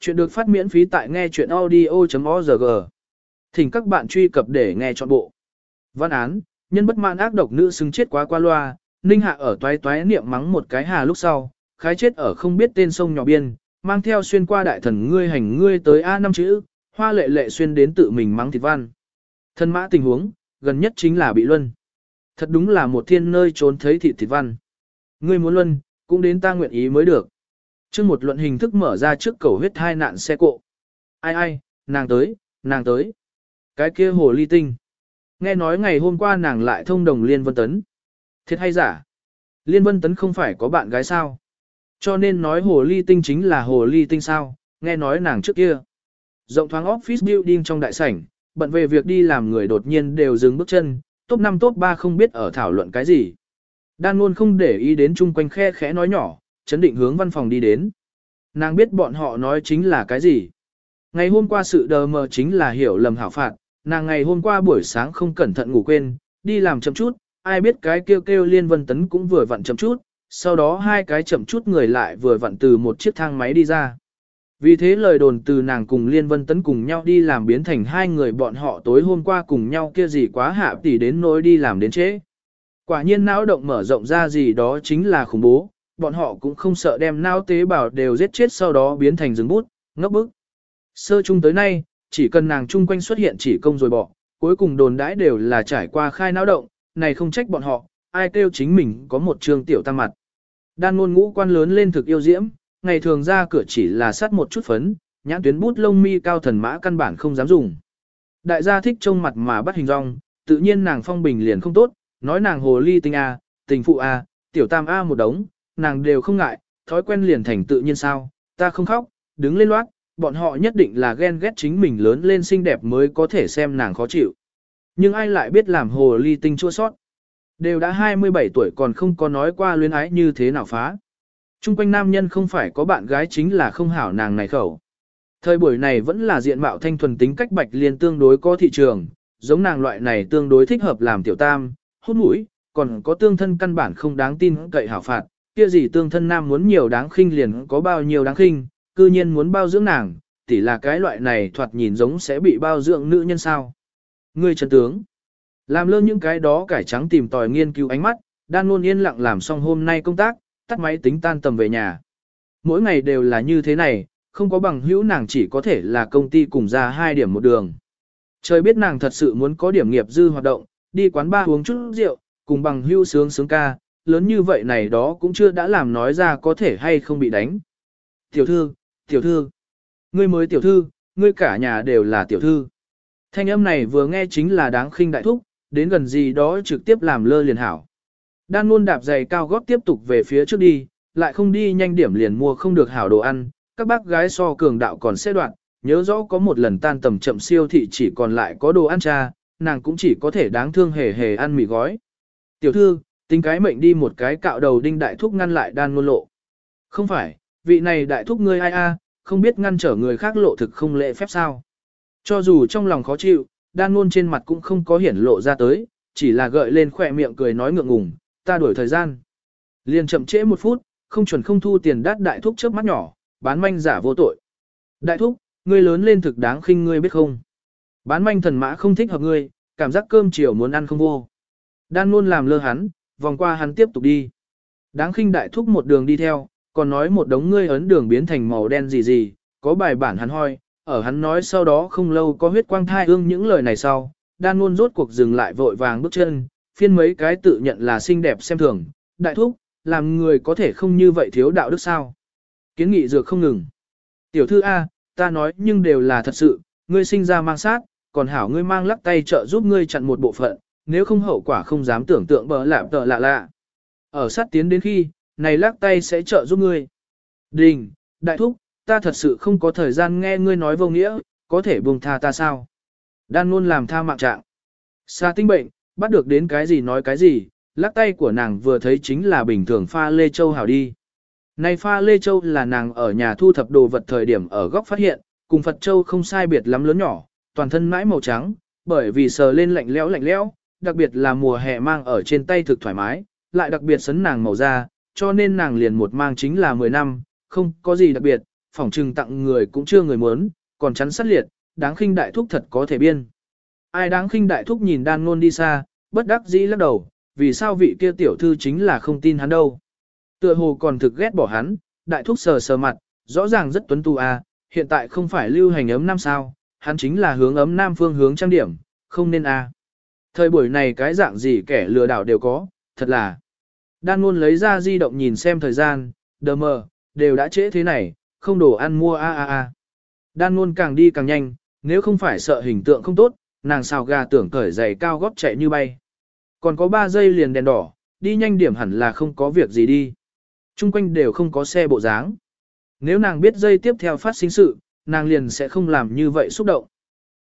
Chuyện được phát miễn phí tại nghe chuyện audio.org. Thỉnh các bạn truy cập để nghe trọn bộ. Văn án, nhân bất mãn ác độc nữ xứng chết quá qua loa, Ninh Hạ ở toái toái niệm mắng một cái hà lúc sau, khái chết ở không biết tên sông nhỏ biên, mang theo xuyên qua đại thần ngươi hành ngươi tới A năm chữ, hoa lệ lệ xuyên đến tự mình mắng thịt văn. Thân mã tình huống, gần nhất chính là bị luân. Thật đúng là một thiên nơi trốn thấy thịt thịt văn. Ngươi muốn luân, cũng đến ta nguyện ý mới được. Trước một luận hình thức mở ra trước cầu huyết hai nạn xe cộ. Ai ai, nàng tới, nàng tới. Cái kia hồ ly tinh. Nghe nói ngày hôm qua nàng lại thông đồng Liên Vân Tấn. Thiệt hay giả? Liên Vân Tấn không phải có bạn gái sao? Cho nên nói hồ ly tinh chính là hồ ly tinh sao, nghe nói nàng trước kia. Rộng thoáng office building trong đại sảnh, bận về việc đi làm người đột nhiên đều dừng bước chân, top 5 top 3 không biết ở thảo luận cái gì. Đan luôn không để ý đến chung quanh khe khẽ nói nhỏ, chấn định hướng văn phòng đi đến. Nàng biết bọn họ nói chính là cái gì. Ngày hôm qua sự đờ mờ chính là hiểu lầm hảo phạt, nàng ngày hôm qua buổi sáng không cẩn thận ngủ quên, đi làm chậm chút, ai biết cái kêu kêu liên vân tấn cũng vừa vặn chậm chút, sau đó hai cái chậm chút người lại vừa vặn từ một chiếc thang máy đi ra. Vì thế lời đồn từ nàng cùng Liên Vân Tấn cùng nhau đi làm biến thành hai người bọn họ tối hôm qua cùng nhau kia gì quá hạ tỷ đến nỗi đi làm đến trễ. Quả nhiên não động mở rộng ra gì đó chính là khủng bố, bọn họ cũng không sợ đem não tế bào đều giết chết sau đó biến thành rừng bút, ngốc bức. Sơ chung tới nay, chỉ cần nàng chung quanh xuất hiện chỉ công rồi bỏ, cuối cùng đồn đãi đều là trải qua khai não động, này không trách bọn họ, ai kêu chính mình có một trường tiểu tăng mặt. Đan ngôn ngũ quan lớn lên thực yêu diễm, ngày thường ra cửa chỉ là sát một chút phấn, nhãn tuyến bút lông mi cao thần mã căn bản không dám dùng. Đại gia thích trông mặt mà bắt hình rong, tự nhiên nàng phong bình liền không tốt, nói nàng hồ ly tinh A, tình phụ A, tiểu tam A một đống, nàng đều không ngại, thói quen liền thành tự nhiên sao, ta không khóc, đứng lên loát, bọn họ nhất định là ghen ghét chính mình lớn lên xinh đẹp mới có thể xem nàng khó chịu. Nhưng ai lại biết làm hồ ly tinh chua sót. Đều đã 27 tuổi còn không có nói qua luyến ái như thế nào phá. Trung quanh nam nhân không phải có bạn gái chính là không hảo nàng này khẩu. Thời buổi này vẫn là diện mạo thanh thuần tính cách bạch liên tương đối có thị trường, giống nàng loại này tương đối thích hợp làm tiểu tam, hút mũi, còn có tương thân căn bản không đáng tin cậy hảo phạt, kia gì tương thân nam muốn nhiều đáng khinh liền có bao nhiêu đáng khinh, cư nhiên muốn bao dưỡng nàng, tỷ là cái loại này thoạt nhìn giống sẽ bị bao dưỡng nữ nhân sao. Ngươi trần tướng, làm lơ những cái đó cải trắng tìm tòi nghiên cứu ánh mắt, đan luôn yên lặng làm xong hôm nay công tác, tắt máy tính tan tầm về nhà. Mỗi ngày đều là như thế này, không có bằng hữu nàng chỉ có thể là công ty cùng ra hai điểm một đường. Trời biết nàng thật sự muốn có điểm nghiệp dư hoạt động, đi quán bar uống chút rượu, cùng bằng hữu sướng sướng ca, lớn như vậy này đó cũng chưa đã làm nói ra có thể hay không bị đánh. Tiểu thư, tiểu thư, ngươi mới tiểu thư, ngươi cả nhà đều là tiểu thư. Thanh âm này vừa nghe chính là đáng khinh đại thúc, đến gần gì đó trực tiếp làm lơ liền hảo. Đan luôn đạp giày cao gót tiếp tục về phía trước đi, lại không đi nhanh điểm liền mua không được hảo đồ ăn, các bác gái so cường đạo còn xe đoạn, nhớ rõ có một lần tan tầm chậm siêu thị chỉ còn lại có đồ ăn cha, nàng cũng chỉ có thể đáng thương hề hề ăn mì gói. Tiểu thư, tính cái mệnh đi một cái cạo đầu đinh đại thúc ngăn lại đan ngôn lộ. Không phải, vị này đại thúc ngươi ai a, không biết ngăn trở người khác lộ thực không lệ phép sao. Cho dù trong lòng khó chịu, đan ngôn trên mặt cũng không có hiển lộ ra tới, chỉ là gợi lên khỏe miệng cười nói ngượng ngùng, ta đuổi thời gian. Liền chậm trễ một phút, không chuẩn không thu tiền đắt đại thúc trước mắt nhỏ, bán manh giả vô tội. Đại thúc, ngươi lớn lên thực đáng khinh ngươi biết không? Bán manh thần mã không thích hợp ngươi, cảm giác cơm chiều muốn ăn không vô. Đan luôn làm lơ hắn, vòng qua hắn tiếp tục đi. Đáng khinh đại thúc một đường đi theo, còn nói một đống ngươi ấn đường biến thành màu đen gì gì, có bài bản hắn hoi, ở hắn nói sau đó không lâu có huyết quang thai ương những lời này sau, đan luôn rốt cuộc dừng lại vội vàng bước chân, phiên mấy cái tự nhận là xinh đẹp xem thường, đại thúc, làm người có thể không như vậy thiếu đạo đức sao. Kiến nghị dược không ngừng. Tiểu thư A, ta nói nhưng đều là thật sự, ngươi sinh ra mang sát, còn hảo ngươi mang lắc tay trợ giúp ngươi chặn một bộ phận, nếu không hậu quả không dám tưởng tượng bỡ lạp tợ lạ lạ. Ở sát tiến đến khi, này lắc tay sẽ trợ giúp ngươi. Đình, đại thúc, ta thật sự không có thời gian nghe ngươi nói vô nghĩa, có thể buông tha ta sao? Đan luôn làm tha mạng trạng. Sa tinh bệnh, bắt được đến cái gì nói cái gì, lắc tay của nàng vừa thấy chính là bình thường pha lê châu hảo đi. Này pha lê châu là nàng ở nhà thu thập đồ vật thời điểm ở góc phát hiện, cùng Phật châu không sai biệt lắm lớn nhỏ, toàn thân mãi màu trắng, bởi vì sờ lên lạnh lẽo lạnh lẽo, đặc biệt là mùa hè mang ở trên tay thực thoải mái, lại đặc biệt sấn nàng màu da, cho nên nàng liền một mang chính là 10 năm, không có gì đặc biệt, phỏng trừng tặng người cũng chưa người muốn, còn chắn sát liệt, đáng khinh đại thúc thật có thể biên. Ai đáng khinh đại thúc nhìn đan ngôn đi xa, bất đắc dĩ lắc đầu, vì sao vị kia tiểu thư chính là không tin hắn đâu. Tựa hồ còn thực ghét bỏ hắn, đại thúc sờ sờ mặt, rõ ràng rất tuấn tu à, hiện tại không phải lưu hành ấm nam sao, hắn chính là hướng ấm nam phương hướng trang điểm, không nên à. Thời buổi này cái dạng gì kẻ lừa đảo đều có, thật là. Đan ngôn lấy ra di động nhìn xem thời gian, đờ mờ, đều đã trễ thế này, không đồ ăn mua a a a. Đan ngôn càng đi càng nhanh, nếu không phải sợ hình tượng không tốt, nàng xào gà tưởng cởi giày cao gót chạy như bay. Còn có 3 giây liền đèn đỏ, đi nhanh điểm hẳn là không có việc gì đi. Trung quanh đều không có xe bộ dáng. Nếu nàng biết dây tiếp theo phát sinh sự, nàng liền sẽ không làm như vậy xúc động.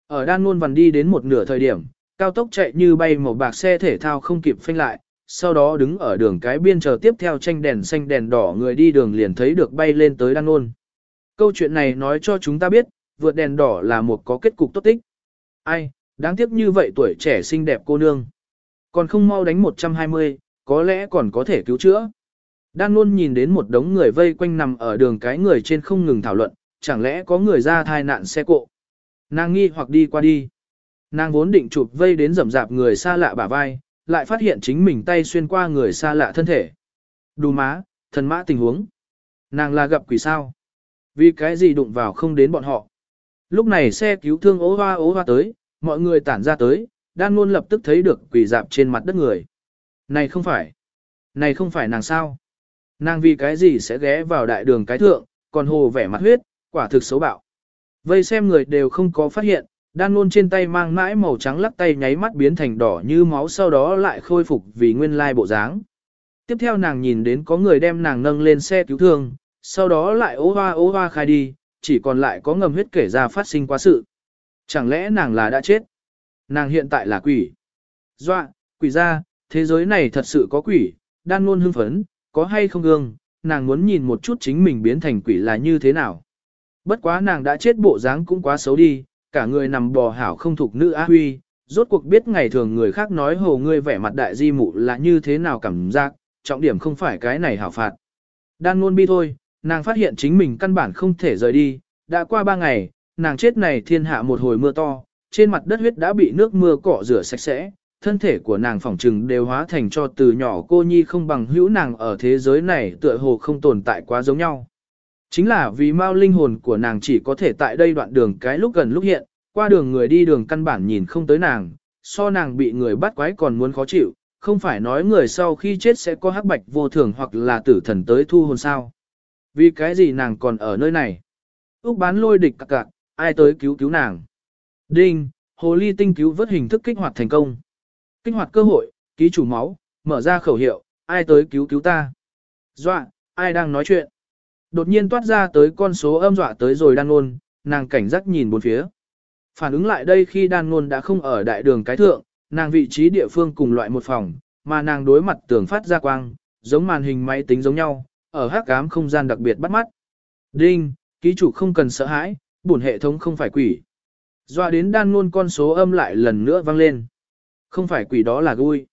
Ở đan ngôn vằn đi đến một nửa thời điểm, cao tốc chạy như bay màu bạc xe thể thao không kịp phanh lại, sau đó đứng ở đường cái biên chờ tiếp theo tranh đèn xanh đèn đỏ người đi đường liền thấy được bay lên tới đan ôn. Câu chuyện này nói cho chúng ta biết, vượt đèn đỏ là một có kết cục tốt tích. Ai, đáng tiếc như vậy tuổi trẻ xinh đẹp cô nương. Còn không mau đánh 120, có lẽ còn có thể cứu chữa. Đan luôn nhìn đến một đống người vây quanh nằm ở đường cái người trên không ngừng thảo luận, chẳng lẽ có người ra thai nạn xe cộ. Nàng nghi hoặc đi qua đi. Nàng vốn định chụp vây đến rầm rạp người xa lạ bả vai, lại phát hiện chính mình tay xuyên qua người xa lạ thân thể. Đù má, thần mã tình huống. Nàng là gặp quỷ sao. Vì cái gì đụng vào không đến bọn họ. Lúc này xe cứu thương ố hoa ố hoa tới, mọi người tản ra tới, đan luôn lập tức thấy được quỷ dạp trên mặt đất người. Này không phải, này không phải nàng sao. Nàng vì cái gì sẽ ghé vào đại đường cái thượng, còn hồ vẻ mặt huyết, quả thực xấu bạo. Vây xem người đều không có phát hiện, đan luôn trên tay mang mãi màu trắng lắc tay nháy mắt biến thành đỏ như máu sau đó lại khôi phục vì nguyên lai bộ dáng. Tiếp theo nàng nhìn đến có người đem nàng nâng lên xe cứu thương, sau đó lại ố hoa ố hoa khai đi, chỉ còn lại có ngầm huyết kể ra phát sinh quá sự. Chẳng lẽ nàng là đã chết? Nàng hiện tại là quỷ. Dọa, quỷ ra, thế giới này thật sự có quỷ, đan luôn hưng phấn, có hay không gương, nàng muốn nhìn một chút chính mình biến thành quỷ là như thế nào. Bất quá nàng đã chết bộ dáng cũng quá xấu đi, cả người nằm bò hảo không thuộc nữ á huy, rốt cuộc biết ngày thường người khác nói hồ ngươi vẻ mặt đại di mụ là như thế nào cảm giác, trọng điểm không phải cái này hảo phạt. Đan ngôn bi thôi, nàng phát hiện chính mình căn bản không thể rời đi, đã qua ba ngày, nàng chết này thiên hạ một hồi mưa to, trên mặt đất huyết đã bị nước mưa cọ rửa sạch sẽ, thân thể của nàng phỏng trừng đều hóa thành cho từ nhỏ cô nhi không bằng hữu nàng ở thế giới này tựa hồ không tồn tại quá giống nhau. Chính là vì mau linh hồn của nàng chỉ có thể tại đây đoạn đường cái lúc gần lúc hiện, qua đường người đi đường căn bản nhìn không tới nàng, so nàng bị người bắt quái còn muốn khó chịu, không phải nói người sau khi chết sẽ có hắc bạch vô thường hoặc là tử thần tới thu hồn sao. Vì cái gì nàng còn ở nơi này? Úc bán lôi địch cặc cạc, ai tới cứu cứu nàng? Đinh, hồ ly tinh cứu vớt hình thức kích hoạt thành công. Kích hoạt cơ hội, ký chủ máu, mở ra khẩu hiệu, ai tới cứu cứu ta? Dọa, ai đang nói chuyện? Đột nhiên toát ra tới con số âm dọa tới rồi đan ngôn, nàng cảnh giác nhìn bốn phía. Phản ứng lại đây khi đan ngôn đã không ở đại đường cái thượng, nàng vị trí địa phương cùng loại một phòng, mà nàng đối mặt tường phát ra quang, giống màn hình máy tính giống nhau, ở hắc ám không gian đặc biệt bắt mắt. Đinh, ký chủ không cần sợ hãi, bổn hệ thống không phải quỷ. Doa đến đan ngôn con số âm lại lần nữa vang lên. Không phải quỷ đó là vui.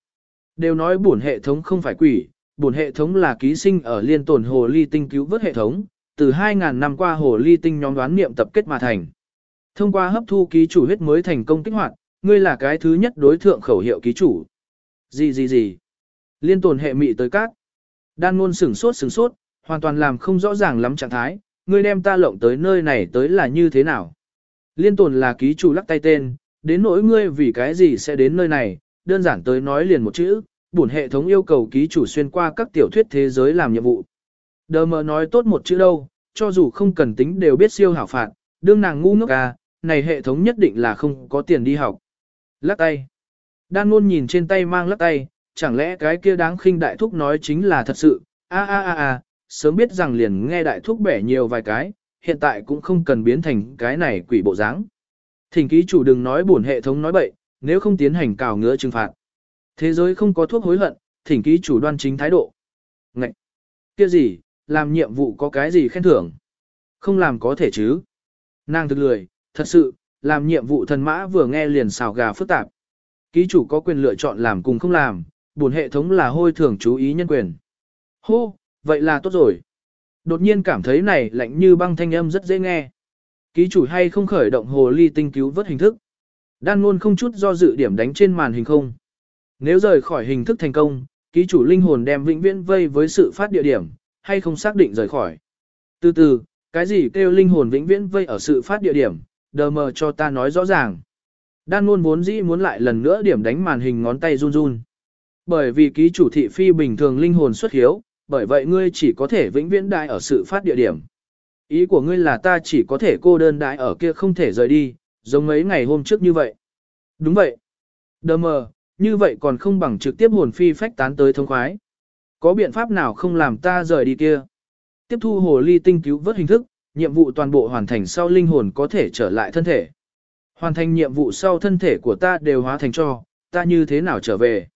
Đều nói bổn hệ thống không phải quỷ, bổn hệ thống là ký sinh ở liên tồn hồ ly tinh cứu vớt hệ thống, từ 2.000 năm qua hồ ly tinh nhóm đoán niệm tập kết mà thành. Thông qua hấp thu ký chủ huyết mới thành công kích hoạt, ngươi là cái thứ nhất đối thượng khẩu hiệu ký chủ. Gì gì gì? Liên tồn hệ mị tới các. Đan ngôn sửng sốt sửng sốt, hoàn toàn làm không rõ ràng lắm trạng thái, ngươi đem ta lộng tới nơi này tới là như thế nào. Liên tồn là ký chủ lắc tay tên, đến nỗi ngươi vì cái gì sẽ đến nơi này, đơn giản tới nói liền một chữ, bổn hệ thống yêu cầu ký chủ xuyên qua các tiểu thuyết thế giới làm nhiệm vụ. Đờ mờ nói tốt một chữ đâu, cho dù không cần tính đều biết siêu hảo phạt, đương nàng ngu ngốc à, này hệ thống nhất định là không có tiền đi học. Lắc tay. Đan luôn nhìn trên tay mang lắc tay, chẳng lẽ cái kia đáng khinh đại thúc nói chính là thật sự, a a a a, sớm biết rằng liền nghe đại thúc bẻ nhiều vài cái, hiện tại cũng không cần biến thành cái này quỷ bộ dáng. Thỉnh ký chủ đừng nói buồn hệ thống nói bậy, nếu không tiến hành cào ngứa trừng phạt. Thế giới không có thuốc hối hận, thỉnh ký chủ đoan chính thái độ. Ngậy! kia gì, làm nhiệm vụ có cái gì khen thưởng? Không làm có thể chứ. Nàng thực lười, thật sự, làm nhiệm vụ thần mã vừa nghe liền xào gà phức tạp. Ký chủ có quyền lựa chọn làm cùng không làm, buồn hệ thống là hôi thưởng chú ý nhân quyền. Hô, vậy là tốt rồi. Đột nhiên cảm thấy này lạnh như băng thanh âm rất dễ nghe. Ký chủ hay không khởi động hồ ly tinh cứu vớt hình thức. Đan luôn không chút do dự điểm đánh trên màn hình không. Nếu rời khỏi hình thức thành công, ký chủ linh hồn đem vĩnh viễn vây với sự phát địa điểm, hay không xác định rời khỏi. Từ từ, cái gì kêu linh hồn vĩnh viễn vây ở sự phát địa điểm, đờ mờ cho ta nói rõ ràng. Đan luôn vốn dĩ muốn lại lần nữa điểm đánh màn hình ngón tay run run. Bởi vì ký chủ thị phi bình thường linh hồn xuất hiếu, bởi vậy ngươi chỉ có thể vĩnh viễn đại ở sự phát địa điểm. Ý của ngươi là ta chỉ có thể cô đơn đại ở kia không thể rời đi, giống mấy ngày hôm trước như vậy. Đúng vậy. Đờ mờ, như vậy còn không bằng trực tiếp hồn phi phách tán tới thông khoái. Có biện pháp nào không làm ta rời đi kia? Tiếp thu hồ ly tinh cứu vớt hình thức, nhiệm vụ toàn bộ hoàn thành sau linh hồn có thể trở lại thân thể. Hoàn thành nhiệm vụ sau thân thể của ta đều hóa thành cho, ta như thế nào trở về?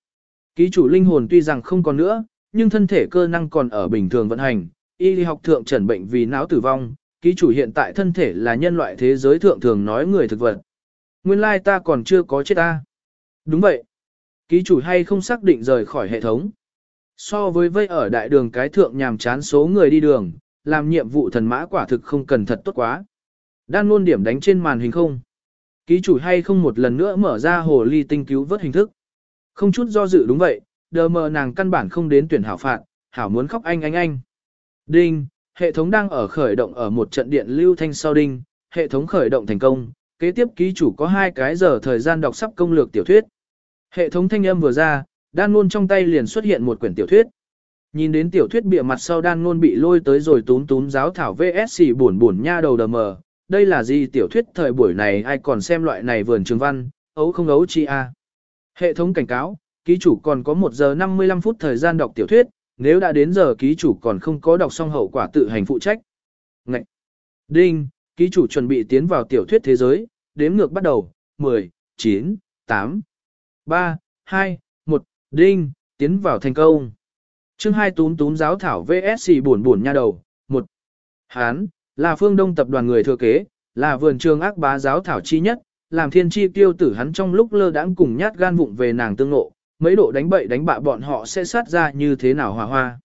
Ký chủ linh hồn tuy rằng không còn nữa, nhưng thân thể cơ năng còn ở bình thường vận hành. Y lý học thượng trần bệnh vì não tử vong, ký chủ hiện tại thân thể là nhân loại thế giới thượng thường nói người thực vật. Nguyên lai ta còn chưa có chết ta. Đúng vậy. Ký chủ hay không xác định rời khỏi hệ thống. So với vây ở đại đường cái thượng nhàm chán số người đi đường, làm nhiệm vụ thần mã quả thực không cần thật tốt quá. Đan luôn điểm đánh trên màn hình không. Ký chủ hay không một lần nữa mở ra hồ ly tinh cứu vớt hình thức. Không chút do dự đúng vậy, đờ mờ nàng căn bản không đến tuyển hảo phạt, hảo muốn khóc anh anh anh. Đinh, hệ thống đang ở khởi động ở một trận điện lưu thanh sau đinh, hệ thống khởi động thành công, kế tiếp ký chủ có hai cái giờ thời gian đọc sắp công lược tiểu thuyết. Hệ thống thanh âm vừa ra, đan Nôn trong tay liền xuất hiện một quyển tiểu thuyết. Nhìn đến tiểu thuyết bìa mặt sau đan Nôn bị lôi tới rồi túm túm giáo thảo VSC buồn buồn nha đầu đờ mờ. Đây là gì tiểu thuyết thời buổi này ai còn xem loại này vườn trường văn, ấu không ấu chi a. Hệ thống cảnh cáo, ký chủ còn có 1 giờ 55 phút thời gian đọc tiểu thuyết, nếu đã đến giờ ký chủ còn không có đọc xong hậu quả tự hành phụ trách. Ngậy! Đinh! Ký chủ chuẩn bị tiến vào tiểu thuyết thế giới, đếm ngược bắt đầu, 10, 9, 8, 3, 2, 1, đinh, tiến vào thành công. Chương 2 túm túm giáo thảo VSC buồn buồn nha đầu, 1. Hán, là phương đông tập đoàn người thừa kế, là vườn trường ác bá giáo thảo chi nhất, làm thiên chi tiêu tử hắn trong lúc lơ đãng cùng nhát gan vụng về nàng tương nộ, mấy độ đánh bậy đánh bạ bọn họ sẽ sát ra như thế nào hòa hoa.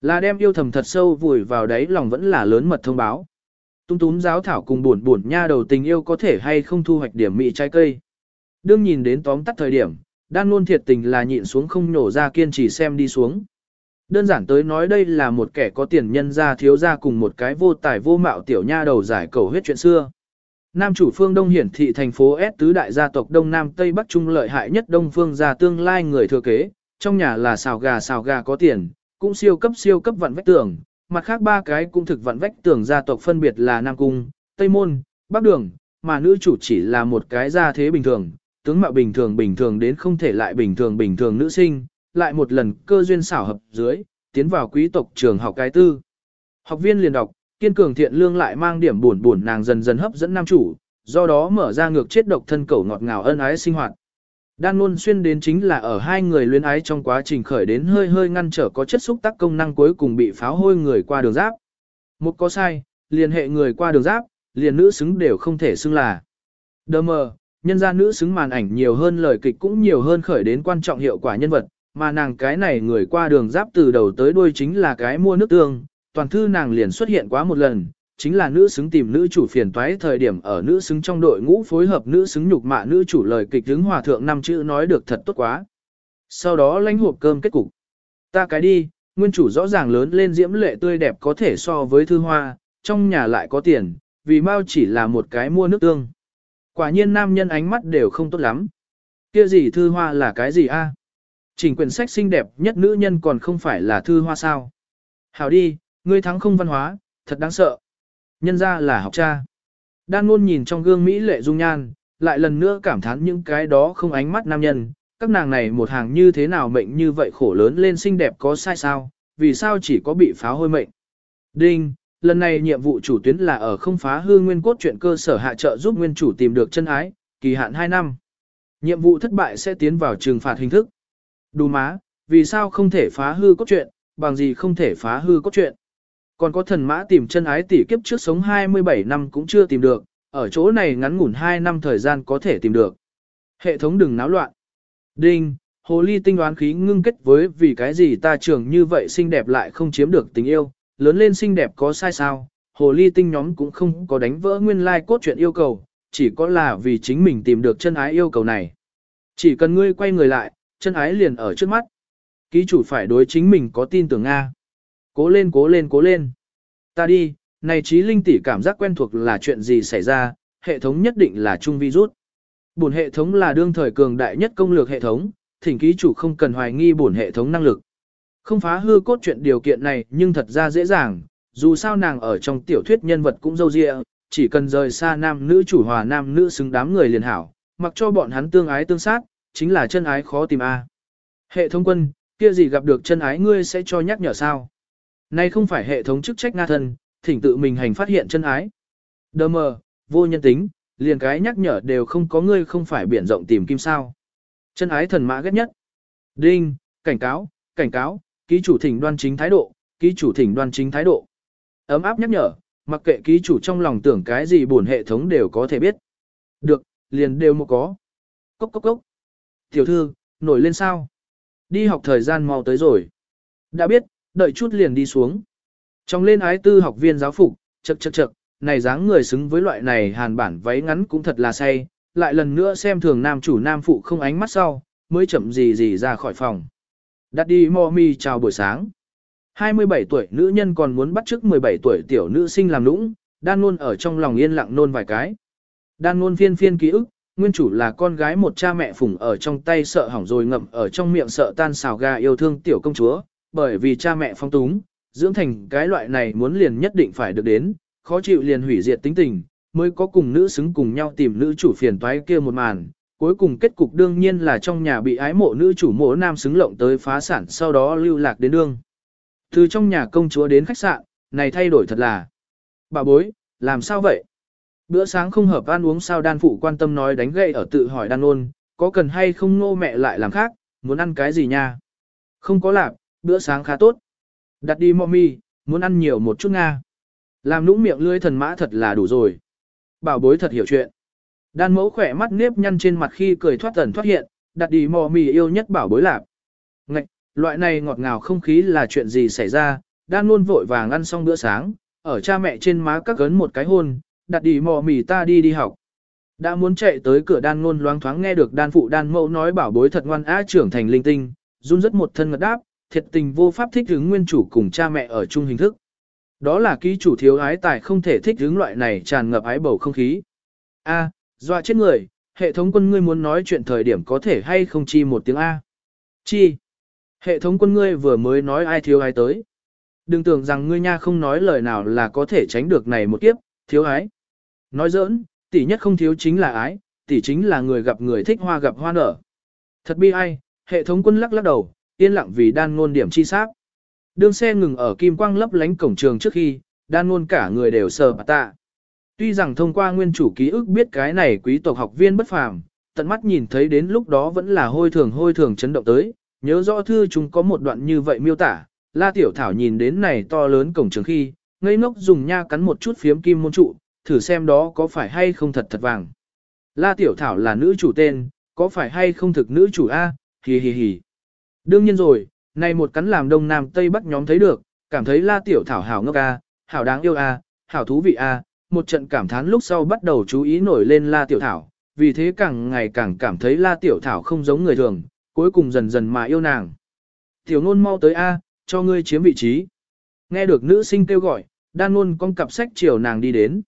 Là đem yêu thầm thật sâu vùi vào đấy lòng vẫn là lớn mật thông báo. Tung túm giáo thảo cùng buồn buồn nha đầu tình yêu có thể hay không thu hoạch điểm mị trái cây. Đương nhìn đến tóm tắt thời điểm, đan luôn thiệt tình là nhịn xuống không nhổ ra kiên trì xem đi xuống. Đơn giản tới nói đây là một kẻ có tiền nhân ra thiếu ra cùng một cái vô tài vô mạo tiểu nha đầu giải cầu huyết chuyện xưa. Nam chủ phương Đông hiển thị thành phố S tứ đại gia tộc Đông Nam Tây Bắc Trung lợi hại nhất Đông Phương gia tương lai người thừa kế, trong nhà là xào gà xào gà có tiền, cũng siêu cấp siêu cấp vặn vách tường, mặt khác ba cái cũng thực vặn vách tường gia tộc phân biệt là Nam Cung, Tây Môn, Bắc Đường, mà nữ chủ chỉ là một cái gia thế bình thường, tướng mạo bình thường bình thường đến không thể lại bình thường bình thường nữ sinh, lại một lần cơ duyên xảo hợp dưới, tiến vào quý tộc trường học cái tư. Học viên liền đọc, kiên cường thiện lương lại mang điểm buồn buồn nàng dần dần hấp dẫn nam chủ, do đó mở ra ngược chết độc thân cầu ngọt ngào ân ái sinh hoạt. Đan luôn xuyên đến chính là ở hai người luyến ái trong quá trình khởi đến hơi hơi ngăn trở có chất xúc tác công năng cuối cùng bị pháo hôi người qua đường giáp. Một có sai, liên hệ người qua đường giáp, liền nữ xứng đều không thể xưng là. Đơ mờ, nhân gia nữ xứng màn ảnh nhiều hơn lời kịch cũng nhiều hơn khởi đến quan trọng hiệu quả nhân vật, mà nàng cái này người qua đường giáp từ đầu tới đuôi chính là cái mua nước tương, toàn thư nàng liền xuất hiện quá một lần, chính là nữ xứng tìm nữ chủ phiền toái thời điểm ở nữ xứng trong đội ngũ phối hợp nữ xứng nhục mạ nữ chủ lời kịch hướng hòa thượng năm chữ nói được thật tốt quá. Sau đó lãnh hộp cơm kết cục. Ta cái đi, nguyên chủ rõ ràng lớn lên diễm lệ tươi đẹp có thể so với thư hoa, trong nhà lại có tiền, vì mau chỉ là một cái mua nước tương. Quả nhiên nam nhân ánh mắt đều không tốt lắm. Kia gì thư hoa là cái gì a? Trình quyển sách xinh đẹp nhất nữ nhân còn không phải là thư hoa sao. Hảo đi, ngươi thắng không văn hóa, thật đáng sợ. Nhân ra là học cha. Đan luôn nhìn trong gương Mỹ lệ dung nhan, lại lần nữa cảm thán những cái đó không ánh mắt nam nhân, các nàng này một hàng như thế nào mệnh như vậy khổ lớn lên xinh đẹp có sai sao, vì sao chỉ có bị phá hôi mệnh. Đinh, lần này nhiệm vụ chủ tuyến là ở không phá hư nguyên cốt truyện cơ sở hạ trợ giúp nguyên chủ tìm được chân ái, kỳ hạn 2 năm. Nhiệm vụ thất bại sẽ tiến vào trừng phạt hình thức. Đù má, vì sao không thể phá hư cốt truyện, bằng gì không thể phá hư cốt truyện. Còn có thần mã tìm chân ái tỷ kiếp trước sống 27 năm cũng chưa tìm được, ở chỗ này ngắn ngủn 2 năm thời gian có thể tìm được. Hệ thống đừng náo loạn. Đinh, hồ ly tinh đoán khí ngưng kết với vì cái gì ta trưởng như vậy xinh đẹp lại không chiếm được tình yêu, lớn lên xinh đẹp có sai sao, hồ ly tinh nhóm cũng không có đánh vỡ nguyên lai cốt truyện yêu cầu, chỉ có là vì chính mình tìm được chân ái yêu cầu này. Chỉ cần ngươi quay người lại, chân ái liền ở trước mắt. Ký chủ phải đối chính mình có tin tưởng Nga. Cố lên cố lên cố lên. Ta đi, này trí linh tỷ cảm giác quen thuộc là chuyện gì xảy ra, hệ thống nhất định là chung virus. Bổn hệ thống là đương thời cường đại nhất công lược hệ thống, thỉnh ký chủ không cần hoài nghi bổn hệ thống năng lực. Không phá hư cốt truyện điều kiện này nhưng thật ra dễ dàng, dù sao nàng ở trong tiểu thuyết nhân vật cũng dâu dịa, chỉ cần rời xa nam nữ chủ hòa nam nữ xứng đám người liền hảo, mặc cho bọn hắn tương ái tương sát, chính là chân ái khó tìm a. Hệ thống quân, kia gì gặp được chân ái ngươi sẽ cho nhắc nhở sao? nay không phải hệ thống chức trách nga thân, thỉnh tự mình hành phát hiện chân ái. Đơ mờ, vô nhân tính, liền cái nhắc nhở đều không có ngươi không phải biển rộng tìm kim sao. Chân ái thần mã ghét nhất. Đinh, cảnh cáo, cảnh cáo, ký chủ thỉnh đoan chính thái độ, ký chủ thỉnh đoan chính thái độ. Ấm áp nhắc nhở, mặc kệ ký chủ trong lòng tưởng cái gì buồn hệ thống đều có thể biết. Được, liền đều một có. Cốc cốc cốc. Tiểu thư, nổi lên sao? Đi học thời gian mau tới rồi. Đã biết, đợi chút liền đi xuống. Trong lên ái tư học viên giáo phục, chậc chậc chậc, này dáng người xứng với loại này hàn bản váy ngắn cũng thật là say, lại lần nữa xem thường nam chủ nam phụ không ánh mắt sau, mới chậm gì gì ra khỏi phòng. Đặt đi mò mi chào buổi sáng. 27 tuổi nữ nhân còn muốn bắt chước 17 tuổi tiểu nữ sinh làm nũng, đan luôn ở trong lòng yên lặng nôn vài cái. Đan luôn phiên phiên ký ức, nguyên chủ là con gái một cha mẹ phủng ở trong tay sợ hỏng rồi ngậm ở trong miệng sợ tan xào gà yêu thương tiểu công chúa, bởi vì cha mẹ phong túng, dưỡng thành cái loại này muốn liền nhất định phải được đến, khó chịu liền hủy diệt tính tình, mới có cùng nữ xứng cùng nhau tìm nữ chủ phiền toái kia một màn. Cuối cùng kết cục đương nhiên là trong nhà bị ái mộ nữ chủ mộ nam xứng lộng tới phá sản sau đó lưu lạc đến đương. Từ trong nhà công chúa đến khách sạn, này thay đổi thật là. Bà bối, làm sao vậy? Bữa sáng không hợp ăn uống sao đan phụ quan tâm nói đánh gậy ở tự hỏi đan ôn, có cần hay không ngô mẹ lại làm khác, muốn ăn cái gì nha? Không có làm, bữa sáng khá tốt. Đặt đi mommy, muốn ăn nhiều một chút nga. Làm nũng miệng lưỡi thần mã thật là đủ rồi. Bảo bối thật hiểu chuyện. Đan mẫu khỏe mắt nếp nhăn trên mặt khi cười thoát tần thoát hiện, đặt đi mò mì yêu nhất bảo bối lạc. Ngạch, loại này ngọt ngào không khí là chuyện gì xảy ra, đan luôn vội vàng ăn xong bữa sáng, ở cha mẹ trên má các cấn một cái hôn, đặt đi mò mì ta đi đi học. Đã muốn chạy tới cửa đan luôn loáng thoáng nghe được đan phụ đan mẫu nói bảo bối thật ngoan á trưởng thành linh tinh, run rất một thân ngật đáp, thiệt tình vô pháp thích ứng nguyên chủ cùng cha mẹ ở chung hình thức. Đó là ký chủ thiếu ái tài không thể thích ứng loại này tràn ngập ái bầu không khí. A, à, dọa chết người, hệ thống quân ngươi muốn nói chuyện thời điểm có thể hay không chi một tiếng A. Chi? Hệ thống quân ngươi vừa mới nói ai thiếu ai tới. Đừng tưởng rằng ngươi nha không nói lời nào là có thể tránh được này một kiếp, thiếu ái. Nói giỡn, tỷ nhất không thiếu chính là ái, tỷ chính là người gặp người thích hoa gặp hoa nở. Thật bi ai, hệ thống quân lắc lắc đầu, yên lặng vì đan ngôn điểm chi xác. Đường xe ngừng ở kim quang lấp lánh cổng trường trước khi, đan ngôn cả người đều sờ bà ta. Tuy rằng thông qua nguyên chủ ký ức biết cái này quý tộc học viên bất phàm, tận mắt nhìn thấy đến lúc đó vẫn là hôi thường hôi thường chấn động tới, nhớ rõ thư chúng có một đoạn như vậy miêu tả, La Tiểu Thảo nhìn đến này to lớn cổng trường khi, ngây ngốc dùng nha cắn một chút phiếm kim môn trụ, thử xem đó có phải hay không thật thật vàng. La Tiểu Thảo là nữ chủ tên, có phải hay không thực nữ chủ A, hì hì hì. Đương nhiên rồi, này một cắn làm đông nam tây bắc nhóm thấy được, cảm thấy la tiểu thảo hảo ngốc a, hảo đáng yêu a, hảo thú vị a, một trận cảm thán lúc sau bắt đầu chú ý nổi lên la tiểu thảo, vì thế càng ngày càng cảm thấy la tiểu thảo không giống người thường, cuối cùng dần dần mà yêu nàng. Tiểu nôn mau tới a, cho ngươi chiếm vị trí. Nghe được nữ sinh kêu gọi, đan nôn con cặp sách chiều nàng đi đến.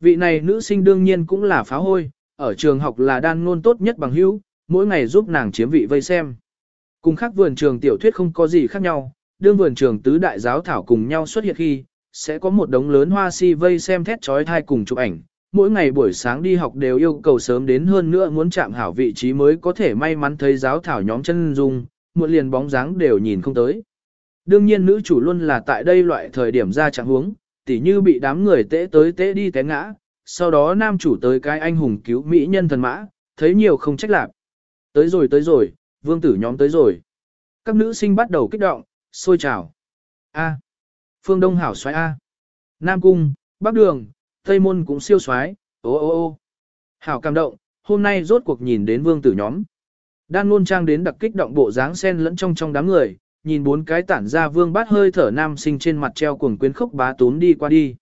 Vị này nữ sinh đương nhiên cũng là phá hôi, ở trường học là đan nôn tốt nhất bằng hữu, mỗi ngày giúp nàng chiếm vị vây xem. Cùng khác vườn trường tiểu thuyết không có gì khác nhau, đương vườn trường tứ đại giáo thảo cùng nhau xuất hiện khi, sẽ có một đống lớn hoa si vây xem thét trói thai cùng chụp ảnh. Mỗi ngày buổi sáng đi học đều yêu cầu sớm đến hơn nữa muốn chạm hảo vị trí mới có thể may mắn thấy giáo thảo nhóm chân dung, Muộn liền bóng dáng đều nhìn không tới. Đương nhiên nữ chủ luôn là tại đây loại thời điểm ra trạng huống, tỉ như bị đám người tễ tới tễ đi té ngã, sau đó nam chủ tới cái anh hùng cứu mỹ nhân thần mã, thấy nhiều không trách lạc. Tới rồi tới rồi, vương tử nhóm tới rồi. Các nữ sinh bắt đầu kích động, sôi trào. A. Phương Đông hảo xoái A. Nam Cung, Bắc Đường, Tây Môn cũng siêu xoái, ô ô ô. Hảo cảm động, hôm nay rốt cuộc nhìn đến vương tử nhóm. Đan luôn trang đến đặc kích động bộ dáng sen lẫn trong trong đám người, nhìn bốn cái tản ra vương bát hơi thở nam sinh trên mặt treo cuồng quyến khốc bá tún đi qua đi.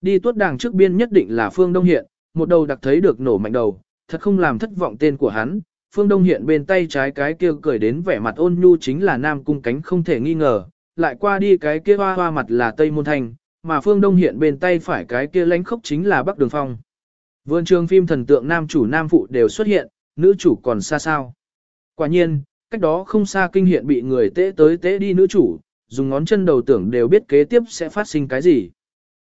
Đi tuốt đàng trước biên nhất định là Phương Đông Hiện, một đầu đặc thấy được nổ mạnh đầu, thật không làm thất vọng tên của hắn. Phương Đông Hiện bên tay trái cái kia cười đến vẻ mặt ôn nhu chính là Nam Cung Cánh không thể nghi ngờ, lại qua đi cái kia hoa hoa mặt là Tây Môn Thành, mà Phương Đông Hiện bên tay phải cái kia lánh khốc chính là Bắc Đường Phong. Vườn trường phim thần tượng nam chủ nam phụ đều xuất hiện, nữ chủ còn xa sao. Quả nhiên, cách đó không xa kinh hiện bị người tế tới tế đi nữ chủ, dùng ngón chân đầu tưởng đều biết kế tiếp sẽ phát sinh cái gì.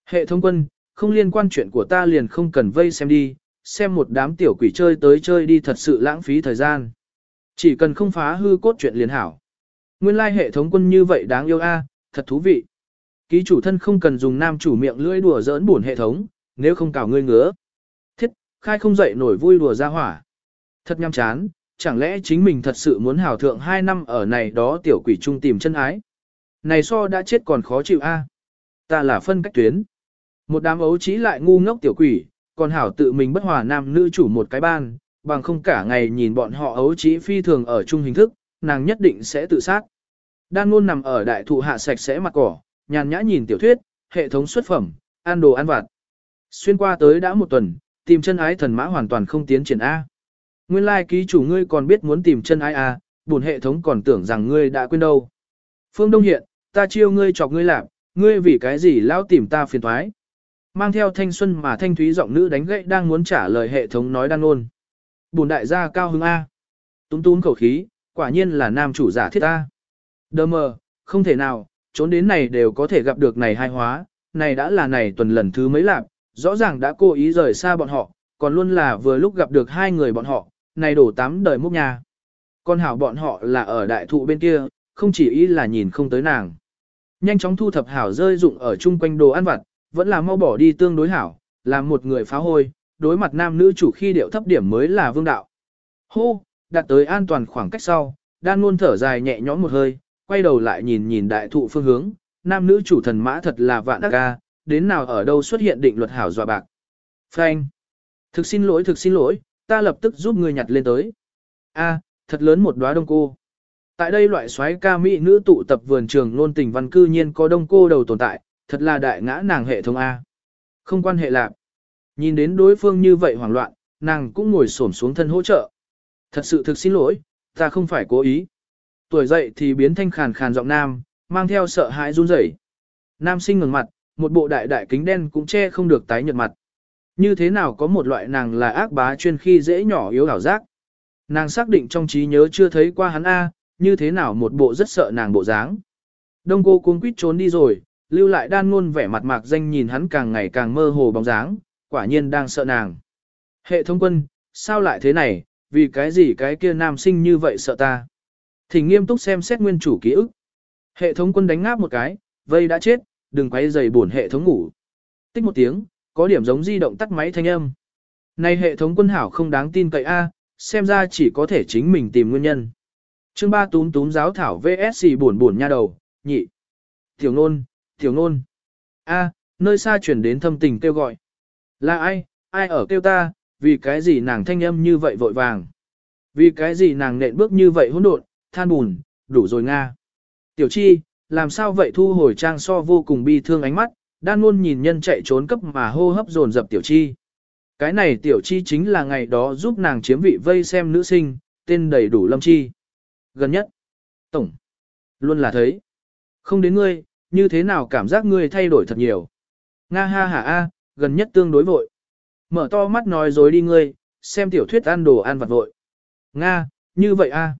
Hệ thống quân, không liên quan chuyện của ta liền không cần vây xem đi, xem một đám tiểu quỷ chơi tới chơi đi thật sự lãng phí thời gian. Chỉ cần không phá hư cốt chuyện liền hảo. Nguyên lai hệ thống quân như vậy đáng yêu a, thật thú vị. Ký chủ thân không cần dùng nam chủ miệng lưỡi đùa giỡn buồn hệ thống, nếu không cào ngươi ngứa. Thiết, khai không dậy nổi vui đùa ra hỏa. Thật nhăm chán, chẳng lẽ chính mình thật sự muốn hào thượng 2 năm ở này đó tiểu quỷ trung tìm chân ái. Này so đã chết còn khó chịu a. Ta là phân cách tuyến. Một đám ấu trí lại ngu ngốc tiểu quỷ, còn hảo tự mình bất hòa nam nữ chủ một cái ban, bằng không cả ngày nhìn bọn họ ấu trí phi thường ở chung hình thức, nàng nhất định sẽ tự sát. Đan luôn nằm ở đại thụ hạ sạch sẽ mặt cỏ, nhàn nhã nhìn tiểu thuyết, hệ thống xuất phẩm, ăn đồ ăn vặt. Xuyên qua tới đã một tuần, tìm chân ái thần mã hoàn toàn không tiến triển A. Nguyên lai like ký chủ ngươi còn biết muốn tìm chân ái A, buồn hệ thống còn tưởng rằng ngươi đã quên đâu. Phương Đông Hiện, ta chiêu ngươi chọc ngươi làm, ngươi vì cái gì lao tìm ta phiền thoái. Mang theo thanh xuân mà thanh thúy giọng nữ đánh gậy đang muốn trả lời hệ thống nói đang ôn. Bùn đại gia cao hứng A. Túng túng khẩu khí, quả nhiên là nam chủ giả thiết ta, Đơ mờ, không thể nào, trốn đến này đều có thể gặp được này hai hóa, này đã là này tuần lần thứ mấy lạc, rõ ràng đã cố ý rời xa bọn họ, còn luôn là vừa lúc gặp được hai người bọn họ, này đổ tám đời múc nhà. Con hảo bọn họ là ở đại thụ bên kia, không chỉ ý là nhìn không tới nàng. Nhanh chóng thu thập hảo rơi dụng ở chung quanh đồ ăn vặt, vẫn là mau bỏ đi tương đối hảo, làm một người phá hôi, đối mặt nam nữ chủ khi điệu thấp điểm mới là vương đạo. Hô, đạt tới an toàn khoảng cách sau, đan luôn thở dài nhẹ nhõm một hơi, quay đầu lại nhìn nhìn đại thụ phương hướng, nam nữ chủ thần mã thật là vạn đắc ca, đến nào ở đâu xuất hiện định luật hảo dọa bạc. Frank, thực xin lỗi thực xin lỗi, ta lập tức giúp người nhặt lên tới. A, thật lớn một đóa đông cô. Tại đây loại xoáy ca mỹ nữ tụ tập vườn trường luôn tình văn cư nhiên có đông cô đầu tồn tại, thật là đại ngã nàng hệ thống A. Không quan hệ lạc. Nhìn đến đối phương như vậy hoảng loạn, nàng cũng ngồi xổm xuống thân hỗ trợ. Thật sự thực xin lỗi, ta không phải cố ý. Tuổi dậy thì biến thanh khàn khàn giọng nam, mang theo sợ hãi run rẩy. Nam sinh ngừng mặt, một bộ đại đại kính đen cũng che không được tái nhợt mặt. Như thế nào có một loại nàng là ác bá chuyên khi dễ nhỏ yếu ảo giác. Nàng xác định trong trí nhớ chưa thấy qua hắn A, như thế nào một bộ rất sợ nàng bộ dáng. Đông cô cuống quýt trốn đi rồi, lưu lại đan ngôn vẻ mặt mạc danh nhìn hắn càng ngày càng mơ hồ bóng dáng, quả nhiên đang sợ nàng. Hệ thống quân, sao lại thế này, vì cái gì cái kia nam sinh như vậy sợ ta. Thỉnh nghiêm túc xem xét nguyên chủ ký ức. Hệ thống quân đánh ngáp một cái, vây đã chết, đừng quay dày buồn hệ thống ngủ. Tích một tiếng, có điểm giống di động tắt máy thanh âm. Này hệ thống quân hảo không đáng tin cậy A, xem ra chỉ có thể chính mình tìm nguyên nhân. Chương ba túm túm giáo thảo VSC buồn buồn nha đầu, nhị. Tiểu nôn, tiểu nôn. A, nơi xa chuyển đến thâm tình kêu gọi. Là ai, ai ở kêu ta, vì cái gì nàng thanh âm như vậy vội vàng. Vì cái gì nàng nện bước như vậy hỗn độn, than bùn, đủ rồi Nga. Tiểu chi, làm sao vậy thu hồi trang so vô cùng bi thương ánh mắt, đang luôn nhìn nhân chạy trốn cấp mà hô hấp dồn dập tiểu chi. Cái này tiểu chi chính là ngày đó giúp nàng chiếm vị vây xem nữ sinh, tên đầy đủ lâm chi. Gần nhất, tổng, luôn là thấy. Không đến ngươi, như thế nào cảm giác ngươi thay đổi thật nhiều. Nga ha ha a, gần nhất tương đối vội. Mở to mắt nói dối đi ngươi, xem tiểu thuyết ăn đồ ăn vặt vội. Nga, như vậy a.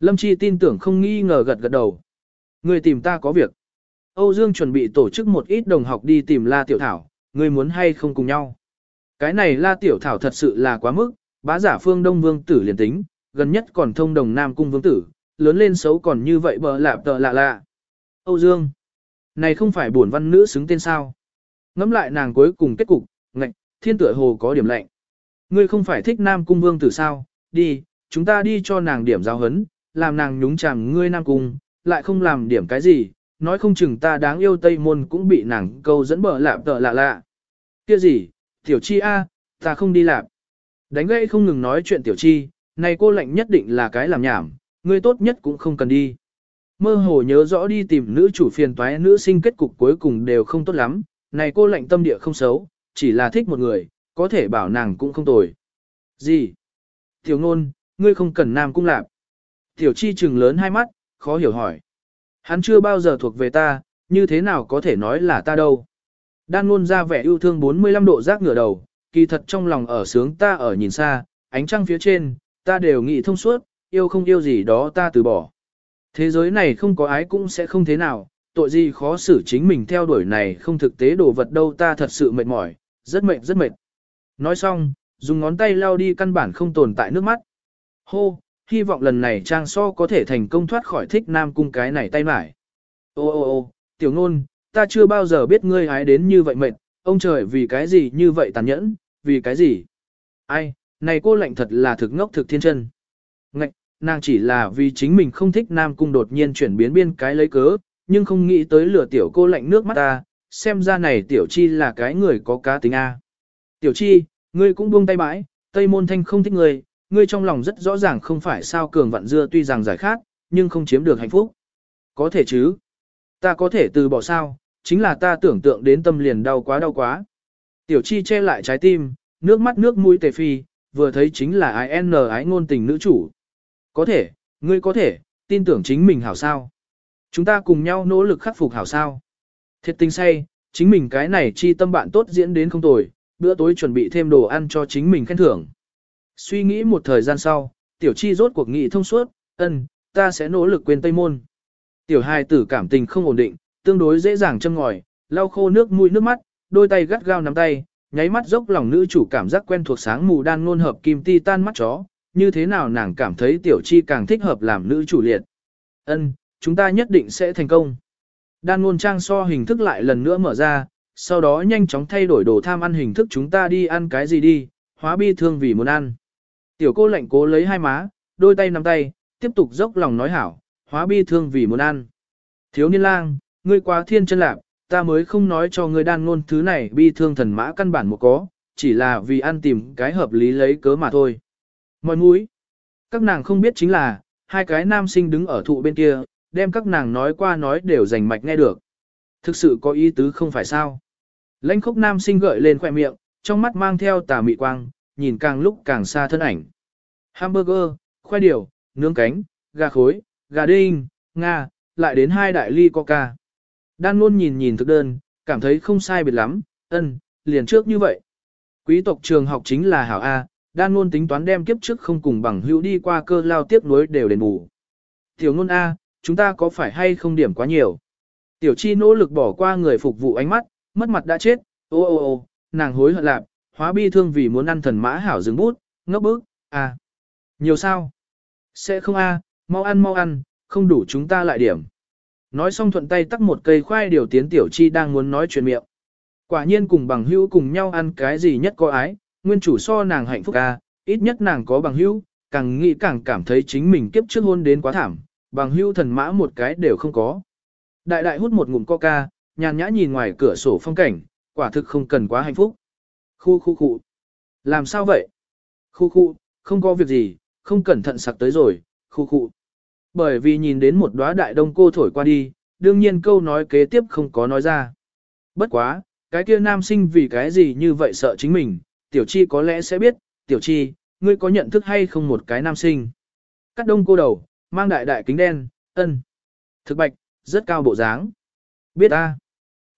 Lâm Chi tin tưởng không nghi ngờ gật gật đầu. Ngươi tìm ta có việc. Âu Dương chuẩn bị tổ chức một ít đồng học đi tìm La Tiểu Thảo, ngươi muốn hay không cùng nhau. Cái này La Tiểu Thảo thật sự là quá mức, bá giả phương Đông Vương tử liền tính, gần nhất còn thông đồng Nam Cung Vương tử, lớn lên xấu còn như vậy bờ lạp tờ lạ lạ. Âu Dương, này không phải buồn văn nữ xứng tên sao. Ngắm lại nàng cuối cùng kết cục, thiên tựa hồ có điểm lạnh. Ngươi không phải thích Nam Cung Vương tử sao, đi, chúng ta đi cho nàng điểm giáo hấn, làm nàng nhúng chàng ngươi Nam Cung, lại không làm điểm cái gì, nói không chừng ta đáng yêu Tây Môn cũng bị nàng câu dẫn bờ lạp tợ lạ lạ. Kia gì, tiểu chi a, ta không đi lạp. Đánh gây không ngừng nói chuyện tiểu chi, này cô lạnh nhất định là cái làm nhảm, ngươi tốt nhất cũng không cần đi. mơ hồ nhớ rõ đi tìm nữ chủ phiền toái nữ sinh kết cục cuối cùng đều không tốt lắm, này cô lạnh tâm địa không xấu, chỉ là thích một người, có thể bảo nàng cũng không tồi. Gì? Tiểu ngôn, ngươi không cần nam cung lạp. Tiểu chi trừng lớn hai mắt, khó hiểu hỏi. Hắn chưa bao giờ thuộc về ta, như thế nào có thể nói là ta đâu. Đan ngôn ra vẻ yêu thương 45 độ rác ngửa đầu, kỳ thật trong lòng ở sướng ta ở nhìn xa, ánh trăng phía trên, ta đều nghĩ thông suốt, yêu không yêu gì đó ta từ bỏ. Thế giới này không có ái cũng sẽ không thế nào, tội gì khó xử chính mình theo đuổi này không thực tế đồ vật đâu ta thật sự mệt mỏi, rất mệt rất mệt. Nói xong, dùng ngón tay lau đi căn bản không tồn tại nước mắt. Hô, hy vọng lần này Trang So có thể thành công thoát khỏi thích nam cung cái này tay mải. Ô ô ô, tiểu ngôn, ta chưa bao giờ biết ngươi hái đến như vậy mệt, ông trời vì cái gì như vậy tàn nhẫn, vì cái gì? Ai, này cô lạnh thật là thực ngốc thực thiên chân. Ngạch, nàng chỉ là vì chính mình không thích nam cung đột nhiên chuyển biến biên cái lấy cớ, nhưng không nghĩ tới lửa tiểu cô lạnh nước mắt ta, xem ra này tiểu chi là cái người có cá tính A. Tiểu chi, ngươi cũng buông tay bãi, Tây Môn Thanh không thích ngươi, ngươi trong lòng rất rõ ràng không phải sao cường vạn dưa tuy rằng giải khát, nhưng không chiếm được hạnh phúc. Có thể chứ. Ta có thể từ bỏ sao, chính là ta tưởng tượng đến tâm liền đau quá đau quá. Tiểu chi che lại trái tim, nước mắt nước mũi tề phi, vừa thấy chính là ai n ái ngôn tình nữ chủ. Có thể, ngươi có thể, tin tưởng chính mình hảo sao. Chúng ta cùng nhau nỗ lực khắc phục hảo sao. Thiệt tình say, chính mình cái này chi tâm bạn tốt diễn đến không tồi, bữa tối chuẩn bị thêm đồ ăn cho chính mình khen thưởng. Suy nghĩ một thời gian sau, tiểu chi rốt cuộc nghị thông suốt, ân, ta sẽ nỗ lực quên Tây Môn. Tiểu hài tử cảm tình không ổn định, tương đối dễ dàng châm ngòi, lau khô nước mũi nước mắt, đôi tay gắt gao nắm tay, nháy mắt dốc lòng nữ chủ cảm giác quen thuộc sáng mù đan ngôn hợp kim ti tan mắt chó, như thế nào nàng cảm thấy tiểu chi càng thích hợp làm nữ chủ liệt. Ân, chúng ta nhất định sẽ thành công. Đan ngôn trang so hình thức lại lần nữa mở ra, sau đó nhanh chóng thay đổi đồ tham ăn hình thức chúng ta đi ăn cái gì đi, hóa bi thương vì muốn ăn. Tiểu cô lạnh cố lấy hai má, đôi tay nắm tay, tiếp tục dốc lòng nói hảo, hóa bi thương vì muốn ăn. Thiếu niên lang, ngươi quá thiên chân lạc, ta mới không nói cho ngươi đan ngôn thứ này bi thương thần mã căn bản một có, chỉ là vì ăn tìm cái hợp lý lấy cớ mà thôi. Mọi mũi, các nàng không biết chính là, hai cái nam sinh đứng ở thụ bên kia, đem các nàng nói qua nói đều rành mạch nghe được. Thực sự có ý tứ không phải sao. Lãnh khốc nam sinh gợi lên khỏe miệng, trong mắt mang theo tà mị quang, nhìn càng lúc càng xa thân ảnh. Hamburger, khoai điều, nướng cánh, gà khối, gà đinh, nga, lại đến hai đại ly coca. Đan luôn nhìn nhìn thực đơn, cảm thấy không sai biệt lắm, ân, liền trước như vậy. Quý tộc trường học chính là hảo A, đan luôn tính toán đem kiếp trước không cùng bằng hữu đi qua cơ lao tiếp nối đều đền bù. Tiểu ngôn A, chúng ta có phải hay không điểm quá nhiều? Tiểu chi nỗ lực bỏ qua người phục vụ ánh mắt, mất mặt đã chết, ô ô ô, nàng hối hận lạp, hóa bi thương vì muốn ăn thần mã hảo dừng bút, ngốc bức, à. Nhiều sao? Sẽ không a, mau ăn mau ăn, không đủ chúng ta lại điểm. Nói xong thuận tay tắt một cây khoai điều tiến tiểu chi đang muốn nói chuyện miệng. Quả nhiên cùng bằng hữu cùng nhau ăn cái gì nhất có ái, nguyên chủ so nàng hạnh phúc a, ít nhất nàng có bằng hữu, càng nghĩ càng cảm thấy chính mình kiếp trước hôn đến quá thảm, bằng hưu thần mã một cái đều không có. Đại đại hút một ngụm coca, nhàn nhã nhìn ngoài cửa sổ phong cảnh, quả thực không cần quá hạnh phúc. Khu khu khu. Làm sao vậy? Khu khu, không có việc gì, không cẩn thận sặc tới rồi, khu khu. Bởi vì nhìn đến một đóa đại đông cô thổi qua đi, đương nhiên câu nói kế tiếp không có nói ra. Bất quá, cái kia nam sinh vì cái gì như vậy sợ chính mình, tiểu chi có lẽ sẽ biết, tiểu chi, ngươi có nhận thức hay không một cái nam sinh. Cắt đông cô đầu, mang đại đại kính đen, ân. Thực bạch, rất cao bộ dáng. Biết ta.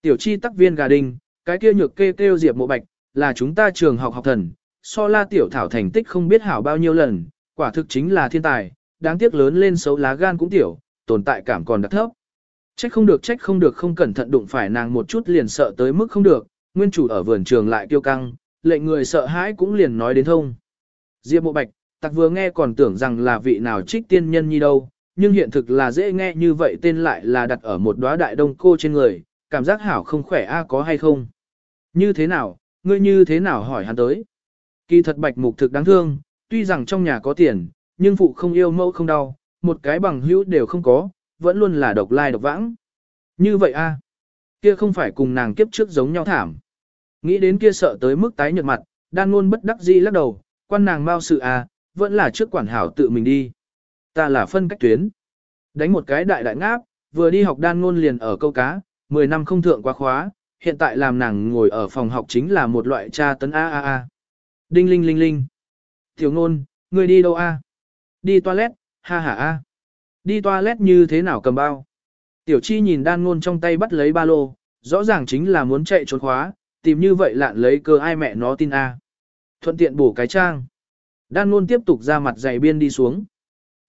Tiểu chi tắc viên gà đình, cái kia nhược kê kêu diệp mộ bạch, là chúng ta trường học học thần, so la tiểu thảo thành tích không biết hảo bao nhiêu lần, quả thực chính là thiên tài, đáng tiếc lớn lên xấu lá gan cũng tiểu, tồn tại cảm còn đặc thấp. Trách không được trách không được không cẩn thận đụng phải nàng một chút liền sợ tới mức không được, nguyên chủ ở vườn trường lại tiêu căng, lệnh người sợ hãi cũng liền nói đến thông. Diệp mộ bạch, tặc vừa nghe còn tưởng rằng là vị nào trích tiên nhân nhi đâu, nhưng hiện thực là dễ nghe như vậy tên lại là đặt ở một đóa đại đông cô trên người, cảm giác hảo không khỏe a có hay không. Như thế nào, ngươi như thế nào hỏi hắn tới. Kỳ thật bạch mục thực đáng thương, tuy rằng trong nhà có tiền, nhưng phụ không yêu mẫu không đau, một cái bằng hữu đều không có, vẫn luôn là độc lai độc vãng. Như vậy a, kia không phải cùng nàng kiếp trước giống nhau thảm. Nghĩ đến kia sợ tới mức tái nhợt mặt, đan ngôn bất đắc dĩ lắc đầu, quan nàng mau sự a, vẫn là trước quản hảo tự mình đi. Ta là phân cách tuyến. Đánh một cái đại đại ngáp, vừa đi học đan ngôn liền ở câu cá, 10 năm không thượng quá khóa, hiện tại làm nàng ngồi ở phòng học chính là một loại tra tấn a a a. Đinh linh linh linh. Tiểu ngôn, ngươi đi đâu a? Đi toilet, ha ha a. Đi toilet như thế nào cầm bao? Tiểu chi nhìn đan ngôn trong tay bắt lấy ba lô, rõ ràng chính là muốn chạy trốn khóa, tìm như vậy lạn lấy cơ ai mẹ nó tin a. Thuận tiện bổ cái trang. Đan luôn tiếp tục ra mặt dày biên đi xuống.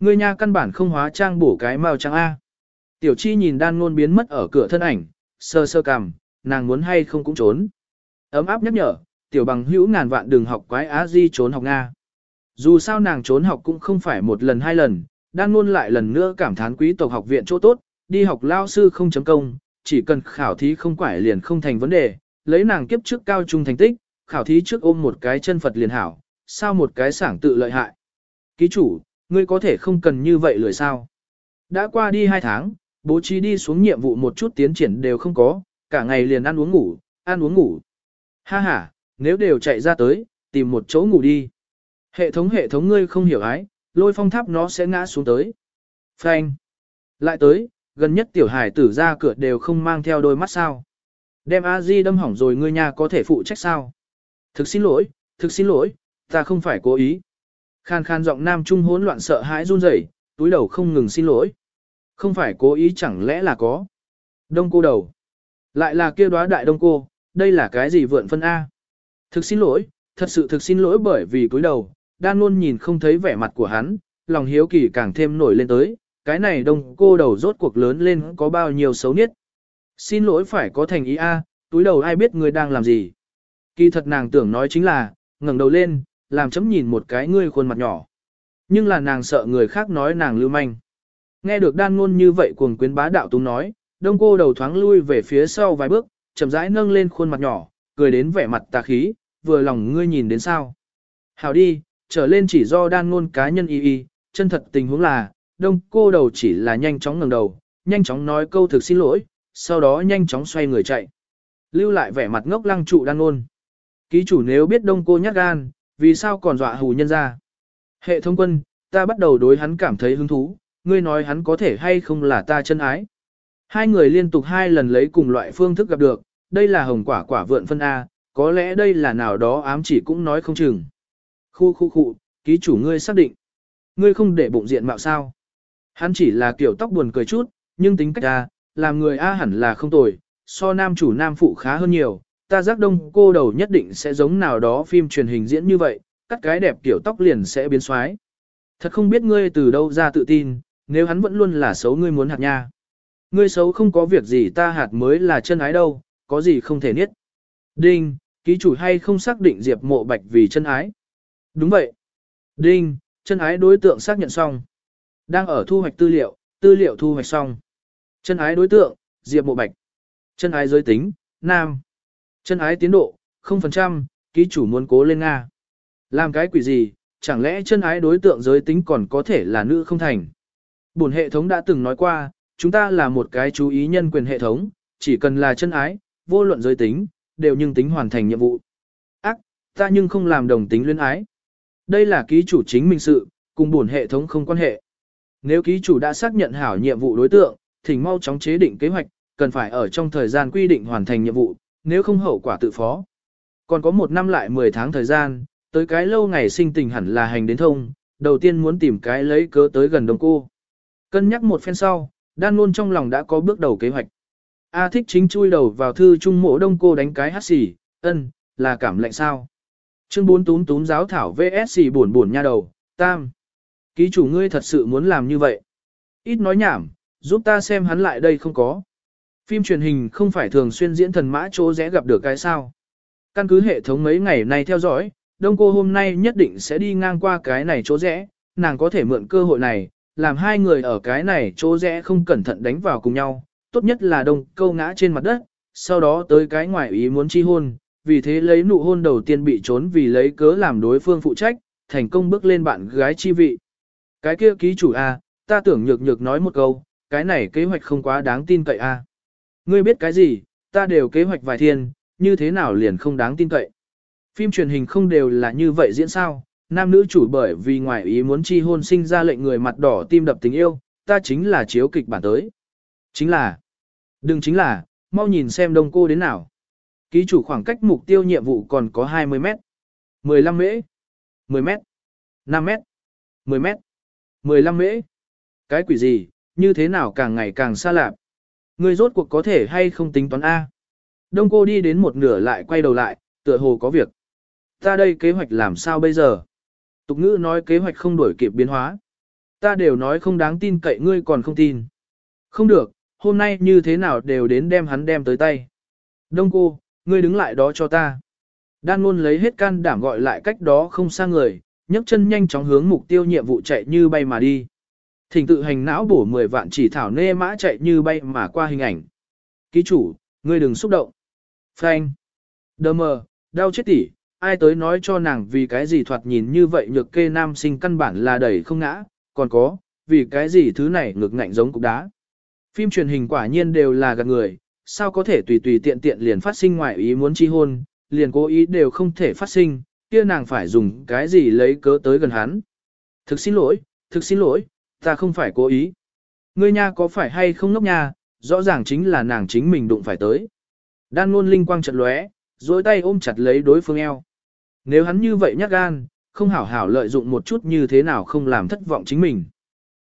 Người nhà căn bản không hóa trang bổ cái màu trang A. Tiểu chi nhìn đan luôn biến mất ở cửa thân ảnh, sơ sơ cằm, nàng muốn hay không cũng trốn. Ấm áp nhắc nhở, tiểu bằng hữu ngàn vạn đường học quái á di trốn học Nga. Dù sao nàng trốn học cũng không phải một lần hai lần, đan luôn lại lần nữa cảm thán quý tộc học viện chỗ tốt, đi học lao sư không chấm công, chỉ cần khảo thí không quải liền không thành vấn đề, lấy nàng kiếp trước cao trung thành tích, khảo thí trước ôm một cái chân Phật liền hảo, sao một cái sảng tự lợi hại. Ký chủ, ngươi có thể không cần như vậy lười sao. Đã qua đi hai tháng, bố trí đi xuống nhiệm vụ một chút tiến triển đều không có, cả ngày liền ăn uống ngủ, ăn uống ngủ. Ha ha, nếu đều chạy ra tới, tìm một chỗ ngủ đi. Hệ thống hệ thống ngươi không hiểu ái, lôi phong tháp nó sẽ ngã xuống tới. Phanh. Lại tới, gần nhất tiểu hải tử ra cửa đều không mang theo đôi mắt sao. Đem a di đâm hỏng rồi ngươi nhà có thể phụ trách sao. Thực xin lỗi, thực xin lỗi, ta không phải cố ý. Khan khan giọng nam trung hỗn loạn sợ hãi run rẩy, túi đầu không ngừng xin lỗi. Không phải cố ý chẳng lẽ là có. Đông cô đầu. Lại là kia đóa đại đông cô, đây là cái gì vượn phân A. Thực xin lỗi, thật sự thực xin lỗi bởi vì cúi đầu, đan luôn nhìn không thấy vẻ mặt của hắn, lòng hiếu kỳ càng thêm nổi lên tới, cái này đông cô đầu rốt cuộc lớn lên có bao nhiêu xấu nhất. Xin lỗi phải có thành ý A, túi đầu ai biết người đang làm gì. Kỳ thật nàng tưởng nói chính là, ngẩng đầu lên, làm chấm nhìn một cái ngươi khuôn mặt nhỏ. Nhưng là nàng sợ người khác nói nàng lưu manh. Nghe được đan ngôn như vậy cuồng quyến bá đạo túng nói, đông cô đầu thoáng lui về phía sau vài bước, chậm rãi nâng lên khuôn mặt nhỏ, cười đến vẻ mặt tà khí, vừa lòng ngươi nhìn đến sao. Hảo đi, trở lên chỉ do đan ngôn cá nhân y y, chân thật tình huống là, đông cô đầu chỉ là nhanh chóng ngẩng đầu, nhanh chóng nói câu thực xin lỗi, sau đó nhanh chóng xoay người chạy. Lưu lại vẻ mặt ngốc lăng trụ đan ngôn. Ký chủ nếu biết đông cô nhát gan, vì sao còn dọa hù nhân ra? Hệ thống quân, ta bắt đầu đối hắn cảm thấy hứng thú, ngươi nói hắn có thể hay không là ta chân ái. Hai người liên tục hai lần lấy cùng loại phương thức gặp được, đây là hồng quả quả vượn phân A, có lẽ đây là nào đó ám chỉ cũng nói không chừng. Khu khu khu, ký chủ ngươi xác định. Ngươi không để bụng diện mạo sao. Hắn chỉ là kiểu tóc buồn cười chút, nhưng tính cách A, làm người A hẳn là không tồi, so nam chủ nam phụ khá hơn nhiều, ta giác đông cô đầu nhất định sẽ giống nào đó phim truyền hình diễn như vậy, cắt cái đẹp kiểu tóc liền sẽ biến xoái. Thật không biết ngươi từ đâu ra tự tin, nếu hắn vẫn luôn là xấu ngươi muốn hạt nha. Ngươi xấu không có việc gì ta hạt mới là chân ái đâu, có gì không thể niết. Đinh, ký chủ hay không xác định Diệp Mộ Bạch vì chân ái? Đúng vậy. Đinh, chân ái đối tượng xác nhận xong. Đang ở thu hoạch tư liệu, tư liệu thu hoạch xong. Chân ái đối tượng, Diệp Mộ Bạch. Chân ái giới tính, nam. Chân ái tiến độ, 0%, ký chủ muốn cố lên Nga. Làm cái quỷ gì, chẳng lẽ chân ái đối tượng giới tính còn có thể là nữ không thành? Bổn hệ thống đã từng nói qua, chúng ta là một cái chú ý nhân quyền hệ thống, chỉ cần là chân ái, vô luận giới tính, đều nhưng tính hoàn thành nhiệm vụ. Ác, ta nhưng không làm đồng tính luyến ái. Đây là ký chủ chính minh sự, cùng bổn hệ thống không quan hệ. Nếu ký chủ đã xác nhận hảo nhiệm vụ đối tượng, thỉnh mau chóng chế định kế hoạch, cần phải ở trong thời gian quy định hoàn thành nhiệm vụ, nếu không hậu quả tự phó. Còn có một năm lại 10 tháng thời gian, tới cái lâu ngày sinh tình hẳn là hành đến thông, đầu tiên muốn tìm cái lấy cớ tới gần đồng cô. Cân nhắc một phen sau, đan luôn trong lòng đã có bước đầu kế hoạch. A thích chính chui đầu vào thư trung mộ đông cô đánh cái hát xì, ân, là cảm lạnh sao. Chương 4 túm túm giáo thảo VSC buồn buồn nha đầu, tam. Ký chủ ngươi thật sự muốn làm như vậy. Ít nói nhảm, giúp ta xem hắn lại đây không có. Phim truyền hình không phải thường xuyên diễn thần mã chỗ rẽ gặp được cái sao. Căn cứ hệ thống mấy ngày nay theo dõi, đông cô hôm nay nhất định sẽ đi ngang qua cái này chỗ rẽ, nàng có thể mượn cơ hội này, làm hai người ở cái này chỗ rẽ không cẩn thận đánh vào cùng nhau, tốt nhất là đông câu ngã trên mặt đất, sau đó tới cái ngoại ý muốn chi hôn, vì thế lấy nụ hôn đầu tiên bị trốn vì lấy cớ làm đối phương phụ trách, thành công bước lên bạn gái chi vị. Cái kia ký chủ A, ta tưởng nhược nhược nói một câu, cái này kế hoạch không quá đáng tin cậy A. Ngươi biết cái gì, ta đều kế hoạch vài thiên, như thế nào liền không đáng tin cậy. Phim truyền hình không đều là như vậy diễn sao, nam nữ chủ bởi vì ngoại ý muốn chi hôn sinh ra lệnh người mặt đỏ tim đập tình yêu, ta chính là chiếu kịch bản tới. Chính là, đừng chính là, mau nhìn xem đông cô đến nào. Ký chủ khoảng cách mục tiêu nhiệm vụ còn có 20 mét, 15 mễ, 10 mét, 5 mét, 10 mét, 15 mễ. Cái quỷ gì, như thế nào càng ngày càng xa lạ. Ngươi rốt cuộc có thể hay không tính toán A. Đông cô đi đến một nửa lại quay đầu lại, tựa hồ có việc. Ta đây kế hoạch làm sao bây giờ? Tục ngữ nói kế hoạch không đổi kịp biến hóa. Ta đều nói không đáng tin cậy ngươi còn không tin. Không được, hôm nay như thế nào đều đến đem hắn đem tới tay. Đông cô, ngươi đứng lại đó cho ta. Đan luôn lấy hết can đảm gọi lại cách đó không xa người, nhấc chân nhanh chóng hướng mục tiêu nhiệm vụ chạy như bay mà đi. Thỉnh tự hành não bổ 10 vạn chỉ thảo nê mã chạy như bay mà qua hình ảnh. Ký chủ, ngươi đừng xúc động. Phanh. Đờ mờ, đau chết tỉ, ai tới nói cho nàng vì cái gì thoạt nhìn như vậy nhược kê nam sinh căn bản là đẩy không ngã, còn có, vì cái gì thứ này ngược ngạnh giống cục đá. Phim truyền hình quả nhiên đều là gạt người, sao có thể tùy tùy tiện tiện liền phát sinh ngoại ý muốn chi hôn, liền cố ý đều không thể phát sinh, kia nàng phải dùng cái gì lấy cớ tới gần hắn. Thực xin lỗi, thực xin lỗi, ta không phải cố ý. Ngươi nha có phải hay không ngốc nha, rõ ràng chính là nàng chính mình đụng phải tới. Đan luôn linh quang trận lóe, dối tay ôm chặt lấy đối phương eo. Nếu hắn như vậy nhát gan, không hảo hảo lợi dụng một chút như thế nào không làm thất vọng chính mình.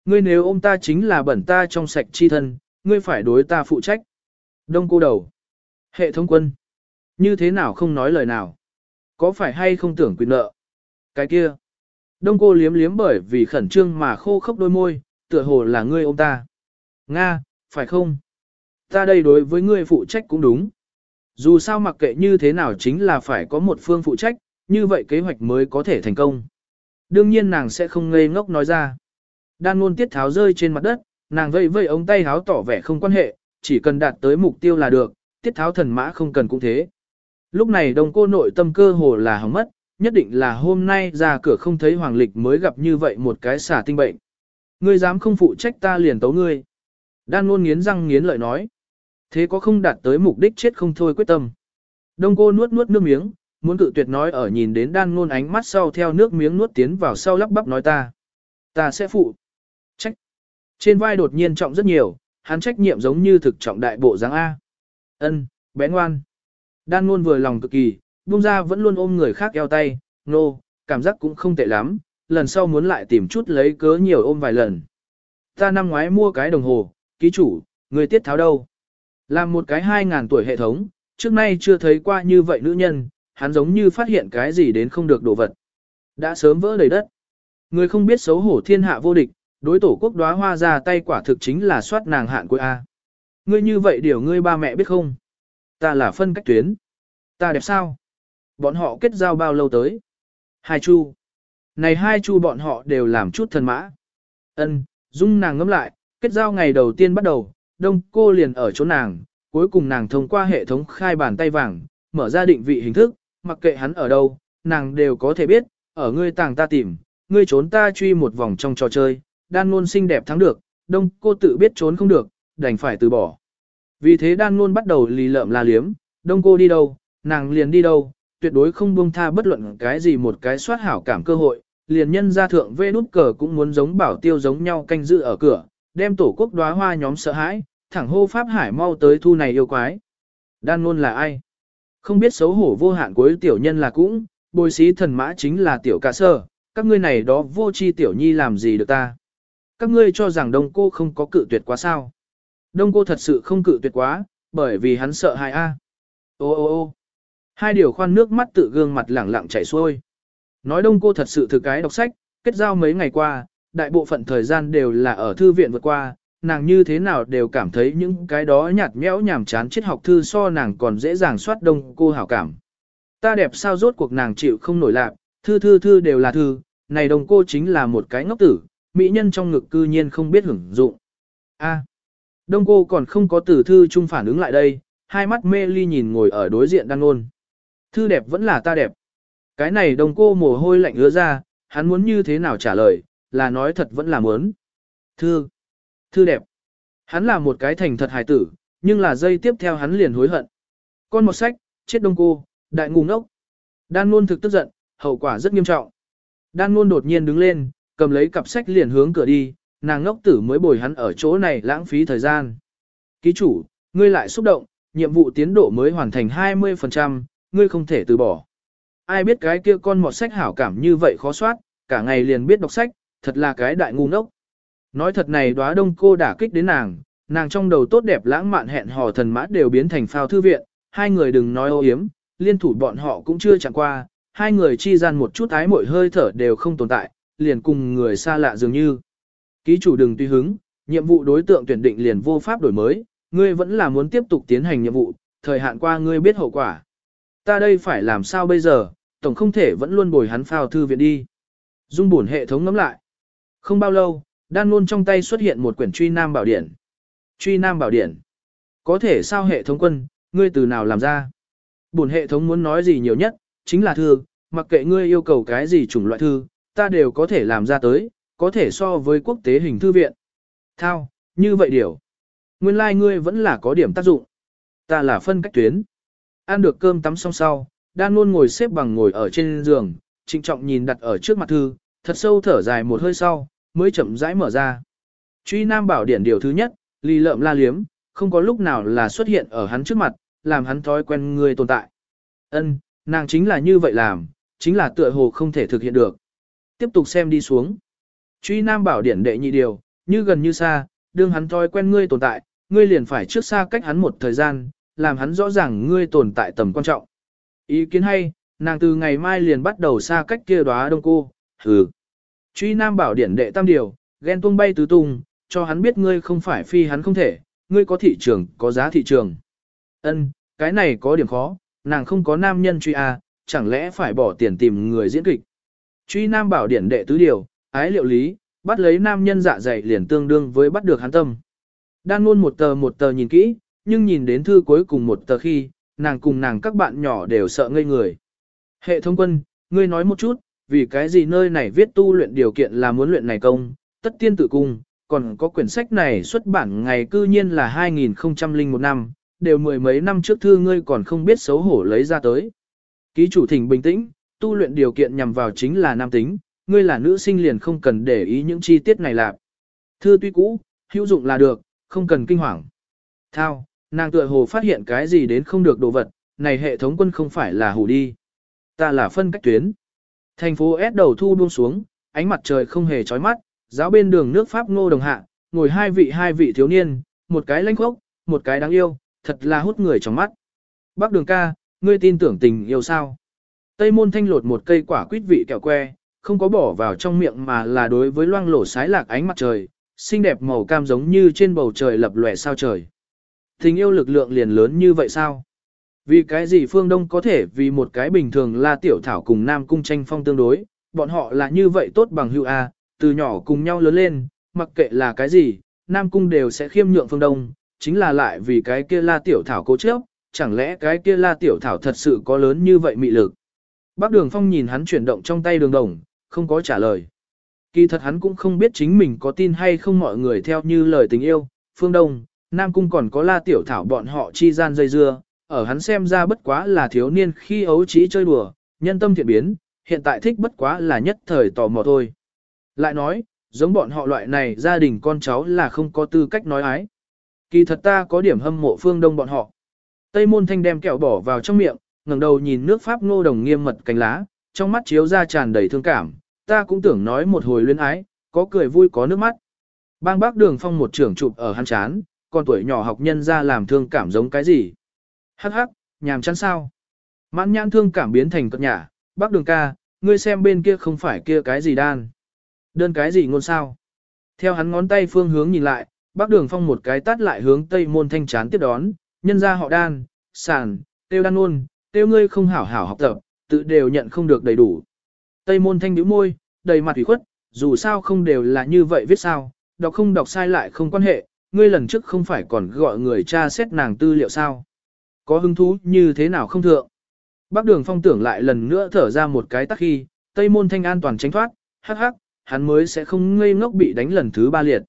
Ngươi nếu ôm ta chính là bẩn ta trong sạch chi thân, ngươi phải đối ta phụ trách. Đông cô đầu. Hệ thống quân. Như thế nào không nói lời nào. Có phải hay không tưởng quyền nợ? Cái kia. Đông cô liếm liếm bởi vì khẩn trương mà khô khốc đôi môi, tựa hồ là ngươi ôm ta. Nga, phải không? Ta đây đối với ngươi phụ trách cũng đúng. Dù sao mặc kệ như thế nào chính là phải có một phương phụ trách, như vậy kế hoạch mới có thể thành công. Đương nhiên nàng sẽ không ngây ngốc nói ra. Đan luôn tiết tháo rơi trên mặt đất, nàng vây vây ống tay háo tỏ vẻ không quan hệ, chỉ cần đạt tới mục tiêu là được, tiết tháo thần mã không cần cũng thế. Lúc này đồng cô nội tâm cơ hồ là hỏng mất, nhất định là hôm nay ra cửa không thấy hoàng lịch mới gặp như vậy một cái xả tinh bệnh. Ngươi dám không phụ trách ta liền tấu ngươi. Đan luôn nghiến răng nghiến lợi nói. Thế có không đạt tới mục đích chết không thôi quyết tâm. Đông cô nuốt nuốt nước miếng, muốn cự tuyệt nói ở nhìn đến đan ngôn ánh mắt sau theo nước miếng nuốt tiến vào sau lắp bắp nói ta. Ta sẽ phụ. Trách. Trên vai đột nhiên trọng rất nhiều, hắn trách nhiệm giống như thực trọng đại bộ dáng A. Ân, bé ngoan. Đan ngôn vừa lòng cực kỳ, buông ra vẫn luôn ôm người khác eo tay, nô, no, cảm giác cũng không tệ lắm, lần sau muốn lại tìm chút lấy cớ nhiều ôm vài lần. Ta năm ngoái mua cái đồng hồ, ký chủ, người tiết tháo đâu. Làm một cái 2.000 tuổi hệ thống, trước nay chưa thấy qua như vậy nữ nhân, hắn giống như phát hiện cái gì đến không được đồ vật. Đã sớm vỡ đầy đất. Người không biết xấu hổ thiên hạ vô địch, đối tổ quốc đóa hoa ra tay quả thực chính là soát nàng hạn cuối A. Ngươi như vậy điều ngươi ba mẹ biết không? Ta là phân cách tuyến. Ta đẹp sao? Bọn họ kết giao bao lâu tới? Hai chu. Này hai chu bọn họ đều làm chút thần mã. Ân, dung nàng ngẫm lại, kết giao ngày đầu tiên bắt đầu, đông cô liền ở chỗ nàng, cuối cùng nàng thông qua hệ thống khai bàn tay vàng, mở ra định vị hình thức, mặc kệ hắn ở đâu, nàng đều có thể biết, ở ngươi tàng ta tìm, ngươi trốn ta truy một vòng trong trò chơi, đan luôn xinh đẹp thắng được, đông cô tự biết trốn không được, đành phải từ bỏ. Vì thế đan luôn bắt đầu lì lợm la liếm, đông cô đi đâu, nàng liền đi đâu, tuyệt đối không buông tha bất luận cái gì một cái soát hảo cảm cơ hội, liền nhân gia thượng vê nút cờ cũng muốn giống bảo tiêu giống nhau canh giữ ở cửa, đem tổ quốc đóa hoa nhóm sợ hãi, thẳng hô Pháp Hải mau tới thu này yêu quái. Đan luôn là ai? Không biết xấu hổ vô hạn cuối tiểu nhân là cũng, bồi sĩ thần mã chính là tiểu ca sơ, các ngươi này đó vô chi tiểu nhi làm gì được ta. Các ngươi cho rằng đông cô không có cự tuyệt quá sao. Đông cô thật sự không cự tuyệt quá, bởi vì hắn sợ hại a. Ô ô ô hai điều khoan nước mắt tự gương mặt lẳng lặng chảy xuôi. Nói đông cô thật sự thực cái đọc sách, kết giao mấy ngày qua, đại bộ phận thời gian đều là ở thư viện vượt qua, nàng như thế nào đều cảm thấy những cái đó nhạt nhẽo nhàm chán triết học thư so nàng còn dễ dàng soát đông cô hảo cảm. Ta đẹp sao rốt cuộc nàng chịu không nổi lạc, thư thư thư đều là thư, này đông cô chính là một cái ngốc tử, mỹ nhân trong ngực cư nhiên không biết hưởng dụng. A, đông cô còn không có tử thư chung phản ứng lại đây, hai mắt mê ly nhìn ngồi ở đối diện đang ôn. Thư đẹp vẫn là ta đẹp. Cái này đồng cô mồ hôi lạnh ứa ra, hắn muốn như thế nào trả lời, là nói thật vẫn là muốn. Thư, Thư đẹp. Hắn là một cái thành thật hài tử, nhưng là dây tiếp theo hắn liền hối hận. Con một sách, chết đông cô, đại ngu ngốc. Đan luôn thực tức giận, hậu quả rất nghiêm trọng. Đan luôn đột nhiên đứng lên, cầm lấy cặp sách liền hướng cửa đi, nàng ngốc tử mới bồi hắn ở chỗ này lãng phí thời gian. Ký chủ, ngươi lại xúc động, nhiệm vụ tiến độ mới hoàn thành 20%, ngươi không thể từ bỏ. Ai biết cái kia con mọt sách hảo cảm như vậy khó soát, cả ngày liền biết đọc sách, thật là cái đại ngu ngốc. Nói thật này đóa đông cô đả kích đến nàng, nàng trong đầu tốt đẹp lãng mạn hẹn hò thần mã đều biến thành phao thư viện, hai người đừng nói ô hiếm, liên thủ bọn họ cũng chưa chẳng qua, hai người chi gian một chút ái mội hơi thở đều không tồn tại, liền cùng người xa lạ dường như. Ký chủ đừng tùy hứng, nhiệm vụ đối tượng tuyển định liền vô pháp đổi mới, ngươi vẫn là muốn tiếp tục tiến hành nhiệm vụ, thời hạn qua ngươi biết hậu quả. Ta đây phải làm sao bây giờ, tổng không thể vẫn luôn bồi hắn phao thư viện đi. Dung buồn hệ thống ngắm lại. Không bao lâu, đan luôn trong tay xuất hiện một quyển truy nam bảo điển. Truy nam bảo điển. Có thể sao hệ thống quân, ngươi từ nào làm ra? Buồn hệ thống muốn nói gì nhiều nhất, chính là thư, mặc kệ ngươi yêu cầu cái gì chủng loại thư, ta đều có thể làm ra tới, có thể so với quốc tế hình thư viện. Thao, như vậy điều. Nguyên lai like ngươi vẫn là có điểm tác dụng. Ta là phân cách tuyến. Ăn được cơm tắm xong sau, đan luôn ngồi xếp bằng ngồi ở trên giường, trịnh trọng nhìn đặt ở trước mặt thư, thật sâu thở dài một hơi sau, mới chậm rãi mở ra. Truy Nam Bảo Điển điều thứ nhất, lì lợm la liếm, không có lúc nào là xuất hiện ở hắn trước mặt, làm hắn thói quen người tồn tại. Ân, nàng chính là như vậy làm, chính là tựa hồ không thể thực hiện được. Tiếp tục xem đi xuống. Truy Nam Bảo Điển đệ nhị điều, như gần như xa, đương hắn thói quen ngươi tồn tại, ngươi liền phải trước xa cách hắn một thời gian, làm hắn rõ ràng ngươi tồn tại tầm quan trọng. Ý kiến hay, nàng từ ngày mai liền bắt đầu xa cách kia đóa đông cô, hừ. Truy Nam Bảo Điển đệ tam điều, ghen tuông bay tứ tung, cho hắn biết ngươi không phải phi hắn không thể, ngươi có thị trường, có giá thị trường. Ân, cái này có điểm khó, nàng không có nam nhân truy a, chẳng lẽ phải bỏ tiền tìm người diễn kịch. Truy Nam Bảo Điển đệ tứ điều, ái liệu lý, bắt lấy nam nhân dạ dày liền tương đương với bắt được hắn tâm. Đan luôn một tờ một tờ nhìn kỹ, nhưng nhìn đến thư cuối cùng một tờ khi, nàng cùng nàng các bạn nhỏ đều sợ ngây người. Hệ thống quân, ngươi nói một chút, vì cái gì nơi này viết tu luyện điều kiện là muốn luyện này công, tất tiên tự cung, còn có quyển sách này xuất bản ngày cư nhiên là 2001 năm, đều mười mấy năm trước thư ngươi còn không biết xấu hổ lấy ra tới. Ký chủ thỉnh bình tĩnh, tu luyện điều kiện nhằm vào chính là nam tính, ngươi là nữ sinh liền không cần để ý những chi tiết này lạc. Thư tuy cũ, hữu dụng là được, không cần kinh hoàng. Thao, nàng tựa hồ phát hiện cái gì đến không được đồ vật, này hệ thống quân không phải là hủ đi. Ta là phân cách tuyến. Thành phố S đầu thu buông xuống, ánh mặt trời không hề chói mắt, giáo bên đường nước Pháp ngô đồng hạ, ngồi hai vị hai vị thiếu niên, một cái lãnh khốc, một cái đáng yêu, thật là hút người trong mắt. Bác đường ca, ngươi tin tưởng tình yêu sao? Tây môn thanh lột một cây quả quýt vị kẹo que, không có bỏ vào trong miệng mà là đối với loang lổ sái lạc ánh mặt trời, xinh đẹp màu cam giống như trên bầu trời lập lòe sao trời. Tình yêu lực lượng liền lớn như vậy sao? Vì cái gì phương Đông có thể vì một cái bình thường là tiểu thảo cùng Nam Cung tranh phong tương đối, bọn họ là như vậy tốt bằng hữu A, từ nhỏ cùng nhau lớn lên, mặc kệ là cái gì, Nam Cung đều sẽ khiêm nhượng phương Đông, chính là lại vì cái kia la tiểu thảo cố chấp, chẳng lẽ cái kia la tiểu thảo thật sự có lớn như vậy mị lực. Bác Đường Phong nhìn hắn chuyển động trong tay đường đồng, không có trả lời. Kỳ thật hắn cũng không biết chính mình có tin hay không mọi người theo như lời tình yêu, phương Đông, Nam Cung còn có la tiểu thảo bọn họ chi gian dây dưa, ở hắn xem ra bất quá là thiếu niên khi ấu trí chơi đùa, nhân tâm thiện biến, hiện tại thích bất quá là nhất thời tò mò thôi. Lại nói, giống bọn họ loại này gia đình con cháu là không có tư cách nói ái. Kỳ thật ta có điểm hâm mộ phương đông bọn họ. Tây môn thanh đem kẹo bỏ vào trong miệng, ngẩng đầu nhìn nước Pháp ngô đồng nghiêm mật cánh lá, trong mắt chiếu ra tràn đầy thương cảm, ta cũng tưởng nói một hồi luyến ái, có cười vui có nước mắt. Bang bác đường phong một trưởng chụp ở hắn chán, con tuổi nhỏ học nhân ra làm thương cảm giống cái gì. Hắc hắc, nhàm chán sao. Mãn nhãn thương cảm biến thành cất nhả, bác đường ca, ngươi xem bên kia không phải kia cái gì đan. Đơn cái gì ngôn sao. Theo hắn ngón tay phương hướng nhìn lại, bác đường phong một cái tắt lại hướng tây môn thanh chán tiếp đón, nhân ra họ đan, sản, tiêu đan ngôn, tiêu ngươi không hảo hảo học tập, tự đều nhận không được đầy đủ. Tây môn thanh bĩu môi, đầy mặt ủy khuất, dù sao không đều là như vậy viết sao, đọc không đọc sai lại không quan hệ, ngươi lần trước không phải còn gọi người cha xét nàng tư liệu sao. Có hứng thú như thế nào không thượng. Bác đường phong tưởng lại lần nữa thở ra một cái tắc khi, Tây môn thanh an toàn tránh thoát, hắc hắc, hắn mới sẽ không ngây ngốc bị đánh lần thứ ba liệt.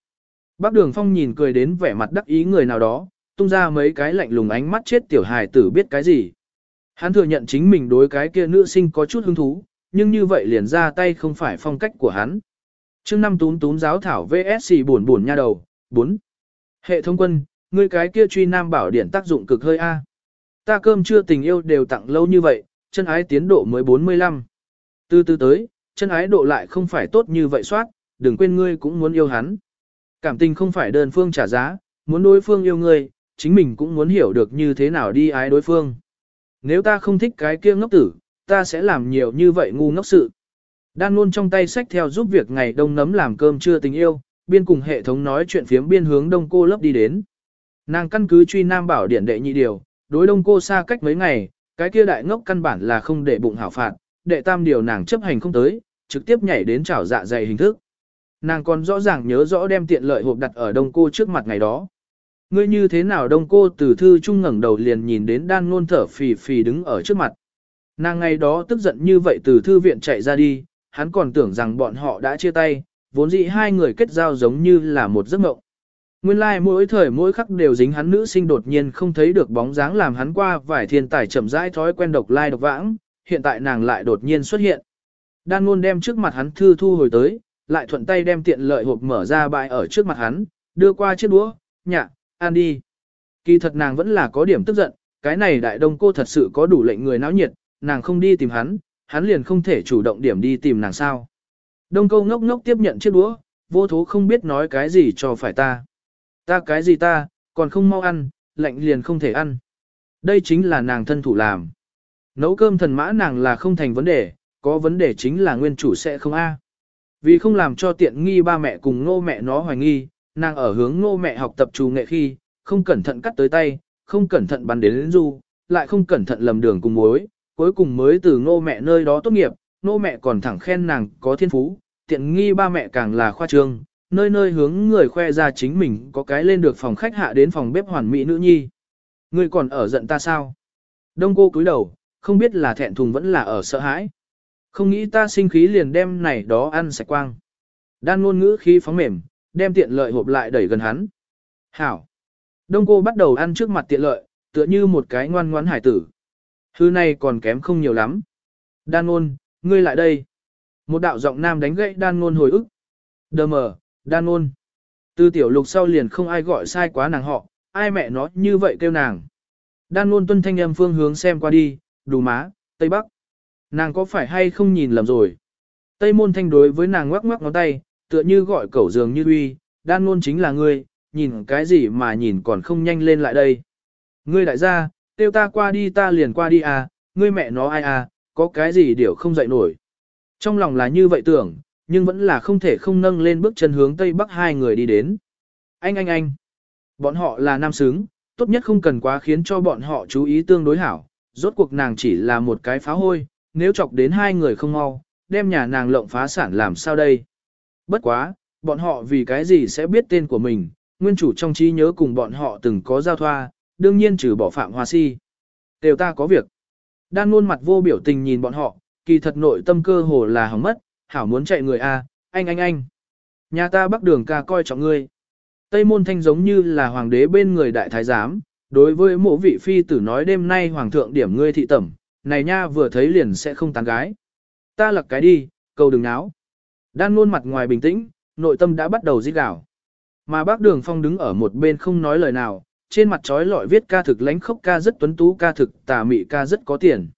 Bác đường phong nhìn cười đến vẻ mặt đắc ý người nào đó, tung ra mấy cái lạnh lùng ánh mắt chết tiểu hài tử biết cái gì. Hắn thừa nhận chính mình đối cái kia nữ sinh có chút hứng thú, nhưng như vậy liền ra tay không phải phong cách của hắn. chương năm tún tún giáo thảo VSC buồn buồn nha đầu, 4. Hệ thống quân, ngươi cái kia truy nam bảo điển tác dụng cực hơi A. Ta cơm chưa tình yêu đều tặng lâu như vậy, chân ái tiến độ mới 45. Từ từ tới, chân ái độ lại không phải tốt như vậy soát, đừng quên ngươi cũng muốn yêu hắn. Cảm tình không phải đơn phương trả giá, muốn đối phương yêu ngươi, chính mình cũng muốn hiểu được như thế nào đi ái đối phương. Nếu ta không thích cái kia ngốc tử, ta sẽ làm nhiều như vậy ngu ngốc sự. Đan luôn trong tay sách theo giúp việc ngày đông nấm làm cơm chưa tình yêu, biên cùng hệ thống nói chuyện phiếm biên hướng đông cô lớp đi đến. Nàng căn cứ truy nam bảo điển đệ nhị điều, đối đông cô xa cách mấy ngày, cái kia đại ngốc căn bản là không để bụng hảo phạt, đệ tam điều nàng chấp hành không tới, trực tiếp nhảy đến chảo dạ dày hình thức. Nàng còn rõ ràng nhớ rõ đem tiện lợi hộp đặt ở đông cô trước mặt ngày đó. Ngươi như thế nào đông cô từ thư trung ngẩng đầu liền nhìn đến đan ngôn thở phì phì đứng ở trước mặt. Nàng ngày đó tức giận như vậy từ thư viện chạy ra đi, hắn còn tưởng rằng bọn họ đã chia tay, vốn dĩ hai người kết giao giống như là một giấc mộng. Nguyên lai like mỗi thời mỗi khắc đều dính hắn nữ sinh đột nhiên không thấy được bóng dáng làm hắn qua vài thiên tài chậm rãi thói quen độc lai like độc vãng, hiện tại nàng lại đột nhiên xuất hiện. Đan ngôn đem trước mặt hắn thư thu hồi tới, lại thuận tay đem tiện lợi hộp mở ra bãi ở trước mặt hắn, đưa qua chiếc đũa, nhạ, ăn đi. Kỳ thật nàng vẫn là có điểm tức giận, cái này đại đông cô thật sự có đủ lệnh người náo nhiệt, nàng không đi tìm hắn, hắn liền không thể chủ động điểm đi tìm nàng sao. Đông câu ngốc ngốc tiếp nhận chiếc đũa, vô thố không biết nói cái gì cho phải ta. Ta cái gì ta, còn không mau ăn, lạnh liền không thể ăn. Đây chính là nàng thân thủ làm. Nấu cơm thần mã nàng là không thành vấn đề, có vấn đề chính là nguyên chủ sẽ không a. Vì không làm cho tiện nghi ba mẹ cùng ngô mẹ nó hoài nghi, nàng ở hướng ngô mẹ học tập trù nghệ khi, không cẩn thận cắt tới tay, không cẩn thận bắn đến, đến du, lại không cẩn thận lầm đường cùng mối, cuối cùng mới từ ngô mẹ nơi đó tốt nghiệp, nô mẹ còn thẳng khen nàng có thiên phú, tiện nghi ba mẹ càng là khoa trương, nơi nơi hướng người khoe ra chính mình có cái lên được phòng khách hạ đến phòng bếp hoàn mỹ nữ nhi. Ngươi còn ở giận ta sao? Đông cô cúi đầu, không biết là thẹn thùng vẫn là ở sợ hãi. Không nghĩ ta sinh khí liền đem này đó ăn sạch quang. Đan ngôn ngữ khí phóng mềm, đem tiện lợi hộp lại đẩy gần hắn. Hảo. Đông cô bắt đầu ăn trước mặt tiện lợi, tựa như một cái ngoan ngoãn hải tử. Thứ này còn kém không nhiều lắm. Đan ngôn, ngươi lại đây. Một đạo giọng nam đánh gãy đan ngôn hồi ức. Đờ mờ, đan ngôn. Từ tiểu lục sau liền không ai gọi sai quá nàng họ, ai mẹ nó như vậy kêu nàng. Đan ngôn tuân thanh âm phương hướng xem qua đi, đủ má, tây bắc. Nàng có phải hay không nhìn lầm rồi? Tây môn thanh đối với nàng ngoắc ngoắc ngón tay, tựa như gọi cẩu dường như uy, đan ngôn chính là ngươi, nhìn cái gì mà nhìn còn không nhanh lên lại đây. Ngươi đại gia, tiêu ta qua đi ta liền qua đi à, ngươi mẹ nó ai à, có cái gì điều không dậy nổi. Trong lòng là như vậy tưởng, nhưng vẫn là không thể không nâng lên bước chân hướng tây bắc hai người đi đến. Anh anh anh, bọn họ là nam xứng, tốt nhất không cần quá khiến cho bọn họ chú ý tương đối hảo, rốt cuộc nàng chỉ là một cái phá hôi, nếu chọc đến hai người không mau, đem nhà nàng lộng phá sản làm sao đây. Bất quá, bọn họ vì cái gì sẽ biết tên của mình, nguyên chủ trong trí nhớ cùng bọn họ từng có giao thoa, đương nhiên trừ bỏ phạm hoa si. Đều ta có việc. Đan luôn mặt vô biểu tình nhìn bọn họ, kỳ thật nội tâm cơ hồ là hỏng mất, hảo muốn chạy người a, anh anh anh. Nhà ta bắc đường ca coi trọng ngươi. Tây môn thanh giống như là hoàng đế bên người đại thái giám, đối với mộ vị phi tử nói đêm nay hoàng thượng điểm ngươi thị tẩm, này nha vừa thấy liền sẽ không tán gái. Ta lật cái đi, cầu đừng náo. Đan luôn mặt ngoài bình tĩnh, nội tâm đã bắt đầu giết gào. Mà bác đường phong đứng ở một bên không nói lời nào, trên mặt trói lọi viết ca thực lánh khốc ca rất tuấn tú ca thực tà mị ca rất có tiền.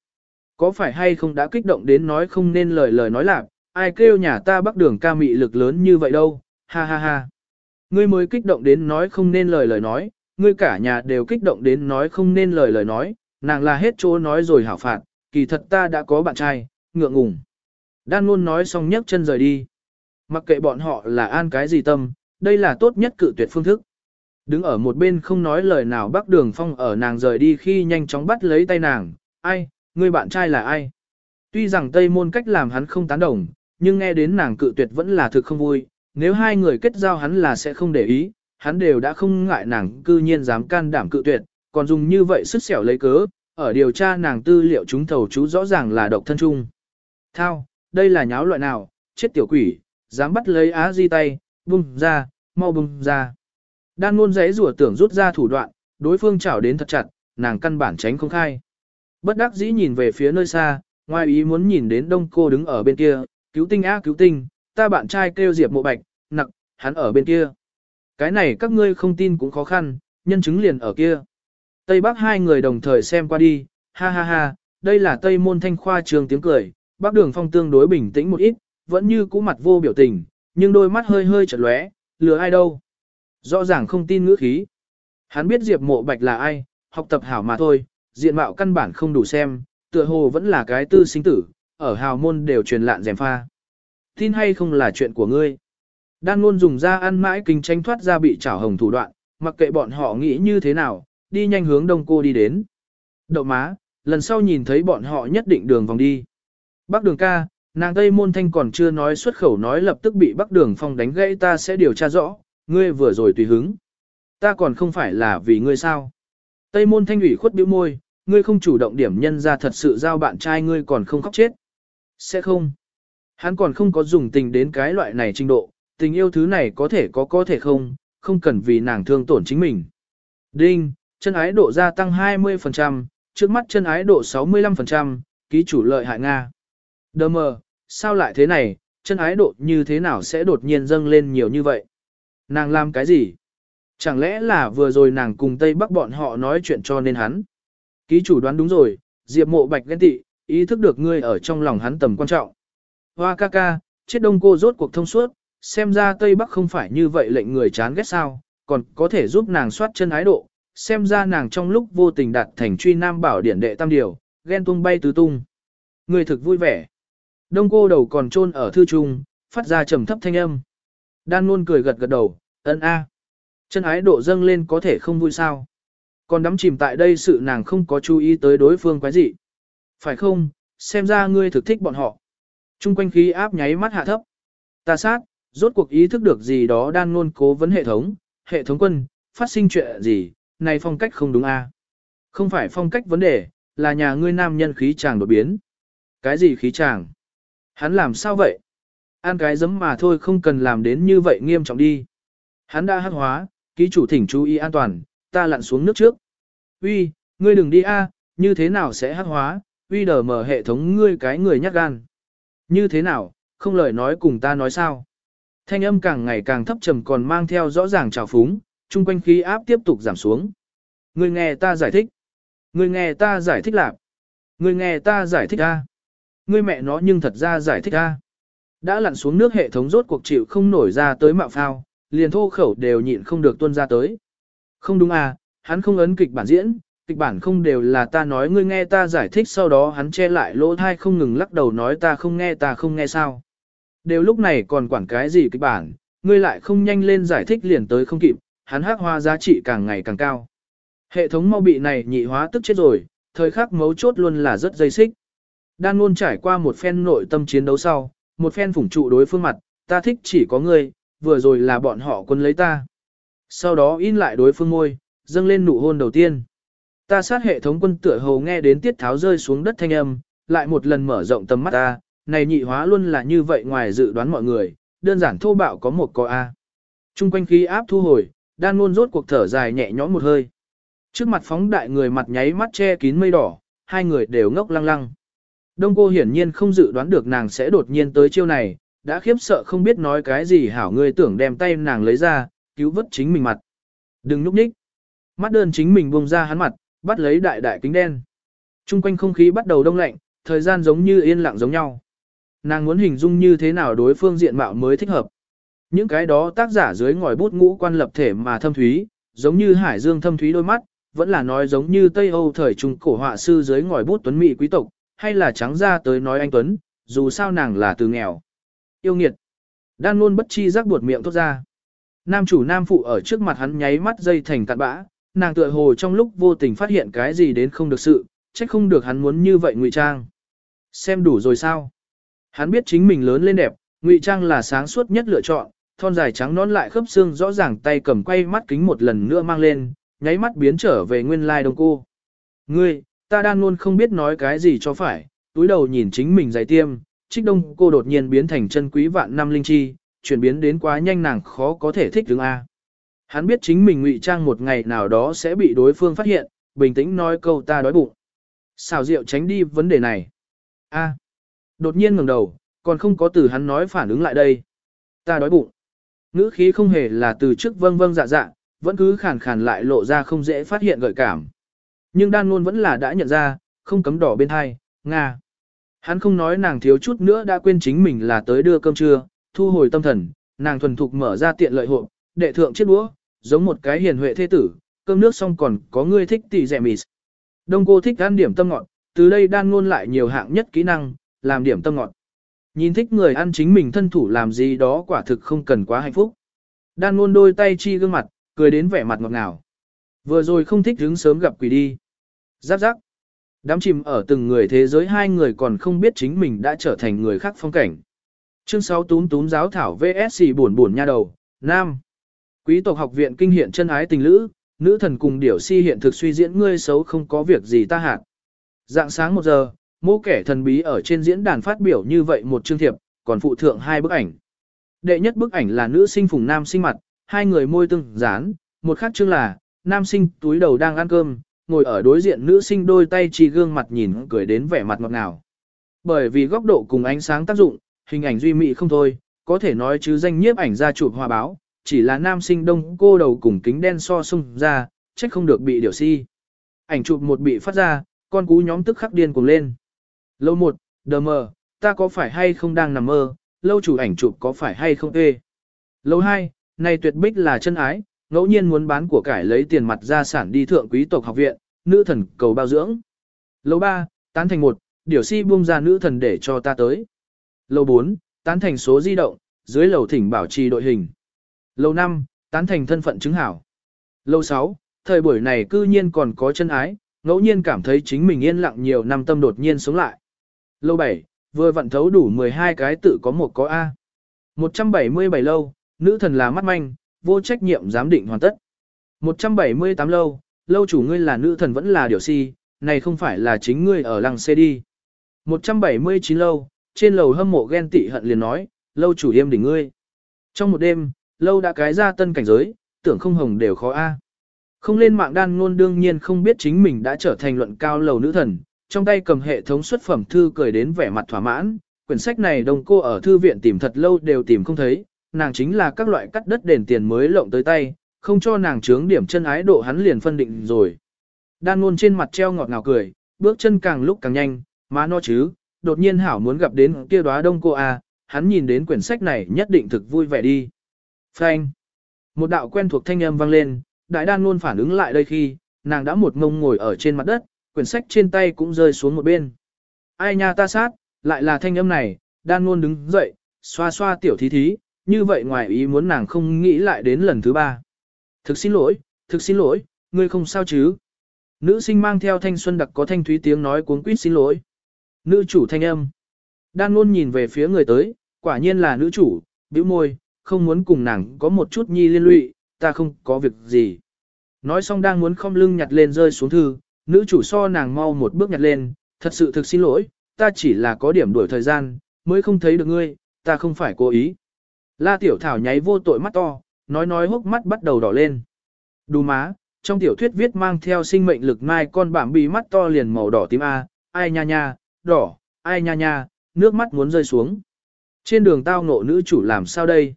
Có phải hay không đã kích động đến nói không nên lời lời nói lạc, ai kêu nhà ta bắc đường ca mị lực lớn như vậy đâu, ha ha ha. Ngươi mới kích động đến nói không nên lời lời nói, ngươi cả nhà đều kích động đến nói không nên lời lời nói, nàng là hết chỗ nói rồi hảo phạt, kỳ thật ta đã có bạn trai, ngượng ngùng. Đan luôn nói xong nhấc chân rời đi. Mặc kệ bọn họ là an cái gì tâm, đây là tốt nhất cự tuyệt phương thức. Đứng ở một bên không nói lời nào bác đường phong ở nàng rời đi khi nhanh chóng bắt lấy tay nàng, ai, người bạn trai là ai? Tuy rằng tây môn cách làm hắn không tán đồng, nhưng nghe đến nàng cự tuyệt vẫn là thực không vui, nếu hai người kết giao hắn là sẽ không để ý, hắn đều đã không ngại nàng cư nhiên dám can đảm cự tuyệt, còn dùng như vậy sức xẻo lấy cớ, ở điều tra nàng tư liệu chúng thầu chú rõ ràng là độc thân chung. Thao, đây là nháo loại nào, chết tiểu quỷ, dám bắt lấy á di tay, bung ra, mau bung ra. Đan ngôn giấy rủa tưởng rút ra thủ đoạn, đối phương chảo đến thật chặt, nàng căn bản tránh không khai. Bất đắc dĩ nhìn về phía nơi xa, ngoài ý muốn nhìn đến đông cô đứng ở bên kia, cứu tinh á cứu tinh, ta bạn trai kêu Diệp Mộ Bạch, nặc, hắn ở bên kia. Cái này các ngươi không tin cũng khó khăn, nhân chứng liền ở kia. Tây Bắc hai người đồng thời xem qua đi, ha ha ha, đây là Tây Môn Thanh Khoa trường tiếng cười, Bắc Đường Phong tương đối bình tĩnh một ít, vẫn như cũ mặt vô biểu tình, nhưng đôi mắt hơi hơi chật lóe, lừa ai đâu. Rõ ràng không tin ngữ khí. Hắn biết Diệp Mộ Bạch là ai, học tập hảo mà thôi, diện mạo căn bản không đủ xem, tựa hồ vẫn là cái tư sinh tử, ở hào môn đều truyền lạn dèm pha. Tin hay không là chuyện của ngươi. Đan luôn dùng ra ăn mãi kinh tranh thoát ra bị trảo hồng thủ đoạn, mặc kệ bọn họ nghĩ như thế nào, đi nhanh hướng đông cô đi đến. Đậu má, lần sau nhìn thấy bọn họ nhất định đường vòng đi. Bắc đường ca, nàng Tây Môn Thanh còn chưa nói xuất khẩu nói lập tức bị Bắc đường phong đánh gãy ta sẽ điều tra rõ, ngươi vừa rồi tùy hứng. Ta còn không phải là vì ngươi sao. Tây Môn Thanh ủy khuất bĩu môi, ngươi không chủ động điểm nhân ra thật sự giao bạn trai ngươi còn không khóc chết. Sẽ không. Hắn còn không có dùng tình đến cái loại này trình độ, tình yêu thứ này có thể có có thể không, không cần vì nàng thương tổn chính mình. Đinh, chân ái độ gia tăng 20%, trước mắt chân ái độ 65%, ký chủ lợi hại Nga. Đơ mờ, sao lại thế này, chân ái độ như thế nào sẽ đột nhiên dâng lên nhiều như vậy? Nàng làm cái gì? Chẳng lẽ là vừa rồi nàng cùng Tây Bắc bọn họ nói chuyện cho nên hắn? Ký chủ đoán đúng rồi, Diệp mộ bạch ghen tị, ý thức được ngươi ở trong lòng hắn tầm quan trọng. Hoa ca ca, chết đông cô rốt cuộc thông suốt, xem ra Tây Bắc không phải như vậy lệnh người chán ghét sao, còn có thể giúp nàng soát chân ái độ, xem ra nàng trong lúc vô tình đạt thành truy nam bảo điển đệ tam điều, ghen tung bay tứ tung. Người thực vui vẻ. Đông cô đầu còn chôn ở thư trung, phát ra trầm thấp thanh âm. Đan luôn cười gật gật đầu, ân a. Chân ái độ dâng lên có thể không vui sao. Còn đắm chìm tại đây sự nàng không có chú ý tới đối phương quái gì. Phải không, xem ra ngươi thực thích bọn họ. Trung quanh khí áp nháy mắt hạ thấp. Ta sát, rốt cuộc ý thức được gì đó Đan nôn cố vấn hệ thống, hệ thống quân, phát sinh chuyện gì, này phong cách không đúng a Không phải phong cách vấn đề, là nhà ngươi nam nhân khí chàng đột biến. Cái gì khí chàng? Hắn làm sao vậy? An cái giấm mà thôi không cần làm đến như vậy nghiêm trọng đi. Hắn đã hát hóa, ký chủ thỉnh chú ý an toàn, ta lặn xuống nước trước. Uy, ngươi đừng đi a, như thế nào sẽ hát hóa, uy đờ mở hệ thống ngươi cái người nhát gan. Như thế nào, không lời nói cùng ta nói sao. Thanh âm càng ngày càng thấp trầm còn mang theo rõ ràng trào phúng, chung quanh khí áp tiếp tục giảm xuống. Ngươi nghe ta giải thích. Ngươi nghe ta giải thích lạc. Ngươi nghe ta giải thích a. Ngươi mẹ nó nhưng thật ra giải thích a. Đã lặn xuống nước hệ thống rốt cuộc chịu không nổi ra tới mạo phao, liền thô khẩu đều nhịn không được tuôn ra tới. Không đúng à, hắn không ấn kịch bản diễn, kịch bản không đều là ta nói ngươi nghe ta giải thích sau đó hắn che lại lỗ thai không ngừng lắc đầu nói ta không nghe ta không nghe sao. Đều lúc này còn quản cái gì kịch bản, ngươi lại không nhanh lên giải thích liền tới không kịp, hắn hắc hoa giá trị càng ngày càng cao. Hệ thống mau bị này nhị hóa tức chết rồi, thời khắc mấu chốt luôn là rất dây xích. Đan luôn trải qua một phen nội tâm chiến đấu sau, một phen phủng trụ đối phương mặt, ta thích chỉ có ngươi, vừa rồi là bọn họ quân lấy ta. Sau đó in lại đối phương môi, dâng lên nụ hôn đầu tiên. Ta sát hệ thống quân tựa hồ nghe đến tiết tháo rơi xuống đất thanh âm, lại một lần mở rộng tầm mắt ta, này nhị hóa luôn là như vậy ngoài dự đoán mọi người, đơn giản thô bạo có một có A. Trung quanh khí áp thu hồi, đan luôn rốt cuộc thở dài nhẹ nhõm một hơi. Trước mặt phóng đại người mặt nháy mắt che kín mây đỏ, hai người đều ngốc lăng lăng. Đông cô hiển nhiên không dự đoán được nàng sẽ đột nhiên tới chiêu này, đã khiếp sợ không biết nói cái gì hảo ngươi tưởng đem tay nàng lấy ra, cứu vớt chính mình mặt. Đừng núp nhích. Mắt đơn chính mình buông ra hắn mặt, bắt lấy đại đại kính đen. Trung quanh không khí bắt đầu đông lạnh, thời gian giống như yên lặng giống nhau. Nàng muốn hình dung như thế nào đối phương diện mạo mới thích hợp. Những cái đó tác giả dưới ngòi bút ngũ quan lập thể mà thâm thúy, giống như hải dương thâm thúy đôi mắt, vẫn là nói giống như Tây Âu thời trung cổ họa sư dưới ngòi bút tuấn mỹ quý tộc, hay là trắng ra tới nói anh tuấn, dù sao nàng là từ nghèo. Yêu nghiệt. Đan luôn bất chi giác buột miệng tốt ra. Nam chủ nam phụ ở trước mặt hắn nháy mắt dây thành cạn bã, nàng tựa hồ trong lúc vô tình phát hiện cái gì đến không được sự, trách không được hắn muốn như vậy ngụy trang. Xem đủ rồi sao? Hắn biết chính mình lớn lên đẹp, ngụy trang là sáng suốt nhất lựa chọn, thon dài trắng nón lại khớp xương rõ ràng tay cầm quay mắt kính một lần nữa mang lên, nháy mắt biến trở về nguyên lai đồng cô. Ngươi, ta đang luôn không biết nói cái gì cho phải, túi đầu nhìn chính mình giày tiêm, trích đông cô đột nhiên biến thành chân quý vạn năm linh chi, chuyển biến đến quá nhanh nàng khó có thể thích đứng A. Hắn biết chính mình ngụy trang một ngày nào đó sẽ bị đối phương phát hiện, bình tĩnh nói câu ta đói bụng. Xào rượu tránh đi vấn đề này. A. Đột nhiên ngẩng đầu, còn không có từ hắn nói phản ứng lại đây. Ta đói bụng. Ngữ khí không hề là từ trước vâng vâng dạ dạ, vẫn cứ khàn khàn lại lộ ra không dễ phát hiện gợi cảm. Nhưng đan luôn vẫn là đã nhận ra, không cấm đỏ bên hai, Nga. Hắn không nói nàng thiếu chút nữa đã quên chính mình là tới đưa cơm trưa, thu hồi tâm thần, nàng thuần thục mở ra tiện lợi hộp, đệ thượng chiếc đũa, giống một cái hiền huệ thế tử, cơm nước xong còn có người thích tỉ rẻ mì. Đông cô thích ăn điểm tâm ngọt, từ đây đan ngôn lại nhiều hạng nhất kỹ năng, làm điểm tâm ngọt. Nhìn thích người ăn chính mình thân thủ làm gì đó quả thực không cần quá hạnh phúc. Đan ngôn đôi tay chi gương mặt, cười đến vẻ mặt ngọt ngào. Vừa rồi không thích đứng sớm gặp quỷ đi. Giáp giáp. Đám chìm ở từng người thế giới hai người còn không biết chính mình đã trở thành người khác phong cảnh. Chương 6 túm túm giáo thảo VSC buồn buồn nha đầu, Nam. Quý tộc học viện kinh hiện chân ái tình lữ, nữ thần cùng điểu si hiện thực suy diễn ngươi xấu không có việc gì ta hạn. Dạng sáng một giờ, mô kẻ thần bí ở trên diễn đàn phát biểu như vậy một chương thiệp, còn phụ thượng hai bức ảnh. Đệ nhất bức ảnh là nữ sinh phùng nam sinh mặt, hai người môi tương dán, một khác chương là, nam sinh túi đầu đang ăn cơm, ngồi ở đối diện nữ sinh đôi tay chỉ gương mặt nhìn cười đến vẻ mặt ngọt ngào. Bởi vì góc độ cùng ánh sáng tác dụng, hình ảnh duy mỹ không thôi, có thể nói chứ danh nhiếp ảnh ra chụp hòa báo, chỉ là nam sinh đông cô đầu cùng kính đen so sung ra, trách không được bị điều si. Ảnh chụp một bị phát ra, con cú nhóm tức khắc điên cùng lên. Lâu một, đờ mờ, ta có phải hay không đang nằm mơ, lâu chủ ảnh chụp có phải hay không ê. Lâu hai, này tuyệt bích là chân ái, ngẫu nhiên muốn bán của cải lấy tiền mặt ra sản đi thượng quý tộc học viện, nữ thần cầu bao dưỡng. Lâu ba, tán thành một, điều si buông ra nữ thần để cho ta tới. Lâu bốn, tán thành số di động, dưới lầu thỉnh bảo trì đội hình. Lâu năm, tán thành thân phận chứng hảo. Lâu sáu, thời buổi này cư nhiên còn có chân ái, ngẫu nhiên cảm thấy chính mình yên lặng nhiều năm tâm đột nhiên sống lại. Lâu 7, vừa vận thấu đủ 12 cái tự có một có A. 177 lâu, nữ thần là mắt manh, vô trách nhiệm giám định hoàn tất. 178 lâu, lâu chủ ngươi là nữ thần vẫn là điều si, này không phải là chính ngươi ở lăng xe đi. 179 lâu, trên lầu hâm mộ ghen tị hận liền nói, lâu chủ yêm đỉnh ngươi. Trong một đêm, lâu đã cái ra tân cảnh giới, tưởng không hồng đều khó A. Không lên mạng đan ngôn đương nhiên không biết chính mình đã trở thành luận cao lầu nữ thần, trong tay cầm hệ thống xuất phẩm thư cười đến vẻ mặt thỏa mãn, quyển sách này đồng cô ở thư viện tìm thật lâu đều tìm không thấy, nàng chính là các loại cắt đất đền tiền mới lộng tới tay, không cho nàng trướng điểm chân ái độ hắn liền phân định rồi. Đan ngôn trên mặt treo ngọt ngào cười, bước chân càng lúc càng nhanh, má no chứ, đột nhiên hảo muốn gặp đến kia đóa đông cô a, hắn nhìn đến quyển sách này nhất định thực vui vẻ đi. Phanh. Một đạo quen thuộc thanh âm vang lên, đại đan luôn phản ứng lại đây khi, nàng đã một ngông ngồi ở trên mặt đất, quyển sách trên tay cũng rơi xuống một bên. Ai nha ta sát, lại là thanh âm này, đan luôn đứng dậy, xoa xoa tiểu thí thí, như vậy ngoài ý muốn nàng không nghĩ lại đến lần thứ ba. Thực xin lỗi, thực xin lỗi, ngươi không sao chứ. Nữ sinh mang theo thanh xuân đặc có thanh thúy tiếng nói cuốn quýt xin lỗi. Nữ chủ thanh âm. Đan luôn nhìn về phía người tới, quả nhiên là nữ chủ, bĩu môi, không muốn cùng nàng có một chút nhi liên lụy, ta không có việc gì. Nói xong đang muốn không lưng nhặt lên rơi xuống thư, nữ chủ so nàng mau một bước nhặt lên, thật sự thực xin lỗi, ta chỉ là có điểm đuổi thời gian, mới không thấy được ngươi, ta không phải cố ý. La tiểu thảo nháy vô tội mắt to, nói nói hốc mắt bắt đầu đỏ lên. Đù má, trong tiểu thuyết viết mang theo sinh mệnh lực mai con bảm bị mắt to liền màu đỏ tím A, ai nha nha, đỏ, ai nha nha, nước mắt muốn rơi xuống. Trên đường tao ngộ nữ chủ làm sao đây?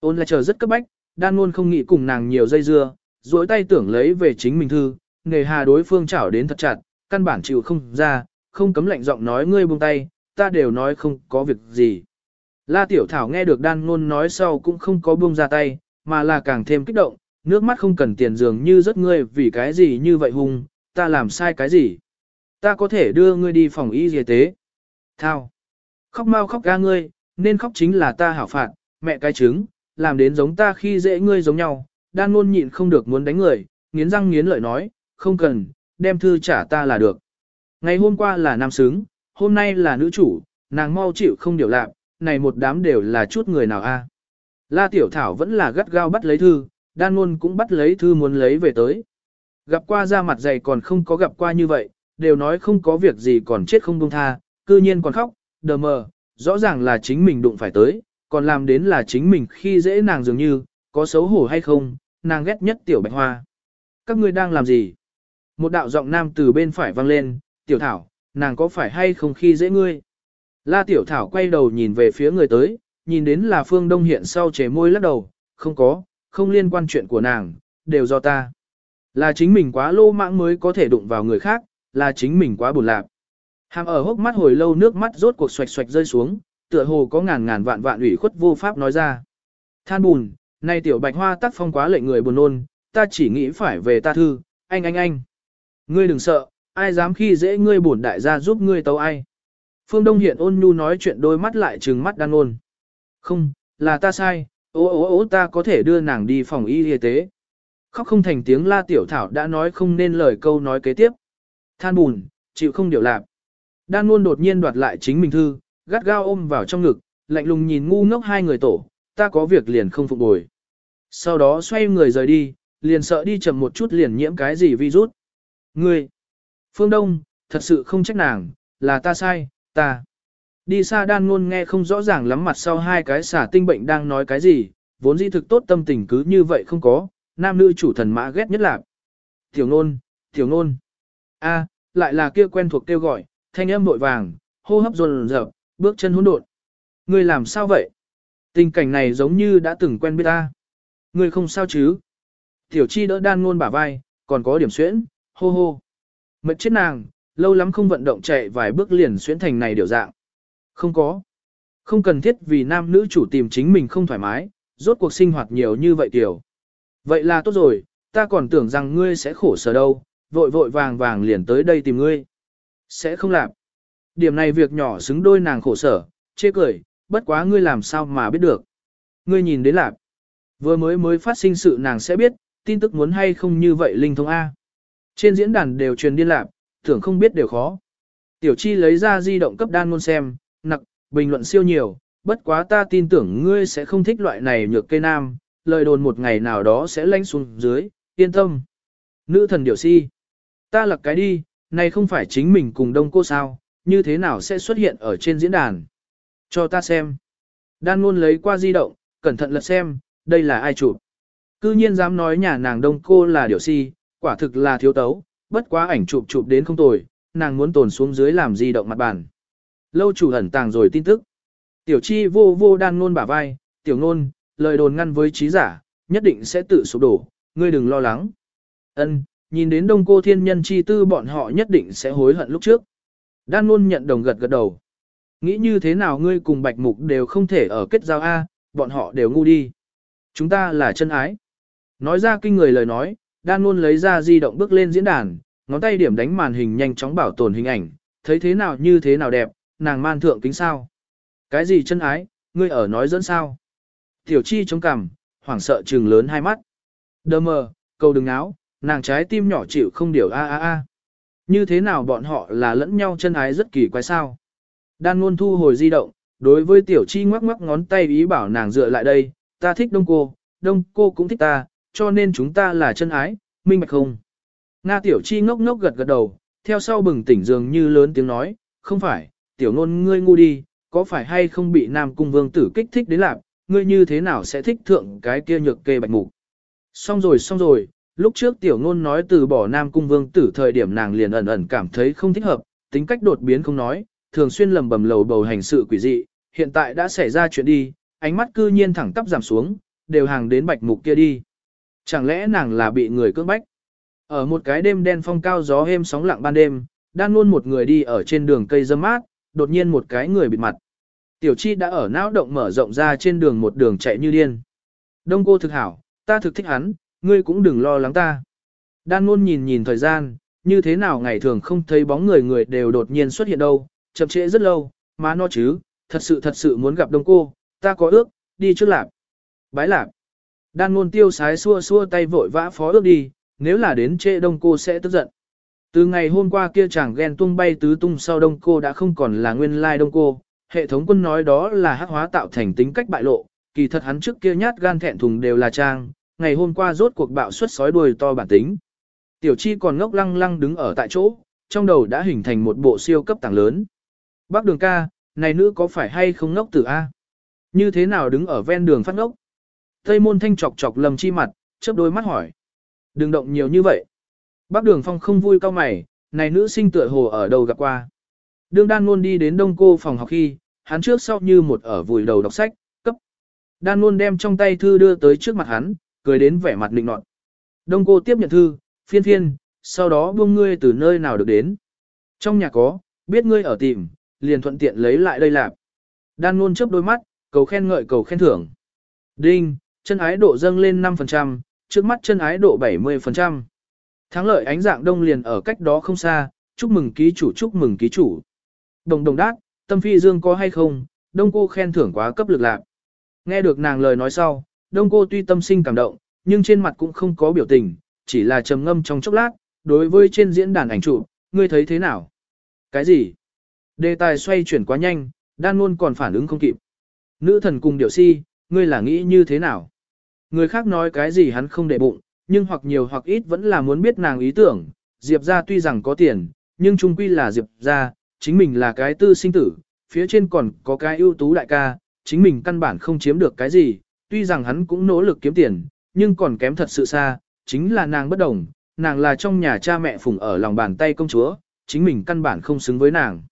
Ôn là chờ rất cấp bách, đan luôn không nghĩ cùng nàng nhiều dây dưa, duỗi tay tưởng lấy về chính mình thư, nghề hà đối phương chảo đến thật chặt, căn bản chịu không ra, không cấm lạnh giọng nói ngươi buông tay, ta đều nói không có việc gì. La Tiểu Thảo nghe được đan ngôn nói sau cũng không có buông ra tay, mà là càng thêm kích động, nước mắt không cần tiền dường như rất ngươi vì cái gì như vậy hung, ta làm sai cái gì. Ta có thể đưa ngươi đi phòng y y tế. Thao. Khóc mau khóc ga ngươi, nên khóc chính là ta hảo phạt, mẹ cái trứng, làm đến giống ta khi dễ ngươi giống nhau, đan ngôn nhịn không được muốn đánh người, nghiến răng nghiến lợi nói, không cần, đem thư trả ta là được. Ngày hôm qua là nam xứng, hôm nay là nữ chủ, nàng mau chịu không điều lạc, này một đám đều là chút người nào a? La Tiểu Thảo vẫn là gắt gao bắt lấy thư, đan ngôn cũng bắt lấy thư muốn lấy về tới. Gặp qua ra mặt dày còn không có gặp qua như vậy, đều nói không có việc gì còn chết không buông tha, cư nhiên còn khóc, đờ mờ, rõ ràng là chính mình đụng phải tới, còn làm đến là chính mình khi dễ nàng dường như, có xấu hổ hay không, nàng ghét nhất tiểu bạch hoa. Các ngươi đang làm gì? Một đạo giọng nam từ bên phải vang lên, tiểu thảo, nàng có phải hay không khi dễ ngươi? La Tiểu Thảo quay đầu nhìn về phía người tới, nhìn đến là Phương Đông hiện sau chế môi lắc đầu, không có, không liên quan chuyện của nàng, đều do ta. Là chính mình quá lô mạng mới có thể đụng vào người khác, là chính mình quá buồn lạc. Hàm ở hốc mắt hồi lâu nước mắt rốt cuộc xoạch xoạch rơi xuống, tựa hồ có ngàn ngàn vạn vạn ủy khuất vô pháp nói ra. Than buồn, nay tiểu bạch hoa tác phong quá lệnh người buồn nôn, ta chỉ nghĩ phải về ta thư, anh anh anh. Ngươi đừng sợ, ai dám khi dễ ngươi bổn đại gia giúp ngươi tấu ai. Phương Đông hiện ôn nhu nói chuyện đôi mắt lại trừng mắt đan ôn. Không, là ta sai, ô ô ô ta có thể đưa nàng đi phòng y y tế. Khóc không thành tiếng la tiểu thảo đã nói không nên lời câu nói kế tiếp. Than bùn, chịu không điều lạc. Đan luôn đột nhiên đoạt lại chính mình thư, gắt gao ôm vào trong ngực, lạnh lùng nhìn ngu ngốc hai người tổ, ta có việc liền không phục bồi. Sau đó xoay người rời đi, liền sợ đi chậm một chút liền nhiễm cái gì virus. Ngươi, Phương Đông, thật sự không trách nàng, là ta sai, ta. Đi xa đan ngôn nghe không rõ ràng lắm mặt sau hai cái xả tinh bệnh đang nói cái gì, vốn dĩ thực tốt tâm tình cứ như vậy không có, nam nữ chủ thần mã ghét nhất là. Tiểu nôn, tiểu nôn. a lại là kia quen thuộc kêu gọi, thanh âm vội vàng, hô hấp rồn rợp, bước chân hỗn độn. Ngươi làm sao vậy? Tình cảnh này giống như đã từng quen biết ta. Ngươi không sao chứ? Tiểu chi đỡ đan ngôn bả vai, còn có điểm xuyễn, hô hô. Mệt chết nàng, lâu lắm không vận động chạy vài bước liền xuyến thành này điều dạng. Không có. Không cần thiết vì nam nữ chủ tìm chính mình không thoải mái, rốt cuộc sinh hoạt nhiều như vậy tiểu. Vậy là tốt rồi, ta còn tưởng rằng ngươi sẽ khổ sở đâu, vội vội vàng vàng liền tới đây tìm ngươi. Sẽ không làm. Điểm này việc nhỏ xứng đôi nàng khổ sở, chê cười, bất quá ngươi làm sao mà biết được. Ngươi nhìn đến lạc. Vừa mới mới phát sinh sự nàng sẽ biết, tin tức muốn hay không như vậy linh thông A. Trên diễn đàn đều truyền điên lạc, tưởng không biết đều khó. Tiểu chi lấy ra di động cấp đan ngôn xem, nặc, bình luận siêu nhiều, bất quá ta tin tưởng ngươi sẽ không thích loại này nhược cây nam, lời đồn một ngày nào đó sẽ lanh xuống dưới, yên tâm. Nữ thần điểu si. Ta lặc cái đi, này không phải chính mình cùng đông cô sao, như thế nào sẽ xuất hiện ở trên diễn đàn. Cho ta xem. Đan ngôn lấy qua di động, cẩn thận lật xem, đây là ai chụp. Cư nhiên dám nói nhà nàng đông cô là điểu si, quả thực là thiếu tấu, bất quá ảnh chụp chụp đến không tồi, nàng muốn tồn xuống dưới làm di động mặt bàn. Lâu chủ ẩn tàng rồi tin tức. Tiểu chi vô vô đan nôn bả vai, tiểu nôn, lời đồn ngăn với trí giả, nhất định sẽ tự sụp đổ, ngươi đừng lo lắng. Ân, nhìn đến đông cô thiên nhân chi tư bọn họ nhất định sẽ hối hận lúc trước. Đan nôn nhận đồng gật gật đầu. Nghĩ như thế nào ngươi cùng bạch mục đều không thể ở kết giao A, bọn họ đều ngu đi. Chúng ta là chân ái. Nói ra kinh người lời nói, đan luôn lấy ra di động bước lên diễn đàn, ngón tay điểm đánh màn hình nhanh chóng bảo tồn hình ảnh, thấy thế nào như thế nào đẹp, nàng man thượng kính sao. Cái gì chân ái, ngươi ở nói dẫn sao? Tiểu chi chống cằm, hoảng sợ trừng lớn hai mắt. Đơ mờ, cầu đừng áo, nàng trái tim nhỏ chịu không điều a a a. Như thế nào bọn họ là lẫn nhau chân ái rất kỳ quái sao? Đan luôn thu hồi di động, đối với tiểu chi ngoắc ngoắc ngón tay ý bảo nàng dựa lại đây, ta thích đông cô, đông cô cũng thích ta, cho nên chúng ta là chân ái, minh bạch không? Nga tiểu chi ngốc ngốc gật gật đầu, theo sau bừng tỉnh dường như lớn tiếng nói, không phải, tiểu ngôn ngươi ngu đi, có phải hay không bị nam cung vương tử kích thích đến lạc, ngươi như thế nào sẽ thích thượng cái kia nhược kê bạch mục. Xong rồi xong rồi, lúc trước tiểu ngôn nói từ bỏ nam cung vương tử thời điểm nàng liền ẩn ẩn cảm thấy không thích hợp, tính cách đột biến không nói, thường xuyên lầm bầm lầu bầu hành sự quỷ dị, hiện tại đã xảy ra chuyện đi, ánh mắt cư nhiên thẳng tắp giảm xuống, đều hàng đến bạch mục kia đi. Chẳng lẽ nàng là bị người cưỡng bách? Ở một cái đêm đen phong cao gió êm sóng lặng ban đêm, đang luôn một người đi ở trên đường cây dâm mát, đột nhiên một cái người bịt mặt. Tiểu chi đã ở não động mở rộng ra trên đường một đường chạy như điên. Đông cô thực hảo, ta thực thích hắn, ngươi cũng đừng lo lắng ta. Đan luôn nhìn nhìn thời gian, như thế nào ngày thường không thấy bóng người người đều đột nhiên xuất hiện đâu, chậm trễ rất lâu, má nó chứ, thật sự thật sự muốn gặp đông cô, ta có ước, đi trước lạp. Bái lạp. Đan ngôn tiêu sái xua xua tay vội vã phó ước đi, nếu là đến trễ đông cô sẽ tức giận. Từ ngày hôm qua kia chàng ghen tung bay tứ tung sau đông cô đã không còn là nguyên lai đông cô, hệ thống quân nói đó là hắc hóa tạo thành tính cách bại lộ, kỳ thật hắn trước kia nhát gan thẹn thùng đều là trang, ngày hôm qua rốt cuộc bạo suất sói đuôi to bản tính. Tiểu chi còn ngốc lăng lăng đứng ở tại chỗ, trong đầu đã hình thành một bộ siêu cấp tảng lớn. Bác đường ca, này nữ có phải hay không ngốc tử A? Như thế nào đứng ở ven đường phát ngốc? Tây môn thanh chọc chọc lầm chi mặt, chớp đôi mắt hỏi. Đừng động nhiều như vậy. Bác đường phong không vui cao mày, này nữ sinh tựa hồ ở đầu gặp qua. Đương đan luôn đi đến đông cô phòng học khi, hắn trước sau như một ở vùi đầu đọc sách, cấp. Đan luôn đem trong tay thư đưa tới trước mặt hắn, cười đến vẻ mặt định nọt. Đông cô tiếp nhận thư, phiên phiên, sau đó buông ngươi từ nơi nào được đến. Trong nhà có, biết ngươi ở tìm, liền thuận tiện lấy lại đây lạp. Đan luôn chớp đôi mắt, cầu khen ngợi cầu khen thưởng. Đinh, chân ái độ dâng lên 5%, trước mắt chân ái độ 70%. Thắng lợi ánh dạng đông liền ở cách đó không xa, chúc mừng ký chủ chúc mừng ký chủ. Đồng đồng đát, tâm phi dương có hay không, đông cô khen thưởng quá cấp lực lạc. Nghe được nàng lời nói sau, đông cô tuy tâm sinh cảm động, nhưng trên mặt cũng không có biểu tình, chỉ là trầm ngâm trong chốc lát, đối với trên diễn đàn ảnh chụp, ngươi thấy thế nào? Cái gì? Đề tài xoay chuyển quá nhanh, đan luôn còn phản ứng không kịp. Nữ thần cùng điệu si, ngươi là nghĩ như thế nào? Người khác nói cái gì hắn không để bụng, nhưng hoặc nhiều hoặc ít vẫn là muốn biết nàng ý tưởng. Diệp ra tuy rằng có tiền, nhưng trung quy là Diệp ra, chính mình là cái tư sinh tử, phía trên còn có cái ưu tú đại ca, chính mình căn bản không chiếm được cái gì, tuy rằng hắn cũng nỗ lực kiếm tiền, nhưng còn kém thật sự xa, chính là nàng bất đồng, nàng là trong nhà cha mẹ phùng ở lòng bàn tay công chúa, chính mình căn bản không xứng với nàng.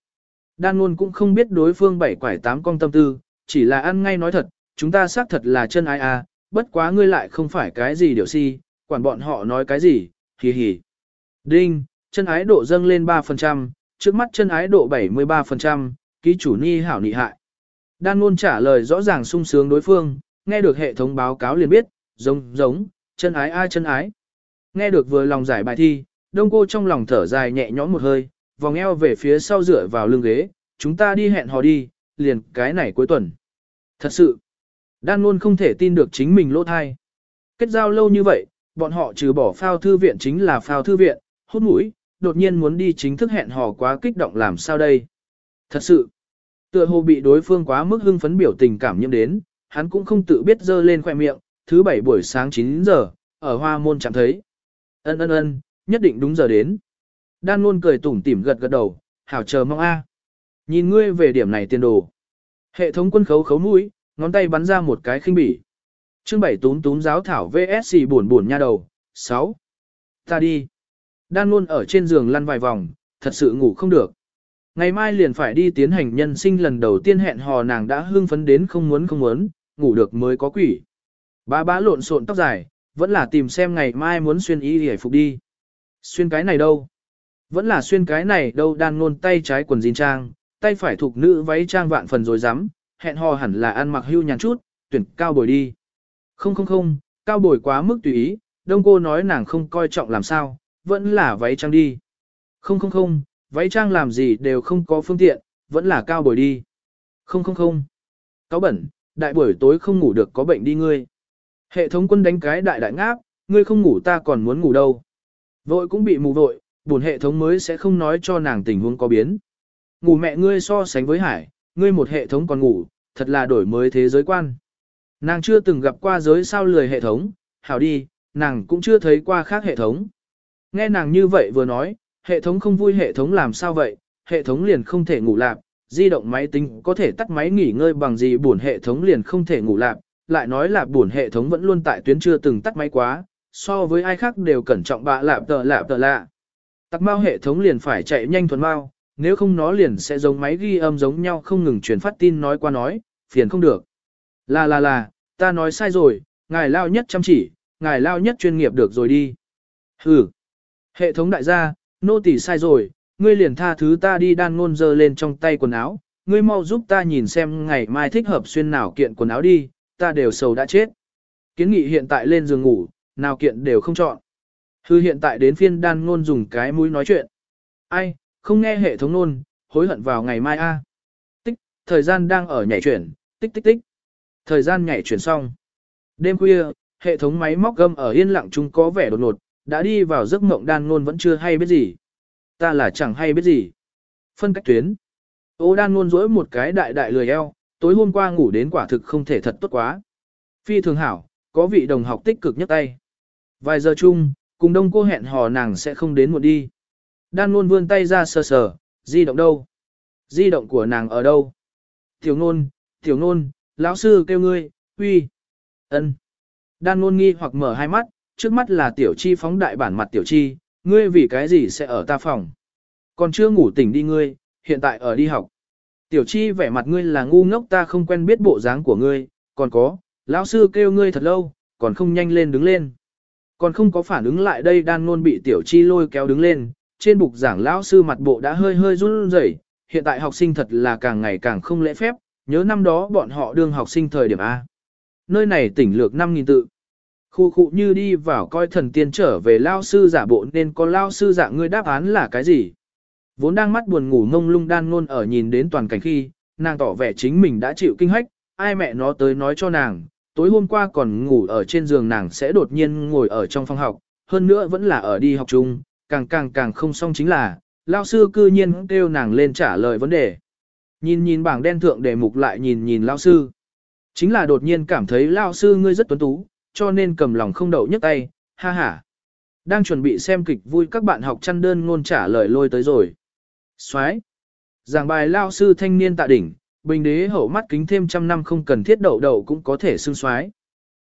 Đan luôn cũng không biết đối phương bảy quải tám con tâm tư, chỉ là ăn ngay nói thật, chúng ta xác thật là chân ai à, bất quá ngươi lại không phải cái gì điều si, quản bọn họ nói cái gì, hì hì. Đinh, chân ái độ dâng lên 3%, trước mắt chân ái độ 73%, ký chủ ni hảo nị hại. Đan ngôn trả lời rõ ràng sung sướng đối phương, nghe được hệ thống báo cáo liền biết, giống, giống, chân ái ai chân ái. Nghe được vừa lòng giải bài thi, đông cô trong lòng thở dài nhẹ nhõm một hơi, vòng eo về phía sau dựa vào lưng ghế, chúng ta đi hẹn hò đi, liền cái này cuối tuần. Thật sự, đan luôn không thể tin được chính mình lỗ thai. Kết giao lâu như vậy, bọn họ trừ bỏ phao thư viện chính là phao thư viện, hốt mũi, đột nhiên muốn đi chính thức hẹn hò quá kích động làm sao đây. Thật sự, tựa hồ bị đối phương quá mức hưng phấn biểu tình cảm nhiễm đến, hắn cũng không tự biết dơ lên khoe miệng, thứ bảy buổi sáng 9 giờ, ở hoa môn chẳng thấy. Ân ân ân, nhất định đúng giờ đến. Đan luôn cười tủm tỉm gật gật đầu, hảo chờ mong a. Nhìn ngươi về điểm này tiền đồ. Hệ thống quân khấu khấu mũi, ngón tay bắn ra một cái khinh bỉ. Chương bảy tún tún giáo thảo VSC buồn buồn nha đầu. 6. Ta đi. Đan luôn ở trên giường lăn vài vòng, thật sự ngủ không được. Ngày mai liền phải đi tiến hành nhân sinh lần đầu tiên hẹn hò nàng đã hưng phấn đến không muốn không muốn, ngủ được mới có quỷ. Bá bá lộn xộn tóc dài, vẫn là tìm xem ngày mai muốn xuyên y hề phục đi. Xuyên cái này đâu? Vẫn là xuyên cái này đâu đan ngôn tay trái quần jean trang, tay phải thuộc nữ váy trang vạn phần rồi dám, hẹn hò hẳn là ăn mặc hưu nhàn chút, tuyển cao bồi đi. Không không không, cao bồi quá mức tùy ý, đông cô nói nàng không coi trọng làm sao, vẫn là váy trang đi. Không không không, váy trang làm gì đều không có phương tiện, vẫn là cao bồi đi. Không không không, cáo bẩn, đại buổi tối không ngủ được có bệnh đi ngươi. Hệ thống quân đánh cái đại đại ngáp, ngươi không ngủ ta còn muốn ngủ đâu. Vội cũng bị mù vội, buồn hệ thống mới sẽ không nói cho nàng tình huống có biến. Ngủ mẹ ngươi so sánh với hải, ngươi một hệ thống còn ngủ, thật là đổi mới thế giới quan. Nàng chưa từng gặp qua giới sao lười hệ thống, hảo đi, nàng cũng chưa thấy qua khác hệ thống. Nghe nàng như vậy vừa nói, hệ thống không vui hệ thống làm sao vậy, hệ thống liền không thể ngủ lạp, di động máy tính có thể tắt máy nghỉ ngơi bằng gì buồn hệ thống liền không thể ngủ lạp, lại nói là buồn hệ thống vẫn luôn tại tuyến chưa từng tắt máy quá, so với ai khác đều cẩn trọng bạ lạp tờ lạp tờ lạ. tắt mau hệ thống liền phải chạy nhanh thuần mau, nếu không nó liền sẽ giống máy ghi âm giống nhau không ngừng truyền phát tin nói qua nói, phiền không được. Là là là, ta nói sai rồi, ngài lao nhất chăm chỉ, ngài lao nhất chuyên nghiệp được rồi đi. Hừ, hệ thống đại gia, nô tỳ sai rồi, ngươi liền tha thứ ta đi đan ngôn dơ lên trong tay quần áo, ngươi mau giúp ta nhìn xem ngày mai thích hợp xuyên nào kiện quần áo đi, ta đều sầu đã chết. Kiến nghị hiện tại lên giường ngủ, nào kiện đều không chọn. Hư hiện tại đến phiên đan ngôn dùng cái mũi nói chuyện. Ai, không nghe hệ thống nôn, hối hận vào ngày mai a. À. Tích, thời gian đang ở nhảy chuyển, tích tích tích. Thời gian nhảy chuyển xong. Đêm khuya, hệ thống máy móc gâm ở yên lặng chúng có vẻ đột ngột, đã đi vào giấc mộng đan ngôn vẫn chưa hay biết gì. Ta là chẳng hay biết gì. Phân cách tuyến. Ô đan ngôn rỗi một cái đại đại lười eo, tối hôm qua ngủ đến quả thực không thể thật tốt quá. Phi thường hảo, có vị đồng học tích cực nhất tay. Vài giờ chung, cùng đông cô hẹn hò nàng sẽ không đến muộn đi. Đan luôn vươn tay ra sờ sờ, di động đâu? Di động của nàng ở đâu? Tiểu ngôn, tiểu ngôn, lão sư kêu ngươi, uy. ân. Đan luôn nghi hoặc mở hai mắt, trước mắt là tiểu chi phóng đại bản mặt tiểu chi, ngươi vì cái gì sẽ ở ta phòng? Còn chưa ngủ tỉnh đi ngươi, hiện tại ở đi học. Tiểu chi vẻ mặt ngươi là ngu ngốc ta không quen biết bộ dáng của ngươi, còn có, lão sư kêu ngươi thật lâu, còn không nhanh lên đứng lên. Còn không có phản ứng lại đây đan ngôn bị tiểu chi lôi kéo đứng lên, trên bục giảng lão sư mặt bộ đã hơi hơi run rẩy. hiện tại học sinh thật là càng ngày càng không lễ phép, nhớ năm đó bọn họ đương học sinh thời điểm A. Nơi này tỉnh lược 5.000 tự. Khu khu như đi vào coi thần tiên trở về lao sư giả bộ nên có lao sư giả ngươi đáp án là cái gì? Vốn đang mắt buồn ngủ ngông lung đan ngôn ở nhìn đến toàn cảnh khi, nàng tỏ vẻ chính mình đã chịu kinh hách, ai mẹ nó tới nói cho nàng, tối hôm qua còn ngủ ở trên giường nàng sẽ đột nhiên ngồi ở trong phòng học, hơn nữa vẫn là ở đi học chung, càng càng càng không xong chính là, lao sư cư nhiên kêu nàng lên trả lời vấn đề. Nhìn nhìn bảng đen thượng đề mục lại nhìn nhìn lao sư. Chính là đột nhiên cảm thấy lao sư ngươi rất tuấn tú, cho nên cầm lòng không đậu nhấc tay, ha ha. Đang chuẩn bị xem kịch vui các bạn học chăn đơn ngôn trả lời lôi tới rồi. Xoái. Giảng bài lao sư thanh niên tạ đỉnh, bình đế hậu mắt kính thêm trăm năm không cần thiết đậu đậu cũng có thể xưng xoái.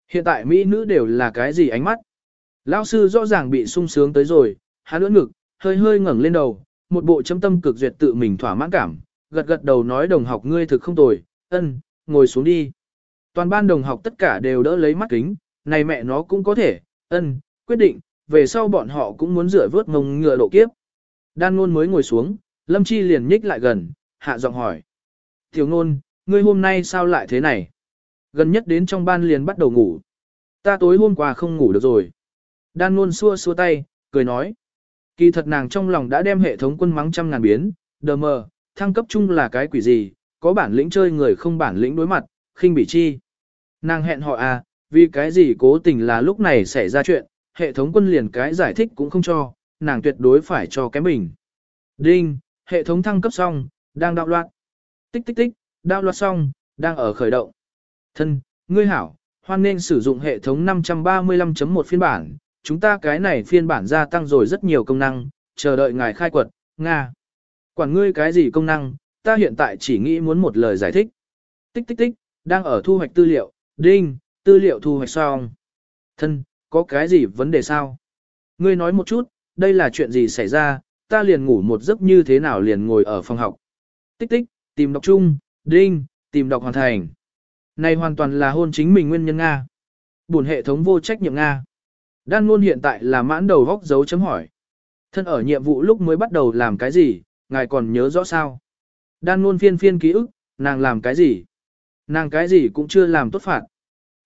Hiện tại Mỹ nữ đều là cái gì ánh mắt? Lao sư rõ ràng bị sung sướng tới rồi, hắn ưỡn ngực, hơi hơi ngẩng lên đầu, một bộ chấm tâm cực duyệt tự mình thỏa mãn cảm, gật gật đầu nói đồng học ngươi thực không tồi, ân, ngồi xuống đi. Toàn ban đồng học tất cả đều đỡ lấy mắt kính, này mẹ nó cũng có thể, ân, quyết định, về sau bọn họ cũng muốn rửa vớt ngông ngựa độ kiếp. Đan ngôn mới ngồi xuống, Lâm Chi liền nhích lại gần, hạ giọng hỏi. Tiểu ngôn, ngươi hôm nay sao lại thế này? Gần nhất đến trong ban liền bắt đầu ngủ. Ta tối hôm qua không ngủ được rồi. Đan ngôn xua xua tay, cười nói. Kỳ thật nàng trong lòng đã đem hệ thống quân mắng trăm ngàn biến, đờ mờ, thăng cấp chung là cái quỷ gì, có bản lĩnh chơi người không bản lĩnh đối mặt, khinh bị chi. Nàng hẹn họ à, vì cái gì cố tình là lúc này xảy ra chuyện, hệ thống quân liền cái giải thích cũng không cho, nàng tuyệt đối phải cho cái mình. Đinh, hệ thống thăng cấp xong, đang đạo loạn. Tích tích tích, đạo loạn xong, đang ở khởi động. Thân, ngươi hảo, hoan nên sử dụng hệ thống 535.1 phiên bản, chúng ta cái này phiên bản gia tăng rồi rất nhiều công năng, chờ đợi ngài khai quật, Nga. Quản ngươi cái gì công năng, ta hiện tại chỉ nghĩ muốn một lời giải thích. Tích tích tích, đang ở thu hoạch tư liệu, đinh, tư liệu thu hoạch xong. Thân, có cái gì vấn đề sao? Ngươi nói một chút, đây là chuyện gì xảy ra, ta liền ngủ một giấc như thế nào liền ngồi ở phòng học. Tích tích, tìm đọc chung, đinh, tìm đọc hoàn thành. Này hoàn toàn là hôn chính mình nguyên nhân Nga. Buồn hệ thống vô trách nhiệm Nga. Đan luôn hiện tại là mãn đầu góc dấu chấm hỏi. Thân ở nhiệm vụ lúc mới bắt đầu làm cái gì, ngài còn nhớ rõ sao? Đan luôn phiên phiên ký ức, nàng làm cái gì? Nàng cái gì cũng chưa làm tốt phạt.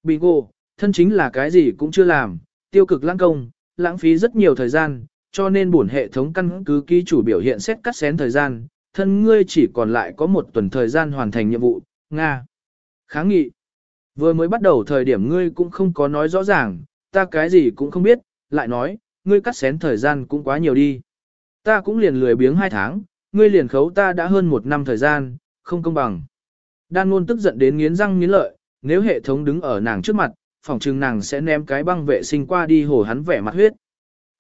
Bingo, thân chính là cái gì cũng chưa làm, tiêu cực lãng công, lãng phí rất nhiều thời gian, cho nên bổn hệ thống căn cứ ký chủ biểu hiện xét cắt xén thời gian, thân ngươi chỉ còn lại có một tuần thời gian hoàn thành nhiệm vụ, Nga. Kháng nghị. Vừa mới bắt đầu thời điểm ngươi cũng không có nói rõ ràng, ta cái gì cũng không biết, lại nói, ngươi cắt xén thời gian cũng quá nhiều đi. Ta cũng liền lười biếng hai tháng, ngươi liền khấu ta đã hơn một năm thời gian, không công bằng. Đan luôn tức giận đến nghiến răng nghiến lợi, nếu hệ thống đứng ở nàng trước mặt, phòng trừng nàng sẽ ném cái băng vệ sinh qua đi hồ hắn vẻ mặt huyết.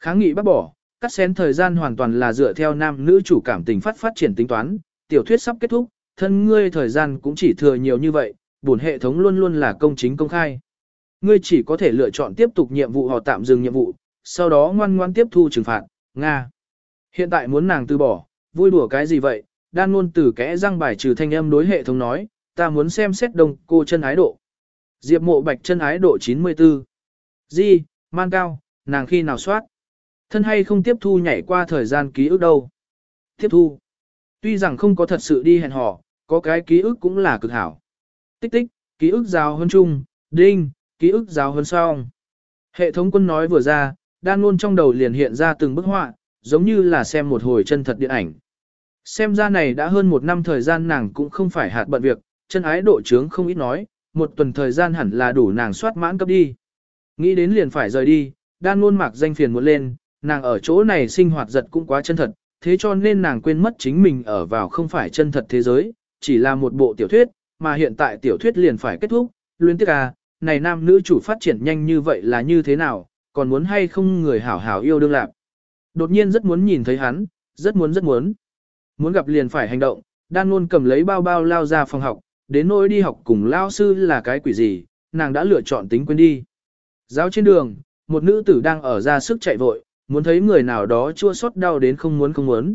Kháng nghị bác bỏ, cắt xén thời gian hoàn toàn là dựa theo nam nữ chủ cảm tình phát phát triển tính toán, tiểu thuyết sắp kết thúc, thân ngươi thời gian cũng chỉ thừa nhiều như vậy, buồn hệ thống luôn luôn là công chính công khai. Ngươi chỉ có thể lựa chọn tiếp tục nhiệm vụ hoặc tạm dừng nhiệm vụ, sau đó ngoan ngoan tiếp thu trừng phạt, Nga. Hiện tại muốn nàng từ bỏ, vui đùa cái gì vậy, đan luôn từ kẽ răng bài trừ thanh âm đối hệ thống nói, ta muốn xem xét đồng cô chân ái độ. Diệp mộ bạch chân ái độ 94. Di, man cao, nàng khi nào soát. Thân hay không tiếp thu nhảy qua thời gian ký ức đâu. Tiếp thu. Tuy rằng không có thật sự đi hẹn hò, có cái ký ức cũng là cực hảo. Tích tích, ký ức rào hơn chung, đinh, ký ức giáo hơn xong. Hệ thống quân nói vừa ra, đan luôn trong đầu liền hiện ra từng bức họa, giống như là xem một hồi chân thật điện ảnh. Xem ra này đã hơn một năm thời gian nàng cũng không phải hạt bận việc, chân ái độ trướng không ít nói, một tuần thời gian hẳn là đủ nàng soát mãn cấp đi. Nghĩ đến liền phải rời đi, đan luôn mặc danh phiền muốn lên, nàng ở chỗ này sinh hoạt giật cũng quá chân thật, thế cho nên nàng quên mất chính mình ở vào không phải chân thật thế giới, chỉ là một bộ tiểu thuyết, mà hiện tại tiểu thuyết liền phải kết thúc, luyến tiếc à, này nam nữ chủ phát triển nhanh như vậy là như thế nào, còn muốn hay không người hảo hảo yêu đương lạc. Đột nhiên rất muốn nhìn thấy hắn, rất muốn rất muốn. Muốn gặp liền phải hành động, đan luôn cầm lấy bao bao lao ra phòng học, đến nỗi đi học cùng lao sư là cái quỷ gì, nàng đã lựa chọn tính quên đi. Giáo trên đường, một nữ tử đang ở ra sức chạy vội, muốn thấy người nào đó chua xót đau đến không muốn không muốn.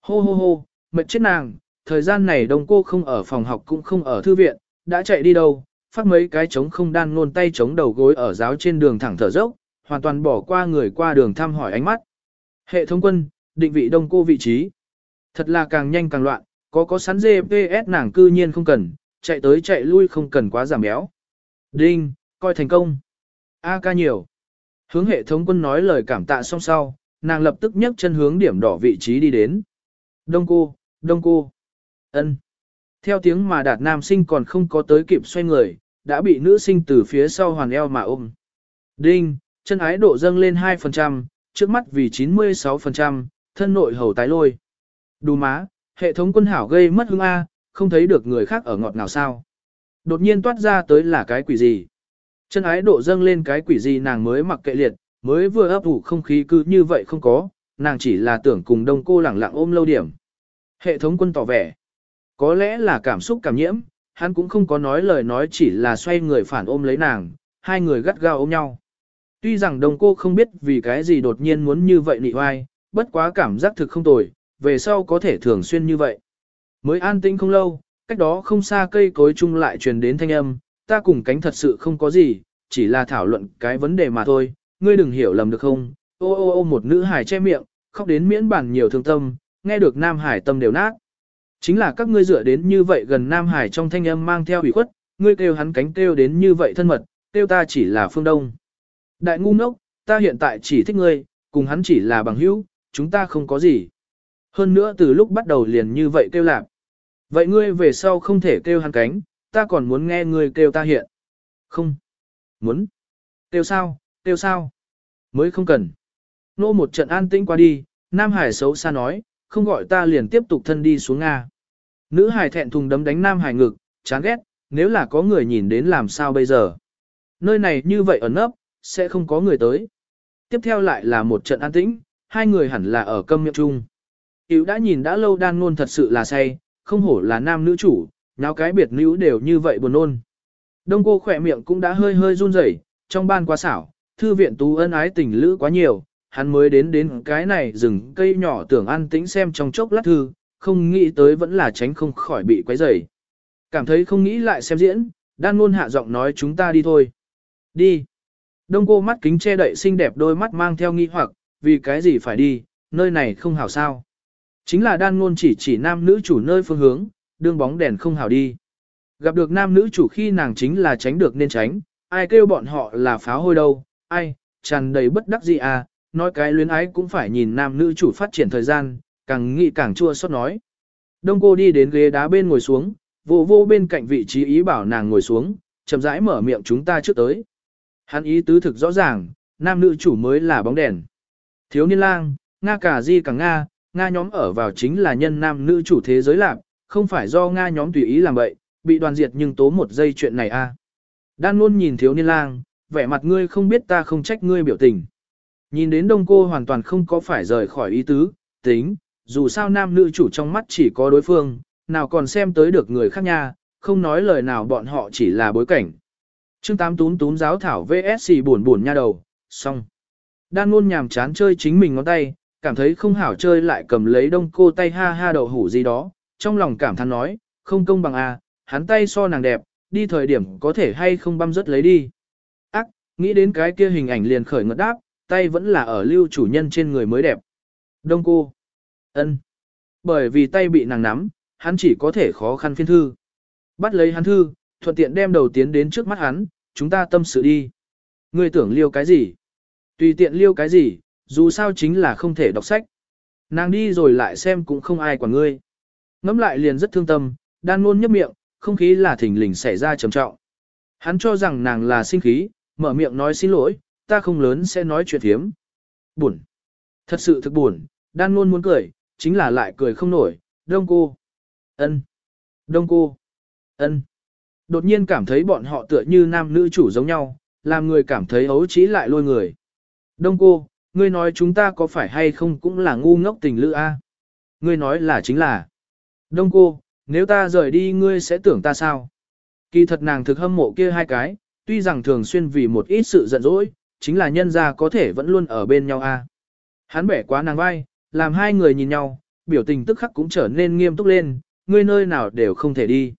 Hô hô hô, mệt chết nàng, thời gian này đông cô không ở phòng học cũng không ở thư viện, đã chạy đi đâu, phát mấy cái trống không đan nôn tay chống đầu gối ở giáo trên đường thẳng thở dốc, hoàn toàn bỏ qua người qua đường thăm hỏi ánh mắt. Hệ thống quân, định vị đông cô vị trí. Thật là càng nhanh càng loạn, có có sắn GPS nàng cư nhiên không cần, chạy tới chạy lui không cần quá giảm béo. Đinh, coi thành công. A ca nhiều. Hướng hệ thống quân nói lời cảm tạ xong sau, nàng lập tức nhấc chân hướng điểm đỏ vị trí đi đến. Đông cô, đông cô. ân. Theo tiếng mà đạt nam sinh còn không có tới kịp xoay người, đã bị nữ sinh từ phía sau hoàn eo mà ôm. Đinh, chân ái độ dâng lên 2%, trước mắt vì 96%, thân nội hầu tái lôi. Đù má, hệ thống quân hảo gây mất hứng A, không thấy được người khác ở ngọt nào sao. Đột nhiên toát ra tới là cái quỷ gì. Chân ái độ dâng lên cái quỷ gì nàng mới mặc kệ liệt, mới vừa ấp ủ không khí cứ như vậy không có, nàng chỉ là tưởng cùng đông cô lẳng lặng ôm lâu điểm. Hệ thống quân tỏ vẻ, có lẽ là cảm xúc cảm nhiễm, hắn cũng không có nói lời nói chỉ là xoay người phản ôm lấy nàng, hai người gắt gao ôm nhau. Tuy rằng đồng cô không biết vì cái gì đột nhiên muốn như vậy nị oai, bất quá cảm giác thực không tồi, về sau có thể thường xuyên như vậy. Mới an tĩnh không lâu, cách đó không xa cây cối chung lại truyền đến thanh âm, ta cùng cánh thật sự không có gì, chỉ là thảo luận cái vấn đề mà thôi, ngươi đừng hiểu lầm được không? Ô ô ô một nữ hải che miệng, khóc đến miễn bản nhiều thương tâm, nghe được nam hải tâm đều nát. Chính là các ngươi dựa đến như vậy gần nam hải trong thanh âm mang theo ủy khuất, ngươi kêu hắn cánh kêu đến như vậy thân mật, kêu ta chỉ là phương đông. Đại ngu ngốc, ta hiện tại chỉ thích ngươi, cùng hắn chỉ là bằng hữu, chúng ta không có gì. Hơn nữa từ lúc bắt đầu liền như vậy kêu lạc. Vậy ngươi về sau không thể kêu hắn cánh, ta còn muốn nghe ngươi kêu ta hiện. Không. Muốn. Kêu sao, kêu sao. Mới không cần. Nô một trận an tĩnh qua đi, Nam Hải xấu xa nói, không gọi ta liền tiếp tục thân đi xuống Nga. Nữ Hải thẹn thùng đấm đánh Nam Hải ngực, chán ghét, nếu là có người nhìn đến làm sao bây giờ. Nơi này như vậy ẩn nấp, sẽ không có người tới. Tiếp theo lại là một trận an tĩnh, hai người hẳn là ở câm miệng chung. Yếu đã nhìn đã lâu đan ngôn thật sự là say, không hổ là nam nữ chủ, nào cái biệt nữ đều như vậy buồn nôn. Đông cô khỏe miệng cũng đã hơi hơi run rẩy, trong ban quá xảo, thư viện tú ân ái tình lữ quá nhiều, hắn mới đến đến cái này rừng cây nhỏ tưởng an tĩnh xem trong chốc lát thư, không nghĩ tới vẫn là tránh không khỏi bị quấy rầy. Cảm thấy không nghĩ lại xem diễn, đan ngôn hạ giọng nói chúng ta đi thôi. Đi. Đông cô mắt kính che đậy xinh đẹp đôi mắt mang theo nghi hoặc, vì cái gì phải đi, nơi này không hảo sao. Chính là đan ngôn chỉ chỉ nam nữ chủ nơi phương hướng, đương bóng đèn không hảo đi. Gặp được nam nữ chủ khi nàng chính là tránh được nên tránh, ai kêu bọn họ là pháo hôi đâu, ai, tràn đầy bất đắc gì à, nói cái luyến ái cũng phải nhìn nam nữ chủ phát triển thời gian, càng nghĩ càng chua xót nói. Đông cô đi đến ghế đá bên ngồi xuống, vô vô bên cạnh vị trí ý bảo nàng ngồi xuống, chậm rãi mở miệng chúng ta trước tới. Hắn ý tứ thực rõ ràng, nam nữ chủ mới là bóng đèn. Thiếu niên lang, Nga cả di cả Nga, Nga nhóm ở vào chính là nhân nam nữ chủ thế giới lạc, không phải do Nga nhóm tùy ý làm vậy, bị đoàn diệt nhưng tố một giây chuyện này a. Đan luôn nhìn thiếu niên lang, vẻ mặt ngươi không biết ta không trách ngươi biểu tình. Nhìn đến đông cô hoàn toàn không có phải rời khỏi ý tứ, tính, dù sao nam nữ chủ trong mắt chỉ có đối phương, nào còn xem tới được người khác nha, không nói lời nào bọn họ chỉ là bối cảnh. Chương tám tún tún giáo thảo VSC buồn buồn nha đầu, xong. Đan ngôn nhàm chán chơi chính mình ngón tay, cảm thấy không hảo chơi lại cầm lấy đông cô tay ha ha đậu hủ gì đó, trong lòng cảm thán nói, không công bằng à hắn tay so nàng đẹp, đi thời điểm có thể hay không băm rớt lấy đi. Ác, nghĩ đến cái kia hình ảnh liền khởi ngất đáp, tay vẫn là ở lưu chủ nhân trên người mới đẹp. Đông cô. ân, Bởi vì tay bị nàng nắm, hắn chỉ có thể khó khăn phiên thư. Bắt lấy hắn thư, thuận tiện đem đầu tiến đến trước mắt hắn, chúng ta tâm sự đi. Ngươi tưởng liêu cái gì? Tùy tiện liêu cái gì, dù sao chính là không thể đọc sách. Nàng đi rồi lại xem cũng không ai quản ngươi. Ngắm lại liền rất thương tâm, đan luôn nhấp miệng, không khí là thỉnh lình xảy ra trầm trọng. Hắn cho rằng nàng là sinh khí, mở miệng nói xin lỗi, ta không lớn sẽ nói chuyện thiếm. Buồn. Thật sự thực buồn, đan luôn muốn cười, chính là lại cười không nổi, đông cô. ân, Đông cô. ân. Đột nhiên cảm thấy bọn họ tựa như nam nữ chủ giống nhau, làm người cảm thấy ấu trí lại lôi người. Đông cô, ngươi nói chúng ta có phải hay không cũng là ngu ngốc tình lữ a? Ngươi nói là chính là. Đông cô, nếu ta rời đi ngươi sẽ tưởng ta sao? Kỳ thật nàng thực hâm mộ kia hai cái, tuy rằng thường xuyên vì một ít sự giận dỗi, chính là nhân gia có thể vẫn luôn ở bên nhau a. Hắn bẻ quá nàng vai, làm hai người nhìn nhau, biểu tình tức khắc cũng trở nên nghiêm túc lên, ngươi nơi nào đều không thể đi.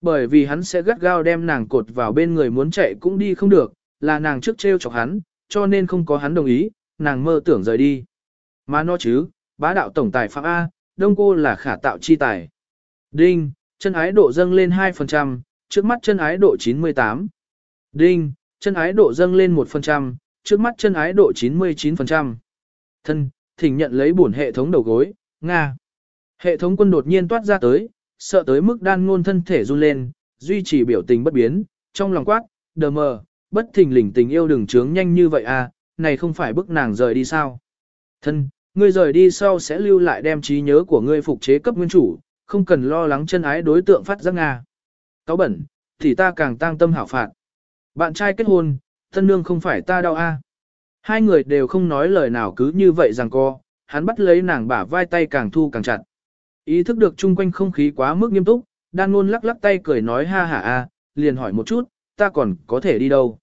Bởi vì hắn sẽ gắt gao đem nàng cột vào bên người muốn chạy cũng đi không được, là nàng trước trêu chọc hắn, cho nên không có hắn đồng ý, nàng mơ tưởng rời đi. Mà nó chứ, bá đạo tổng tài phạm A, đông cô là khả tạo chi tài. Đinh, chân ái độ dâng lên 2%, trước mắt chân ái độ 98. Đinh, chân ái độ dâng lên 1%, trước mắt chân ái độ 99%. Thân, thỉnh nhận lấy bổn hệ thống đầu gối, Nga. Hệ thống quân đột nhiên toát ra tới, sợ tới mức đan ngôn thân thể run lên, duy trì biểu tình bất biến, trong lòng quát, đờ mờ, bất thình lình tình yêu đừng trướng nhanh như vậy à, này không phải bức nàng rời đi sao. Thân, ngươi rời đi sau sẽ lưu lại đem trí nhớ của ngươi phục chế cấp nguyên chủ, không cần lo lắng chân ái đối tượng phát giác Nga. Cáo bẩn, thì ta càng tăng tâm hảo phạt. Bạn trai kết hôn, thân nương không phải ta đau a. Hai người đều không nói lời nào cứ như vậy rằng co, hắn bắt lấy nàng bả vai tay càng thu càng chặt. Ý thức được chung quanh không khí quá mức nghiêm túc, đan luôn lắc lắc tay cười nói ha ha a, liền hỏi một chút, ta còn có thể đi đâu.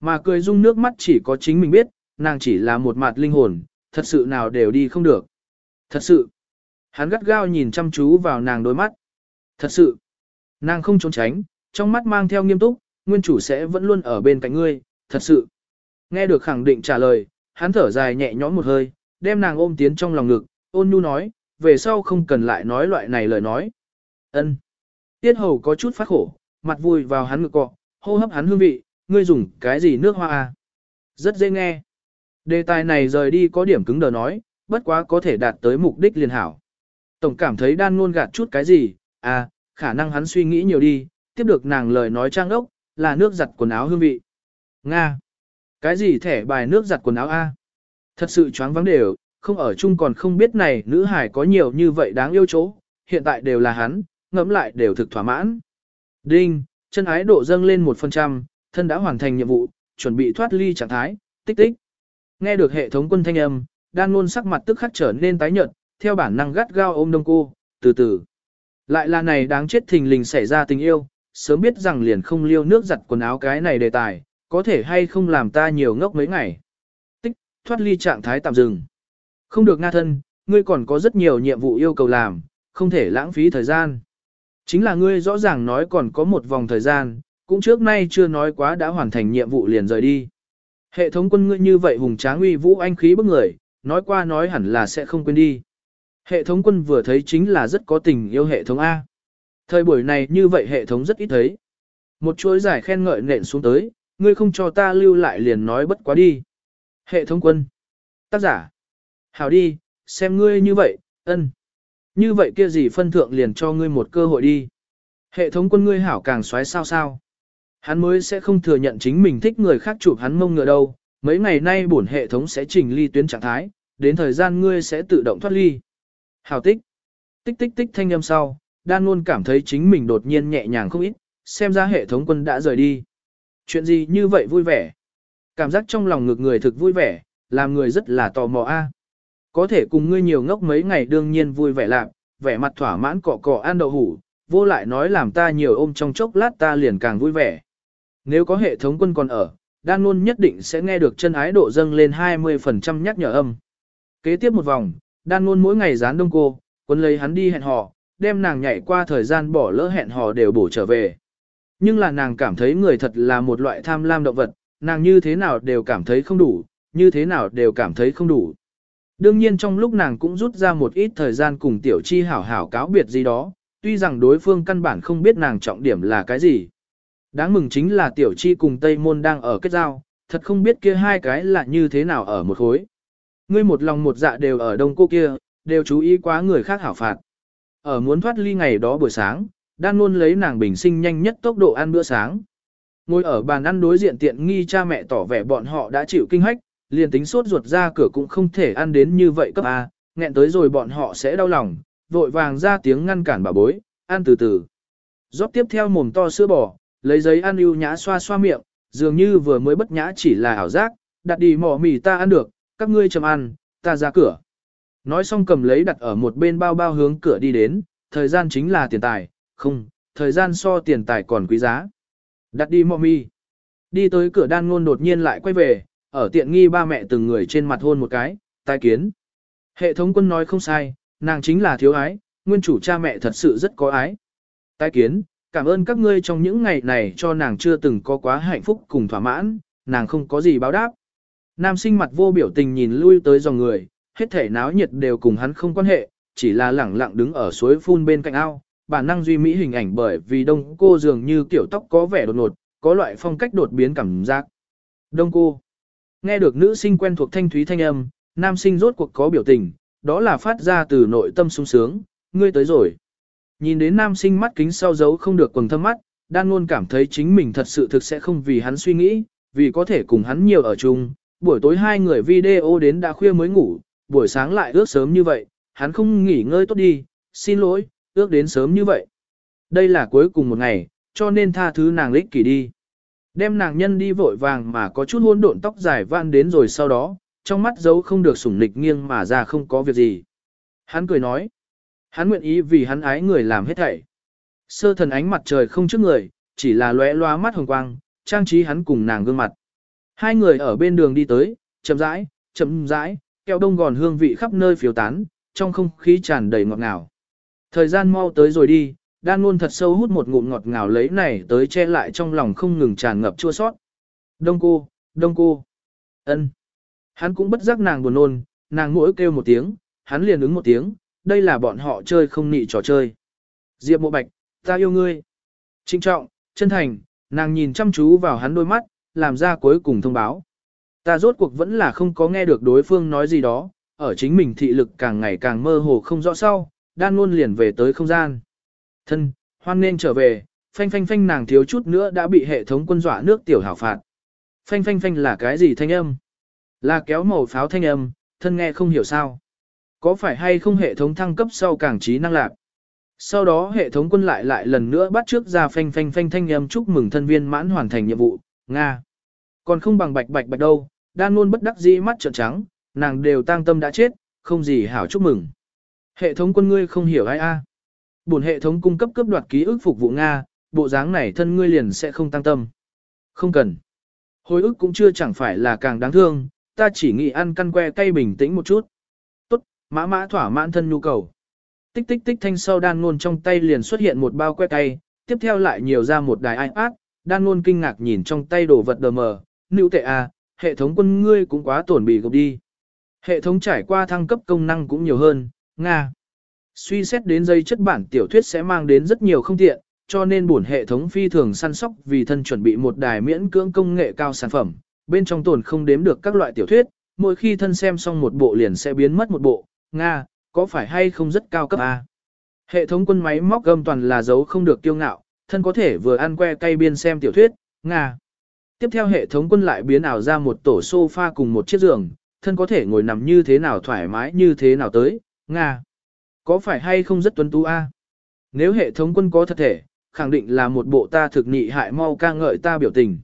Mà cười rung nước mắt chỉ có chính mình biết, nàng chỉ là một mặt linh hồn, thật sự nào đều đi không được. Thật sự. Hắn gắt gao nhìn chăm chú vào nàng đôi mắt. Thật sự. Nàng không trốn tránh, trong mắt mang theo nghiêm túc, nguyên chủ sẽ vẫn luôn ở bên cạnh ngươi, thật sự. Nghe được khẳng định trả lời, hắn thở dài nhẹ nhõm một hơi, đem nàng ôm tiến trong lòng ngực, ôn nhu nói, về sau không cần lại nói loại này lời nói. Ân. Tiết hầu có chút phát khổ, mặt vui vào hắn ngực cọ, hô hấp hắn hương vị, ngươi dùng cái gì nước hoa à? Rất dễ nghe. Đề tài này rời đi có điểm cứng đờ nói, bất quá có thể đạt tới mục đích liền hảo. Tổng cảm thấy đan ngôn gạt chút cái gì, à, khả năng hắn suy nghĩ nhiều đi, tiếp được nàng lời nói trang đốc, là nước giặt quần áo hương vị. Nga. Cái gì thẻ bài nước giặt quần áo A? Thật sự choáng vắng đều, không ở chung còn không biết này nữ hải có nhiều như vậy đáng yêu chỗ, hiện tại đều là hắn, ngẫm lại đều thực thỏa mãn. Đinh, chân ái độ dâng lên 1%, thân đã hoàn thành nhiệm vụ, chuẩn bị thoát ly trạng thái, tích tích. Nghe được hệ thống quân thanh âm, đan luôn sắc mặt tức khắc trở nên tái nhợt, theo bản năng gắt gao ôm đông cô, từ từ. Lại là này đáng chết thình lình xảy ra tình yêu, sớm biết rằng liền không liêu nước giặt quần áo cái này đề tài, có thể hay không làm ta nhiều ngốc mấy ngày. Tích, thoát ly trạng thái tạm dừng. Không được nga thân, ngươi còn có rất nhiều nhiệm vụ yêu cầu làm, không thể lãng phí thời gian. Chính là ngươi rõ ràng nói còn có một vòng thời gian, cũng trước nay chưa nói quá đã hoàn thành nhiệm vụ liền rời đi. Hệ thống quân ngươi như vậy hùng tráng uy vũ anh khí bức người, nói qua nói hẳn là sẽ không quên đi. Hệ thống quân vừa thấy chính là rất có tình yêu hệ thống A. Thời buổi này như vậy hệ thống rất ít thấy. Một chuỗi giải khen ngợi nện xuống tới, ngươi không cho ta lưu lại liền nói bất quá đi. Hệ thống quân. Tác giả. Hảo đi, xem ngươi như vậy, ân. Như vậy kia gì phân thượng liền cho ngươi một cơ hội đi. Hệ thống quân ngươi hảo càng xoáy sao sao. Hắn mới sẽ không thừa nhận chính mình thích người khác chụp hắn mông ngựa đâu. Mấy ngày nay bổn hệ thống sẽ chỉnh ly tuyến trạng thái, đến thời gian ngươi sẽ tự động thoát ly. Hảo tích. Tích tích tích thanh âm sau, đan luôn cảm thấy chính mình đột nhiên nhẹ nhàng không ít, xem ra hệ thống quân đã rời đi. Chuyện gì như vậy vui vẻ? Cảm giác trong lòng ngực người thực vui vẻ, làm người rất là tò mò a. Có thể cùng ngươi nhiều ngốc mấy ngày đương nhiên vui vẻ lạc, vẻ mặt thỏa mãn cọ cọ ăn đậu hủ, vô lại nói làm ta nhiều ôm trong chốc lát ta liền càng vui vẻ. Nếu có hệ thống quân còn ở, đan luôn nhất định sẽ nghe được chân ái độ dâng lên 20% nhắc nhở âm. Kế tiếp một vòng, đan luôn mỗi ngày dán đông cô, quân lấy hắn đi hẹn hò, đem nàng nhảy qua thời gian bỏ lỡ hẹn hò đều bổ trở về. Nhưng là nàng cảm thấy người thật là một loại tham lam động vật, nàng như thế nào đều cảm thấy không đủ, như thế nào đều cảm thấy không đủ. Đương nhiên trong lúc nàng cũng rút ra một ít thời gian cùng tiểu chi hảo hảo cáo biệt gì đó, tuy rằng đối phương căn bản không biết nàng trọng điểm là cái gì. Đáng mừng chính là tiểu chi cùng Tây Môn đang ở kết giao, thật không biết kia hai cái là như thế nào ở một khối. Ngươi một lòng một dạ đều ở đông cô kia, đều chú ý quá người khác hảo phạt. Ở muốn thoát ly ngày đó buổi sáng, đang luôn lấy nàng bình sinh nhanh nhất tốc độ ăn bữa sáng. Ngồi ở bàn ăn đối diện tiện nghi cha mẹ tỏ vẻ bọn họ đã chịu kinh hách, liền tính sốt ruột ra cửa cũng không thể ăn đến như vậy cấp A, nghẹn tới rồi bọn họ sẽ đau lòng, vội vàng ra tiếng ngăn cản bà bối, ăn từ từ. Rót tiếp theo mồm to sữa bò, lấy giấy ăn ưu nhã xoa xoa miệng, dường như vừa mới bất nhã chỉ là ảo giác, đặt đi mỏ mì ta ăn được, các ngươi chầm ăn, ta ra cửa. Nói xong cầm lấy đặt ở một bên bao bao hướng cửa đi đến, thời gian chính là tiền tài, không, thời gian so tiền tài còn quý giá. Đặt đi mò mi. Đi tới cửa đan ngôn đột nhiên lại quay về, ở tiện nghi ba mẹ từng người trên mặt hôn một cái, tai kiến. Hệ thống quân nói không sai, Nàng chính là thiếu ái, nguyên chủ cha mẹ thật sự rất có ái. Tai kiến, cảm ơn các ngươi trong những ngày này cho nàng chưa từng có quá hạnh phúc cùng thỏa mãn, nàng không có gì báo đáp. Nam sinh mặt vô biểu tình nhìn lui tới dòng người, hết thể náo nhiệt đều cùng hắn không quan hệ, chỉ là lẳng lặng đứng ở suối phun bên cạnh ao, bản năng duy mỹ hình ảnh bởi vì đông cô dường như kiểu tóc có vẻ đột ngột, có loại phong cách đột biến cảm giác. Đông cô. Nghe được nữ sinh quen thuộc thanh thúy thanh âm, nam sinh rốt cuộc có biểu tình, đó là phát ra từ nội tâm sung sướng, ngươi tới rồi. Nhìn đến nam sinh mắt kính sau giấu không được quầng thâm mắt, đan luôn cảm thấy chính mình thật sự thực sẽ không vì hắn suy nghĩ, vì có thể cùng hắn nhiều ở chung. Buổi tối hai người video đến đã khuya mới ngủ, buổi sáng lại ước sớm như vậy, hắn không nghỉ ngơi tốt đi, xin lỗi, ước đến sớm như vậy. Đây là cuối cùng một ngày, cho nên tha thứ nàng lích kỷ đi. Đem nàng nhân đi vội vàng mà có chút hôn độn tóc dài van đến rồi sau đó, trong mắt giấu không được sủng nịch nghiêng mà ra không có việc gì. Hắn cười nói, hắn nguyện ý vì hắn ái người làm hết thảy. Sơ thần ánh mặt trời không trước người, chỉ là lóe loa mắt hồng quang, trang trí hắn cùng nàng gương mặt. Hai người ở bên đường đi tới, chậm rãi, chậm rãi, keo đông gòn hương vị khắp nơi phiếu tán, trong không khí tràn đầy ngọt ngào. Thời gian mau tới rồi đi, đan luôn thật sâu hút một ngụm ngọt ngào lấy này tới che lại trong lòng không ngừng tràn ngập chua sót. Đông cô, đông cô, ân. Hắn cũng bất giác nàng buồn nôn, nàng mỗi kêu một tiếng, hắn liền ứng một tiếng, đây là bọn họ chơi không nị trò chơi. Diệp mộ bạch, ta yêu ngươi. Trinh trọng, chân thành, nàng nhìn chăm chú vào hắn đôi mắt, làm ra cuối cùng thông báo. Ta rốt cuộc vẫn là không có nghe được đối phương nói gì đó, ở chính mình thị lực càng ngày càng mơ hồ không rõ sau, đan luôn liền về tới không gian. Thân, hoan nên trở về, phanh phanh phanh nàng thiếu chút nữa đã bị hệ thống quân dọa nước tiểu hảo phạt. Phanh phanh phanh là cái gì thanh âm? Là kéo màu pháo thanh âm, thân nghe không hiểu sao. Có phải hay không hệ thống thăng cấp sau càng trí năng lạc? Sau đó hệ thống quân lại lại lần nữa bắt trước ra phanh phanh phanh thanh âm chúc mừng thân viên mãn hoàn thành nhiệm vụ, Nga. Còn không bằng bạch bạch bạch đâu, đan luôn bất đắc dĩ mắt trợn trắng, nàng đều tang tâm đã chết, không gì hảo chúc mừng. Hệ thống quân ngươi không hiểu ai a? À. Hệ thống cung cấp cấp đoạt ký ức phục vụ Nga, bộ dáng này thân ngươi liền sẽ không tăng tâm. Không cần. Hồi ức cũng chưa chẳng phải là càng đáng thương, ta chỉ nghĩ ăn căn que cay bình tĩnh một chút. Tốt, mã mã thỏa mãn thân nhu cầu. Tích tích tích thanh sau đan ngôn trong tay liền xuất hiện một bao que cay, tiếp theo lại nhiều ra một đài iPad, đan ngôn kinh ngạc nhìn trong tay đồ vật đờ mờ, nữ tệ à, hệ thống quân ngươi cũng quá tổn bị gộp đi. Hệ thống trải qua thăng cấp công năng cũng nhiều hơn, Nga. Suy xét đến dây chất bản tiểu thuyết sẽ mang đến rất nhiều không tiện, cho nên bổn hệ thống phi thường săn sóc vì thân chuẩn bị một đài miễn cưỡng công nghệ cao sản phẩm, bên trong tồn không đếm được các loại tiểu thuyết, mỗi khi thân xem xong một bộ liền sẽ biến mất một bộ, Nga, có phải hay không rất cao cấp A. Hệ thống quân máy móc gâm toàn là dấu không được kiêu ngạo, thân có thể vừa ăn que cay biên xem tiểu thuyết, Nga. Tiếp theo hệ thống quân lại biến ảo ra một tổ sofa cùng một chiếc giường, thân có thể ngồi nằm như thế nào thoải mái như thế nào tới, Nga. Có phải hay không rất tuấn tú A? Nếu hệ thống quân có thật thể, khẳng định là một bộ ta thực nị hại mau ca ngợi ta biểu tình.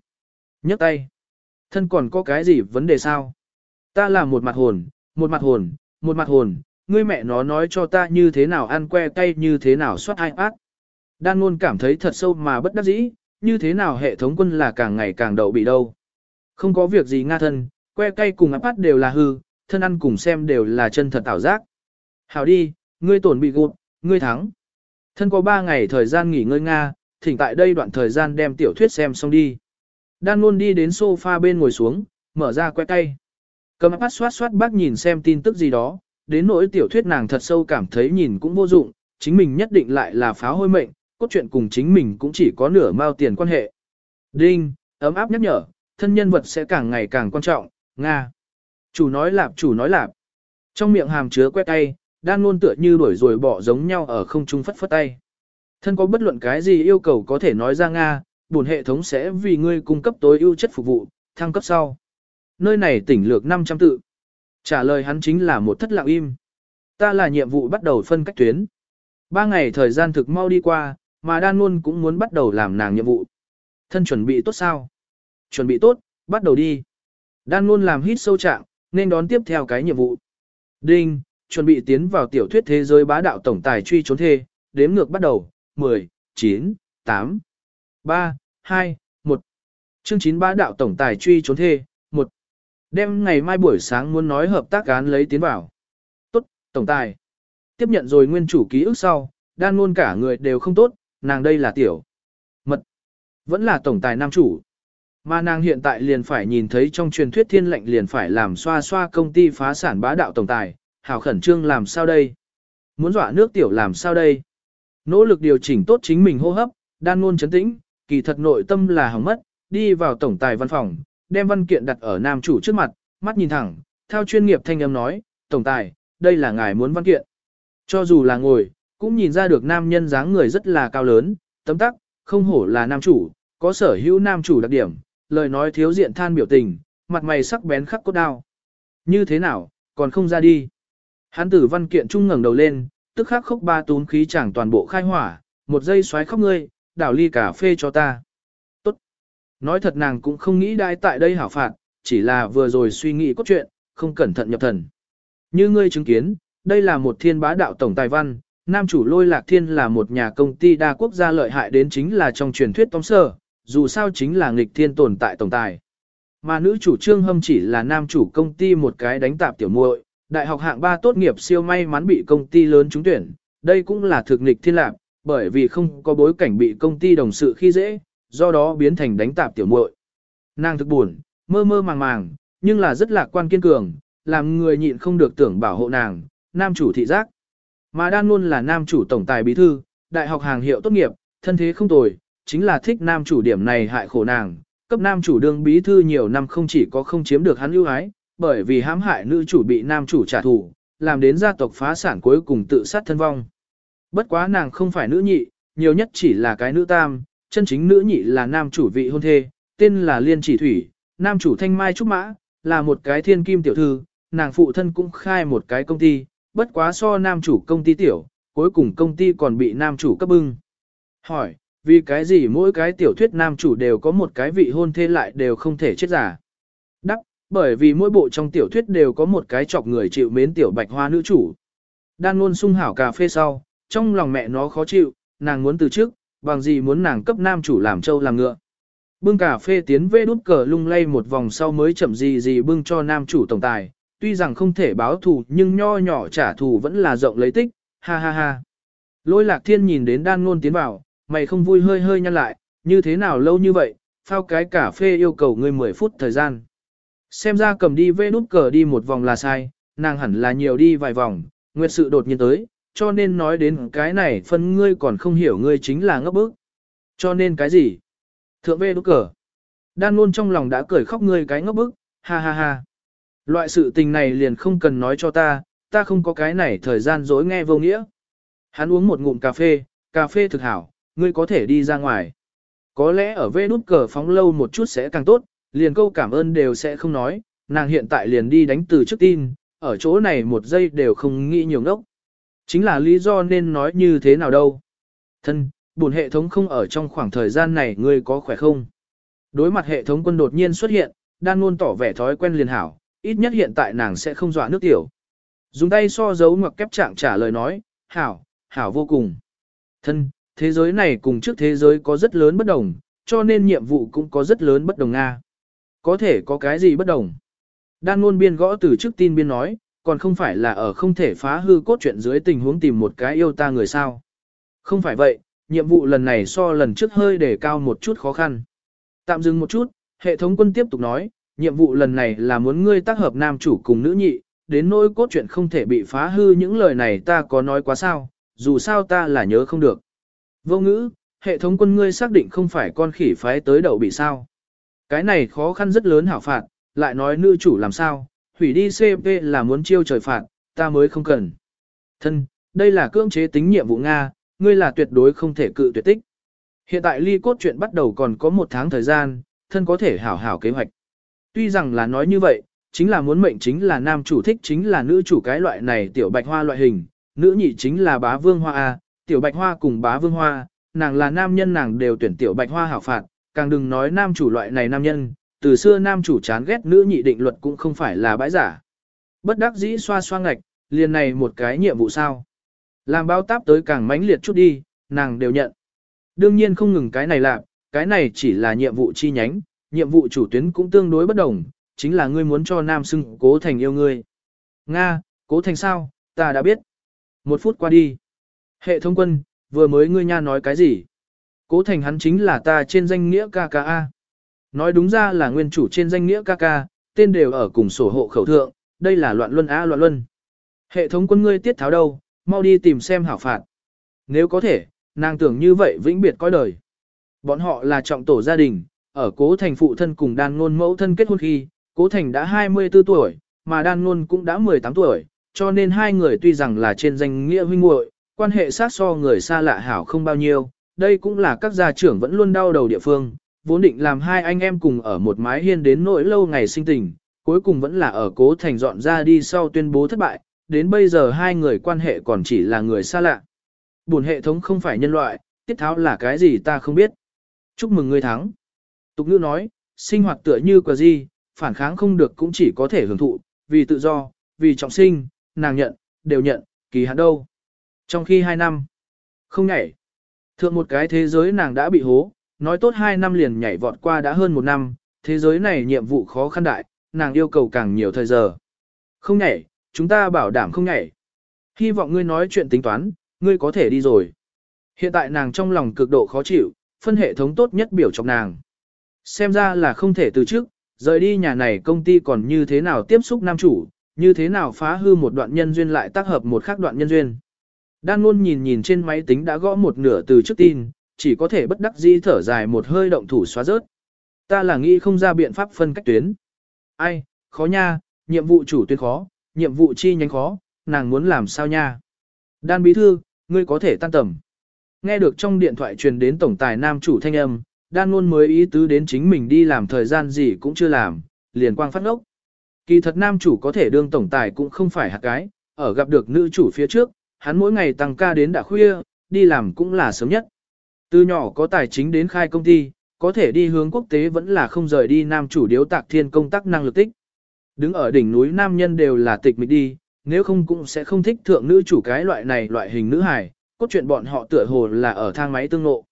nhấc tay. Thân còn có cái gì vấn đề sao? Ta là một mặt hồn, một mặt hồn, một mặt hồn, ngươi mẹ nó nói cho ta như thế nào ăn que cay như thế nào soát ai ác. Đan luôn cảm thấy thật sâu mà bất đắc dĩ, như thế nào hệ thống quân là càng ngày càng đậu bị đâu. Không có việc gì nga thân, que cay cùng áp đều là hư, thân ăn cùng xem đều là chân thật ảo giác. Hảo đi, ngươi tổn bị gụt, ngươi thắng. Thân có 3 ngày thời gian nghỉ ngơi Nga, thỉnh tại đây đoạn thời gian đem tiểu thuyết xem xong đi. Đan luôn đi đến sofa bên ngồi xuống, mở ra que cây. Cầm áp xoát xoát bác nhìn xem tin tức gì đó, đến nỗi tiểu thuyết nàng thật sâu cảm thấy nhìn cũng vô dụng, chính mình nhất định lại là pháo hôi mệnh, cốt truyện cùng chính mình cũng chỉ có nửa mao tiền quan hệ. Đinh, ấm áp nhắc nhở, thân nhân vật sẽ càng ngày càng quan trọng, Nga. Chủ nói lạp chủ nói lạp. Trong miệng hàm chứa quét tay, đang luôn tựa như đuổi rồi bỏ giống nhau ở không trung phất phất tay. Thân có bất luận cái gì yêu cầu có thể nói ra Nga, bổn hệ thống sẽ vì ngươi cung cấp tối ưu chất phục vụ, thăng cấp sau. Nơi này tỉnh lược 500 tự. Trả lời hắn chính là một thất lặng im. Ta là nhiệm vụ bắt đầu phân cách tuyến. Ba ngày thời gian thực mau đi qua, mà đan luôn cũng muốn bắt đầu làm nàng nhiệm vụ. Thân chuẩn bị tốt sao? Chuẩn bị tốt, bắt đầu đi. Đan luôn làm hít sâu trạng, nên đón tiếp theo cái nhiệm vụ. Đinh, chuẩn bị tiến vào tiểu thuyết thế giới bá đạo tổng tài truy trốn thê, đếm ngược bắt đầu, 10, 9, 8, 3, 2, 1. Chương 9 bá đạo tổng tài truy trốn thê, 1. Đêm ngày mai buổi sáng muốn nói hợp tác án lấy tiến vào. Tốt, tổng tài. Tiếp nhận rồi nguyên chủ ký ức sau, đan luôn cả người đều không tốt, nàng đây là tiểu. Mật. Vẫn là tổng tài nam chủ. Mà nàng hiện tại liền phải nhìn thấy trong truyền thuyết thiên lệnh liền phải làm xoa xoa công ty phá sản bá đạo tổng tài, hảo khẩn trương làm sao đây? Muốn dọa nước tiểu làm sao đây? Nỗ lực điều chỉnh tốt chính mình hô hấp, đan nôn chấn tĩnh, kỳ thật nội tâm là hỏng mất, đi vào tổng tài văn phòng, đem văn kiện đặt ở nam chủ trước mặt, mắt nhìn thẳng, theo chuyên nghiệp thanh âm nói, tổng tài, đây là ngài muốn văn kiện. Cho dù là ngồi, cũng nhìn ra được nam nhân dáng người rất là cao lớn, tấm tắc, không hổ là nam chủ, có sở hữu nam chủ đặc điểm, lời nói thiếu diện than biểu tình, mặt mày sắc bén khắc cốt đao. Như thế nào, còn không ra đi. Hán tử văn kiện trung ngẩng đầu lên, tức khắc khốc ba tún khí chẳng toàn bộ khai hỏa, một giây xoáy khóc ngươi, đảo ly cà phê cho ta. Tốt. Nói thật nàng cũng không nghĩ đai tại đây hảo phạt, chỉ là vừa rồi suy nghĩ cốt truyện, không cẩn thận nhập thần. Như ngươi chứng kiến, đây là một thiên bá đạo tổng tài văn, nam chủ lôi lạc thiên là một nhà công ty đa quốc gia lợi hại đến chính là trong truyền thuyết tóm sơ, dù sao chính là nghịch thiên tồn tại tổng tài. Mà nữ chủ trương hâm chỉ là nam chủ công ty một cái đánh tạp tiểu muội, đại học hạng 3 tốt nghiệp siêu may mắn bị công ty lớn trúng tuyển, đây cũng là thực nghịch thiên lạc, bởi vì không có bối cảnh bị công ty đồng sự khi dễ, do đó biến thành đánh tạp tiểu muội. Nàng thực buồn, mơ mơ màng màng, nhưng là rất lạc quan kiên cường, làm người nhịn không được tưởng bảo hộ nàng, nam chủ thị giác. Mà đan luôn là nam chủ tổng tài bí thư, đại học hàng hiệu tốt nghiệp, thân thế không tồi, chính là thích nam chủ điểm này hại khổ nàng. Cấp nam chủ đương bí thư nhiều năm không chỉ có không chiếm được hắn ưu ái, bởi vì hãm hại nữ chủ bị nam chủ trả thù, làm đến gia tộc phá sản cuối cùng tự sát thân vong. Bất quá nàng không phải nữ nhị, nhiều nhất chỉ là cái nữ tam, chân chính nữ nhị là nam chủ vị hôn thê, tên là Liên Chỉ Thủy, nam chủ Thanh Mai Trúc Mã, là một cái thiên kim tiểu thư, nàng phụ thân cũng khai một cái công ty, bất quá so nam chủ công ty tiểu, cuối cùng công ty còn bị nam chủ cấp bưng. Hỏi, vì cái gì mỗi cái tiểu thuyết nam chủ đều có một cái vị hôn thê lại đều không thể chết giả? Đắc, bởi vì mỗi bộ trong tiểu thuyết đều có một cái chọc người chịu mến tiểu bạch hoa nữ chủ. Đan luôn sung hảo cà phê sau, trong lòng mẹ nó khó chịu, nàng muốn từ trước, bằng gì muốn nàng cấp nam chủ làm trâu làm ngựa. Bưng cà phê tiến về đút cờ lung lay một vòng sau mới chậm gì gì bưng cho nam chủ tổng tài, tuy rằng không thể báo thù nhưng nho nhỏ trả thù vẫn là rộng lấy tích, ha ha ha. Lôi lạc thiên nhìn đến đan ngôn tiến vào, mày không vui hơi hơi nhăn lại, như thế nào lâu như vậy, phao cái cà phê yêu cầu ngươi 10 phút thời gian. Xem ra cầm đi vê nút cờ đi một vòng là sai, nàng hẳn là nhiều đi vài vòng, nguyệt sự đột nhiên tới, cho nên nói đến cái này phân ngươi còn không hiểu ngươi chính là ngốc bức. Cho nên cái gì? Thượng vê nút cờ. Đan luôn trong lòng đã cười khóc ngươi cái ngốc bức, ha ha ha. Loại sự tình này liền không cần nói cho ta, ta không có cái này thời gian dối nghe vô nghĩa. Hắn uống một ngụm cà phê, cà phê thực hảo, ngươi có thể đi ra ngoài. Có lẽ ở vê nút cờ phóng lâu một chút sẽ càng tốt, liền câu cảm ơn đều sẽ không nói, nàng hiện tại liền đi đánh từ trước tin, ở chỗ này một giây đều không nghĩ nhiều ngốc. Chính là lý do nên nói như thế nào đâu. Thân, buồn hệ thống không ở trong khoảng thời gian này ngươi có khỏe không? Đối mặt hệ thống quân đột nhiên xuất hiện, đang luôn tỏ vẻ thói quen liền hảo, ít nhất hiện tại nàng sẽ không dọa nước tiểu. Dùng tay so dấu ngoặc kép trạng trả lời nói, hảo, hảo vô cùng. Thân, thế giới này cùng trước thế giới có rất lớn bất đồng, cho nên nhiệm vụ cũng có rất lớn bất đồng Nga. Có thể có cái gì bất đồng? Đan ngôn biên gõ từ trước tin biên nói, còn không phải là ở không thể phá hư cốt truyện dưới tình huống tìm một cái yêu ta người sao. Không phải vậy, nhiệm vụ lần này so lần trước hơi để cao một chút khó khăn. Tạm dừng một chút, hệ thống quân tiếp tục nói, nhiệm vụ lần này là muốn ngươi tác hợp nam chủ cùng nữ nhị, đến nỗi cốt truyện không thể bị phá hư những lời này ta có nói quá sao, dù sao ta là nhớ không được. Vô ngữ, hệ thống quân ngươi xác định không phải con khỉ phái tới đầu bị sao. Cái này khó khăn rất lớn hảo phạt, lại nói nữ chủ làm sao, hủy đi CP là muốn chiêu trời phạt, ta mới không cần. Thân, đây là cưỡng chế tính nhiệm vụ Nga, ngươi là tuyệt đối không thể cự tuyệt tích. Hiện tại ly cốt chuyện bắt đầu còn có một tháng thời gian, thân có thể hảo hảo kế hoạch. Tuy rằng là nói như vậy, chính là muốn mệnh chính là nam chủ thích chính là nữ chủ cái loại này tiểu bạch hoa loại hình, nữ nhị chính là bá vương hoa A, tiểu bạch hoa cùng bá vương hoa, nàng là nam nhân nàng đều tuyển tiểu bạch hoa hảo phạt, càng đừng nói nam chủ loại này nam nhân, từ xưa nam chủ chán ghét nữ nhị định luật cũng không phải là bãi giả. Bất đắc dĩ xoa xoa ngạch, liền này một cái nhiệm vụ sao. Làm bao táp tới càng mãnh liệt chút đi, nàng đều nhận. Đương nhiên không ngừng cái này làm, cái này chỉ là nhiệm vụ chi nhánh, nhiệm vụ chủ tuyến cũng tương đối bất đồng, chính là ngươi muốn cho nam xưng cố thành yêu ngươi. Nga, cố thành sao, ta đã biết. Một phút qua đi. Hệ thống quân, vừa mới ngươi nha nói cái gì? Cố thành hắn chính là ta trên danh nghĩa KKA. Nói đúng ra là nguyên chủ trên danh nghĩa KK, tên đều ở cùng sổ hộ khẩu thượng, đây là loạn luân á loạn luân. Hệ thống quân ngươi tiết tháo đâu, mau đi tìm xem hảo phạt. Nếu có thể, nàng tưởng như vậy vĩnh biệt coi đời. Bọn họ là trọng tổ gia đình, ở cố thành phụ thân cùng đan ngôn mẫu thân kết hôn khi, cố thành đã 24 tuổi, mà đan ngôn cũng đã 18 tuổi, cho nên hai người tuy rằng là trên danh nghĩa huynh muội, quan hệ sát so người xa lạ hảo không bao nhiêu, đây cũng là các gia trưởng vẫn luôn đau đầu địa phương, vốn định làm hai anh em cùng ở một mái hiên đến nỗi lâu ngày sinh tình, cuối cùng vẫn là ở cố thành dọn ra đi sau tuyên bố thất bại, đến bây giờ hai người quan hệ còn chỉ là người xa lạ. Buồn hệ thống không phải nhân loại, tiết tháo là cái gì ta không biết. Chúc mừng ngươi thắng. Tục ngữ nói, sinh hoạt tựa như quả gì, phản kháng không được cũng chỉ có thể hưởng thụ, vì tự do, vì trọng sinh, nàng nhận, đều nhận, kỳ hạn đâu. Trong khi hai năm, không nhảy. Thượng một cái thế giới nàng đã bị hố, nói tốt hai năm liền nhảy vọt qua đã hơn một năm, thế giới này nhiệm vụ khó khăn đại, nàng yêu cầu càng nhiều thời giờ. Không nhảy, chúng ta bảo đảm không nhảy. Hy vọng ngươi nói chuyện tính toán, ngươi có thể đi rồi. Hiện tại nàng trong lòng cực độ khó chịu, phân hệ thống tốt nhất biểu trong nàng. Xem ra là không thể từ trước, rời đi nhà này công ty còn như thế nào tiếp xúc nam chủ, như thế nào phá hư một đoạn nhân duyên lại tác hợp một khác đoạn nhân duyên. Đan luôn nhìn nhìn trên máy tính đã gõ một nửa từ trước tin, chỉ có thể bất đắc dĩ thở dài một hơi động thủ xóa rớt. Ta là nghĩ không ra biện pháp phân cách tuyến. Ai, khó nha, nhiệm vụ chủ tuyến khó, nhiệm vụ chi nhánh khó, nàng muốn làm sao nha. Đan bí thư, ngươi có thể tan tầm. Nghe được trong điện thoại truyền đến tổng tài nam chủ thanh âm, đan luôn mới ý tứ đến chính mình đi làm thời gian gì cũng chưa làm, liền quang phát ngốc. Kỳ thật nam chủ có thể đương tổng tài cũng không phải hạt cái, ở gặp được nữ chủ phía trước, hắn mỗi ngày tăng ca đến đã khuya, đi làm cũng là sớm nhất. Từ nhỏ có tài chính đến khai công ty, có thể đi hướng quốc tế vẫn là không rời đi nam chủ điếu tạc thiên công tác năng lực tích. Đứng ở đỉnh núi nam nhân đều là tịch mịch đi, nếu không cũng sẽ không thích thượng nữ chủ cái loại này loại hình nữ hài, cốt truyện bọn họ tựa hồ là ở thang máy tương ngộ.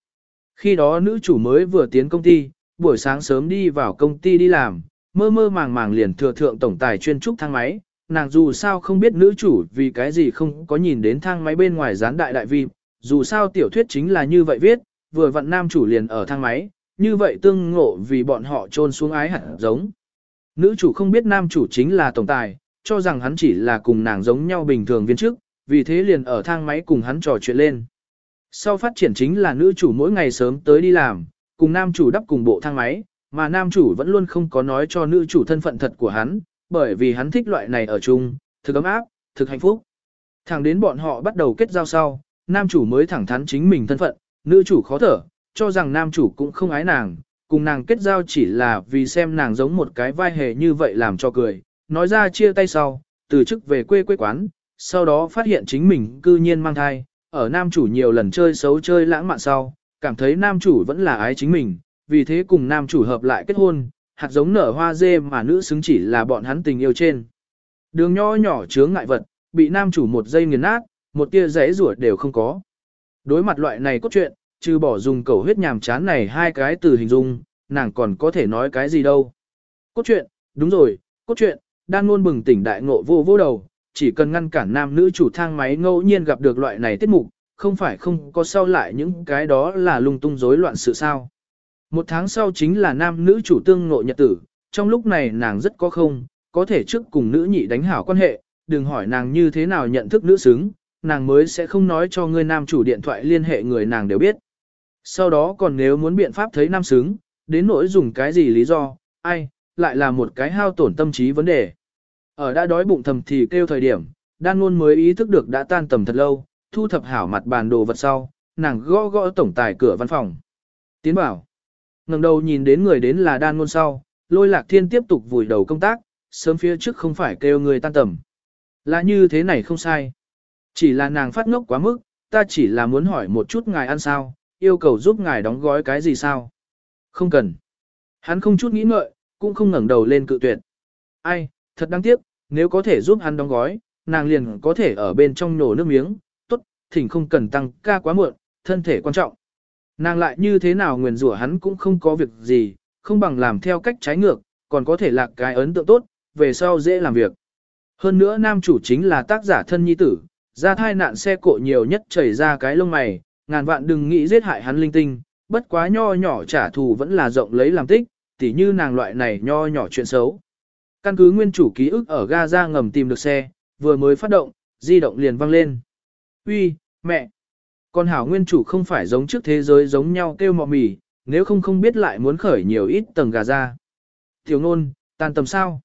Khi đó nữ chủ mới vừa tiến công ty, buổi sáng sớm đi vào công ty đi làm, mơ mơ màng màng liền thừa thượng tổng tài chuyên trúc thang máy, nàng dù sao không biết nữ chủ vì cái gì không có nhìn đến thang máy bên ngoài gián đại đại vi, dù sao tiểu thuyết chính là như vậy viết, vừa vặn nam chủ liền ở thang máy, như vậy tương ngộ vì bọn họ trôn xuống ái hẳn giống. Nữ chủ không biết nam chủ chính là tổng tài, cho rằng hắn chỉ là cùng nàng giống nhau bình thường viên chức, vì thế liền ở thang máy cùng hắn trò chuyện lên. Sau phát triển chính là nữ chủ mỗi ngày sớm tới đi làm, cùng nam chủ đắp cùng bộ thang máy, mà nam chủ vẫn luôn không có nói cho nữ chủ thân phận thật của hắn, bởi vì hắn thích loại này ở chung, thực ấm áp, thực hạnh phúc. Thẳng đến bọn họ bắt đầu kết giao sau, nam chủ mới thẳng thắn chính mình thân phận, nữ chủ khó thở, cho rằng nam chủ cũng không ái nàng, cùng nàng kết giao chỉ là vì xem nàng giống một cái vai hề như vậy làm cho cười, nói ra chia tay sau, từ chức về quê quê quán, sau đó phát hiện chính mình cư nhiên mang thai, ở nam chủ nhiều lần chơi xấu chơi lãng mạn sau, cảm thấy nam chủ vẫn là ái chính mình, vì thế cùng nam chủ hợp lại kết hôn, hạt giống nở hoa dê mà nữ xứng chỉ là bọn hắn tình yêu trên. Đường nho nhỏ chướng ngại vật, bị nam chủ một giây nghiền nát, một tia rẽ rủa đều không có. Đối mặt loại này cốt truyện, trừ bỏ dùng cầu huyết nhàm chán này hai cái từ hình dung, nàng còn có thể nói cái gì đâu. Cốt truyện, đúng rồi, cốt truyện, đang luôn bừng tỉnh đại ngộ vô vô đầu, chỉ cần ngăn cản nam nữ chủ thang máy ngẫu nhiên gặp được loại này tiết mục, không phải không có sau lại những cái đó là lung tung rối loạn sự sao. Một tháng sau chính là nam nữ chủ tương nội nhật tử, trong lúc này nàng rất có không, có thể trước cùng nữ nhị đánh hảo quan hệ, đừng hỏi nàng như thế nào nhận thức nữ xứng, nàng mới sẽ không nói cho người nam chủ điện thoại liên hệ người nàng đều biết. Sau đó còn nếu muốn biện pháp thấy nam xứng, đến nỗi dùng cái gì lý do, ai, lại là một cái hao tổn tâm trí vấn đề. Ở đã đói bụng thầm thì kêu thời điểm, đan luôn mới ý thức được đã tan tầm thật lâu, thu thập hảo mặt bàn đồ vật sau, nàng gõ gõ tổng tài cửa văn phòng. Tiến bảo, ngẩng đầu nhìn đến người đến là đan ngôn sau, lôi lạc thiên tiếp tục vùi đầu công tác, sớm phía trước không phải kêu người tan tầm. Là như thế này không sai. Chỉ là nàng phát ngốc quá mức, ta chỉ là muốn hỏi một chút ngài ăn sao, yêu cầu giúp ngài đóng gói cái gì sao. Không cần. Hắn không chút nghĩ ngợi, cũng không ngẩng đầu lên cự tuyệt. Ai, thật đáng tiếc, nếu có thể giúp hắn đóng gói, nàng liền có thể ở bên trong nổ nước miếng, tốt, thỉnh không cần tăng ca quá muộn, thân thể quan trọng. Nàng lại như thế nào nguyền rủa hắn cũng không có việc gì, không bằng làm theo cách trái ngược, còn có thể lạc cái ấn tượng tốt, về sau dễ làm việc. Hơn nữa nam chủ chính là tác giả thân nhi tử, Ra thai nạn xe cộ nhiều nhất chảy ra cái lông mày, ngàn vạn đừng nghĩ giết hại hắn linh tinh, bất quá nho nhỏ trả thù vẫn là rộng lấy làm tích, tỉ như nàng loại này nho nhỏ chuyện xấu. Căn cứ nguyên chủ ký ức ở ga ngầm tìm được xe, vừa mới phát động, di động liền vang lên. Uy, mẹ! Con hảo nguyên chủ không phải giống trước thế giới giống nhau kêu mọ mì, nếu không không biết lại muốn khởi nhiều ít tầng gà ra. Tiểu nôn, tan tầm sao?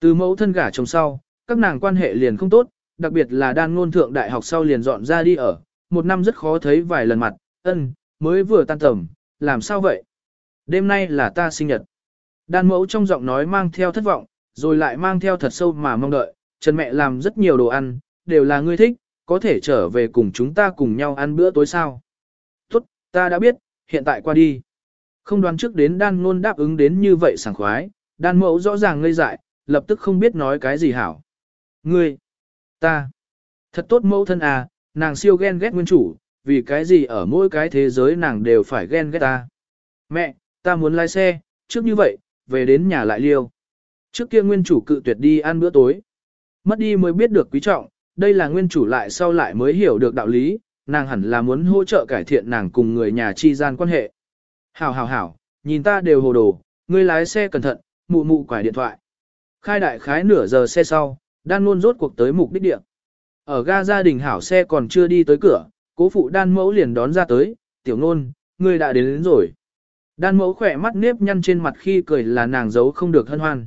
Từ mẫu thân gả chồng sau, các nàng quan hệ liền không tốt, đặc biệt là đan ngôn thượng đại học sau liền dọn ra đi ở, một năm rất khó thấy vài lần mặt, ân, mới vừa tan tầm, làm sao vậy? Đêm nay là ta sinh nhật. Đan mẫu trong giọng nói mang theo thất vọng, rồi lại mang theo thật sâu mà mong đợi, Trần mẹ làm rất nhiều đồ ăn, đều là ngươi thích, có thể trở về cùng chúng ta cùng nhau ăn bữa tối sao. Tốt, ta đã biết, hiện tại qua đi. Không đoán trước đến đan ngôn đáp ứng đến như vậy sảng khoái, đan mẫu rõ ràng ngây dại, lập tức không biết nói cái gì hảo. Ngươi, ta, thật tốt mẫu thân à, nàng siêu ghen ghét nguyên chủ, vì cái gì ở mỗi cái thế giới nàng đều phải ghen ghét ta. Mẹ, ta muốn lái xe, trước như vậy, về đến nhà lại liêu. Trước kia nguyên chủ cự tuyệt đi ăn bữa tối. Mất đi mới biết được quý trọng, đây là nguyên chủ lại sau lại mới hiểu được đạo lý, nàng hẳn là muốn hỗ trợ cải thiện nàng cùng người nhà chi gian quan hệ. Hảo hảo hảo, nhìn ta đều hồ đồ, ngươi lái xe cẩn thận, mụ mụ quải điện thoại. Khai đại khái nửa giờ xe sau, đan luôn rốt cuộc tới mục đích địa. Ở ga gia đình hảo xe còn chưa đi tới cửa, cố phụ đan mẫu liền đón ra tới, tiểu nôn, ngươi đã đến, đến rồi. Đan mẫu khỏe mắt nếp nhăn trên mặt khi cười là nàng giấu không được hân hoan.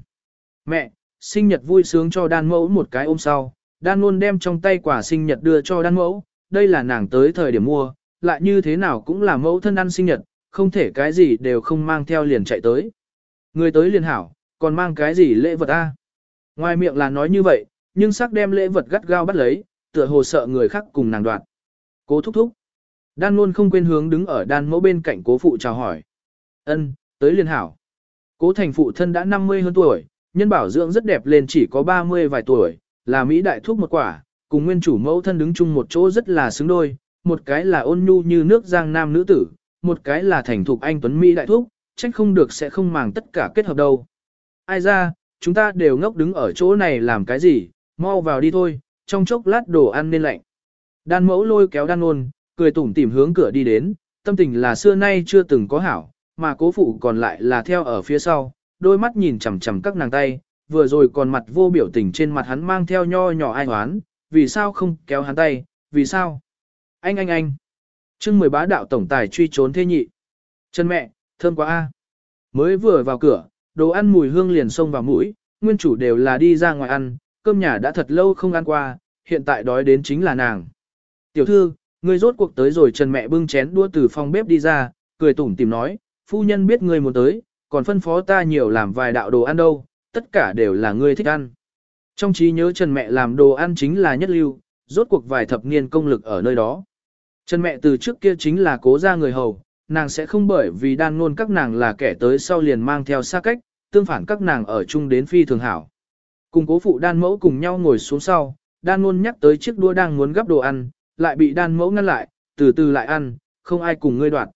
Mẹ, sinh nhật vui sướng cho đan mẫu một cái ôm sau, đan luôn đem trong tay quả sinh nhật đưa cho đan mẫu, đây là nàng tới thời điểm mua, lại như thế nào cũng là mẫu thân ăn sinh nhật, không thể cái gì đều không mang theo liền chạy tới. Người tới liền hảo, còn mang cái gì lễ vật a? Ngoài miệng là nói như vậy, nhưng sắc đem lễ vật gắt gao bắt lấy, tựa hồ sợ người khác cùng nàng đoạt. Cố thúc thúc. Đan luôn không quên hướng đứng ở đan mẫu bên cạnh cố phụ chào hỏi. Ân, tới liền hảo. Cố thành phụ thân đã 50 hơn tuổi, nhân bảo dưỡng rất đẹp lên chỉ có 30 vài tuổi, là Mỹ đại thuốc một quả, cùng nguyên chủ mẫu thân đứng chung một chỗ rất là xứng đôi, một cái là ôn nhu như nước giang nam nữ tử, một cái là thành thục anh Tuấn Mỹ đại thuốc, trách không được sẽ không màng tất cả kết hợp đâu. Ai ra, chúng ta đều ngốc đứng ở chỗ này làm cái gì, mau vào đi thôi, trong chốc lát đồ ăn nên lạnh. Đan mẫu lôi kéo đan ôn, cười tủm tỉm hướng cửa đi đến, tâm tình là xưa nay chưa từng có hảo, mà cố phụ còn lại là theo ở phía sau, đôi mắt nhìn chằm chằm các nàng tay, vừa rồi còn mặt vô biểu tình trên mặt hắn mang theo nho nhỏ ai hoán, vì sao không kéo hắn tay, vì sao? Anh anh anh! chương mười bá đạo tổng tài truy trốn thế nhị. Chân mẹ, thơm quá a Mới vừa vào cửa, đồ ăn mùi hương liền xông vào mũi, nguyên chủ đều là đi ra ngoài ăn, cơm nhà đã thật lâu không ăn qua, hiện tại đói đến chính là nàng. Tiểu thư, người rốt cuộc tới rồi Trần mẹ bưng chén đua từ phòng bếp đi ra, cười tủm tìm nói, phu nhân biết người muốn tới, còn phân phó ta nhiều làm vài đạo đồ ăn đâu, tất cả đều là ngươi thích ăn. Trong trí nhớ Trần mẹ làm đồ ăn chính là nhất lưu, rốt cuộc vài thập niên công lực ở nơi đó. Trần mẹ từ trước kia chính là cố gia người hầu, nàng sẽ không bởi vì đan ngôn các nàng là kẻ tới sau liền mang theo xa cách, tương phản các nàng ở chung đến phi thường hảo. Cùng cố phụ đan mẫu cùng nhau ngồi xuống sau, đan ngôn nhắc tới chiếc đũa đang muốn gắp đồ ăn, lại bị đan mẫu ngăn lại, từ từ lại ăn, không ai cùng ngươi đoạt.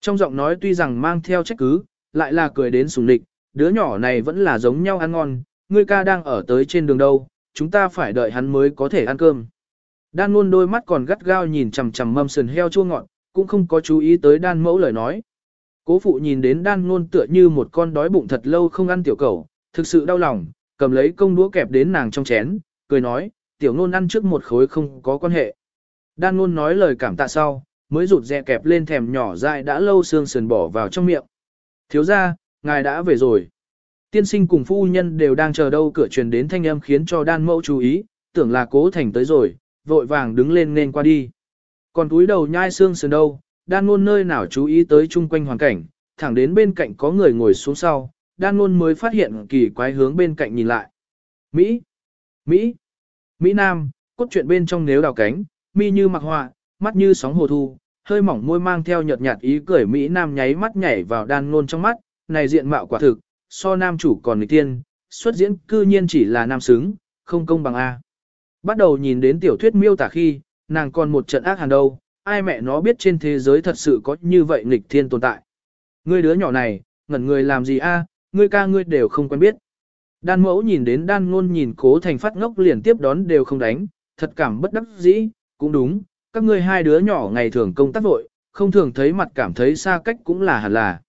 Trong giọng nói tuy rằng mang theo trách cứ, lại là cười đến sùng địch, đứa nhỏ này vẫn là giống nhau ăn ngon, ngươi ca đang ở tới trên đường đâu, chúng ta phải đợi hắn mới có thể ăn cơm. Đan luôn đôi mắt còn gắt gao nhìn chằm chằm mâm sườn heo chua ngọt, cũng không có chú ý tới đan mẫu lời nói. Cố phụ nhìn đến đan luôn tựa như một con đói bụng thật lâu không ăn tiểu cầu, thực sự đau lòng, cầm lấy công đũa kẹp đến nàng trong chén, cười nói, tiểu nôn ăn trước một khối không có quan hệ. Đan luôn nói lời cảm tạ sau, mới rụt rè kẹp lên thèm nhỏ dại đã lâu xương sườn bỏ vào trong miệng. Thiếu ra, ngài đã về rồi. Tiên sinh cùng phu nhân đều đang chờ đâu cửa truyền đến thanh âm khiến cho đan mẫu chú ý, tưởng là cố thành tới rồi, vội vàng đứng lên nên qua đi. Còn túi đầu nhai xương sườn đâu, đan ngôn nơi nào chú ý tới chung quanh hoàn cảnh, thẳng đến bên cạnh có người ngồi xuống sau, đan ngôn mới phát hiện kỳ quái hướng bên cạnh nhìn lại. Mỹ, Mỹ, Mỹ Nam, cốt truyện bên trong nếu đào cánh, mi như mặc họa, mắt như sóng hồ thu, hơi mỏng môi mang theo nhợt nhạt ý cười Mỹ Nam nháy mắt nhảy vào đan ngôn trong mắt, này diện mạo quả thực, so nam chủ còn nghịch tiên, xuất diễn cư nhiên chỉ là nam xứng, không công bằng A. Bắt đầu nhìn đến tiểu thuyết miêu tả khi, nàng còn một trận ác hàn đâu, ai mẹ nó biết trên thế giới thật sự có như vậy nghịch thiên tồn tại. Ngươi đứa nhỏ này, ngẩn người làm gì a? ngươi ca ngươi đều không quen biết. Đan mẫu nhìn đến đan ngôn nhìn cố thành phát ngốc liền tiếp đón đều không đánh, thật cảm bất đắc dĩ, cũng đúng, các ngươi hai đứa nhỏ ngày thường công tác vội, không thường thấy mặt cảm thấy xa cách cũng là hẳn là.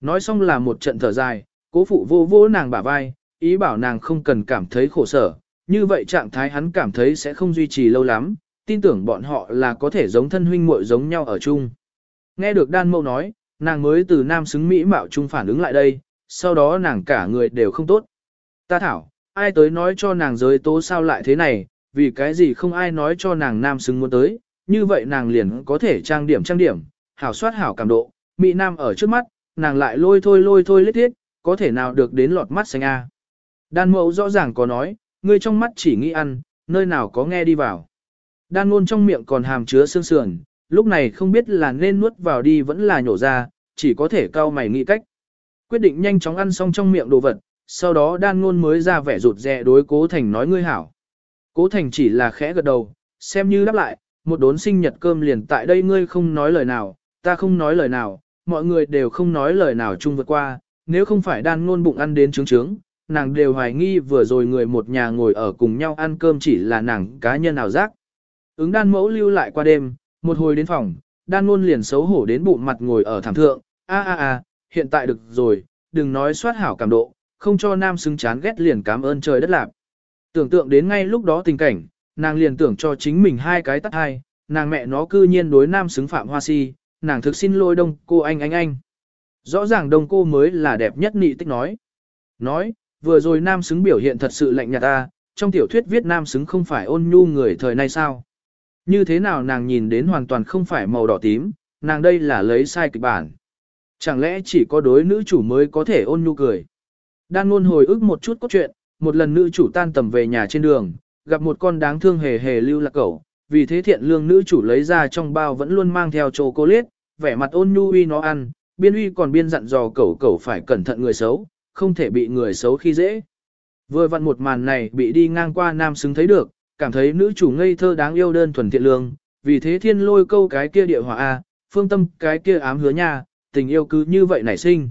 Nói xong là một trận thở dài, cố phụ vô vô nàng bả vai, ý bảo nàng không cần cảm thấy khổ sở, như vậy trạng thái hắn cảm thấy sẽ không duy trì lâu lắm, tin tưởng bọn họ là có thể giống thân huynh muội giống nhau ở chung. Nghe được đan mâu nói, nàng mới từ nam xứng Mỹ mạo chung phản ứng lại đây, sau đó nàng cả người đều không tốt. Ta thảo, ai tới nói cho nàng giới tố sao lại thế này, vì cái gì không ai nói cho nàng nam xứng muốn tới, như vậy nàng liền có thể trang điểm trang điểm, hảo soát hảo cảm độ, Mỹ nam ở trước mắt, nàng lại lôi thôi lôi thôi lết thiết, có thể nào được đến lọt mắt xanh a. Đan mẫu rõ ràng có nói, ngươi trong mắt chỉ nghĩ ăn, nơi nào có nghe đi vào. Đan ngôn trong miệng còn hàm chứa xương sườn, lúc này không biết là nên nuốt vào đi vẫn là nhổ ra, chỉ có thể cau mày nghĩ cách. Quyết định nhanh chóng ăn xong trong miệng đồ vật, sau đó đan ngôn mới ra vẻ rụt rè đối cố thành nói ngươi hảo. Cố thành chỉ là khẽ gật đầu, xem như đáp lại, một đốn sinh nhật cơm liền tại đây ngươi không nói lời nào, ta không nói lời nào, mọi người đều không nói lời nào chung vượt qua, nếu không phải đan ngôn bụng ăn đến trướng trướng, nàng đều hoài nghi vừa rồi người một nhà ngồi ở cùng nhau ăn cơm chỉ là nàng cá nhân nào giác. Ứng đan mẫu lưu lại qua đêm, một hồi đến phòng, đan ngôn liền xấu hổ đến bụng mặt ngồi ở thảm thượng, a a a, hiện tại được rồi, đừng nói soát hảo cảm độ, không cho nam xứng chán ghét liền cảm ơn trời đất lạc. Tưởng tượng đến ngay lúc đó tình cảnh, nàng liền tưởng cho chính mình hai cái tắt hai, nàng mẹ nó cư nhiên đối nam xứng phạm hoa si, nàng thực xin lỗi đông cô anh anh anh. Rõ ràng đông cô mới là đẹp nhất nị tích nói. Nói, vừa rồi nam xứng biểu hiện thật sự lạnh nhạt ta, trong tiểu thuyết viết nam xứng không phải ôn nhu người thời nay sao. Như thế nào nàng nhìn đến hoàn toàn không phải màu đỏ tím, nàng đây là lấy sai kịch bản. Chẳng lẽ chỉ có đối nữ chủ mới có thể ôn nhu cười. Đan luôn hồi ức một chút cốt truyện, một lần nữ chủ tan tầm về nhà trên đường, gặp một con đáng thương hề hề lưu lạc cẩu, vì thế thiện lương nữ chủ lấy ra trong bao vẫn luôn mang theo chocolate, vẻ mặt ôn nhu uy nó ăn, biên uy còn biên dặn dò cẩu cẩu phải cẩn thận người xấu, không thể bị người xấu khi dễ. Vừa vặn một màn này bị đi ngang qua nam xứng thấy được, cảm thấy nữ chủ ngây thơ đáng yêu đơn thuần thiện lương, vì thế thiên lôi câu cái kia địa hỏa A, phương tâm cái kia ám hứa nha, tình yêu cứ như vậy nảy sinh.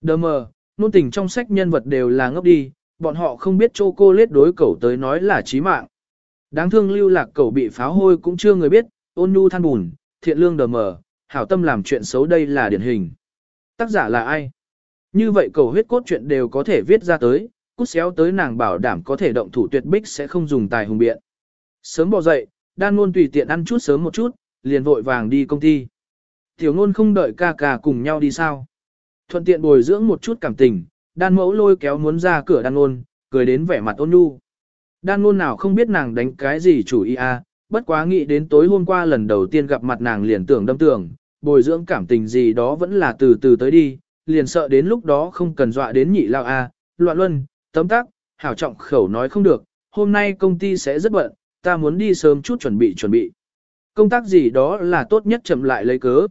Đờ mờ, nôn tình trong sách nhân vật đều là ngốc đi, bọn họ không biết chô cô lết đối cẩu tới nói là chí mạng. Đáng thương lưu lạc cẩu bị pháo hôi cũng chưa người biết, ôn nhu than bùn, thiện lương đờ mờ, hảo tâm làm chuyện xấu đây là điển hình. Tác giả là ai? Như vậy cầu huyết cốt chuyện đều có thể viết ra tới, cút xéo tới nàng bảo đảm có thể động thủ tuyệt bích sẽ không dùng tài hùng biện. Sớm bỏ dậy, đan ngôn tùy tiện ăn chút sớm một chút, liền vội vàng đi công ty. Tiểu ngôn không đợi ca ca cùng nhau đi sao. Thuận tiện bồi dưỡng một chút cảm tình, đan mẫu lôi kéo muốn ra cửa đan ngôn, cười đến vẻ mặt ôn nhu. Đan ngôn nào không biết nàng đánh cái gì chủ ý a, bất quá nghĩ đến tối hôm qua lần đầu tiên gặp mặt nàng liền tưởng đâm tưởng, bồi dưỡng cảm tình gì đó vẫn là từ từ tới đi, liền sợ đến lúc đó không cần dọa đến nhị lao a, loạn luân, tấm tác, hảo trọng khẩu nói không được, hôm nay công ty sẽ rất bận, ta muốn đi sớm chút chuẩn bị chuẩn bị. Công tác gì đó là tốt nhất chậm lại lấy cớ.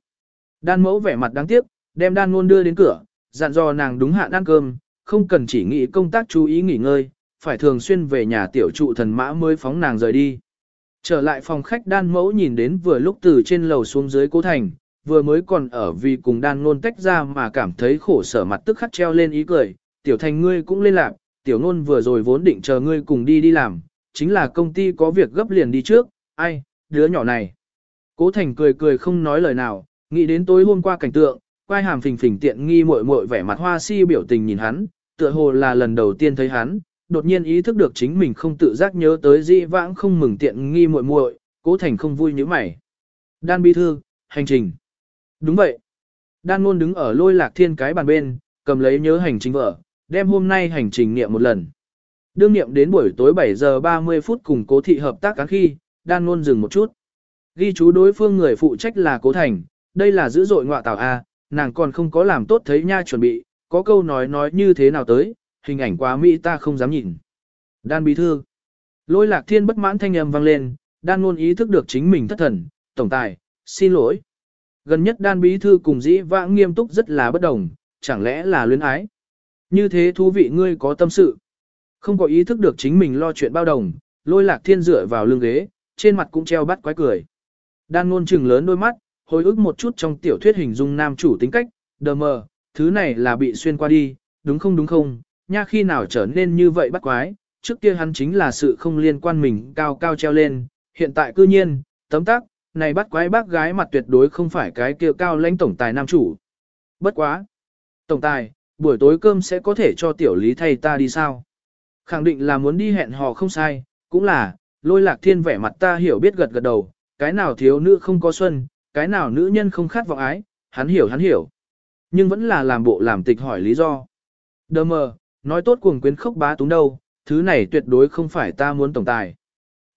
Đan mẫu vẻ mặt đáng tiếc, đem đan ngôn đưa đến cửa, dặn dò nàng đúng hạn ăn cơm, không cần chỉ nghĩ công tác chú ý nghỉ ngơi, phải thường xuyên về nhà tiểu trụ thần mã mới phóng nàng rời đi. Trở lại phòng khách đan mẫu nhìn đến vừa lúc từ trên lầu xuống dưới cố thành, vừa mới còn ở vì cùng đan ngôn tách ra mà cảm thấy khổ sở mặt tức khắc treo lên ý cười, tiểu thành ngươi cũng lên lạc, tiểu ngôn vừa rồi vốn định chờ ngươi cùng đi đi làm, chính là công ty có việc gấp liền đi trước, ai, đứa nhỏ này. Cố thành cười cười không nói lời nào, nghĩ đến tối hôm qua cảnh tượng, quai hàm phình phình tiện nghi muội muội vẻ mặt hoa si biểu tình nhìn hắn, tựa hồ là lần đầu tiên thấy hắn, đột nhiên ý thức được chính mình không tự giác nhớ tới di vãng không mừng tiện nghi muội muội, cố thành không vui như mày. Đan bi thư, hành trình. Đúng vậy. Đan ngôn đứng ở lôi lạc thiên cái bàn bên, cầm lấy nhớ hành trình vợ, đem hôm nay hành trình niệm một lần. Đương niệm đến buổi tối 7 giờ 30 phút cùng cố thị hợp tác cán khi, đan ngôn dừng một chút. Ghi chú đối phương người phụ trách là cố thành, đây là dữ dội ngọa tảo A, nàng còn không có làm tốt thấy nha chuẩn bị, có câu nói nói như thế nào tới, hình ảnh quá mỹ ta không dám nhìn. Đan bí thư. Lôi lạc thiên bất mãn thanh âm vang lên, đan ngôn ý thức được chính mình thất thần, tổng tài, xin lỗi. Gần nhất đan bí thư cùng dĩ vãng nghiêm túc rất là bất đồng, chẳng lẽ là luyến ái. Như thế thú vị ngươi có tâm sự. Không có ý thức được chính mình lo chuyện bao đồng, lôi lạc thiên dựa vào lưng ghế, trên mặt cũng treo bắt quái cười. Đan ngôn trừng lớn đôi mắt, hồi ức một chút trong tiểu thuyết hình dung nam chủ tính cách, đờ mờ, thứ này là bị xuyên qua đi, đúng không đúng không, nha khi nào trở nên như vậy bắt quái, trước kia hắn chính là sự không liên quan mình cao cao treo lên, hiện tại cư nhiên, tấm tắc, này bắt quái bác gái mặt tuyệt đối không phải cái kia cao lãnh tổng tài nam chủ. Bất quá. Tổng tài, buổi tối cơm sẽ có thể cho tiểu lý thay ta đi sao? Khẳng định là muốn đi hẹn hò không sai, cũng là, lôi lạc thiên vẻ mặt ta hiểu biết gật gật đầu, cái nào thiếu nữ không có xuân, cái nào nữ nhân không khát vọng ái, hắn hiểu hắn hiểu. Nhưng vẫn là làm bộ làm tịch hỏi lý do. Đờ mờ, nói tốt cuồng quyến khốc bá túng đâu, thứ này tuyệt đối không phải ta muốn tổng tài.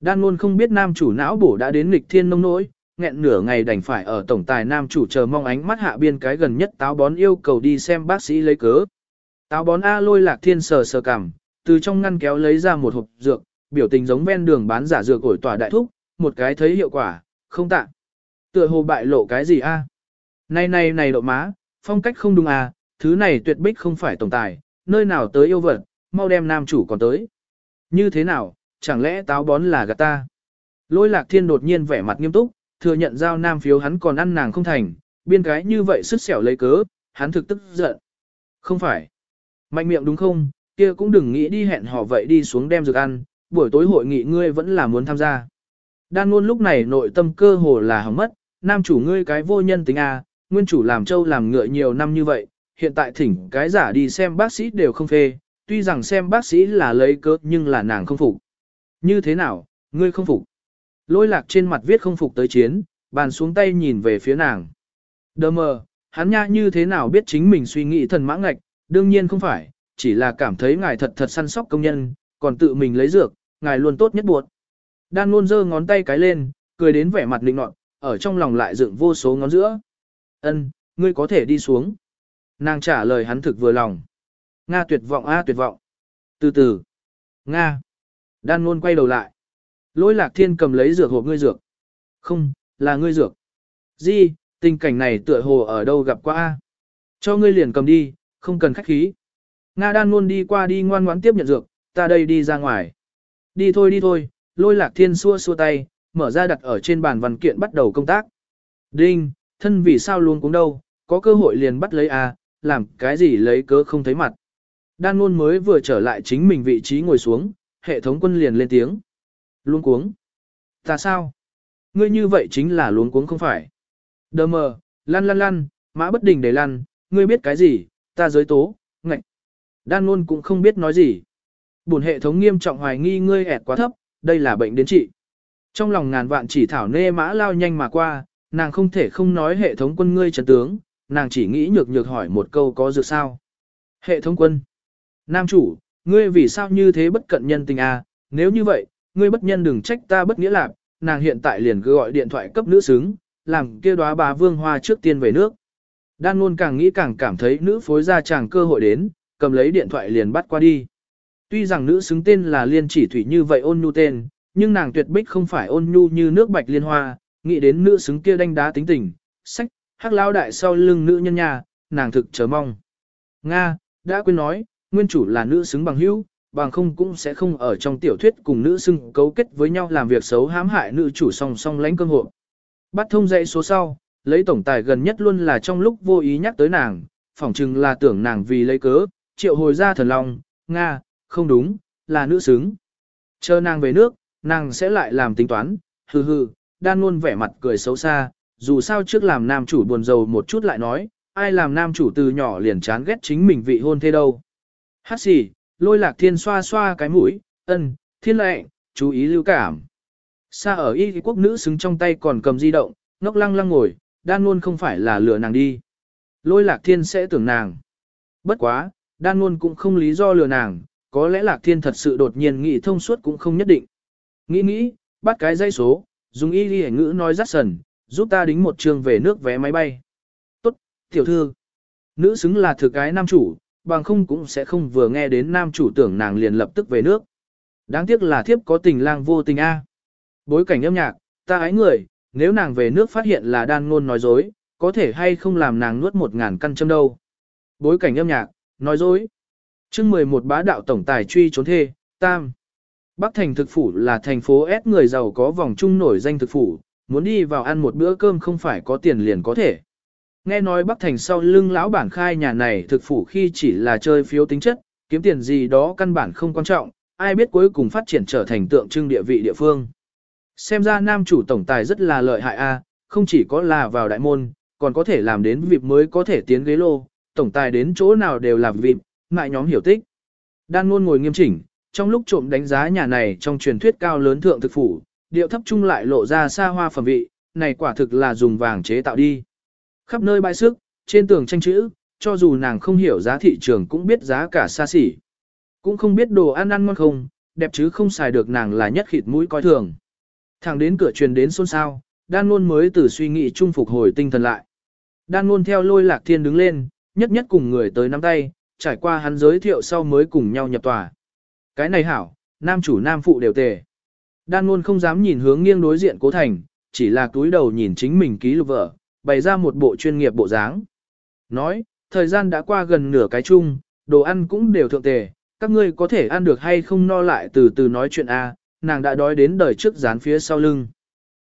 Đan luôn không biết nam chủ não bổ đã đến nghịch thiên nông nỗi, nghẹn nửa ngày đành phải ở tổng tài nam chủ chờ mong ánh mắt hạ biên cái gần nhất táo bón yêu cầu đi xem bác sĩ lấy cớ. Táo bón A lôi lạc thiên sờ sờ cằm, từ trong ngăn kéo lấy ra một hộp dược, biểu tình giống ven đường bán giả dược ổi tỏa đại thúc, một cái thấy hiệu quả, không tạ. Tựa hồ bại lộ cái gì a? Này này này lộ má, phong cách không đúng à, thứ này tuyệt bích không phải tổng tài, nơi nào tới yêu vật, mau đem nam chủ còn tới. Như thế nào, chẳng lẽ táo bón là gạt ta? Lôi lạc thiên đột nhiên vẻ mặt nghiêm túc, thừa nhận giao nam phiếu hắn còn ăn nàng không thành, biên cái như vậy sức xẻo lấy cớ, hắn thực tức giận. Không phải. Mạnh miệng đúng không, kia cũng đừng nghĩ đi hẹn hò vậy đi xuống đem dược ăn, buổi tối hội nghị ngươi vẫn là muốn tham gia. Đan ngôn lúc này nội tâm cơ hồ là hỏng mất, nam chủ ngươi cái vô nhân tính A, nguyên chủ làm châu làm ngựa nhiều năm như vậy, hiện tại thỉnh cái giả đi xem bác sĩ đều không phê, tuy rằng xem bác sĩ là lấy cớ nhưng là nàng không phục. Như thế nào, ngươi không phục? Lôi lạc trên mặt viết không phục tới chiến, bàn xuống tay nhìn về phía nàng. Đờ mờ, hắn nha như thế nào biết chính mình suy nghĩ thần mã ngạch, đương nhiên không phải, chỉ là cảm thấy ngài thật thật săn sóc công nhân, còn tự mình lấy dược, ngài luôn tốt nhất buộc. Đan luôn giơ ngón tay cái lên, cười đến vẻ mặt lịnh nọt, ở trong lòng lại dựng vô số ngón giữa. Ân, ngươi có thể đi xuống. Nàng trả lời hắn thực vừa lòng. Nga tuyệt vọng a tuyệt vọng. Từ từ. Nga. Đan luôn quay đầu lại. Lôi lạc thiên cầm lấy dược hộp ngươi dược. Không, là ngươi dược. Di, tình cảnh này tựa hồ ở đâu gặp qua a? Cho ngươi liền cầm đi, không cần khách khí. Nga đan luôn đi qua đi ngoan ngoãn tiếp nhận dược, ta đây đi ra ngoài. Đi thôi đi thôi, lôi lạc thiên xua xua tay, mở ra đặt ở trên bàn văn kiện bắt đầu công tác. Đinh, thân vì sao luôn cũng đâu, có cơ hội liền bắt lấy a, làm cái gì lấy cớ không thấy mặt. Đan ngôn mới vừa trở lại chính mình vị trí ngồi xuống, hệ thống quân liền lên tiếng. Luôn cuống. Ta sao? Ngươi như vậy chính là luống cuống không phải. Đờ mờ, lăn lăn lăn, mã bất đình để lăn, ngươi biết cái gì, ta giới tố, ngạch. Đan luôn cũng không biết nói gì. Bổn hệ thống nghiêm trọng hoài nghi ngươi ẹt quá thấp, đây là bệnh đến trị. Trong lòng ngàn vạn chỉ thảo nê mã lao nhanh mà qua, nàng không thể không nói hệ thống quân ngươi trần tướng, nàng chỉ nghĩ nhược nhược hỏi một câu có dược sao. Hệ thống quân. Nam chủ, ngươi vì sao như thế bất cận nhân tình à, nếu như vậy, ngươi bất nhân đừng trách ta bất nghĩa lạc, nàng hiện tại liền cứ gọi điện thoại cấp nữ xứng, làm kia đóa bà vương hoa trước tiên về nước. Đan luôn càng nghĩ càng cảm thấy nữ phối ra chàng cơ hội đến, cầm lấy điện thoại liền bắt qua đi. Tuy rằng nữ xứng tên là liên chỉ thủy như vậy ôn nhu tên, nhưng nàng tuyệt bích không phải ôn nhu như nước bạch liên hoa, nghĩ đến nữ xứng kia đánh đá tính tình, sách, hắc lao đại sau lưng nữ nhân nhà, nàng thực chờ mong. Nga, đã quên nói, nguyên chủ là nữ xứng bằng hữu, bằng không cũng sẽ không ở trong tiểu thuyết cùng nữ xưng cấu kết với nhau làm việc xấu hãm hại nữ chủ song song lãnh cơ hộ. Bắt thông dãy số sau, lấy tổng tài gần nhất luôn là trong lúc vô ý nhắc tới nàng, phỏng chừng là tưởng nàng vì lấy cớ, triệu hồi ra thần long, Nga, không đúng, là nữ xứng. Chờ nàng về nước, nàng sẽ lại làm tính toán, hừ hừ, đan luôn vẻ mặt cười xấu xa, dù sao trước làm nam chủ buồn rầu một chút lại nói, ai làm nam chủ từ nhỏ liền chán ghét chính mình vị hôn thế đâu. Hát xì, lôi lạc thiên xoa xoa cái mũi, ân, thiên lệ, chú ý lưu cảm. Xa ở y quốc nữ xứng trong tay còn cầm di động, ngốc lăng lăng ngồi, đan luôn không phải là lừa nàng đi. Lôi lạc thiên sẽ tưởng nàng. Bất quá, đan luôn cũng không lý do lừa nàng, có lẽ lạc thiên thật sự đột nhiên nghĩ thông suốt cũng không nhất định. Nghĩ nghĩ, bắt cái dây số, dùng y ghi ngữ nói rắt sần, giúp ta đính một trường về nước vé máy bay. Tốt, tiểu thư. Nữ xứng là thực cái nam chủ, bằng không cũng sẽ không vừa nghe đến nam chủ tưởng nàng liền lập tức về nước. Đáng tiếc là thiếp có tình lang vô tình A. Bối cảnh âm nhạc, ta ái người, nếu nàng về nước phát hiện là đan ngôn nói dối, có thể hay không làm nàng nuốt một ngàn căn châm đâu. Bối cảnh âm nhạc, nói dối. chương 11 bá đạo tổng tài truy trốn thê, tam. Bắc thành thực phủ là thành phố S người giàu có vòng trung nổi danh thực phủ, muốn đi vào ăn một bữa cơm không phải có tiền liền có thể. Nghe nói Bắc Thành sau lưng lão bản khai nhà này thực phủ khi chỉ là chơi phiếu tính chất, kiếm tiền gì đó căn bản không quan trọng, ai biết cuối cùng phát triển trở thành tượng trưng địa vị địa phương. Xem ra nam chủ tổng tài rất là lợi hại a, không chỉ có là vào đại môn, còn có thể làm đến vip mới có thể tiến ghế lô, tổng tài đến chỗ nào đều làm vip, ngại nhóm hiểu tích. Đan luôn ngồi nghiêm chỉnh, trong lúc trộm đánh giá nhà này trong truyền thuyết cao lớn thượng thực phủ, điệu thấp trung lại lộ ra xa hoa phẩm vị, này quả thực là dùng vàng chế tạo đi. Khắp nơi bãi sức, trên tường tranh chữ, cho dù nàng không hiểu giá thị trường cũng biết giá cả xa xỉ. Cũng không biết đồ ăn ăn ngon không, đẹp chứ không xài được nàng là nhất khịt mũi coi thường. Thẳng đến cửa truyền đến xôn xao, đan luôn mới từ suy nghĩ trung phục hồi tinh thần lại. Đan luôn theo lôi lạc thiên đứng lên, nhất nhất cùng người tới nắm tay, trải qua hắn giới thiệu sau mới cùng nhau nhập tòa. Cái này hảo, nam chủ nam phụ đều tề. Đan luôn không dám nhìn hướng nghiêng đối diện cố thành, chỉ là túi đầu nhìn chính mình ký lục vợ, bày ra một bộ chuyên nghiệp bộ dáng. Nói, thời gian đã qua gần nửa cái chung, đồ ăn cũng đều thượng tề, các ngươi có thể ăn được hay không no lại từ từ nói chuyện A, nàng đã đói đến đời trước dán phía sau lưng.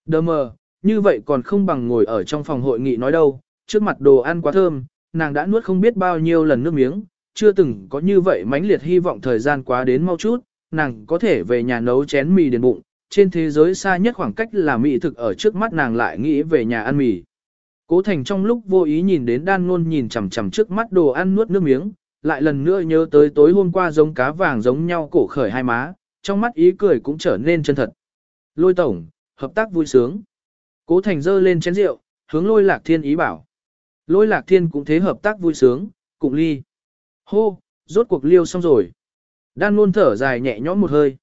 Đơ mờ, như vậy còn không bằng ngồi ở trong phòng hội nghị nói đâu, trước mặt đồ ăn quá thơm, nàng đã nuốt không biết bao nhiêu lần nước miếng, chưa từng có như vậy mãnh liệt hy vọng thời gian quá đến mau chút, nàng có thể về nhà nấu chén mì điền bụng, trên thế giới xa nhất khoảng cách là mỹ thực ở trước mắt nàng lại nghĩ về nhà ăn mì. Cố Thành trong lúc vô ý nhìn đến đan ngôn nhìn chằm chằm trước mắt đồ ăn nuốt nước miếng, lại lần nữa nhớ tới tối hôm qua giống cá vàng giống nhau cổ khởi hai má, trong mắt ý cười cũng trở nên chân thật. Lôi tổng, hợp tác vui sướng. Cố Thành dơ lên chén rượu, hướng lôi lạc thiên ý bảo. Lôi lạc thiên cũng thế hợp tác vui sướng, cùng ly. Hô, rốt cuộc liêu xong rồi. Đan luôn thở dài nhẹ nhõm một hơi.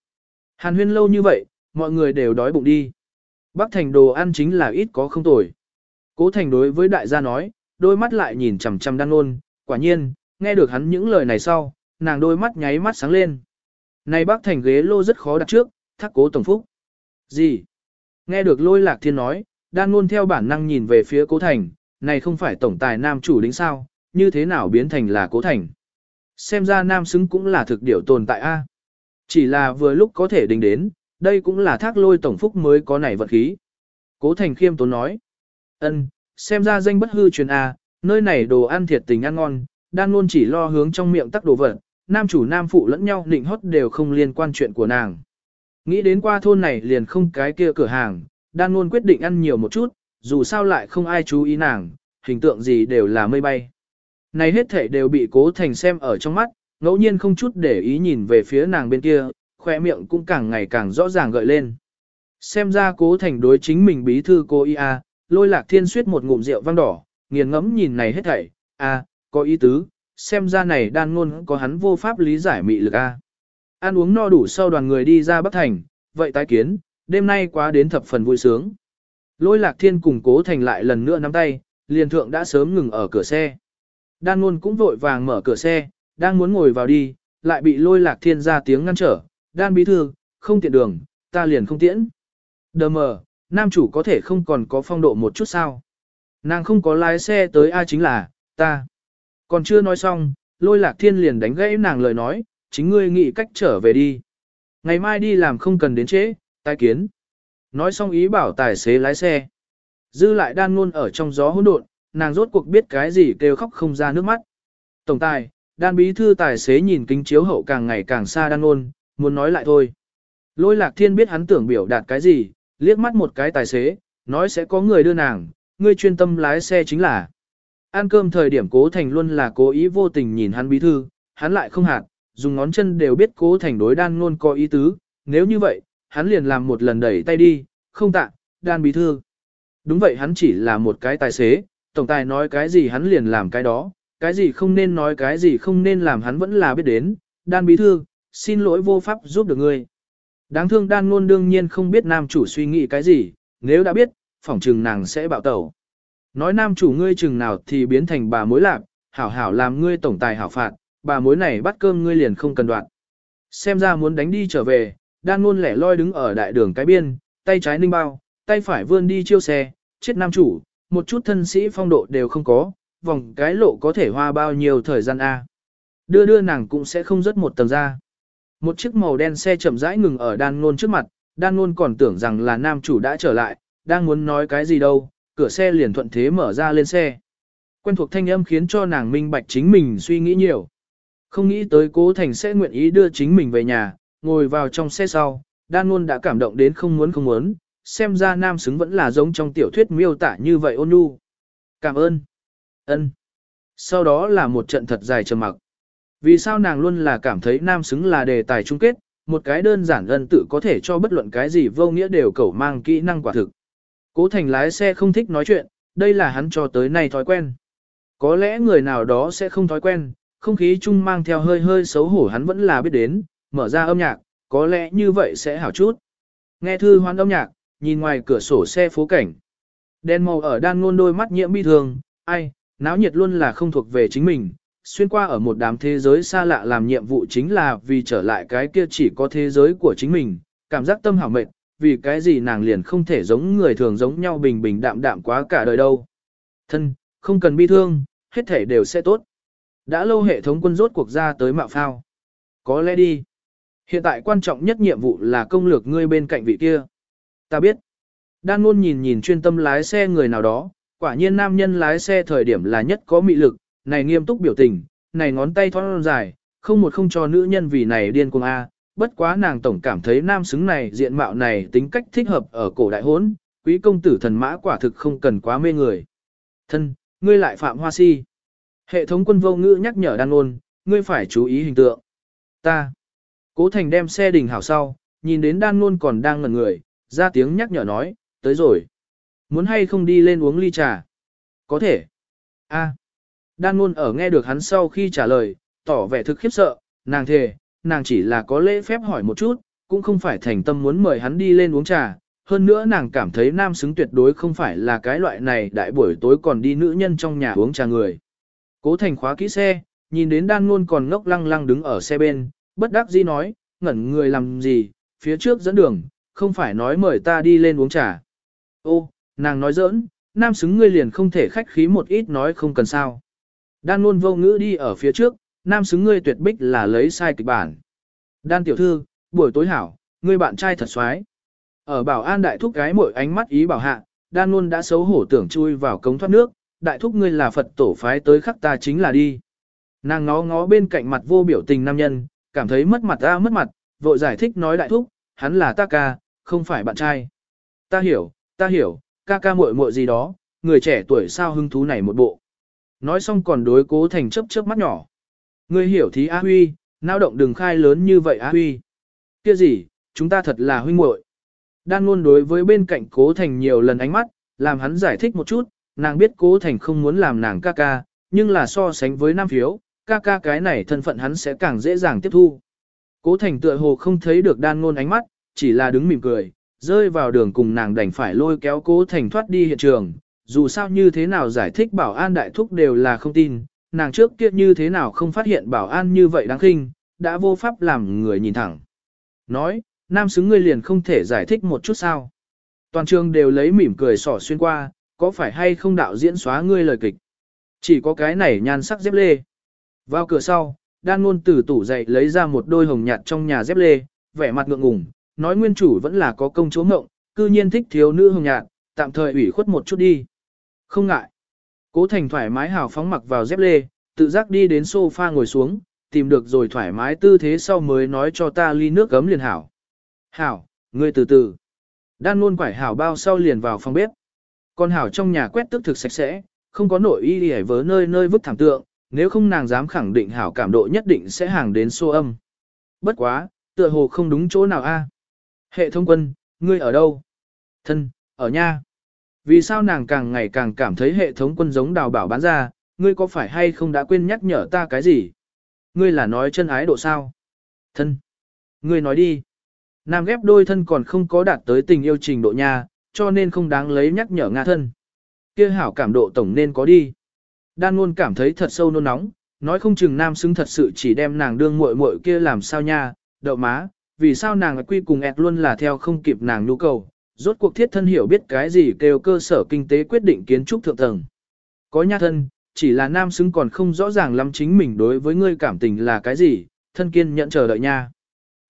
Hàn huyên lâu như vậy, mọi người đều đói bụng đi. Bắc thành đồ ăn chính là ít có không tồi. Cố thành đối với đại gia nói, đôi mắt lại nhìn chằm chằm đan luôn, quả nhiên, nghe được hắn những lời này sau, nàng đôi mắt nháy mắt sáng lên. Này bác thành ghế lô rất khó đặt trước, thắc cố tổng phúc. Gì? Nghe được lôi lạc thiên nói, đan luôn theo bản năng nhìn về phía cố thành, này không phải tổng tài nam chủ đính sao, như thế nào biến thành là cố thành. Xem ra nam xứng cũng là thực điểu tồn tại A. Chỉ là vừa lúc có thể đình đến, đây cũng là thác lôi tổng phúc mới có này vật khí. Cố thành khiêm tốn nói. ân xem ra danh bất hư truyền A, nơi này đồ ăn thiệt tình ăn ngon, đan luôn chỉ lo hướng trong miệng tắc đồ vật, nam chủ nam phụ lẫn nhau định hót đều không liên quan chuyện của nàng. Nghĩ đến qua thôn này liền không cái kia cửa hàng, đan luôn quyết định ăn nhiều một chút, dù sao lại không ai chú ý nàng, hình tượng gì đều là mây bay. Này hết thể đều bị cố thành xem ở trong mắt, ngẫu nhiên không chút để ý nhìn về phía nàng bên kia, khoe miệng cũng càng ngày càng rõ ràng gợi lên. Xem ra cố thành đối chính mình bí thư cô ia, lôi lạc thiên suyết một ngụm rượu vang đỏ, nghiền ngẫm nhìn này hết thảy, a có ý tứ, xem ra này đan ngôn có hắn vô pháp lý giải mị lực a. Ăn uống no đủ sau đoàn người đi ra Bắc Thành, vậy tái kiến, đêm nay quá đến thập phần vui sướng. Lôi lạc thiên cùng cố thành lại lần nữa nắm tay, liền thượng đã sớm ngừng ở cửa xe. Đan ngôn cũng vội vàng mở cửa xe, đang muốn ngồi vào đi, lại bị lôi lạc thiên ra tiếng ngăn trở. Đan bí thư, không tiện đường, ta liền không tiễn. Đờ mờ, nam chủ có thể không còn có phong độ một chút sao. Nàng không có lái xe tới ai chính là, ta. Còn chưa nói xong, lôi lạc thiên liền đánh gãy nàng lời nói, chính ngươi nghĩ cách trở về đi. Ngày mai đi làm không cần đến trễ, tai kiến. Nói xong ý bảo tài xế lái xe. Dư lại đan ngôn ở trong gió hỗn độn, nàng rốt cuộc biết cái gì kêu khóc không ra nước mắt. Tổng tài, đan bí thư tài xế nhìn kính chiếu hậu càng ngày càng xa đan ôn muốn nói lại thôi. Lôi lạc thiên biết hắn tưởng biểu đạt cái gì, liếc mắt một cái tài xế, nói sẽ có người đưa nàng, ngươi chuyên tâm lái xe chính là. Ăn cơm thời điểm cố thành luôn là cố ý vô tình nhìn hắn bí thư, hắn lại không hạt, dùng ngón chân đều biết cố thành đối đan ngôn có ý tứ, nếu như vậy, hắn liền làm một lần đẩy tay đi, không tạ, đan bí thư. Đúng vậy hắn chỉ là một cái tài xế, tổng tài nói cái gì hắn liền làm cái đó, cái gì không nên nói cái gì không nên làm hắn vẫn là biết đến, đan bí thư, xin lỗi vô pháp giúp được ngươi. Đáng thương đan ngôn đương nhiên không biết nam chủ suy nghĩ cái gì, nếu đã biết, phỏng trừng nàng sẽ bạo tẩu. Nói nam chủ ngươi chừng nào thì biến thành bà mối lạc, hảo hảo làm ngươi tổng tài hảo phạt, bà mối này bắt cơm ngươi liền không cần đoạn. Xem ra muốn đánh đi trở về, đan ngôn lẻ loi đứng ở đại đường cái biên, tay trái ninh bao, tay phải vươn đi chiêu xe, chết nam chủ, một chút thân sĩ phong độ đều không có, vòng cái lộ có thể hoa bao nhiêu thời gian A. Đưa đưa nàng cũng sẽ không rớt một tầng ra. Một chiếc màu đen xe chậm rãi ngừng ở đan ngôn trước mặt, đan ngôn còn tưởng rằng là nam chủ đã trở lại, đang muốn nói cái gì đâu, cửa xe liền thuận thế mở ra lên xe. Quen thuộc thanh âm khiến cho nàng minh bạch chính mình suy nghĩ nhiều. Không nghĩ tới cố thành sẽ nguyện ý đưa chính mình về nhà, ngồi vào trong xe sau, đan Nôn đã cảm động đến không muốn không muốn, xem ra nam xứng vẫn là giống trong tiểu thuyết miêu tả như vậy ôn nhu. Cảm ơn. ân Sau đó là một trận thật dài trầm mặc. Vì sao nàng luôn là cảm thấy nam xứng là đề tài chung kết, một cái đơn giản ân tự có thể cho bất luận cái gì vô nghĩa đều cầu mang kỹ năng quả thực. Cố thành lái xe không thích nói chuyện, đây là hắn cho tới nay thói quen. Có lẽ người nào đó sẽ không thói quen, không khí chung mang theo hơi hơi xấu hổ hắn vẫn là biết đến, mở ra âm nhạc, có lẽ như vậy sẽ hảo chút. Nghe thư hoan âm nhạc, nhìn ngoài cửa sổ xe phố cảnh. Đen màu ở đan ngôn đôi mắt nhiễm bi thường, ai, náo nhiệt luôn là không thuộc về chính mình, xuyên qua ở một đám thế giới xa lạ làm nhiệm vụ chính là vì trở lại cái kia chỉ có thế giới của chính mình, cảm giác tâm hảo mệt, vì cái gì nàng liền không thể giống người thường giống nhau bình bình đạm đạm quá cả đời đâu. Thân, không cần bi thương, hết thể đều sẽ tốt. Đã lâu hệ thống quân rốt cuộc ra tới mạo phao. Có lẽ đi. Hiện tại quan trọng nhất nhiệm vụ là công lược ngươi bên cạnh vị kia. Ta biết. Đan ngôn nhìn nhìn chuyên tâm lái xe người nào đó, quả nhiên nam nhân lái xe thời điểm là nhất có mị lực, này nghiêm túc biểu tình, này ngón tay thon dài, không một không cho nữ nhân vì này điên cuồng A, bất quá nàng tổng cảm thấy nam xứng này diện mạo này tính cách thích hợp ở cổ đại hốn, quý công tử thần mã quả thực không cần quá mê người. Thân, ngươi lại phạm hoa si. Hệ thống quân vô ngữ nhắc nhở đan ôn, ngươi phải chú ý hình tượng. Ta. Cố thành đem xe đình hảo sau, nhìn đến đan ôn còn đang ngẩn người, ra tiếng nhắc nhở nói, tới rồi. Muốn hay không đi lên uống ly trà? Có thể. A. Đan ngôn ở nghe được hắn sau khi trả lời, tỏ vẻ thực khiếp sợ, nàng thề, nàng chỉ là có lễ phép hỏi một chút, cũng không phải thành tâm muốn mời hắn đi lên uống trà. Hơn nữa nàng cảm thấy nam xứng tuyệt đối không phải là cái loại này đại buổi tối còn đi nữ nhân trong nhà uống trà người. Cố thành khóa kỹ xe, nhìn đến đan ngôn còn ngốc lăng lăng đứng ở xe bên, bất đắc dĩ nói, ngẩn người làm gì, phía trước dẫn đường, không phải nói mời ta đi lên uống trà. Ô, nàng nói giỡn, nam xứng ngươi liền không thể khách khí một ít nói không cần sao. Đan luôn vô ngữ đi ở phía trước, nam xứng ngươi tuyệt bích là lấy sai kịch bản. Đan tiểu thư, buổi tối hảo, ngươi bạn trai thật xoái. Ở bảo an đại thúc gái mỗi ánh mắt ý bảo hạ, đan luôn đã xấu hổ tưởng chui vào cống thoát nước, đại thúc ngươi là Phật tổ phái tới khắc ta chính là đi. Nàng ngó ngó bên cạnh mặt vô biểu tình nam nhân, cảm thấy mất mặt ta mất mặt, vội giải thích nói đại thúc, hắn là ta ca, không phải bạn trai. Ta hiểu, ta hiểu, ca ca muội muội gì đó, người trẻ tuổi sao hứng thú này một bộ. Nói xong còn đối cố thành chớp chớp mắt nhỏ. Ngươi hiểu thì A Huy, nao động đừng khai lớn như vậy A Huy. Kia gì, chúng ta thật là huynh muội. Đan luôn đối với bên cạnh cố thành nhiều lần ánh mắt, làm hắn giải thích một chút, nàng biết cố thành không muốn làm nàng ca ca, nhưng là so sánh với nam phiếu, ca ca cái này thân phận hắn sẽ càng dễ dàng tiếp thu. Cố thành tựa hồ không thấy được đan ngôn ánh mắt, chỉ là đứng mỉm cười, rơi vào đường cùng nàng đành phải lôi kéo cố thành thoát đi hiện trường. Dù sao như thế nào giải thích bảo an đại thúc đều là không tin, nàng trước kia như thế nào không phát hiện bảo an như vậy đáng khinh, đã vô pháp làm người nhìn thẳng. Nói, nam xứng ngươi liền không thể giải thích một chút sao. Toàn trường đều lấy mỉm cười sỏ xuyên qua, có phải hay không đạo diễn xóa ngươi lời kịch. Chỉ có cái này nhan sắc dép lê. Vào cửa sau, đan ngôn từ tủ dậy lấy ra một đôi hồng nhạt trong nhà dép lê, vẻ mặt ngượng ngùng, nói nguyên chủ vẫn là có công chúa ngộng, cư nhiên thích thiếu nữ hồng nhạt, tạm thời ủy khuất một chút đi. Không ngại. Cố thành thoải mái hào phóng mặc vào dép lê, tự giác đi đến sofa ngồi xuống, tìm được rồi thoải mái tư thế sau mới nói cho ta ly nước gấm liền hảo. Hảo, ngươi từ từ. Đan luôn quải hảo bao sau liền vào phòng bếp. Con hảo trong nhà quét tức thực sạch sẽ, không có nội y đi vớ nơi nơi vứt thảm tượng, nếu không nàng dám khẳng định hảo cảm độ nhất định sẽ hàng đến xô âm. Bất quá, tựa hồ không đúng chỗ nào a. Hệ thống quân, ngươi ở đâu? Thân, ở nha. Vì sao nàng càng ngày càng cảm thấy hệ thống quân giống đào bảo bán ra, ngươi có phải hay không đã quên nhắc nhở ta cái gì? Ngươi là nói chân ái độ sao? Thân. Ngươi nói đi. Nam ghép đôi thân còn không có đạt tới tình yêu trình độ nha, cho nên không đáng lấy nhắc nhở Nga thân. Kia hảo cảm độ tổng nên có đi. Đan luôn cảm thấy thật sâu nôn nóng, nói không chừng nam xứng thật sự chỉ đem nàng đương muội muội kia làm sao nha, đậu má, vì sao nàng quy cùng ẹt luôn là theo không kịp nàng nhu cầu, rốt cuộc thiết thân hiểu biết cái gì kêu cơ sở kinh tế quyết định kiến trúc thượng tầng. Có nha thân, chỉ là nam xứng còn không rõ ràng lắm chính mình đối với ngươi cảm tình là cái gì, thân kiên nhận chờ đợi nha.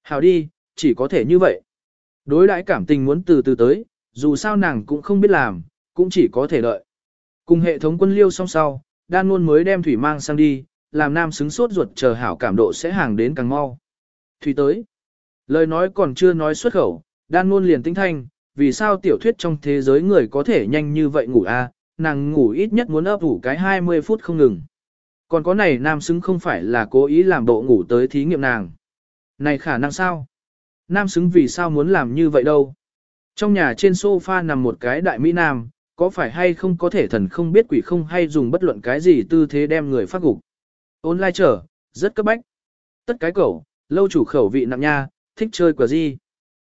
Hảo đi, chỉ có thể như vậy. Đối đãi cảm tình muốn từ từ tới, dù sao nàng cũng không biết làm, cũng chỉ có thể đợi. Cùng hệ thống quân liêu song sau, đan luôn mới đem thủy mang sang đi, làm nam xứng sốt ruột chờ hảo cảm độ sẽ hàng đến càng mau. Thủy tới. Lời nói còn chưa nói xuất khẩu, đan ngôn liền tinh thanh, vì sao tiểu thuyết trong thế giới người có thể nhanh như vậy ngủ a? nàng ngủ ít nhất muốn ấp ủ cái 20 phút không ngừng. Còn có này nam xứng không phải là cố ý làm bộ ngủ tới thí nghiệm nàng. Này khả năng sao? Nam xứng vì sao muốn làm như vậy đâu? Trong nhà trên sofa nằm một cái đại mỹ nam, có phải hay không có thể thần không biết quỷ không hay dùng bất luận cái gì tư thế đem người phát gục. Ôn lai trở, rất cấp bách. Tất cái cẩu, lâu chủ khẩu vị nặng nha, thích chơi quả gì.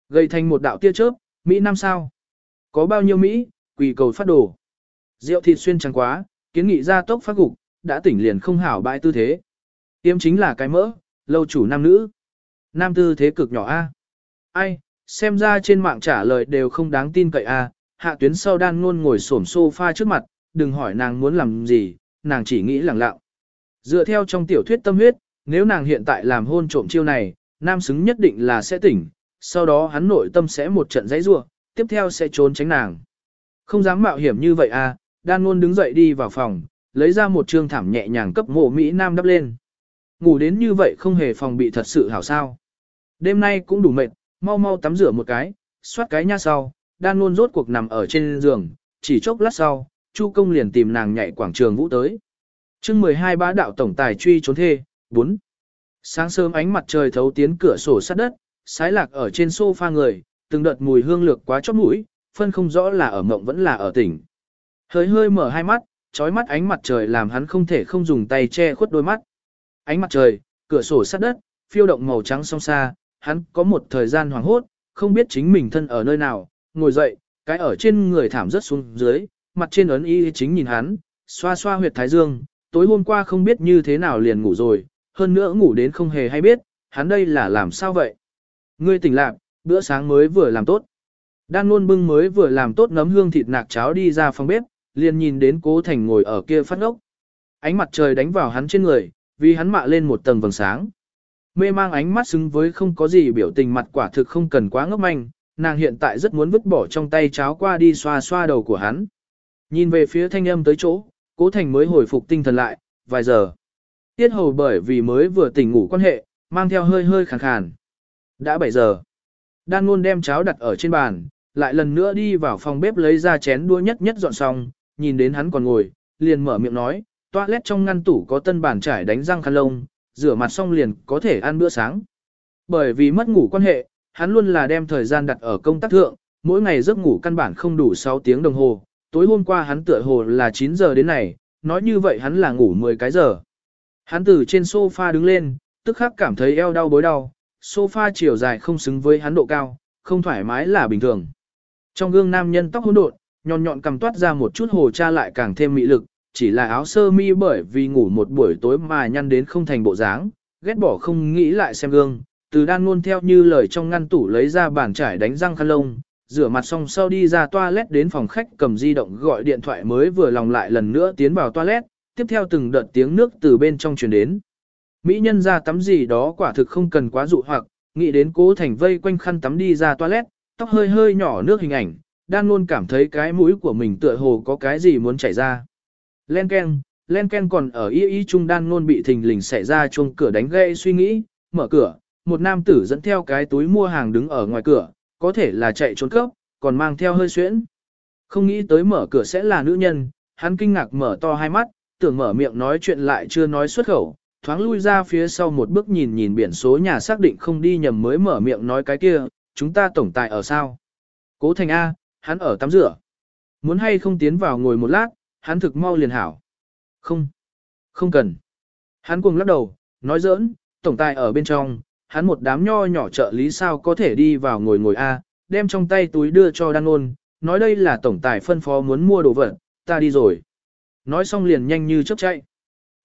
Gây thành một đạo tia chớp, Mỹ Nam sao? Có bao nhiêu Mỹ, quỷ cầu phát đồ. Rượu thịt xuyên trắng quá, kiến nghị ra tốc phát gục, đã tỉnh liền không hảo bãi tư thế. Tiêm chính là cái mỡ, lâu chủ nam nữ. Nam tư thế cực nhỏ A. Ai, xem ra trên mạng trả lời đều không đáng tin cậy A, hạ tuyến sau đan ngôn ngồi xổm sofa trước mặt, đừng hỏi nàng muốn làm gì, nàng chỉ nghĩ lẳng lặng. Dựa theo trong tiểu thuyết tâm huyết, nếu nàng hiện tại làm hôn trộm chiêu này, nam xứng nhất định là sẽ tỉnh, sau đó hắn nội tâm sẽ một trận giấy rua, tiếp theo sẽ trốn tránh nàng. Không dám mạo hiểm như vậy à, đan luôn đứng dậy đi vào phòng, lấy ra một trương thảm nhẹ nhàng cấp mộ Mỹ Nam đắp lên. Ngủ đến như vậy không hề phòng bị thật sự hảo sao. Đêm nay cũng đủ mệt, mau mau tắm rửa một cái, xoát cái nha sau, đan luôn rốt cuộc nằm ở trên giường, chỉ chốc lát sau, Chu công liền tìm nàng nhảy quảng trường vũ tới. chương 12 bá đạo tổng tài truy trốn thê, 4. Sáng sớm ánh mặt trời thấu tiến cửa sổ sát đất, sái lạc ở trên sofa người, từng đợt mùi hương lược quá chót mũi, phân không rõ là ở mộng vẫn là ở tỉnh. Hơi hơi mở hai mắt, trói mắt ánh mặt trời làm hắn không thể không dùng tay che khuất đôi mắt. Ánh mặt trời, cửa sổ sát đất, phiêu động màu trắng song xa, hắn có một thời gian hoảng hốt, không biết chính mình thân ở nơi nào, ngồi dậy, cái ở trên người thảm rất xuống dưới, mặt trên ấn y chính nhìn hắn, xoa xoa huyệt thái dương, tối hôm qua không biết như thế nào liền ngủ rồi, hơn nữa ngủ đến không hề hay biết, hắn đây là làm sao vậy? Ngươi tỉnh lạc, bữa sáng mới vừa làm tốt. Đan luôn bưng mới vừa làm tốt nấm hương thịt nạc cháo đi ra phòng bếp, liền nhìn đến cố thành ngồi ở kia phát ốc. Ánh mặt trời đánh vào hắn trên người, vì hắn mạ lên một tầng vầng sáng. Mê mang ánh mắt xứng với không có gì biểu tình mặt quả thực không cần quá ngốc manh, nàng hiện tại rất muốn vứt bỏ trong tay cháo qua đi xoa xoa đầu của hắn. Nhìn về phía thanh âm tới chỗ, cố thành mới hồi phục tinh thần lại, vài giờ. Tiết hầu bởi vì mới vừa tỉnh ngủ quan hệ, mang theo hơi hơi khàn khàn. Đã 7 giờ. Đan ngôn đem cháo đặt ở trên bàn, lại lần nữa đi vào phòng bếp lấy ra chén đua nhất nhất dọn xong, nhìn đến hắn còn ngồi, liền mở miệng nói, toilet trong ngăn tủ có tân bàn trải đánh răng khăn lông, rửa mặt xong liền có thể ăn bữa sáng. Bởi vì mất ngủ quan hệ, hắn luôn là đem thời gian đặt ở công tác thượng, mỗi ngày giấc ngủ căn bản không đủ 6 tiếng đồng hồ, tối hôm qua hắn tựa hồ là 9 giờ đến này, nói như vậy hắn là ngủ 10 cái giờ. Hắn từ trên sofa đứng lên, tức khắc cảm thấy eo đau bối đau, sofa chiều dài không xứng với hắn độ cao, không thoải mái là bình thường. Trong gương nam nhân tóc hỗn độn, nhọn nhọn cầm toát ra một chút hồ cha lại càng thêm mị lực, chỉ là áo sơ mi bởi vì ngủ một buổi tối mà nhăn đến không thành bộ dáng, ghét bỏ không nghĩ lại xem gương, từ đan luôn theo như lời trong ngăn tủ lấy ra bàn trải đánh răng khăn lông, rửa mặt xong sau đi ra toilet đến phòng khách cầm di động gọi điện thoại mới vừa lòng lại lần nữa tiến vào toilet, tiếp theo từng đợt tiếng nước từ bên trong truyền đến. Mỹ nhân ra tắm gì đó quả thực không cần quá dụ hoặc, nghĩ đến cố thành vây quanh khăn tắm đi ra toilet, tóc hơi hơi nhỏ nước hình ảnh, đang luôn cảm thấy cái mũi của mình tựa hồ có cái gì muốn chảy ra. Len Ken, Len Ken còn ở y y trung đan luôn bị thình lình xảy ra chuông cửa đánh gây suy nghĩ, mở cửa, một nam tử dẫn theo cái túi mua hàng đứng ở ngoài cửa, có thể là chạy trốn cấp, còn mang theo hơi xuyễn. Không nghĩ tới mở cửa sẽ là nữ nhân, hắn kinh ngạc mở to hai mắt, tưởng mở miệng nói chuyện lại chưa nói xuất khẩu, thoáng lui ra phía sau một bước nhìn nhìn biển số nhà xác định không đi nhầm mới mở miệng nói cái kia, chúng ta tổng tài ở sao? Cố thành A, hắn ở tắm rửa. Muốn hay không tiến vào ngồi một lát, hắn thực mau liền hảo. Không, không cần. Hắn cuồng lắc đầu, nói giỡn, tổng tài ở bên trong, hắn một đám nho nhỏ trợ lý sao có thể đi vào ngồi ngồi A, đem trong tay túi đưa cho đan ôn, nói đây là tổng tài phân phó muốn mua đồ vật, ta đi rồi. Nói xong liền nhanh như chớp chạy.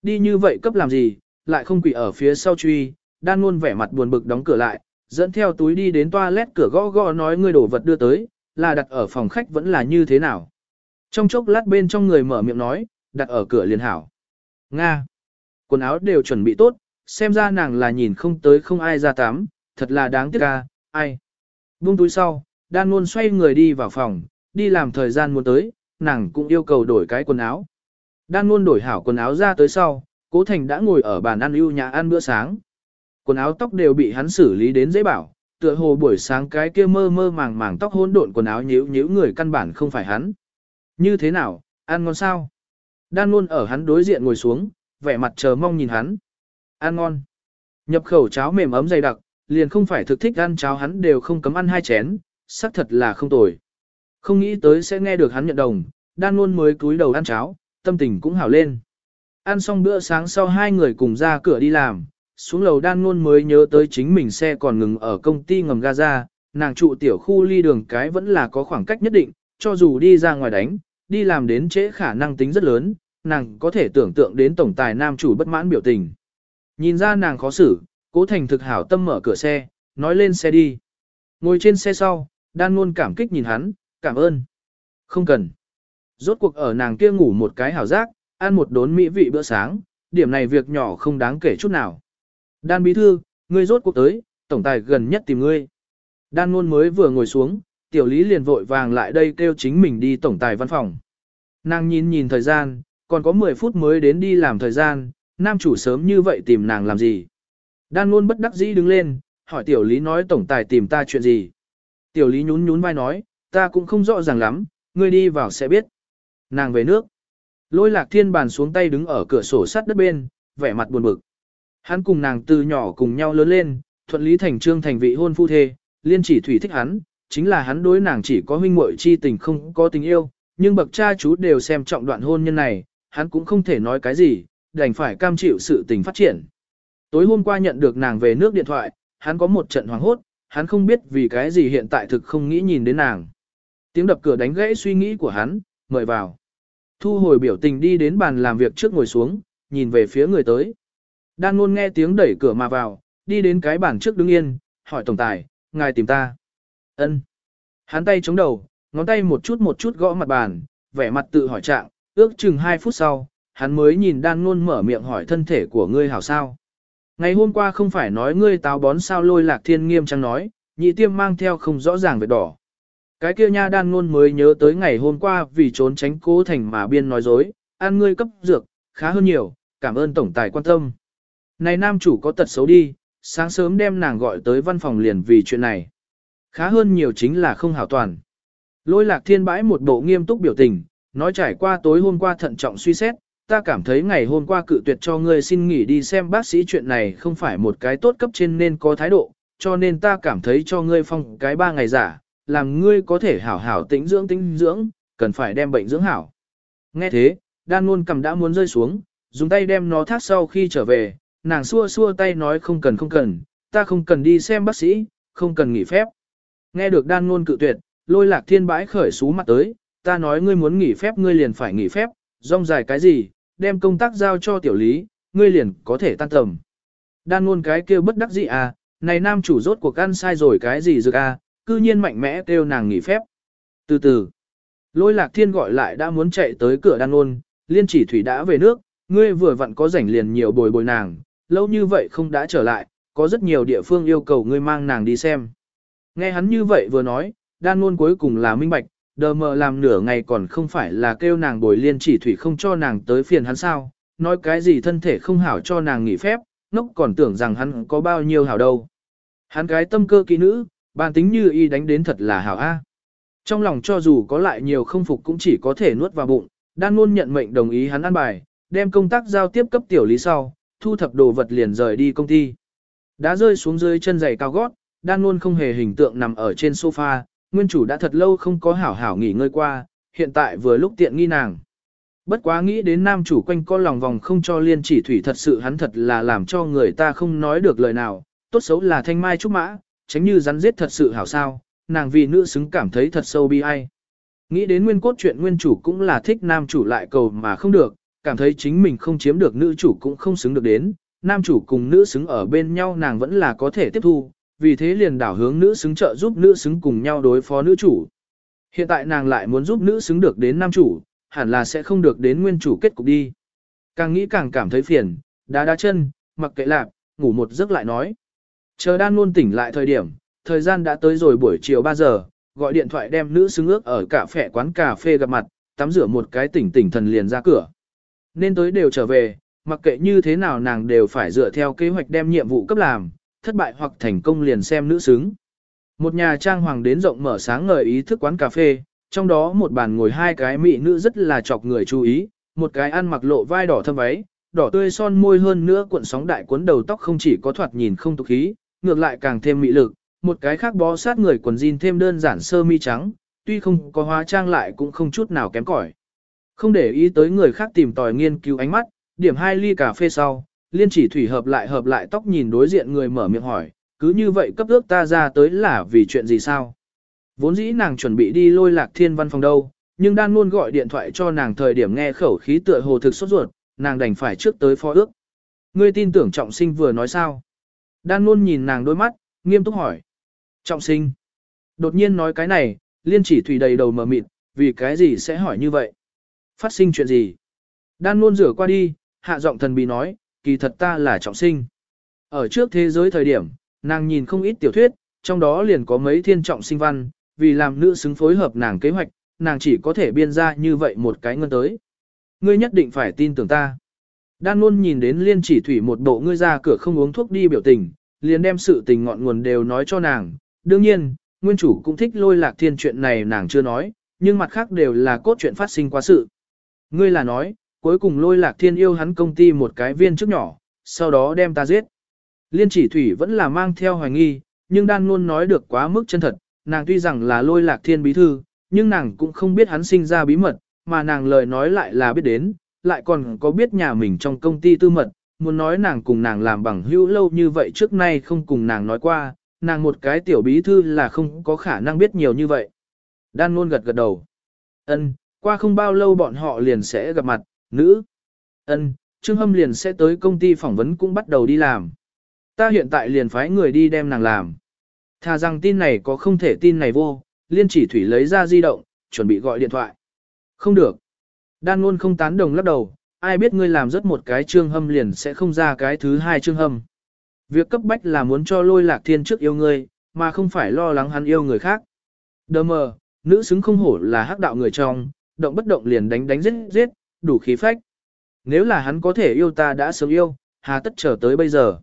Đi như vậy cấp làm gì, lại không quỷ ở phía sau truy, đan luôn vẻ mặt buồn bực đóng cửa lại, dẫn theo túi đi đến toilet cửa gõ gõ nói người đổ vật đưa tới, là đặt ở phòng khách vẫn là như thế nào. Trong chốc lát bên trong người mở miệng nói, đặt ở cửa liền hảo. Nga. Quần áo đều chuẩn bị tốt, xem ra nàng là nhìn không tới không ai ra tắm, thật là đáng tiếc ca, ai. Buông túi sau, đan luôn xoay người đi vào phòng, đi làm thời gian muốn tới, nàng cũng yêu cầu đổi cái quần áo. Đan luôn đổi hảo quần áo ra tới sau, cố thành đã ngồi ở bàn ăn ưu nhà ăn bữa sáng. Quần áo tóc đều bị hắn xử lý đến dễ bảo, tựa hồ buổi sáng cái kia mơ mơ màng màng tóc hỗn độn quần áo nhíu nhíu người căn bản không phải hắn. Như thế nào, ăn ngon sao? Đan luôn ở hắn đối diện ngồi xuống, vẻ mặt chờ mong nhìn hắn. Ăn ngon. Nhập khẩu cháo mềm ấm dày đặc, liền không phải thực thích ăn cháo hắn đều không cấm ăn hai chén, xác thật là không tồi. Không nghĩ tới sẽ nghe được hắn nhận đồng, đan luôn mới cúi đầu ăn cháo, tâm tình cũng hảo lên. Ăn xong bữa sáng sau hai người cùng ra cửa đi làm, xuống lầu đan luôn mới nhớ tới chính mình xe còn ngừng ở công ty ngầm Gaza, nàng trụ tiểu khu ly đường cái vẫn là có khoảng cách nhất định, cho dù đi ra ngoài đánh, đi làm đến trễ khả năng tính rất lớn, nàng có thể tưởng tượng đến tổng tài nam chủ bất mãn biểu tình. Nhìn ra nàng khó xử, cố thành thực hảo tâm mở cửa xe, nói lên xe đi. Ngồi trên xe sau, đan luôn cảm kích nhìn hắn, cảm ơn. Không cần. Rốt cuộc ở nàng kia ngủ một cái hảo giác, ăn một đốn mỹ vị bữa sáng, điểm này việc nhỏ không đáng kể chút nào. Đan bí thư, ngươi rốt cuộc tới, tổng tài gần nhất tìm ngươi. Đan luôn mới vừa ngồi xuống, tiểu lý liền vội vàng lại đây kêu chính mình đi tổng tài văn phòng. Nàng nhìn nhìn thời gian, còn có 10 phút mới đến đi làm thời gian, nam chủ sớm như vậy tìm nàng làm gì. Đan luôn bất đắc dĩ đứng lên, hỏi tiểu lý nói tổng tài tìm ta chuyện gì. Tiểu lý nhún nhún vai nói, ta cũng không rõ ràng lắm, ngươi đi vào sẽ biết. Nàng về nước. Lôi lạc thiên bàn xuống tay đứng ở cửa sổ sắt đất bên, vẻ mặt buồn bực. Hắn cùng nàng từ nhỏ cùng nhau lớn lên, thuận lý thành trương thành vị hôn phu thê, liên chỉ thủy thích hắn, chính là hắn đối nàng chỉ có huynh muội chi tình không có tình yêu, nhưng bậc cha chú đều xem trọng đoạn hôn nhân này, hắn cũng không thể nói cái gì, đành phải cam chịu sự tình phát triển. Tối hôm qua nhận được nàng về nước điện thoại, hắn có một trận hoảng hốt, hắn không biết vì cái gì hiện tại thực không nghĩ nhìn đến nàng. Tiếng đập cửa đánh gãy suy nghĩ của hắn, mời vào. Thu hồi biểu tình đi đến bàn làm việc trước ngồi xuống, nhìn về phía người tới. Đan luôn nghe tiếng đẩy cửa mà vào, đi đến cái bàn trước đứng yên, hỏi tổng tài, ngài tìm ta. Ân. Hắn tay chống đầu, ngón tay một chút một chút gõ mặt bàn, vẻ mặt tự hỏi trạng, ước chừng 2 phút sau, hắn mới nhìn đan luôn mở miệng hỏi thân thể của ngươi hảo sao. Ngày hôm qua không phải nói ngươi táo bón sao lôi lạc thiên nghiêm trang nói, nhị tiêm mang theo không rõ ràng về đỏ. Cái kia nha đan ngôn mới nhớ tới ngày hôm qua vì trốn tránh cố thành mà biên nói dối, ăn ngươi cấp dược, khá hơn nhiều, cảm ơn tổng tài quan tâm. Này nam chủ có tật xấu đi, sáng sớm đem nàng gọi tới văn phòng liền vì chuyện này. Khá hơn nhiều chính là không hảo toàn. Lôi lạc thiên bãi một bộ nghiêm túc biểu tình, nói trải qua tối hôm qua thận trọng suy xét, ta cảm thấy ngày hôm qua cự tuyệt cho ngươi xin nghỉ đi xem bác sĩ chuyện này không phải một cái tốt cấp trên nên có thái độ, cho nên ta cảm thấy cho ngươi phong cái ba ngày giả, làm ngươi có thể hảo hảo tĩnh dưỡng tĩnh dưỡng, cần phải đem bệnh dưỡng hảo. Nghe thế, đan luôn cầm đã muốn rơi xuống, dùng tay đem nó thác sau khi trở về, nàng xua xua tay nói không cần không cần, ta không cần đi xem bác sĩ, không cần nghỉ phép. Nghe được đan luôn cự tuyệt, lôi lạc thiên bãi khởi xú mặt tới, ta nói ngươi muốn nghỉ phép ngươi liền phải nghỉ phép, rong dài cái gì, đem công tác giao cho tiểu lý, ngươi liền có thể tan tầm. Đan luôn cái kêu bất đắc dĩ à, này nam chủ rốt cuộc ăn sai rồi cái gì dược à, cư nhiên mạnh mẽ kêu nàng nghỉ phép. Từ từ, lôi lạc thiên gọi lại đã muốn chạy tới cửa đan ôn, liên chỉ thủy đã về nước, ngươi vừa vặn có rảnh liền nhiều bồi bồi nàng, lâu như vậy không đã trở lại, có rất nhiều địa phương yêu cầu ngươi mang nàng đi xem. Nghe hắn như vậy vừa nói, đan ôn cuối cùng là minh bạch, đờ mờ làm nửa ngày còn không phải là kêu nàng bồi liên chỉ thủy không cho nàng tới phiền hắn sao, nói cái gì thân thể không hảo cho nàng nghỉ phép, ngốc còn tưởng rằng hắn có bao nhiêu hảo đâu. Hắn cái tâm cơ kỹ nữ, bản tính như y đánh đến thật là hảo a. Trong lòng cho dù có lại nhiều không phục cũng chỉ có thể nuốt vào bụng, đan luôn nhận mệnh đồng ý hắn ăn bài, đem công tác giao tiếp cấp tiểu lý sau, thu thập đồ vật liền rời đi công ty. Đã rơi xuống dưới chân giày cao gót, đan luôn không hề hình tượng nằm ở trên sofa, nguyên chủ đã thật lâu không có hảo hảo nghỉ ngơi qua, hiện tại vừa lúc tiện nghi nàng. Bất quá nghĩ đến nam chủ quanh co lòng vòng không cho liên chỉ thủy thật sự hắn thật là làm cho người ta không nói được lời nào, tốt xấu là thanh mai trúc mã, tránh như rắn giết thật sự hảo sao, nàng vì nữ xứng cảm thấy thật sâu bi ai. Nghĩ đến nguyên cốt chuyện nguyên chủ cũng là thích nam chủ lại cầu mà không được, cảm thấy chính mình không chiếm được nữ chủ cũng không xứng được đến, nam chủ cùng nữ xứng ở bên nhau nàng vẫn là có thể tiếp thu, vì thế liền đảo hướng nữ xứng trợ giúp nữ xứng cùng nhau đối phó nữ chủ. Hiện tại nàng lại muốn giúp nữ xứng được đến nam chủ, hẳn là sẽ không được đến nguyên chủ kết cục đi. Càng nghĩ càng cảm thấy phiền, đá đá chân, mặc kệ lạp, ngủ một giấc lại nói. Chờ đan luôn tỉnh lại thời điểm, thời gian đã tới rồi buổi chiều 3 giờ, gọi điện thoại đem nữ xứng ước ở cả phẻ quán cà phê gặp mặt, tắm rửa một cái tỉnh tỉnh thần liền ra cửa. Nên tới đều trở về, mặc kệ như thế nào nàng đều phải dựa theo kế hoạch đem nhiệm vụ cấp làm, thất bại hoặc thành công liền xem nữ xứng. Một nhà trang hoàng đến rộng mở sáng ngời ý thức quán cà phê, trong đó một bàn ngồi hai cái mỹ nữ rất là chọc người chú ý, một cái ăn mặc lộ vai đỏ thâm váy, đỏ tươi son môi hơn nữa cuộn sóng đại cuốn đầu tóc không chỉ có thoạt nhìn không tục khí, ngược lại càng thêm mỹ lực, một cái khác bó sát người quần jean thêm đơn giản sơ mi trắng, tuy không có hóa trang lại cũng không chút nào kém cỏi. Không để ý tới người khác tìm tòi nghiên cứu ánh mắt, điểm hai ly cà phê sau, liên chỉ thủy hợp lại hợp lại tóc nhìn đối diện người mở miệng hỏi, cứ như vậy cấp ước ta ra tới là vì chuyện gì sao? Vốn dĩ nàng chuẩn bị đi lôi lạc thiên văn phòng đâu, nhưng đan luôn gọi điện thoại cho nàng thời điểm nghe khẩu khí tựa hồ thực sốt ruột, nàng đành phải trước tới phó ước. Ngươi tin tưởng trọng sinh vừa nói sao? Đan luôn nhìn nàng đôi mắt, nghiêm túc hỏi. Trọng sinh. Đột nhiên nói cái này, liên chỉ thủy đầy đầu mờ mịt, vì cái gì sẽ hỏi như vậy? Phát sinh chuyện gì? Đan luôn rửa qua đi, hạ giọng thần bí nói, kỳ thật ta là trọng sinh. Ở trước thế giới thời điểm, nàng nhìn không ít tiểu thuyết, trong đó liền có mấy thiên trọng sinh văn, vì làm nữ xứng phối hợp nàng kế hoạch, nàng chỉ có thể biên ra như vậy một cái ngân tới. Ngươi nhất định phải tin tưởng ta. Đan luôn nhìn đến liên chỉ thủy một bộ ngươi ra cửa không uống thuốc đi biểu tình, liền đem sự tình ngọn nguồn đều nói cho nàng. Đương nhiên, nguyên chủ cũng thích lôi lạc thiên chuyện này nàng chưa nói, nhưng mặt khác đều là cốt truyện phát sinh quá sự. Ngươi là nói, cuối cùng lôi lạc thiên yêu hắn công ty một cái viên trước nhỏ, sau đó đem ta giết. Liên chỉ thủy vẫn là mang theo hoài nghi, nhưng đan luôn nói được quá mức chân thật, nàng tuy rằng là lôi lạc thiên bí thư, nhưng nàng cũng không biết hắn sinh ra bí mật, mà nàng lời nói lại là biết đến, lại còn có biết nhà mình trong công ty tư mật, muốn nói nàng cùng nàng làm bằng hữu lâu như vậy trước nay không cùng nàng nói qua, nàng một cái tiểu bí thư là không có khả năng biết nhiều như vậy. Đan luôn gật gật đầu. Ân, qua không bao lâu bọn họ liền sẽ gặp mặt, nữ. Ân, Trương Hâm liền sẽ tới công ty phỏng vấn cũng bắt đầu đi làm. Ta hiện tại liền phái người đi đem nàng làm. Thà rằng tin này có không thể tin này vô, liên chỉ thủy lấy ra di động, chuẩn bị gọi điện thoại. Không được. Đan luôn không tán đồng lắc đầu, ai biết ngươi làm rất một cái trương hâm liền sẽ không ra cái thứ hai trương hâm. Việc cấp bách là muốn cho lôi lạc thiên trước yêu ngươi, mà không phải lo lắng hắn yêu người khác. Đờ mờ, nữ xứng không hổ là hắc đạo người trong, động bất động liền đánh đánh giết giết, đủ khí phách. Nếu là hắn có thể yêu ta đã sớm yêu, hà tất trở tới bây giờ.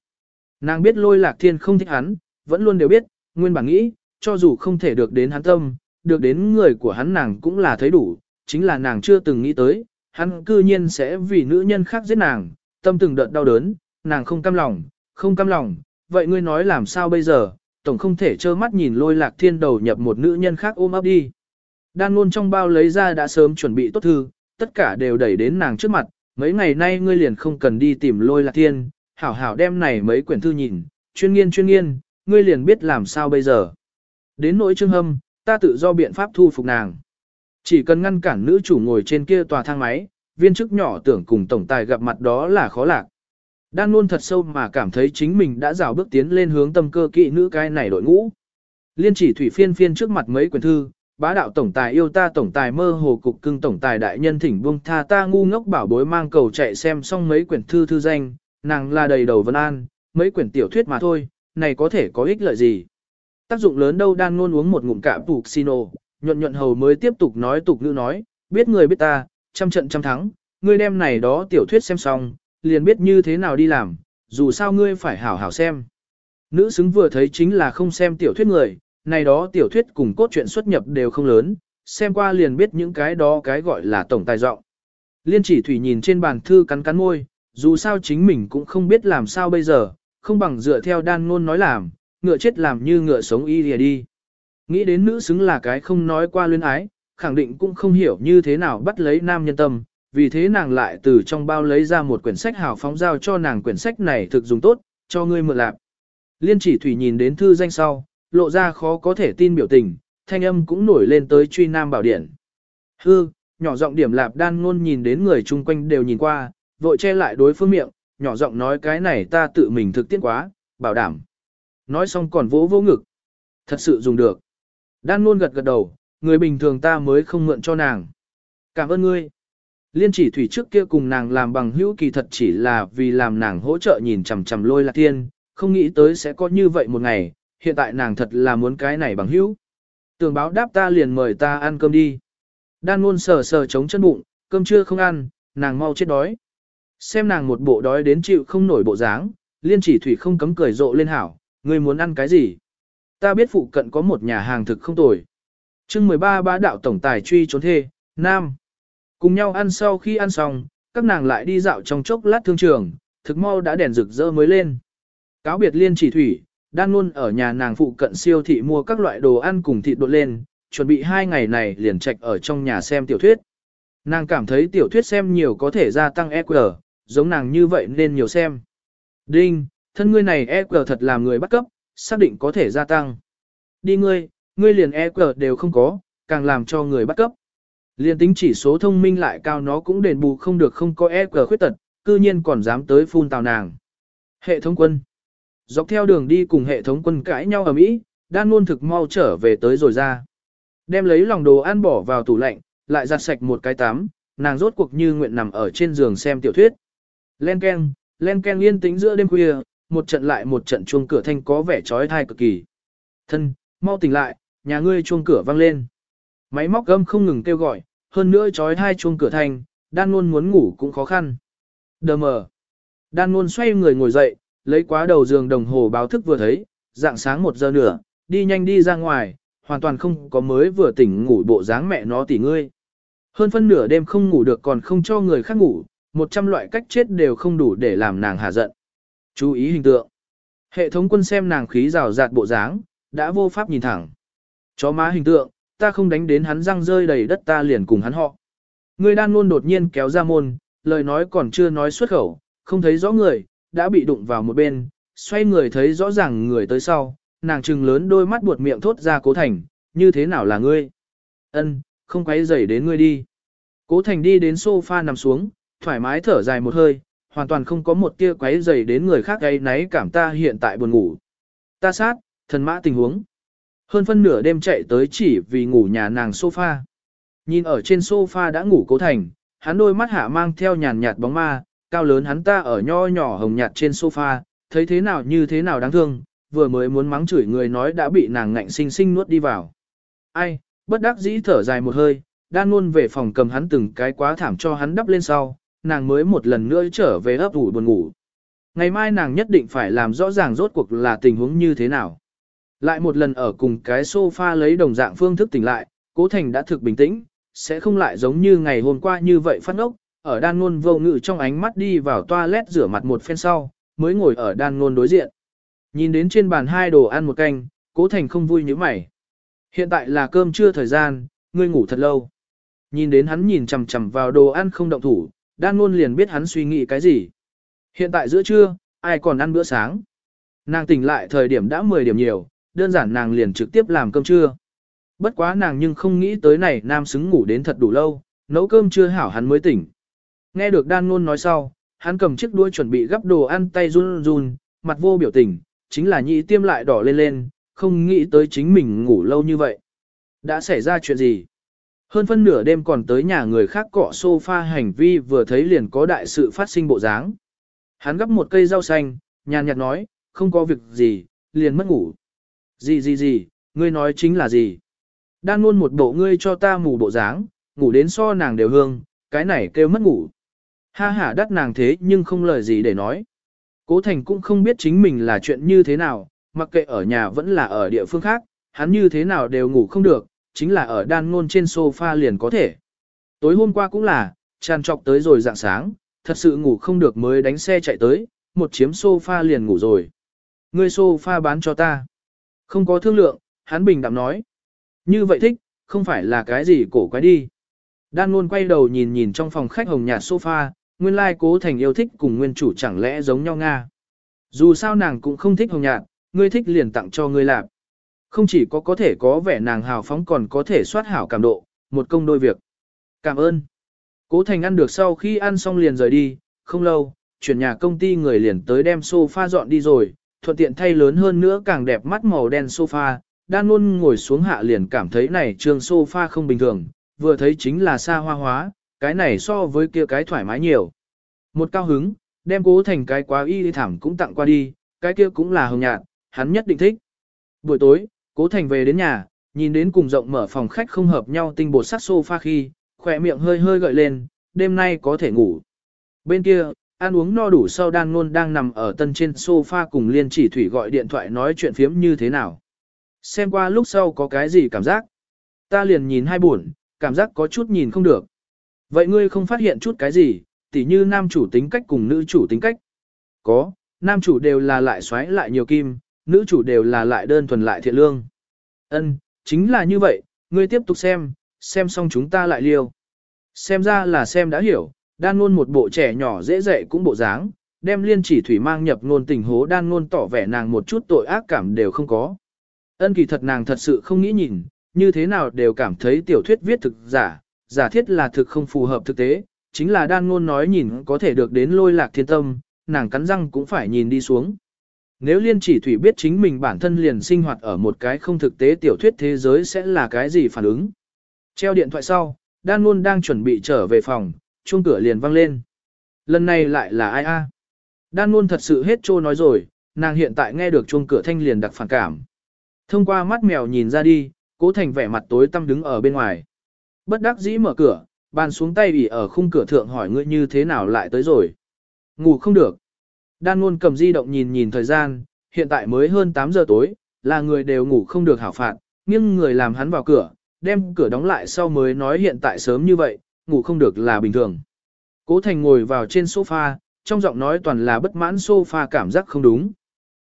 Nàng biết lôi lạc thiên không thích hắn, vẫn luôn đều biết, nguyên bản nghĩ, cho dù không thể được đến hắn tâm, được đến người của hắn nàng cũng là thấy đủ, chính là nàng chưa từng nghĩ tới, hắn cư nhiên sẽ vì nữ nhân khác giết nàng, tâm từng đợt đau đớn, nàng không cam lòng, không cam lòng, vậy ngươi nói làm sao bây giờ, tổng không thể trơ mắt nhìn lôi lạc thiên đầu nhập một nữ nhân khác ôm ấp đi. Đan luôn trong bao lấy ra đã sớm chuẩn bị tốt thư, tất cả đều đẩy đến nàng trước mặt, mấy ngày nay ngươi liền không cần đi tìm lôi lạc thiên, hảo hảo đem này mấy quyển thư nhìn, chuyên nghiên chuyên nghiên, ngươi liền biết làm sao bây giờ. Đến nỗi trương hâm, ta tự do biện pháp thu phục nàng. Chỉ cần ngăn cản nữ chủ ngồi trên kia tòa thang máy, viên chức nhỏ tưởng cùng tổng tài gặp mặt đó là khó lạc. Đan luôn thật sâu mà cảm thấy chính mình đã rào bước tiến lên hướng tâm cơ kỵ nữ cái này đội ngũ. Liên chỉ thủy phiên phiên trước mặt mấy quyển thư, bá đạo tổng tài yêu ta tổng tài mơ hồ cục cưng tổng tài đại nhân thỉnh buông tha ta ngu ngốc bảo bối mang cầu chạy xem xong mấy quyển thư thư danh, nàng là đầy đầu vân an, mấy quyển tiểu thuyết mà thôi, này có thể có ích lợi gì. Tác dụng lớn đâu đang luôn uống một ngụm cạm phục nhuận nhuận hầu mới tiếp tục nói tục ngữ nói, biết người biết ta, trăm trận trăm thắng, ngươi đem này đó tiểu thuyết xem xong, liền biết như thế nào đi làm, dù sao ngươi phải hảo hảo xem. Nữ xứng vừa thấy chính là không xem tiểu thuyết người, này đó tiểu thuyết cùng cốt truyện xuất nhập đều không lớn, xem qua liền biết những cái đó cái gọi là tổng tài giọng. Liên chỉ thủy nhìn trên bàn thư cắn cắn môi, dù sao chính mình cũng không biết làm sao bây giờ, không bằng dựa theo đan ngôn nói làm, ngựa chết làm như ngựa sống y lìa đi. Nghĩ đến nữ xứng là cái không nói qua luyến ái, khẳng định cũng không hiểu như thế nào bắt lấy nam nhân tâm, vì thế nàng lại từ trong bao lấy ra một quyển sách hào phóng giao cho nàng quyển sách này thực dùng tốt, cho ngươi mượn lạp. Liên chỉ thủy nhìn đến thư danh sau, lộ ra khó có thể tin biểu tình, thanh âm cũng nổi lên tới truy nam bảo điển. Hư, nhỏ giọng điểm lạp đan ngôn nhìn đến người chung quanh đều nhìn qua, vội che lại đối phương miệng, nhỏ giọng nói cái này ta tự mình thực tiễn quá, bảo đảm. Nói xong còn vỗ vỗ ngực. Thật sự dùng được. Đan luôn gật gật đầu, người bình thường ta mới không mượn cho nàng. Cảm ơn ngươi. Liên chỉ thủy trước kia cùng nàng làm bằng hữu kỳ thật chỉ là vì làm nàng hỗ trợ nhìn chằm chằm lôi lạc thiên, không nghĩ tới sẽ có như vậy một ngày, hiện tại nàng thật là muốn cái này bằng hữu. Tường báo đáp ta liền mời ta ăn cơm đi. Đan luôn sờ sờ chống chân bụng, cơm trưa không ăn, nàng mau chết đói. Xem nàng một bộ đói đến chịu không nổi bộ dáng, liên chỉ thủy không cấm cười rộ lên hảo, ngươi muốn ăn cái gì? Ta biết phụ cận có một nhà hàng thực không tồi. chương 13 bá đạo tổng tài truy trốn thê, Nam. Cùng nhau ăn sau khi ăn xong, các nàng lại đi dạo trong chốc lát thương trường, thực mau đã đèn rực rỡ mới lên. Cáo biệt liên chỉ thủy, đang luôn ở nhà nàng phụ cận siêu thị mua các loại đồ ăn cùng thịt đột lên, chuẩn bị hai ngày này liền trạch ở trong nhà xem tiểu thuyết. Nàng cảm thấy tiểu thuyết xem nhiều có thể gia tăng EQ, giống nàng như vậy nên nhiều xem. Đinh, thân ngươi này EQ thật làm người bắt cấp, xác định có thể gia tăng. Đi ngươi, ngươi liền EQ đều không có, càng làm cho người bắt cấp. Liên tính chỉ số thông minh lại cao nó cũng đền bù không được không có EQ khuyết tật, cư nhiên còn dám tới phun tào nàng. Hệ thống quân. Dọc theo đường đi cùng hệ thống quân cãi nhau ở Mỹ, đan luôn thực mau trở về tới rồi ra. Đem lấy lòng đồ ăn bỏ vào tủ lạnh, lại giặt sạch một cái tắm, nàng rốt cuộc như nguyện nằm ở trên giường xem tiểu thuyết. Len ken, len ken yên tĩnh giữa đêm khuya, một trận lại một trận chuông cửa thanh có vẻ trói thai cực kỳ. Thân, mau tỉnh lại, nhà ngươi chuông cửa vang lên. Máy móc gâm không ngừng kêu gọi, hơn nữa trói thai chuông cửa thanh, đan luôn muốn ngủ cũng khó khăn. Đờ mờ. Đan luôn xoay người ngồi dậy, lấy quá đầu giường đồng hồ báo thức vừa thấy, dạng sáng một giờ nửa. đi nhanh đi ra ngoài, hoàn toàn không có mới vừa tỉnh ngủ bộ dáng mẹ nó tỉ ngươi. Hơn phân nửa đêm không ngủ được còn không cho người khác ngủ, một trăm loại cách chết đều không đủ để làm nàng hạ giận. Chú ý hình tượng. Hệ thống quân xem nàng khí rào rạt bộ dáng, đã vô pháp nhìn thẳng. Chó má hình tượng, ta không đánh đến hắn răng rơi đầy đất ta liền cùng hắn họ. Người đan luôn đột nhiên kéo ra môn, lời nói còn chưa nói xuất khẩu, không thấy rõ người, đã bị đụng vào một bên, xoay người thấy rõ ràng người tới sau, nàng trừng lớn đôi mắt buột miệng thốt ra cố thành, như thế nào là ngươi? Ân, không quấy rầy đến ngươi đi. Cố thành đi đến sofa nằm xuống, thoải mái thở dài một hơi, hoàn toàn không có một tia quấy rầy đến người khác ấy nấy cảm ta hiện tại buồn ngủ. Ta sát, thần mã tình huống. Hơn phân nửa đêm chạy tới chỉ vì ngủ nhà nàng sofa. Nhìn ở trên sofa đã ngủ cố thành, hắn đôi mắt hạ mang theo nhàn nhạt bóng ma, cao lớn hắn ta ở nho nhỏ hồng nhạt trên sofa, thấy thế nào như thế nào đáng thương, vừa mới muốn mắng chửi người nói đã bị nàng ngạnh sinh sinh nuốt đi vào. Ai, bất đắc dĩ thở dài một hơi, đang luôn về phòng cầm hắn từng cái quá thảm cho hắn đắp lên sau, nàng mới một lần nữa trở về ấp ủ buồn ngủ. Ngày mai nàng nhất định phải làm rõ ràng rốt cuộc là tình huống như thế nào. Lại một lần ở cùng cái sofa lấy đồng dạng phương thức tỉnh lại, cố thành đã thực bình tĩnh, sẽ không lại giống như ngày hôm qua như vậy phát ốc, ở đan ngôn vô ngự trong ánh mắt đi vào toilet rửa mặt một phen sau, mới ngồi ở đan ngôn đối diện. Nhìn đến trên bàn hai đồ ăn một canh, cố thành không vui như mày. Hiện tại là cơm trưa thời gian, ngươi ngủ thật lâu. Nhìn đến hắn nhìn chằm chằm vào đồ ăn không động thủ, đan ngôn liền biết hắn suy nghĩ cái gì. Hiện tại giữa trưa, ai còn ăn bữa sáng. Nàng tỉnh lại thời điểm đã 10 điểm nhiều, đơn giản nàng liền trực tiếp làm cơm trưa. Bất quá nàng nhưng không nghĩ tới này nam xứng ngủ đến thật đủ lâu, nấu cơm chưa hảo hắn mới tỉnh. Nghe được đan ngôn nói sau, hắn cầm chiếc đuôi chuẩn bị gắp đồ ăn tay run run, mặt vô biểu tình, chính là nhị tiêm lại đỏ lên lên, không nghĩ tới chính mình ngủ lâu như vậy. Đã xảy ra chuyện gì? Hơn phân nửa đêm còn tới nhà người khác cọ sofa hành vi vừa thấy liền có đại sự phát sinh bộ dáng. Hắn gấp một cây rau xanh, nhàn nhạt nói, không có việc gì, liền mất ngủ. Gì gì gì, ngươi nói chính là gì? Đang luôn một bộ ngươi cho ta mù bộ dáng, ngủ đến so nàng đều hương, cái này kêu mất ngủ. Ha ha đắt nàng thế nhưng không lời gì để nói. Cố Thành cũng không biết chính mình là chuyện như thế nào, mặc kệ ở nhà vẫn là ở địa phương khác, hắn như thế nào đều ngủ không được, chính là ở đan ngôn trên sofa liền có thể. Tối hôm qua cũng là, tràn trọc tới rồi dạng sáng, thật sự ngủ không được mới đánh xe chạy tới, một chiếm sofa liền ngủ rồi. Ngươi sofa bán cho ta. Không có thương lượng, hắn bình đạm nói. Như vậy thích, không phải là cái gì cổ quái đi. Đan luôn quay đầu nhìn nhìn trong phòng khách hồng nhạt sofa, nguyên lai cố thành yêu thích cùng nguyên chủ chẳng lẽ giống nhau Nga. Dù sao nàng cũng không thích hồng nhạt, ngươi thích liền tặng cho ngươi lạp. Không chỉ có có thể có vẻ nàng hào phóng còn có thể soát hảo cảm độ, một công đôi việc. Cảm ơn. Cố thành ăn được sau khi ăn xong liền rời đi, không lâu, chuyển nhà công ty người liền tới đem sofa dọn đi rồi, thuận tiện thay lớn hơn nữa càng đẹp mắt màu đen sofa. Đan luôn ngồi xuống hạ liền cảm thấy này trường sofa không bình thường, vừa thấy chính là xa hoa hóa, cái này so với kia cái thoải mái nhiều. Một cao hứng, đem cố thành cái quá y đi thảm cũng tặng qua đi, cái kia cũng là hồng nhạt, hắn nhất định thích. Buổi tối, cố thành về đến nhà, nhìn đến cùng rộng mở phòng khách không hợp nhau tinh bột sắc sofa khi, khỏe miệng hơi hơi gợi lên, đêm nay có thể ngủ. Bên kia, ăn uống no đủ sau đan ngôn đang nằm ở tân trên sofa cùng liên chỉ thủy gọi điện thoại nói chuyện phiếm như thế nào. Xem qua lúc sau có cái gì cảm giác? Ta liền nhìn hai buồn, cảm giác có chút nhìn không được. Vậy ngươi không phát hiện chút cái gì, tỉ như nam chủ tính cách cùng nữ chủ tính cách? Có, nam chủ đều là lại xoáy lại nhiều kim, nữ chủ đều là lại đơn thuần lại thiện lương. Ân, chính là như vậy, ngươi tiếp tục xem, xem xong chúng ta lại liêu. Xem ra là xem đã hiểu, đan ngôn một bộ trẻ nhỏ dễ dạy cũng bộ dáng, đem liên chỉ thủy mang nhập ngôn tình hố đan ngôn tỏ vẻ nàng một chút tội ác cảm đều không có. Ân kỳ thật nàng thật sự không nghĩ nhìn, như thế nào đều cảm thấy tiểu thuyết viết thực giả, giả thiết là thực không phù hợp thực tế, chính là đan ngôn nói nhìn có thể được đến lôi lạc thiên tâm, nàng cắn răng cũng phải nhìn đi xuống. Nếu liên chỉ thủy biết chính mình bản thân liền sinh hoạt ở một cái không thực tế tiểu thuyết thế giới sẽ là cái gì phản ứng. Treo điện thoại sau, đan luôn đang chuẩn bị trở về phòng, chuông cửa liền vang lên. Lần này lại là ai a? Đan luôn thật sự hết trô nói rồi, nàng hiện tại nghe được chuông cửa thanh liền đặc phản cảm. Thông qua mắt mèo nhìn ra đi, cố thành vẻ mặt tối tăm đứng ở bên ngoài. Bất đắc dĩ mở cửa, bàn xuống tay ủy ở khung cửa thượng hỏi ngươi như thế nào lại tới rồi. Ngủ không được. Đan luôn cầm di động nhìn nhìn thời gian, hiện tại mới hơn 8 giờ tối, là người đều ngủ không được hảo phạt, nhưng người làm hắn vào cửa, đem cửa đóng lại sau mới nói hiện tại sớm như vậy, ngủ không được là bình thường. Cố Thành ngồi vào trên sofa, trong giọng nói toàn là bất mãn sofa cảm giác không đúng.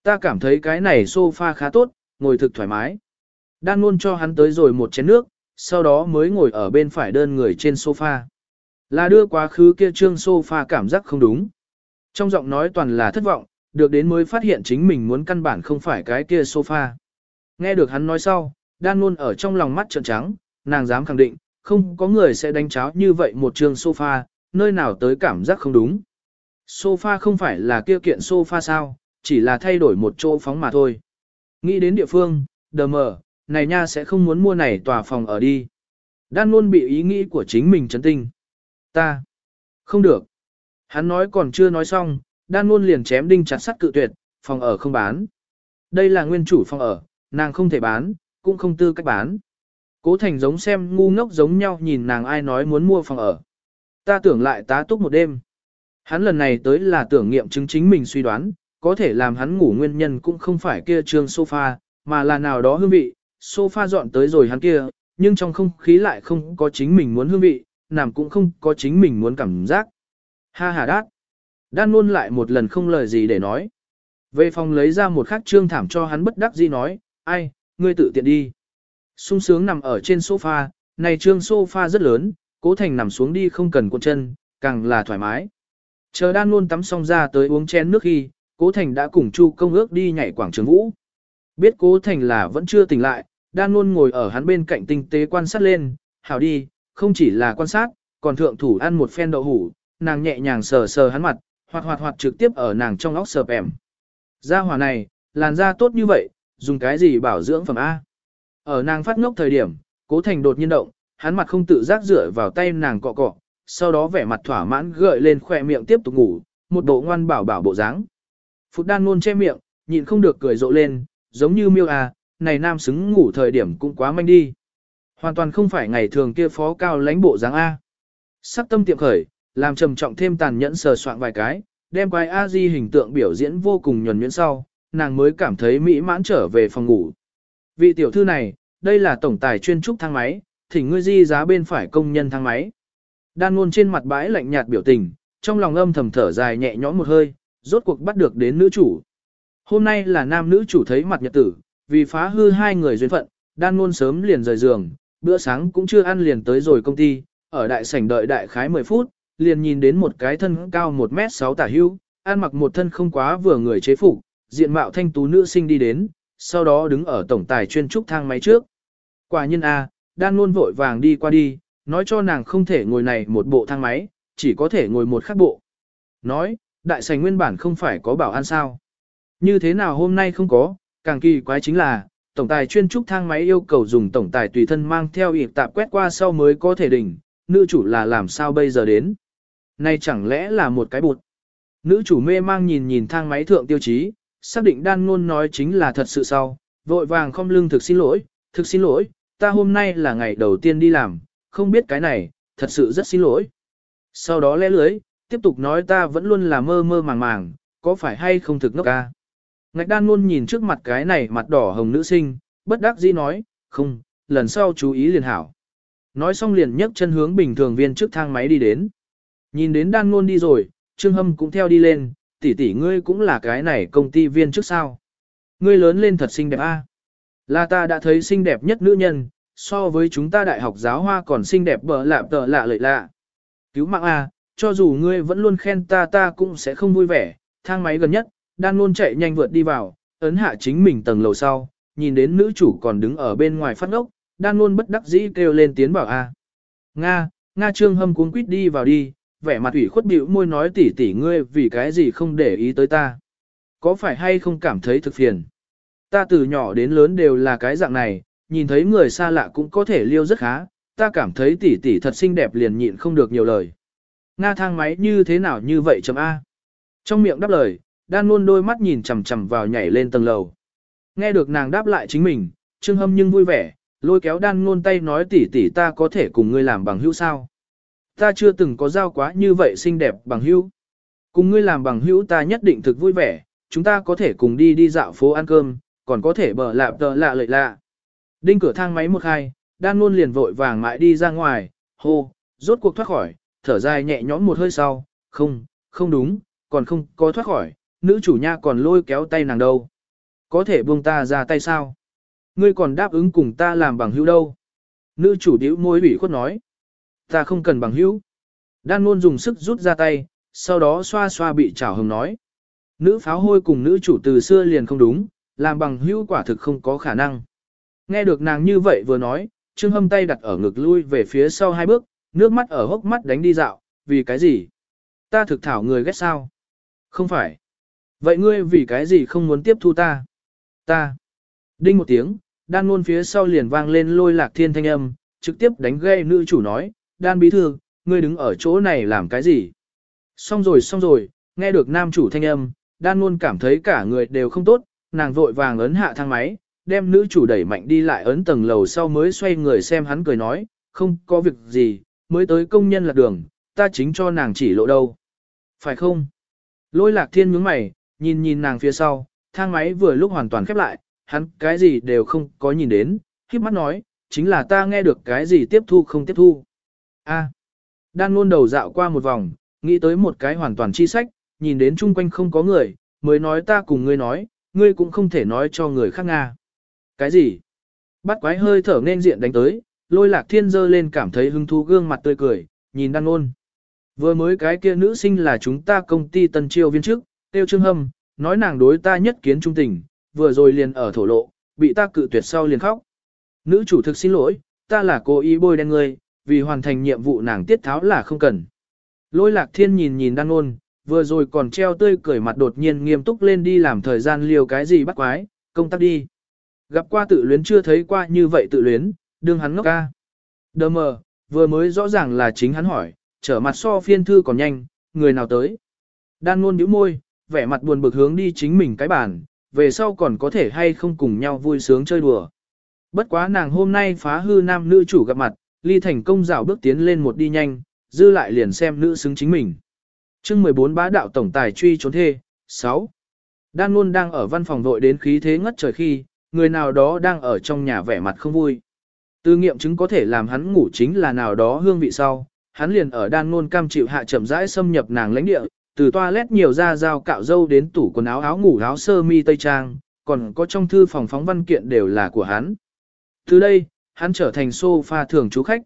Ta cảm thấy cái này sofa khá tốt, ngồi thực thoải mái. Đan luôn cho hắn tới rồi một chén nước, sau đó mới ngồi ở bên phải đơn người trên sofa. Là đưa quá khứ kia trương sofa cảm giác không đúng. Trong giọng nói toàn là thất vọng, được đến mới phát hiện chính mình muốn căn bản không phải cái kia sofa. Nghe được hắn nói sau, đan luôn ở trong lòng mắt trợn trắng, nàng dám khẳng định, không có người sẽ đánh cháo như vậy một trường sofa, nơi nào tới cảm giác không đúng. Sofa không phải là kia kiện sofa sao, chỉ là thay đổi một chỗ phóng mà thôi. Nghĩ đến địa phương, đờ mờ, này nha sẽ không muốn mua này tòa phòng ở đi. Đan luôn bị ý nghĩ của chính mình chấn tinh. Ta, không được. Hắn nói còn chưa nói xong, đan luôn liền chém đinh chặt sắt cự tuyệt, phòng ở không bán. Đây là nguyên chủ phòng ở, nàng không thể bán, cũng không tư cách bán. Cố thành giống xem ngu ngốc giống nhau nhìn nàng ai nói muốn mua phòng ở. Ta tưởng lại tá túc một đêm. Hắn lần này tới là tưởng nghiệm chứng chính mình suy đoán, có thể làm hắn ngủ nguyên nhân cũng không phải kia trường sofa, mà là nào đó hương vị, sofa dọn tới rồi hắn kia, nhưng trong không khí lại không có chính mình muốn hương vị, nằm cũng không có chính mình muốn cảm giác. Ha ha đát. Đan luôn lại một lần không lời gì để nói. Về phòng lấy ra một khắc trương thảm cho hắn bất đắc dĩ nói, ai, ngươi tự tiện đi. sung sướng nằm ở trên sofa, này trương sofa rất lớn, cố thành nằm xuống đi không cần cuộn chân, càng là thoải mái. Chờ đan luôn tắm xong ra tới uống chén nước khi, cố thành đã cùng chu công ước đi nhảy quảng trường vũ. Biết cố thành là vẫn chưa tỉnh lại, đan luôn ngồi ở hắn bên cạnh tinh tế quan sát lên, hảo đi, không chỉ là quan sát, còn thượng thủ ăn một phen đậu hủ, nàng nhẹ nhàng sờ sờ hắn mặt, hoạt hoạt hoạt trực tiếp ở nàng trong óc sờ ẻm. Da hỏa này, làn da tốt như vậy, dùng cái gì bảo dưỡng phẩm A. Ở nàng phát ngốc thời điểm, cố thành đột nhiên động, hắn mặt không tự giác rửa vào tay nàng cọ cọ, sau đó vẻ mặt thỏa mãn gợi lên khỏe miệng tiếp tục ngủ, một bộ ngoan bảo bảo bộ dáng. phụt đan luôn che miệng, nhịn không được cười rộ lên, giống như miêu à, này nam xứng ngủ thời điểm cũng quá manh đi. Hoàn toàn không phải ngày thường kia phó cao lãnh bộ dáng A. Sắc tâm tiệm khởi, làm trầm trọng thêm tàn nhẫn sờ soạn vài cái, đem quái a di hình tượng biểu diễn vô cùng nhuần nhuyễn sau, nàng mới cảm thấy mỹ mãn trở về phòng ngủ. Vị tiểu thư này, đây là tổng tài chuyên trúc thang máy, thỉnh ngươi di giá bên phải công nhân thang máy. Đan ngôn trên mặt bãi lạnh nhạt biểu tình, trong lòng âm thầm thở dài nhẹ nhõm một hơi, rốt cuộc bắt được đến nữ chủ. Hôm nay là nam nữ chủ thấy mặt nhật tử, vì phá hư hai người duyên phận, đan ngôn sớm liền rời giường, bữa sáng cũng chưa ăn liền tới rồi công ty, ở đại sảnh đợi đại khái 10 phút, liền nhìn đến một cái thân cao 1m6 tả hưu, ăn mặc một thân không quá vừa người chế phục, diện mạo thanh tú nữ sinh đi đến, sau đó đứng ở tổng tài chuyên trúc thang máy trước. Quả nhiên A, đan luôn vội vàng đi qua đi, nói cho nàng không thể ngồi này một bộ thang máy, chỉ có thể ngồi một khác bộ. Nói, đại sành nguyên bản không phải có bảo an sao. Như thế nào hôm nay không có, càng kỳ quái chính là, tổng tài chuyên trúc thang máy yêu cầu dùng tổng tài tùy thân mang theo ịp tạp quét qua sau mới có thể đỉnh, nữ chủ là làm sao bây giờ đến. Này chẳng lẽ là một cái bụt. Nữ chủ mê mang nhìn nhìn thang máy thượng tiêu chí, xác định đan ngôn nói chính là thật sự sau, vội vàng không lưng thực xin lỗi, thực xin lỗi, ta hôm nay là ngày đầu tiên đi làm, không biết cái này, thật sự rất xin lỗi. Sau đó lẽ lưới, tiếp tục nói ta vẫn luôn là mơ mơ màng màng, có phải hay không thực ngốc ca. Ngạch đan ngôn nhìn trước mặt cái này mặt đỏ hồng nữ sinh, bất đắc dĩ nói, không, lần sau chú ý liền hảo. Nói xong liền nhấc chân hướng bình thường viên trước thang máy đi đến. Nhìn đến đan ngôn đi rồi, Trương Hâm cũng theo đi lên, tỷ tỷ ngươi cũng là cái này công ty viên trước sao. Ngươi lớn lên thật xinh đẹp a. Là ta đã thấy xinh đẹp nhất nữ nhân, so với chúng ta đại học giáo hoa còn xinh đẹp bở lạ tờ lạ lợi lạ. Cứu mạng a, cho dù ngươi vẫn luôn khen ta ta cũng sẽ không vui vẻ, thang máy gần nhất, đan luôn chạy nhanh vượt đi vào, ấn hạ chính mình tầng lầu sau, nhìn đến nữ chủ còn đứng ở bên ngoài phát ngốc, đan luôn bất đắc dĩ kêu lên tiến bảo a. Nga, Nga trương hâm cuốn quýt đi vào đi, vẻ mặt ủy khuất bĩu môi nói tỉ tỉ ngươi vì cái gì không để ý tới ta. Có phải hay không cảm thấy thực phiền? Ta từ nhỏ đến lớn đều là cái dạng này, nhìn thấy người xa lạ cũng có thể liêu rất khá, ta cảm thấy tỷ tỷ thật xinh đẹp liền nhịn không được nhiều lời. Nga thang máy như thế nào như vậy chấm A. Trong miệng đáp lời, đan luôn đôi mắt nhìn chằm chằm vào nhảy lên tầng lầu. Nghe được nàng đáp lại chính mình, trương hâm nhưng vui vẻ, lôi kéo đan ngôn tay nói tỷ tỷ ta có thể cùng ngươi làm bằng hữu sao. Ta chưa từng có giao quá như vậy xinh đẹp bằng hữu. Cùng ngươi làm bằng hữu ta nhất định thực vui vẻ, chúng ta có thể cùng đi đi dạo phố ăn cơm, còn có thể bờ lạp tờ lạ lợi lạ. Đinh cửa thang máy một hai, đan luôn liền vội vàng mãi đi ra ngoài, hô, rốt cuộc thoát khỏi, thở dài nhẹ nhõm một hơi sau, không, không đúng, còn không có thoát khỏi, nữ chủ nha còn lôi kéo tay nàng đâu. Có thể buông ta ra tay sao? Ngươi còn đáp ứng cùng ta làm bằng hữu đâu? Nữ chủ điếu môi ủy khuất nói. Ta không cần bằng hữu. Đan ngôn dùng sức rút ra tay, sau đó xoa xoa bị chảo hồng nói. Nữ pháo hôi cùng nữ chủ từ xưa liền không đúng, làm bằng hữu quả thực không có khả năng. Nghe được nàng như vậy vừa nói, Trương Hâm tay đặt ở ngực lui về phía sau hai bước, nước mắt ở hốc mắt đánh đi dạo, vì cái gì? Ta thực thảo người ghét sao? Không phải. Vậy ngươi vì cái gì không muốn tiếp thu ta? Ta. Đinh một tiếng, đan ngôn phía sau liền vang lên lôi lạc thiên thanh âm, trực tiếp đánh gây nữ chủ nói, đan bí thư, ngươi đứng ở chỗ này làm cái gì? Xong rồi xong rồi, nghe được nam chủ thanh âm, đan luôn cảm thấy cả người đều không tốt, nàng vội vàng ấn hạ thang máy, đem nữ chủ đẩy mạnh đi lại ấn tầng lầu sau mới xoay người xem hắn cười nói, không có việc gì, mới tới công nhân lạc đường, ta chính cho nàng chỉ lộ đâu. Phải không? Lôi lạc thiên nhướng mày, nhìn nhìn nàng phía sau, thang máy vừa lúc hoàn toàn khép lại, hắn cái gì đều không có nhìn đến, khiếp mắt nói, chính là ta nghe được cái gì tiếp thu không tiếp thu. A. Đan luôn đầu dạo qua một vòng, nghĩ tới một cái hoàn toàn chi sách, nhìn đến chung quanh không có người, mới nói ta cùng ngươi nói, ngươi cũng không thể nói cho người khác Nga. Cái gì? Bắt quái hơi thở nên diện đánh tới, lôi lạc thiên dơ lên cảm thấy hứng thú gương mặt tươi cười, nhìn đan ôn. Vừa mới cái kia nữ sinh là chúng ta công ty tân triều viên chức, tiêu trương hâm, nói nàng đối ta nhất kiến trung tình, vừa rồi liền ở thổ lộ, bị ta cự tuyệt sau liền khóc. Nữ chủ thực xin lỗi, ta là cố ý bôi đen ngươi, vì hoàn thành nhiệm vụ nàng tiết tháo là không cần. Lôi lạc thiên nhìn nhìn đan ôn, vừa rồi còn treo tươi cười mặt đột nhiên nghiêm túc lên đi làm thời gian liều cái gì bắt quái, công tác đi. Gặp qua tự luyến chưa thấy qua như vậy tự luyến, đương hắn ngốc ca. Đờ mờ, vừa mới rõ ràng là chính hắn hỏi, trở mặt so phiên thư còn nhanh, người nào tới. Đan ngôn nhíu môi, vẻ mặt buồn bực hướng đi chính mình cái bàn, về sau còn có thể hay không cùng nhau vui sướng chơi đùa. Bất quá nàng hôm nay phá hư nam nữ chủ gặp mặt, ly thành công dạo bước tiến lên một đi nhanh, dư lại liền xem nữ xứng chính mình. chương 14 bá đạo tổng tài truy trốn thê, 6. Đan luôn đang ở văn phòng vội đến khí thế ngất trời khi, người nào đó đang ở trong nhà vẻ mặt không vui. Tư nghiệm chứng có thể làm hắn ngủ chính là nào đó hương vị sau, hắn liền ở đan ngôn cam chịu hạ chậm rãi xâm nhập nàng lãnh địa, từ toilet nhiều ra dao cạo dâu đến tủ quần áo áo ngủ áo sơ mi tây trang, còn có trong thư phòng phóng văn kiện đều là của hắn. Từ đây, hắn trở thành sofa thường chú khách.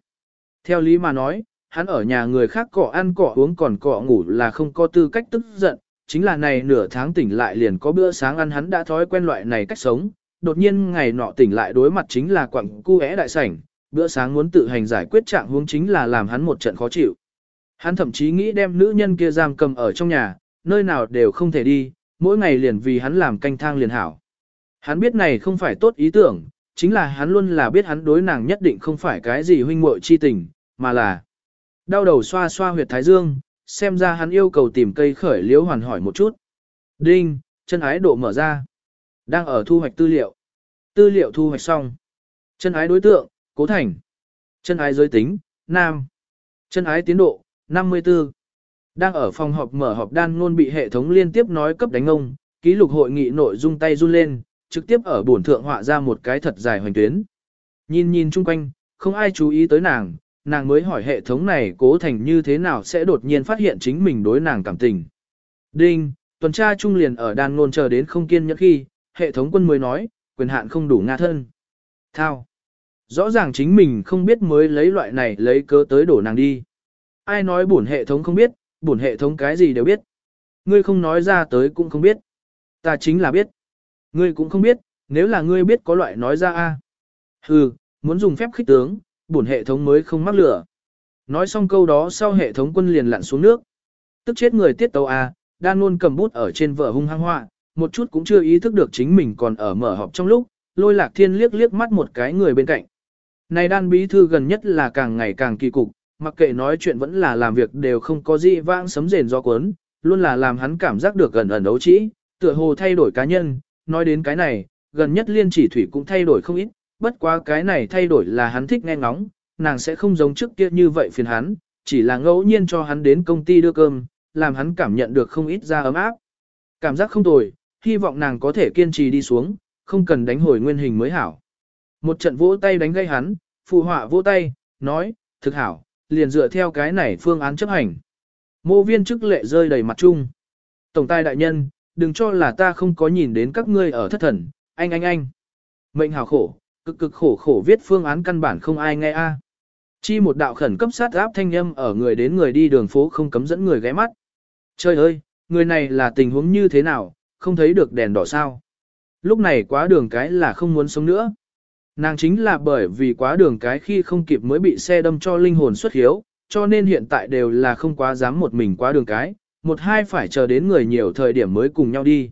Theo lý mà nói, hắn ở nhà người khác cọ ăn cọ uống còn cọ ngủ là không có tư cách tức giận, chính là này nửa tháng tỉnh lại liền có bữa sáng ăn hắn đã thói quen loại này cách sống, đột nhiên ngày nọ tỉnh lại đối mặt chính là quặng cu é đại sảnh, bữa sáng muốn tự hành giải quyết trạng huống chính là làm hắn một trận khó chịu. Hắn thậm chí nghĩ đem nữ nhân kia giam cầm ở trong nhà, nơi nào đều không thể đi, mỗi ngày liền vì hắn làm canh thang liền hảo. Hắn biết này không phải tốt ý tưởng, chính là hắn luôn là biết hắn đối nàng nhất định không phải cái gì huynh muội chi tình, mà là đau đầu xoa xoa huyệt thái dương, xem ra hắn yêu cầu tìm cây khởi liễu hoàn hỏi một chút. Đinh, chân ái độ mở ra. Đang ở thu hoạch tư liệu. Tư liệu thu hoạch xong. Chân ái đối tượng, cố thành. Chân ái giới tính, nam. Chân ái tiến độ, 54. Đang ở phòng họp mở họp đan luôn bị hệ thống liên tiếp nói cấp đánh ông, ký lục hội nghị nội dung tay run lên, trực tiếp ở bổn thượng họa ra một cái thật dài hoành tuyến. Nhìn nhìn chung quanh, không ai chú ý tới nàng, nàng mới hỏi hệ thống này cố thành như thế nào sẽ đột nhiên phát hiện chính mình đối nàng cảm tình. Đinh, tuần tra trung liền ở đàn ngôn chờ đến không kiên nhẫn khi, hệ thống quân mới nói, quyền hạn không đủ nga thân. Thao. Rõ ràng chính mình không biết mới lấy loại này lấy cớ tới đổ nàng đi. Ai nói bổn hệ thống không biết, bổn hệ thống cái gì đều biết. Ngươi không nói ra tới cũng không biết. Ta chính là biết. Ngươi cũng không biết, nếu là ngươi biết có loại nói ra a. Hừ, muốn dùng phép khích tướng, bổn hệ thống mới không mắc lửa. Nói xong câu đó sau hệ thống quân liền lặn xuống nước. Tức chết người tiết tấu a, đan luôn cầm bút ở trên vở hung hăng họa, một chút cũng chưa ý thức được chính mình còn ở mở họp trong lúc, lôi lạc thiên liếc liếc mắt một cái người bên cạnh. Này đan bí thư gần nhất là càng ngày càng kỳ cục, mặc kệ nói chuyện vẫn là làm việc đều không có gì vãng sấm rền do cuốn, luôn là làm hắn cảm giác được gần ẩn đấu trĩ, tựa hồ thay đổi cá nhân, nói đến cái này, gần nhất liên chỉ thủy cũng thay đổi không ít, bất quá cái này thay đổi là hắn thích nghe ngóng, nàng sẽ không giống trước kia như vậy phiền hắn, chỉ là ngẫu nhiên cho hắn đến công ty đưa cơm, làm hắn cảm nhận được không ít ra ấm áp. Cảm giác không tồi, hy vọng nàng có thể kiên trì đi xuống, không cần đánh hồi nguyên hình mới hảo. Một trận vỗ tay đánh gây hắn, phụ họa vỗ tay, nói, thực hảo, liền dựa theo cái này phương án chấp hành. Mô viên chức lệ rơi đầy mặt chung. Tổng tài đại nhân, đừng cho là ta không có nhìn đến các ngươi ở thất thần, anh anh anh. Mệnh hảo khổ, cực cực khổ khổ viết phương án căn bản không ai nghe a. Chi một đạo khẩn cấp sát áp thanh âm ở người đến người đi đường phố không cấm dẫn người ghé mắt. Trời ơi, người này là tình huống như thế nào, không thấy được đèn đỏ sao. Lúc này quá đường cái là không muốn sống nữa. Nàng chính là bởi vì quá đường cái khi không kịp mới bị xe đâm cho linh hồn xuất hiếu, cho nên hiện tại đều là không quá dám một mình quá đường cái, một hai phải chờ đến người nhiều thời điểm mới cùng nhau đi.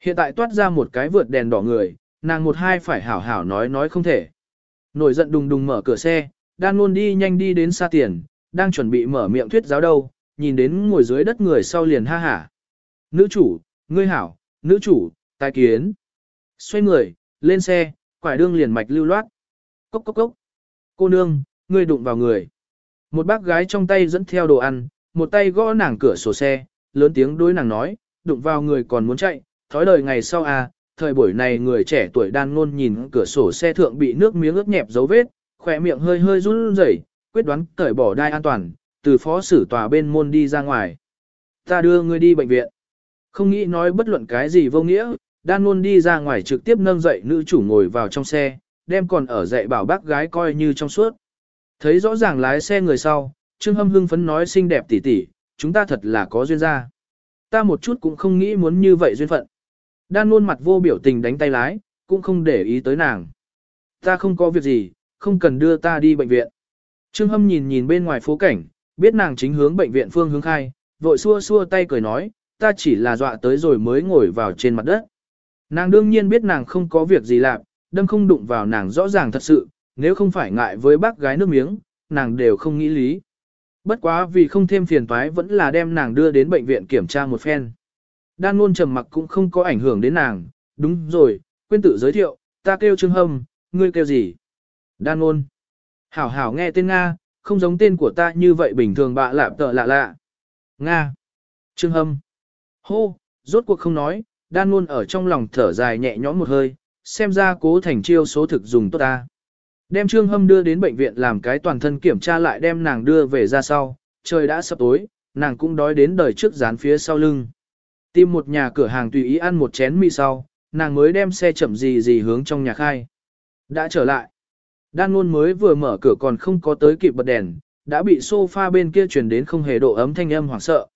Hiện tại toát ra một cái vượt đèn đỏ người, nàng một hai phải hảo hảo nói nói không thể. Nổi giận đùng đùng mở cửa xe, đang luôn đi nhanh đi đến xa tiền, đang chuẩn bị mở miệng thuyết giáo đâu, nhìn đến ngồi dưới đất người sau liền ha hả. Nữ chủ, ngươi hảo, nữ chủ, tài kiến. Xoay người, lên xe, quải đương liền mạch lưu loát. Cốc cốc cốc. Cô nương, ngươi đụng vào người. Một bác gái trong tay dẫn theo đồ ăn, một tay gõ nàng cửa sổ xe, lớn tiếng đối nàng nói, đụng vào người còn muốn chạy, thói đời ngày sau à, thời buổi này người trẻ tuổi đan ngôn nhìn cửa sổ xe thượng bị nước miếng ướt nhẹp dấu vết, khỏe miệng hơi hơi run rẩy, quyết đoán cởi bỏ đai an toàn, từ phó xử tòa bên môn đi ra ngoài. Ta đưa ngươi đi bệnh viện. Không nghĩ nói bất luận cái gì vô nghĩa, đan ngôn đi ra ngoài trực tiếp nâng dậy nữ chủ ngồi vào trong xe, đem còn ở dậy bảo bác gái coi như trong suốt. Thấy rõ ràng lái xe người sau, Trương Hâm hưng phấn nói xinh đẹp tỷ tỷ, chúng ta thật là có duyên ra. Ta một chút cũng không nghĩ muốn như vậy duyên phận. Đan luôn mặt vô biểu tình đánh tay lái, cũng không để ý tới nàng. Ta không có việc gì, không cần đưa ta đi bệnh viện. Trương Hâm nhìn nhìn bên ngoài phố cảnh, biết nàng chính hướng bệnh viện phương hướng khai, vội xua xua tay cười nói, ta chỉ là dọa tới rồi mới ngồi vào trên mặt đất. Nàng đương nhiên biết nàng không có việc gì làm, đâm không đụng vào nàng rõ ràng thật sự, nếu không phải ngại với bác gái nước miếng, nàng đều không nghĩ lý. Bất quá vì không thêm phiền toái vẫn là đem nàng đưa đến bệnh viện kiểm tra một phen. Đan luôn trầm mặc cũng không có ảnh hưởng đến nàng, đúng rồi, quên tự giới thiệu, ta kêu Trương Hâm, ngươi kêu gì? Đan luôn. Hảo hảo nghe tên Nga, không giống tên của ta như vậy bình thường bạ lạ tợ lạ lạ. Nga. Trương Hâm. Hô, rốt cuộc không nói, đan luôn ở trong lòng thở dài nhẹ nhõm một hơi, xem ra cố thành chiêu số thực dùng tốt ta. Đem Trương Hâm đưa đến bệnh viện làm cái toàn thân kiểm tra lại đem nàng đưa về ra sau, trời đã sắp tối, nàng cũng đói đến đời trước dán phía sau lưng. Tìm một nhà cửa hàng tùy ý ăn một chén mì sau, nàng mới đem xe chậm gì gì hướng trong nhà khai. Đã trở lại. Đan luôn mới vừa mở cửa còn không có tới kịp bật đèn, đã bị sofa bên kia truyền đến không hề độ ấm thanh âm hoảng sợ.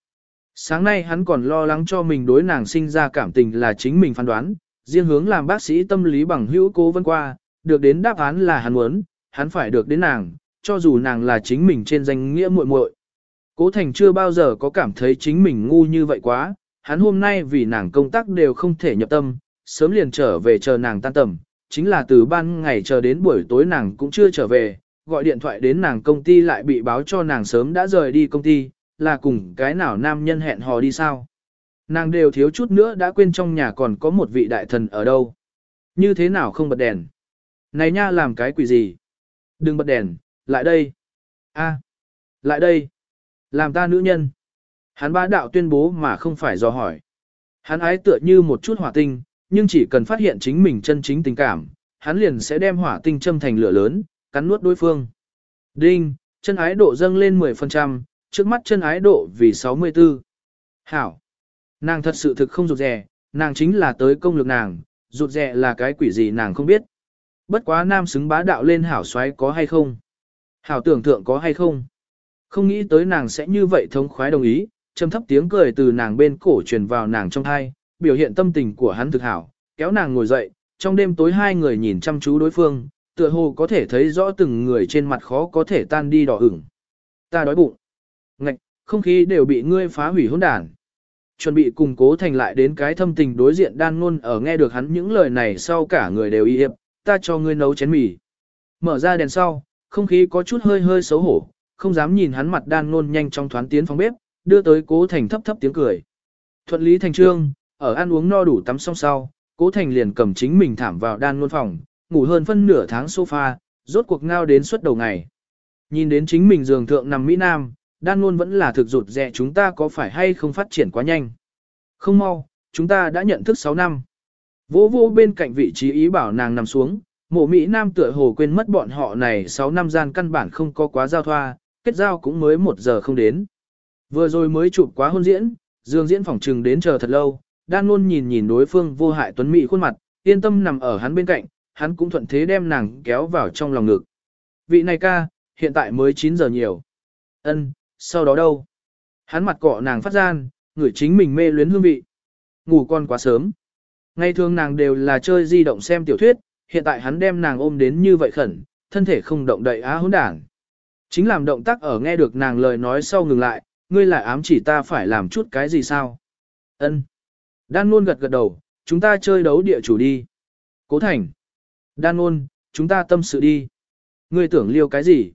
Sáng nay hắn còn lo lắng cho mình đối nàng sinh ra cảm tình là chính mình phán đoán, riêng hướng làm bác sĩ tâm lý bằng hữu cố vân qua, được đến đáp án là hắn muốn, hắn phải được đến nàng, cho dù nàng là chính mình trên danh nghĩa muội muội. Cố Thành chưa bao giờ có cảm thấy chính mình ngu như vậy quá, hắn hôm nay vì nàng công tác đều không thể nhập tâm, sớm liền trở về chờ nàng tan tầm, chính là từ ban ngày chờ đến buổi tối nàng cũng chưa trở về, gọi điện thoại đến nàng công ty lại bị báo cho nàng sớm đã rời đi công ty, là cùng cái nào nam nhân hẹn hò đi sao. Nàng đều thiếu chút nữa đã quên trong nhà còn có một vị đại thần ở đâu. Như thế nào không bật đèn. Này nha làm cái quỷ gì? Đừng bật đèn, lại đây. a lại đây. Làm ta nữ nhân. Hắn bá đạo tuyên bố mà không phải do hỏi. Hắn ái tựa như một chút hỏa tinh, nhưng chỉ cần phát hiện chính mình chân chính tình cảm, hắn liền sẽ đem hỏa tinh châm thành lửa lớn, cắn nuốt đối phương. Đinh, chân ái độ dâng lên 10%, trước mắt chân ái độ vì 64. Hảo. Nàng thật sự thực không rụt rè, nàng chính là tới công lực nàng, rụt rè là cái quỷ gì nàng không biết. Bất quá nam xứng bá đạo lên hảo xoáy có hay không? Hảo tưởng tượng có hay không? Không nghĩ tới nàng sẽ như vậy thống khoái đồng ý, trầm thấp tiếng cười từ nàng bên cổ truyền vào nàng trong thai, biểu hiện tâm tình của hắn thực hảo, kéo nàng ngồi dậy, trong đêm tối hai người nhìn chăm chú đối phương, tựa hồ có thể thấy rõ từng người trên mặt khó có thể tan đi đỏ ửng. Ta đói bụng. Ngạch, không khí đều bị ngươi phá hủy hỗn đản. Chuẩn bị cùng cố thành lại đến cái thâm tình đối diện đan ngôn ở nghe được hắn những lời này sau cả người đều y hiệp, ta cho ngươi nấu chén mì. Mở ra đèn sau, không khí có chút hơi hơi xấu hổ, không dám nhìn hắn mặt đan ngôn nhanh trong thoáng tiến phòng bếp, đưa tới cố thành thấp thấp tiếng cười. Thuận lý thành trương, ở ăn uống no đủ tắm xong sau, cố thành liền cầm chính mình thảm vào đan ngôn phòng, ngủ hơn phân nửa tháng sofa, rốt cuộc ngao đến suốt đầu ngày. Nhìn đến chính mình giường thượng nằm Mỹ Nam, đan ngôn vẫn là thực rụt rẹ chúng ta có phải hay không phát triển quá nhanh. Không mau, chúng ta đã nhận thức 6 năm. Vô vô bên cạnh vị trí ý bảo nàng nằm xuống, mộ Mỹ Nam tựa hồ quên mất bọn họ này 6 năm gian căn bản không có quá giao thoa, kết giao cũng mới 1 giờ không đến. Vừa rồi mới chụp quá hôn diễn, dương diễn phỏng trừng đến chờ thật lâu, đan luôn nhìn nhìn đối phương vô hại tuấn mỹ khuôn mặt, yên tâm nằm ở hắn bên cạnh, hắn cũng thuận thế đem nàng kéo vào trong lòng ngực. Vị này ca, hiện tại mới 9 giờ nhiều. Ân, sau đó đâu? Hắn mặt cọ nàng phát gian, người chính mình mê luyến hương vị. Ngủ con quá sớm. Ngày thường nàng đều là chơi di động xem tiểu thuyết, hiện tại hắn đem nàng ôm đến như vậy khẩn, thân thể không động đậy á hỗn đảng. Chính làm động tác ở nghe được nàng lời nói sau ngừng lại, ngươi lại ám chỉ ta phải làm chút cái gì sao? Ân. Đan luôn gật gật đầu, chúng ta chơi đấu địa chủ đi. Cố thành. Đan luôn, chúng ta tâm sự đi. Ngươi tưởng liêu cái gì?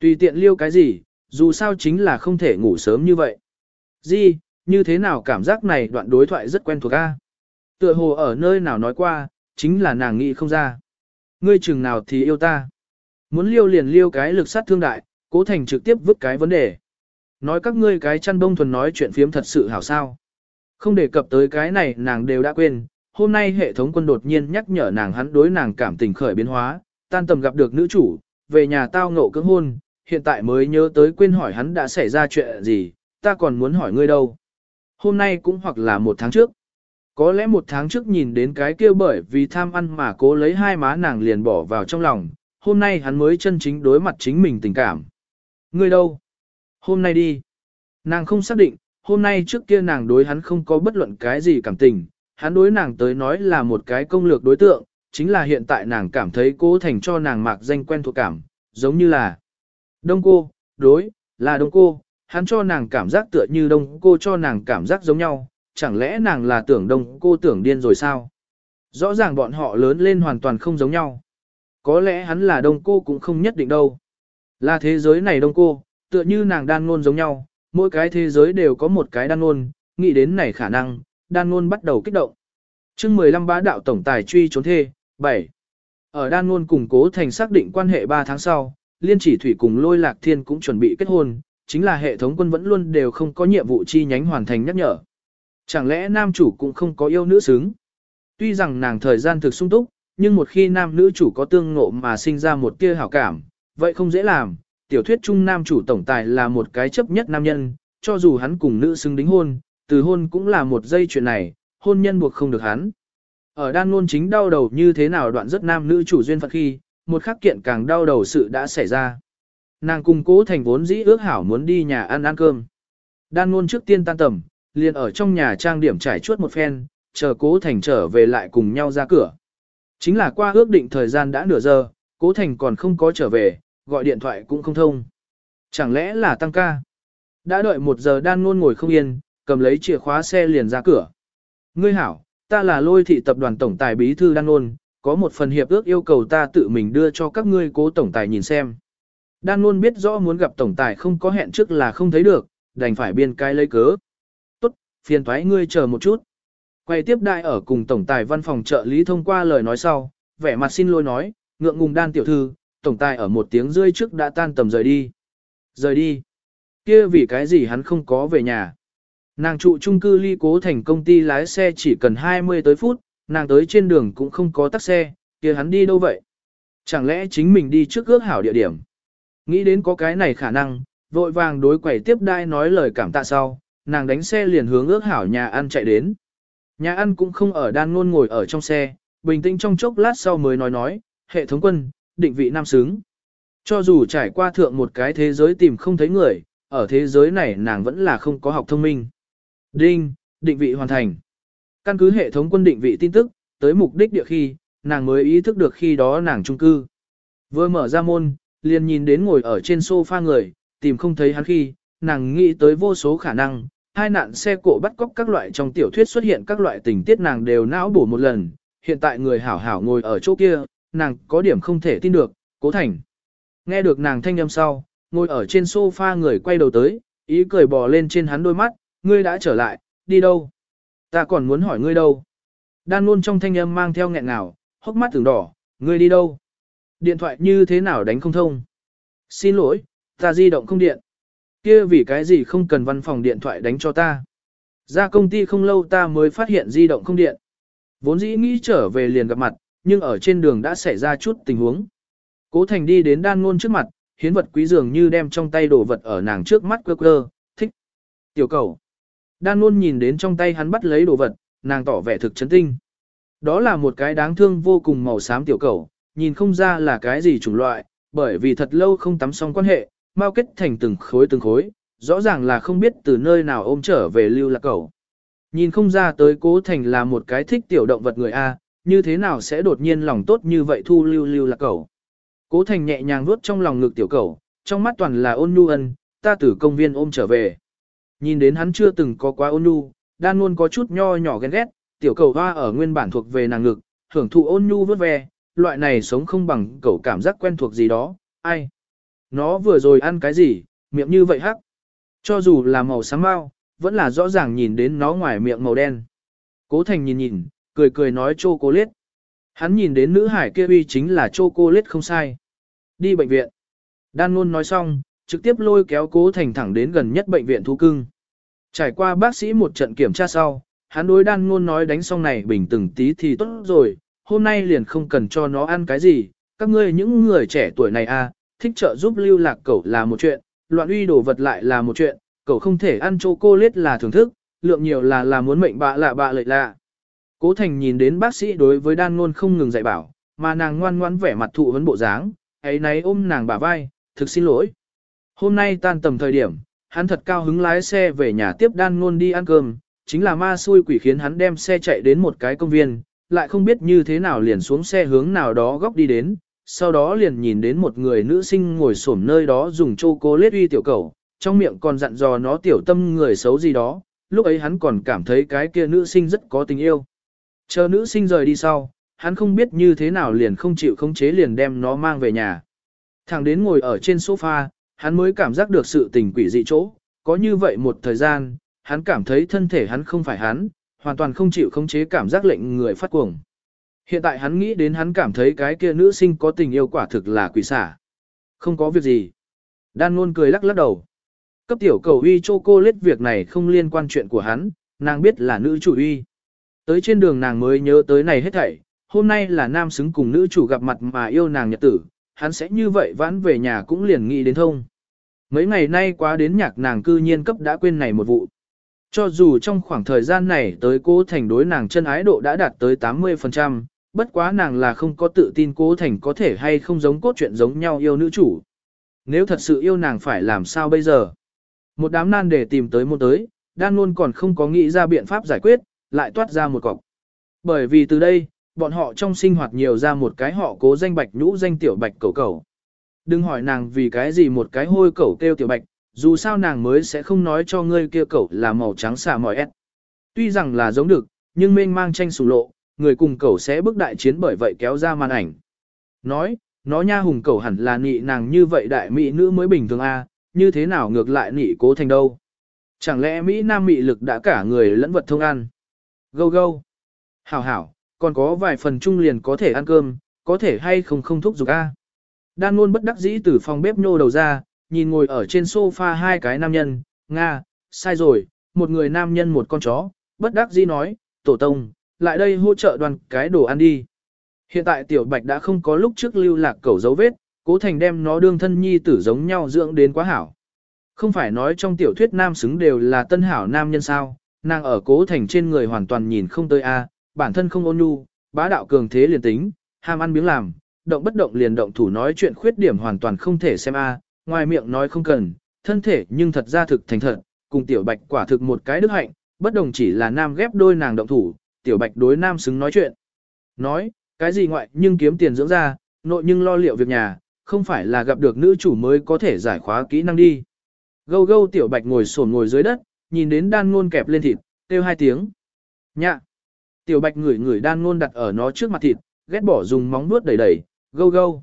Tùy tiện liêu cái gì, dù sao chính là không thể ngủ sớm như vậy. Di, như thế nào cảm giác này đoạn đối thoại rất quen thuộc a? Tựa hồ ở nơi nào nói qua, chính là nàng nghĩ không ra. Ngươi chừng nào thì yêu ta. Muốn liêu liền liêu cái lực sát thương đại, cố thành trực tiếp vứt cái vấn đề. Nói các ngươi cái chăn bông thuần nói chuyện phiếm thật sự hảo sao. Không đề cập tới cái này nàng đều đã quên, hôm nay hệ thống quân đột nhiên nhắc nhở nàng hắn đối nàng cảm tình khởi biến hóa, tan tầm gặp được nữ chủ, về nhà tao ngộ cưỡng hôn, hiện tại mới nhớ tới quên hỏi hắn đã xảy ra chuyện gì, ta còn muốn hỏi ngươi đâu. Hôm nay cũng hoặc là một tháng trước. Có lẽ một tháng trước nhìn đến cái kia bởi vì tham ăn mà cố lấy hai má nàng liền bỏ vào trong lòng, hôm nay hắn mới chân chính đối mặt chính mình tình cảm. Ngươi đâu? Hôm nay đi. Nàng không xác định, hôm nay trước kia nàng đối hắn không có bất luận cái gì cảm tình, hắn đối nàng tới nói là một cái công lược đối tượng, chính là hiện tại nàng cảm thấy cố thành cho nàng mạc danh quen thuộc cảm, giống như là đông cô, đối, là đông cô, hắn cho nàng cảm giác tựa như đông cô cho nàng cảm giác giống nhau, chẳng lẽ nàng là tưởng đông cô tưởng điên rồi sao? Rõ ràng bọn họ lớn lên hoàn toàn không giống nhau. Có lẽ hắn là đông cô cũng không nhất định đâu. Là thế giới này đông cô, tựa như nàng đan ngôn giống nhau, mỗi cái thế giới đều có một cái đan ngôn, nghĩ đến này khả năng, đan ngôn bắt đầu kích động. chương 15 bá đạo tổng tài truy trốn thê, 7. Ở đan ngôn củng cố thành xác định quan hệ 3 tháng sau, liên chỉ thủy cùng lôi lạc thiên cũng chuẩn bị kết hôn, chính là hệ thống quân vẫn luôn đều không có nhiệm vụ chi nhánh hoàn thành nhắc nhở. Chẳng lẽ nam chủ cũng không có yêu nữ xứng? Tuy rằng nàng thời gian thực sung túc, nhưng một khi nam nữ chủ có tương ngộ mà sinh ra một tia hảo cảm, vậy không dễ làm. Tiểu thuyết trung nam chủ tổng tài là một cái chấp nhất nam nhân, cho dù hắn cùng nữ xứng đính hôn, từ hôn cũng là một dây chuyện này, hôn nhân buộc không được hắn. Ở đan ngôn chính đau đầu như thế nào đoạn rất nam nữ chủ duyên phận khi, một khắc kiện càng đau đầu sự đã xảy ra. Nàng cùng cố thành vốn dĩ ước hảo muốn đi nhà ăn ăn cơm. Đan ngôn trước tiên tan tầm, liền ở trong nhà trang điểm trải chuốt một phen, chờ cố thành trở về lại cùng nhau ra cửa. Chính là qua ước định thời gian đã nửa giờ, cố thành còn không có trở về, gọi điện thoại cũng không thông. Chẳng lẽ là tăng ca? Đã đợi một giờ đan ngôn ngồi không yên, cầm lấy chìa khóa xe liền ra cửa. Ngươi hảo, ta là lôi thị tập đoàn tổng tài bí thư đan ngôn, có một phần hiệp ước yêu cầu ta tự mình đưa cho các ngươi cố tổng tài nhìn xem. Đan ngôn biết rõ muốn gặp tổng tài không có hẹn trước là không thấy được, đành phải biên cái lấy cớ phiền thoái ngươi chờ một chút. Quay tiếp đại ở cùng tổng tài văn phòng trợ lý thông qua lời nói sau, vẻ mặt xin lỗi nói, ngượng ngùng đan tiểu thư, tổng tài ở một tiếng rưỡi trước đã tan tầm rời đi. Rời đi. kia vì cái gì hắn không có về nhà. Nàng trụ trung cư ly cố thành công ty lái xe chỉ cần 20 tới phút, nàng tới trên đường cũng không có tắc xe, kia hắn đi đâu vậy? Chẳng lẽ chính mình đi trước ước hảo địa điểm? Nghĩ đến có cái này khả năng, vội vàng đối quẩy tiếp đai nói lời cảm tạ sau, nàng đánh xe liền hướng ước hảo nhà ăn chạy đến. Nhà ăn cũng không ở đan ngôn ngồi ở trong xe, bình tĩnh trong chốc lát sau mới nói nói, hệ thống quân, định vị nam xứng. Cho dù trải qua thượng một cái thế giới tìm không thấy người, ở thế giới này nàng vẫn là không có học thông minh. Đinh, định vị hoàn thành. Căn cứ hệ thống quân định vị tin tức, tới mục đích địa khi, nàng mới ý thức được khi đó nàng trung cư. Vừa mở ra môn, liền nhìn đến ngồi ở trên sofa người, tìm không thấy hắn khi, nàng nghĩ tới vô số khả năng, hai nạn xe cộ bắt cóc các loại trong tiểu thuyết xuất hiện các loại tình tiết nàng đều não bổ một lần, hiện tại người hảo hảo ngồi ở chỗ kia, nàng có điểm không thể tin được, cố thành. Nghe được nàng thanh âm sau, ngồi ở trên sofa người quay đầu tới, ý cười bò lên trên hắn đôi mắt, ngươi đã trở lại, đi đâu? Ta còn muốn hỏi ngươi đâu? Đan luôn trong thanh âm mang theo nghẹn ngào, hốc mắt tưởng đỏ, ngươi đi đâu? Điện thoại như thế nào đánh không thông? Xin lỗi, ta di động không điện. Kia vì cái gì không cần văn phòng điện thoại đánh cho ta? Ra công ty không lâu ta mới phát hiện di động không điện. Vốn dĩ nghĩ trở về liền gặp mặt, nhưng ở trên đường đã xảy ra chút tình huống. Cố Thành đi đến đan ngôn trước mặt, hiến vật quý dường như đem trong tay đồ vật ở nàng trước mắt quơ quơ, thích. Tiểu cầu. Đan ngôn nhìn đến trong tay hắn bắt lấy đồ vật, nàng tỏ vẻ thực chấn tinh. Đó là một cái đáng thương vô cùng màu xám tiểu cầu, nhìn không ra là cái gì chủng loại, bởi vì thật lâu không tắm xong quan hệ, mau kết thành từng khối từng khối, rõ ràng là không biết từ nơi nào ôm trở về lưu lạc cẩu Nhìn không ra tới cố thành là một cái thích tiểu động vật người A, như thế nào sẽ đột nhiên lòng tốt như vậy thu lưu lưu lạc cẩu Cố thành nhẹ nhàng vuốt trong lòng ngực tiểu cẩu trong mắt toàn là ôn nhu ân, ta từ công viên ôm trở về. Nhìn đến hắn chưa từng có quá ôn nhu, đan luôn có chút nho nhỏ ghen ghét, tiểu cầu hoa ở nguyên bản thuộc về nàng ngực, hưởng thụ ôn nhu vớt ve, loại này sống không bằng cầu cảm giác quen thuộc gì đó, ai. Nó vừa rồi ăn cái gì, miệng như vậy hắc. Cho dù là màu xám bao, vẫn là rõ ràng nhìn đến nó ngoài miệng màu đen. Cố thành nhìn nhìn, cười cười nói chô cô liết. Hắn nhìn đến nữ hải kia uy chính là chô cô liết không sai. Đi bệnh viện. Đan luôn nói xong, trực tiếp lôi kéo cố thành thẳng đến gần nhất bệnh viện thu cưng. Trải qua bác sĩ một trận kiểm tra sau, hắn đối đan ngôn nói đánh xong này bình từng tí thì tốt rồi, hôm nay liền không cần cho nó ăn cái gì, các ngươi những người trẻ tuổi này à, thích trợ giúp lưu lạc cẩu là một chuyện, loạn uy đồ vật lại là một chuyện, cậu không thể ăn chocolate là thưởng thức, lượng nhiều là là muốn mệnh bạ lạ bạ lợi lạ. Cố Thành nhìn đến bác sĩ đối với đan ngôn không ngừng dạy bảo, mà nàng ngoan ngoãn vẻ mặt thụ vấn bộ dáng, ấy nấy ôm nàng bả vai, thực xin lỗi. Hôm nay tan tầm thời điểm, hắn thật cao hứng lái xe về nhà tiếp đan ngôn đi ăn cơm, chính là ma xui quỷ khiến hắn đem xe chạy đến một cái công viên, lại không biết như thế nào liền xuống xe hướng nào đó góc đi đến, sau đó liền nhìn đến một người nữ sinh ngồi xổm nơi đó dùng chau cô lết uy tiểu cầu, trong miệng còn dặn dò nó tiểu tâm người xấu gì đó, lúc ấy hắn còn cảm thấy cái kia nữ sinh rất có tình yêu. Chờ nữ sinh rời đi sau, hắn không biết như thế nào liền không chịu khống chế liền đem nó mang về nhà. Thằng đến ngồi ở trên sofa, hắn mới cảm giác được sự tình quỷ dị chỗ, có như vậy một thời gian, hắn cảm thấy thân thể hắn không phải hắn, hoàn toàn không chịu khống chế cảm giác lệnh người phát cuồng. Hiện tại hắn nghĩ đến hắn cảm thấy cái kia nữ sinh có tình yêu quả thực là quỷ xả. Không có việc gì. Đan luôn cười lắc lắc đầu. Cấp tiểu cầu uy chocolate việc này không liên quan chuyện của hắn, nàng biết là nữ chủ uy. Tới trên đường nàng mới nhớ tới này hết thảy, hôm nay là nam xứng cùng nữ chủ gặp mặt mà yêu nàng nhật tử, hắn sẽ như vậy vãn về nhà cũng liền nghĩ đến thông. Mấy ngày nay quá đến nhạc nàng cư nhiên cấp đã quên này một vụ. Cho dù trong khoảng thời gian này tới cố thành đối nàng chân ái độ đã đạt tới 80%, bất quá nàng là không có tự tin cố thành có thể hay không giống cốt truyện giống nhau yêu nữ chủ. Nếu thật sự yêu nàng phải làm sao bây giờ? Một đám nan để tìm tới một tới, đang luôn còn không có nghĩ ra biện pháp giải quyết, lại toát ra một cọc. Bởi vì từ đây, bọn họ trong sinh hoạt nhiều ra một cái họ cố danh bạch nhũ danh tiểu bạch cầu cầu. Đừng hỏi nàng vì cái gì một cái hôi cẩu kêu tiểu bạch, dù sao nàng mới sẽ không nói cho ngươi kia cẩu là màu trắng xà mỏi ép. Tuy rằng là giống được, nhưng mênh mang tranh sủ lộ, người cùng cẩu sẽ bước đại chiến bởi vậy kéo ra màn ảnh. Nói, nó nha hùng cẩu hẳn là nị nàng như vậy đại mỹ nữ mới bình thường a, như thế nào ngược lại nị cố thành đâu. Chẳng lẽ Mỹ Nam mị lực đã cả người lẫn vật thông ăn? Gâu gâu. Hảo hảo, còn có vài phần chung liền có thể ăn cơm, có thể hay không không thúc giục a. Đan luôn bất đắc dĩ từ phòng bếp nô đầu ra, nhìn ngồi ở trên sofa hai cái nam nhân, Nga, sai rồi, một người nam nhân một con chó, bất đắc dĩ nói, tổ tông, lại đây hỗ trợ đoàn cái đồ ăn đi. Hiện tại tiểu bạch đã không có lúc trước lưu lạc cầu dấu vết, cố thành đem nó đương thân nhi tử giống nhau dưỡng đến quá hảo. Không phải nói trong tiểu thuyết nam xứng đều là tân hảo nam nhân sao, nàng ở cố thành trên người hoàn toàn nhìn không tới a, bản thân không ôn nhu, bá đạo cường thế liền tính, ham ăn miếng làm, động bất động liền động thủ nói chuyện khuyết điểm hoàn toàn không thể xem a, ngoài miệng nói không cần, thân thể nhưng thật ra thực thành thật, cùng tiểu bạch quả thực một cái đức hạnh, bất đồng chỉ là nam ghép đôi nàng động thủ, tiểu bạch đối nam xứng nói chuyện. Nói, cái gì ngoại nhưng kiếm tiền dưỡng ra, nội nhưng lo liệu việc nhà, không phải là gặp được nữ chủ mới có thể giải khóa kỹ năng đi. Gâu gâu tiểu bạch ngồi sồn ngồi dưới đất, nhìn đến đan ngôn kẹp lên thịt, kêu hai tiếng. Nhạ. Tiểu bạch ngửi ngửi đan ngôn đặt ở nó trước mặt thịt, ghét bỏ dùng móng nuốt đẩy đẩy, gâu gâu.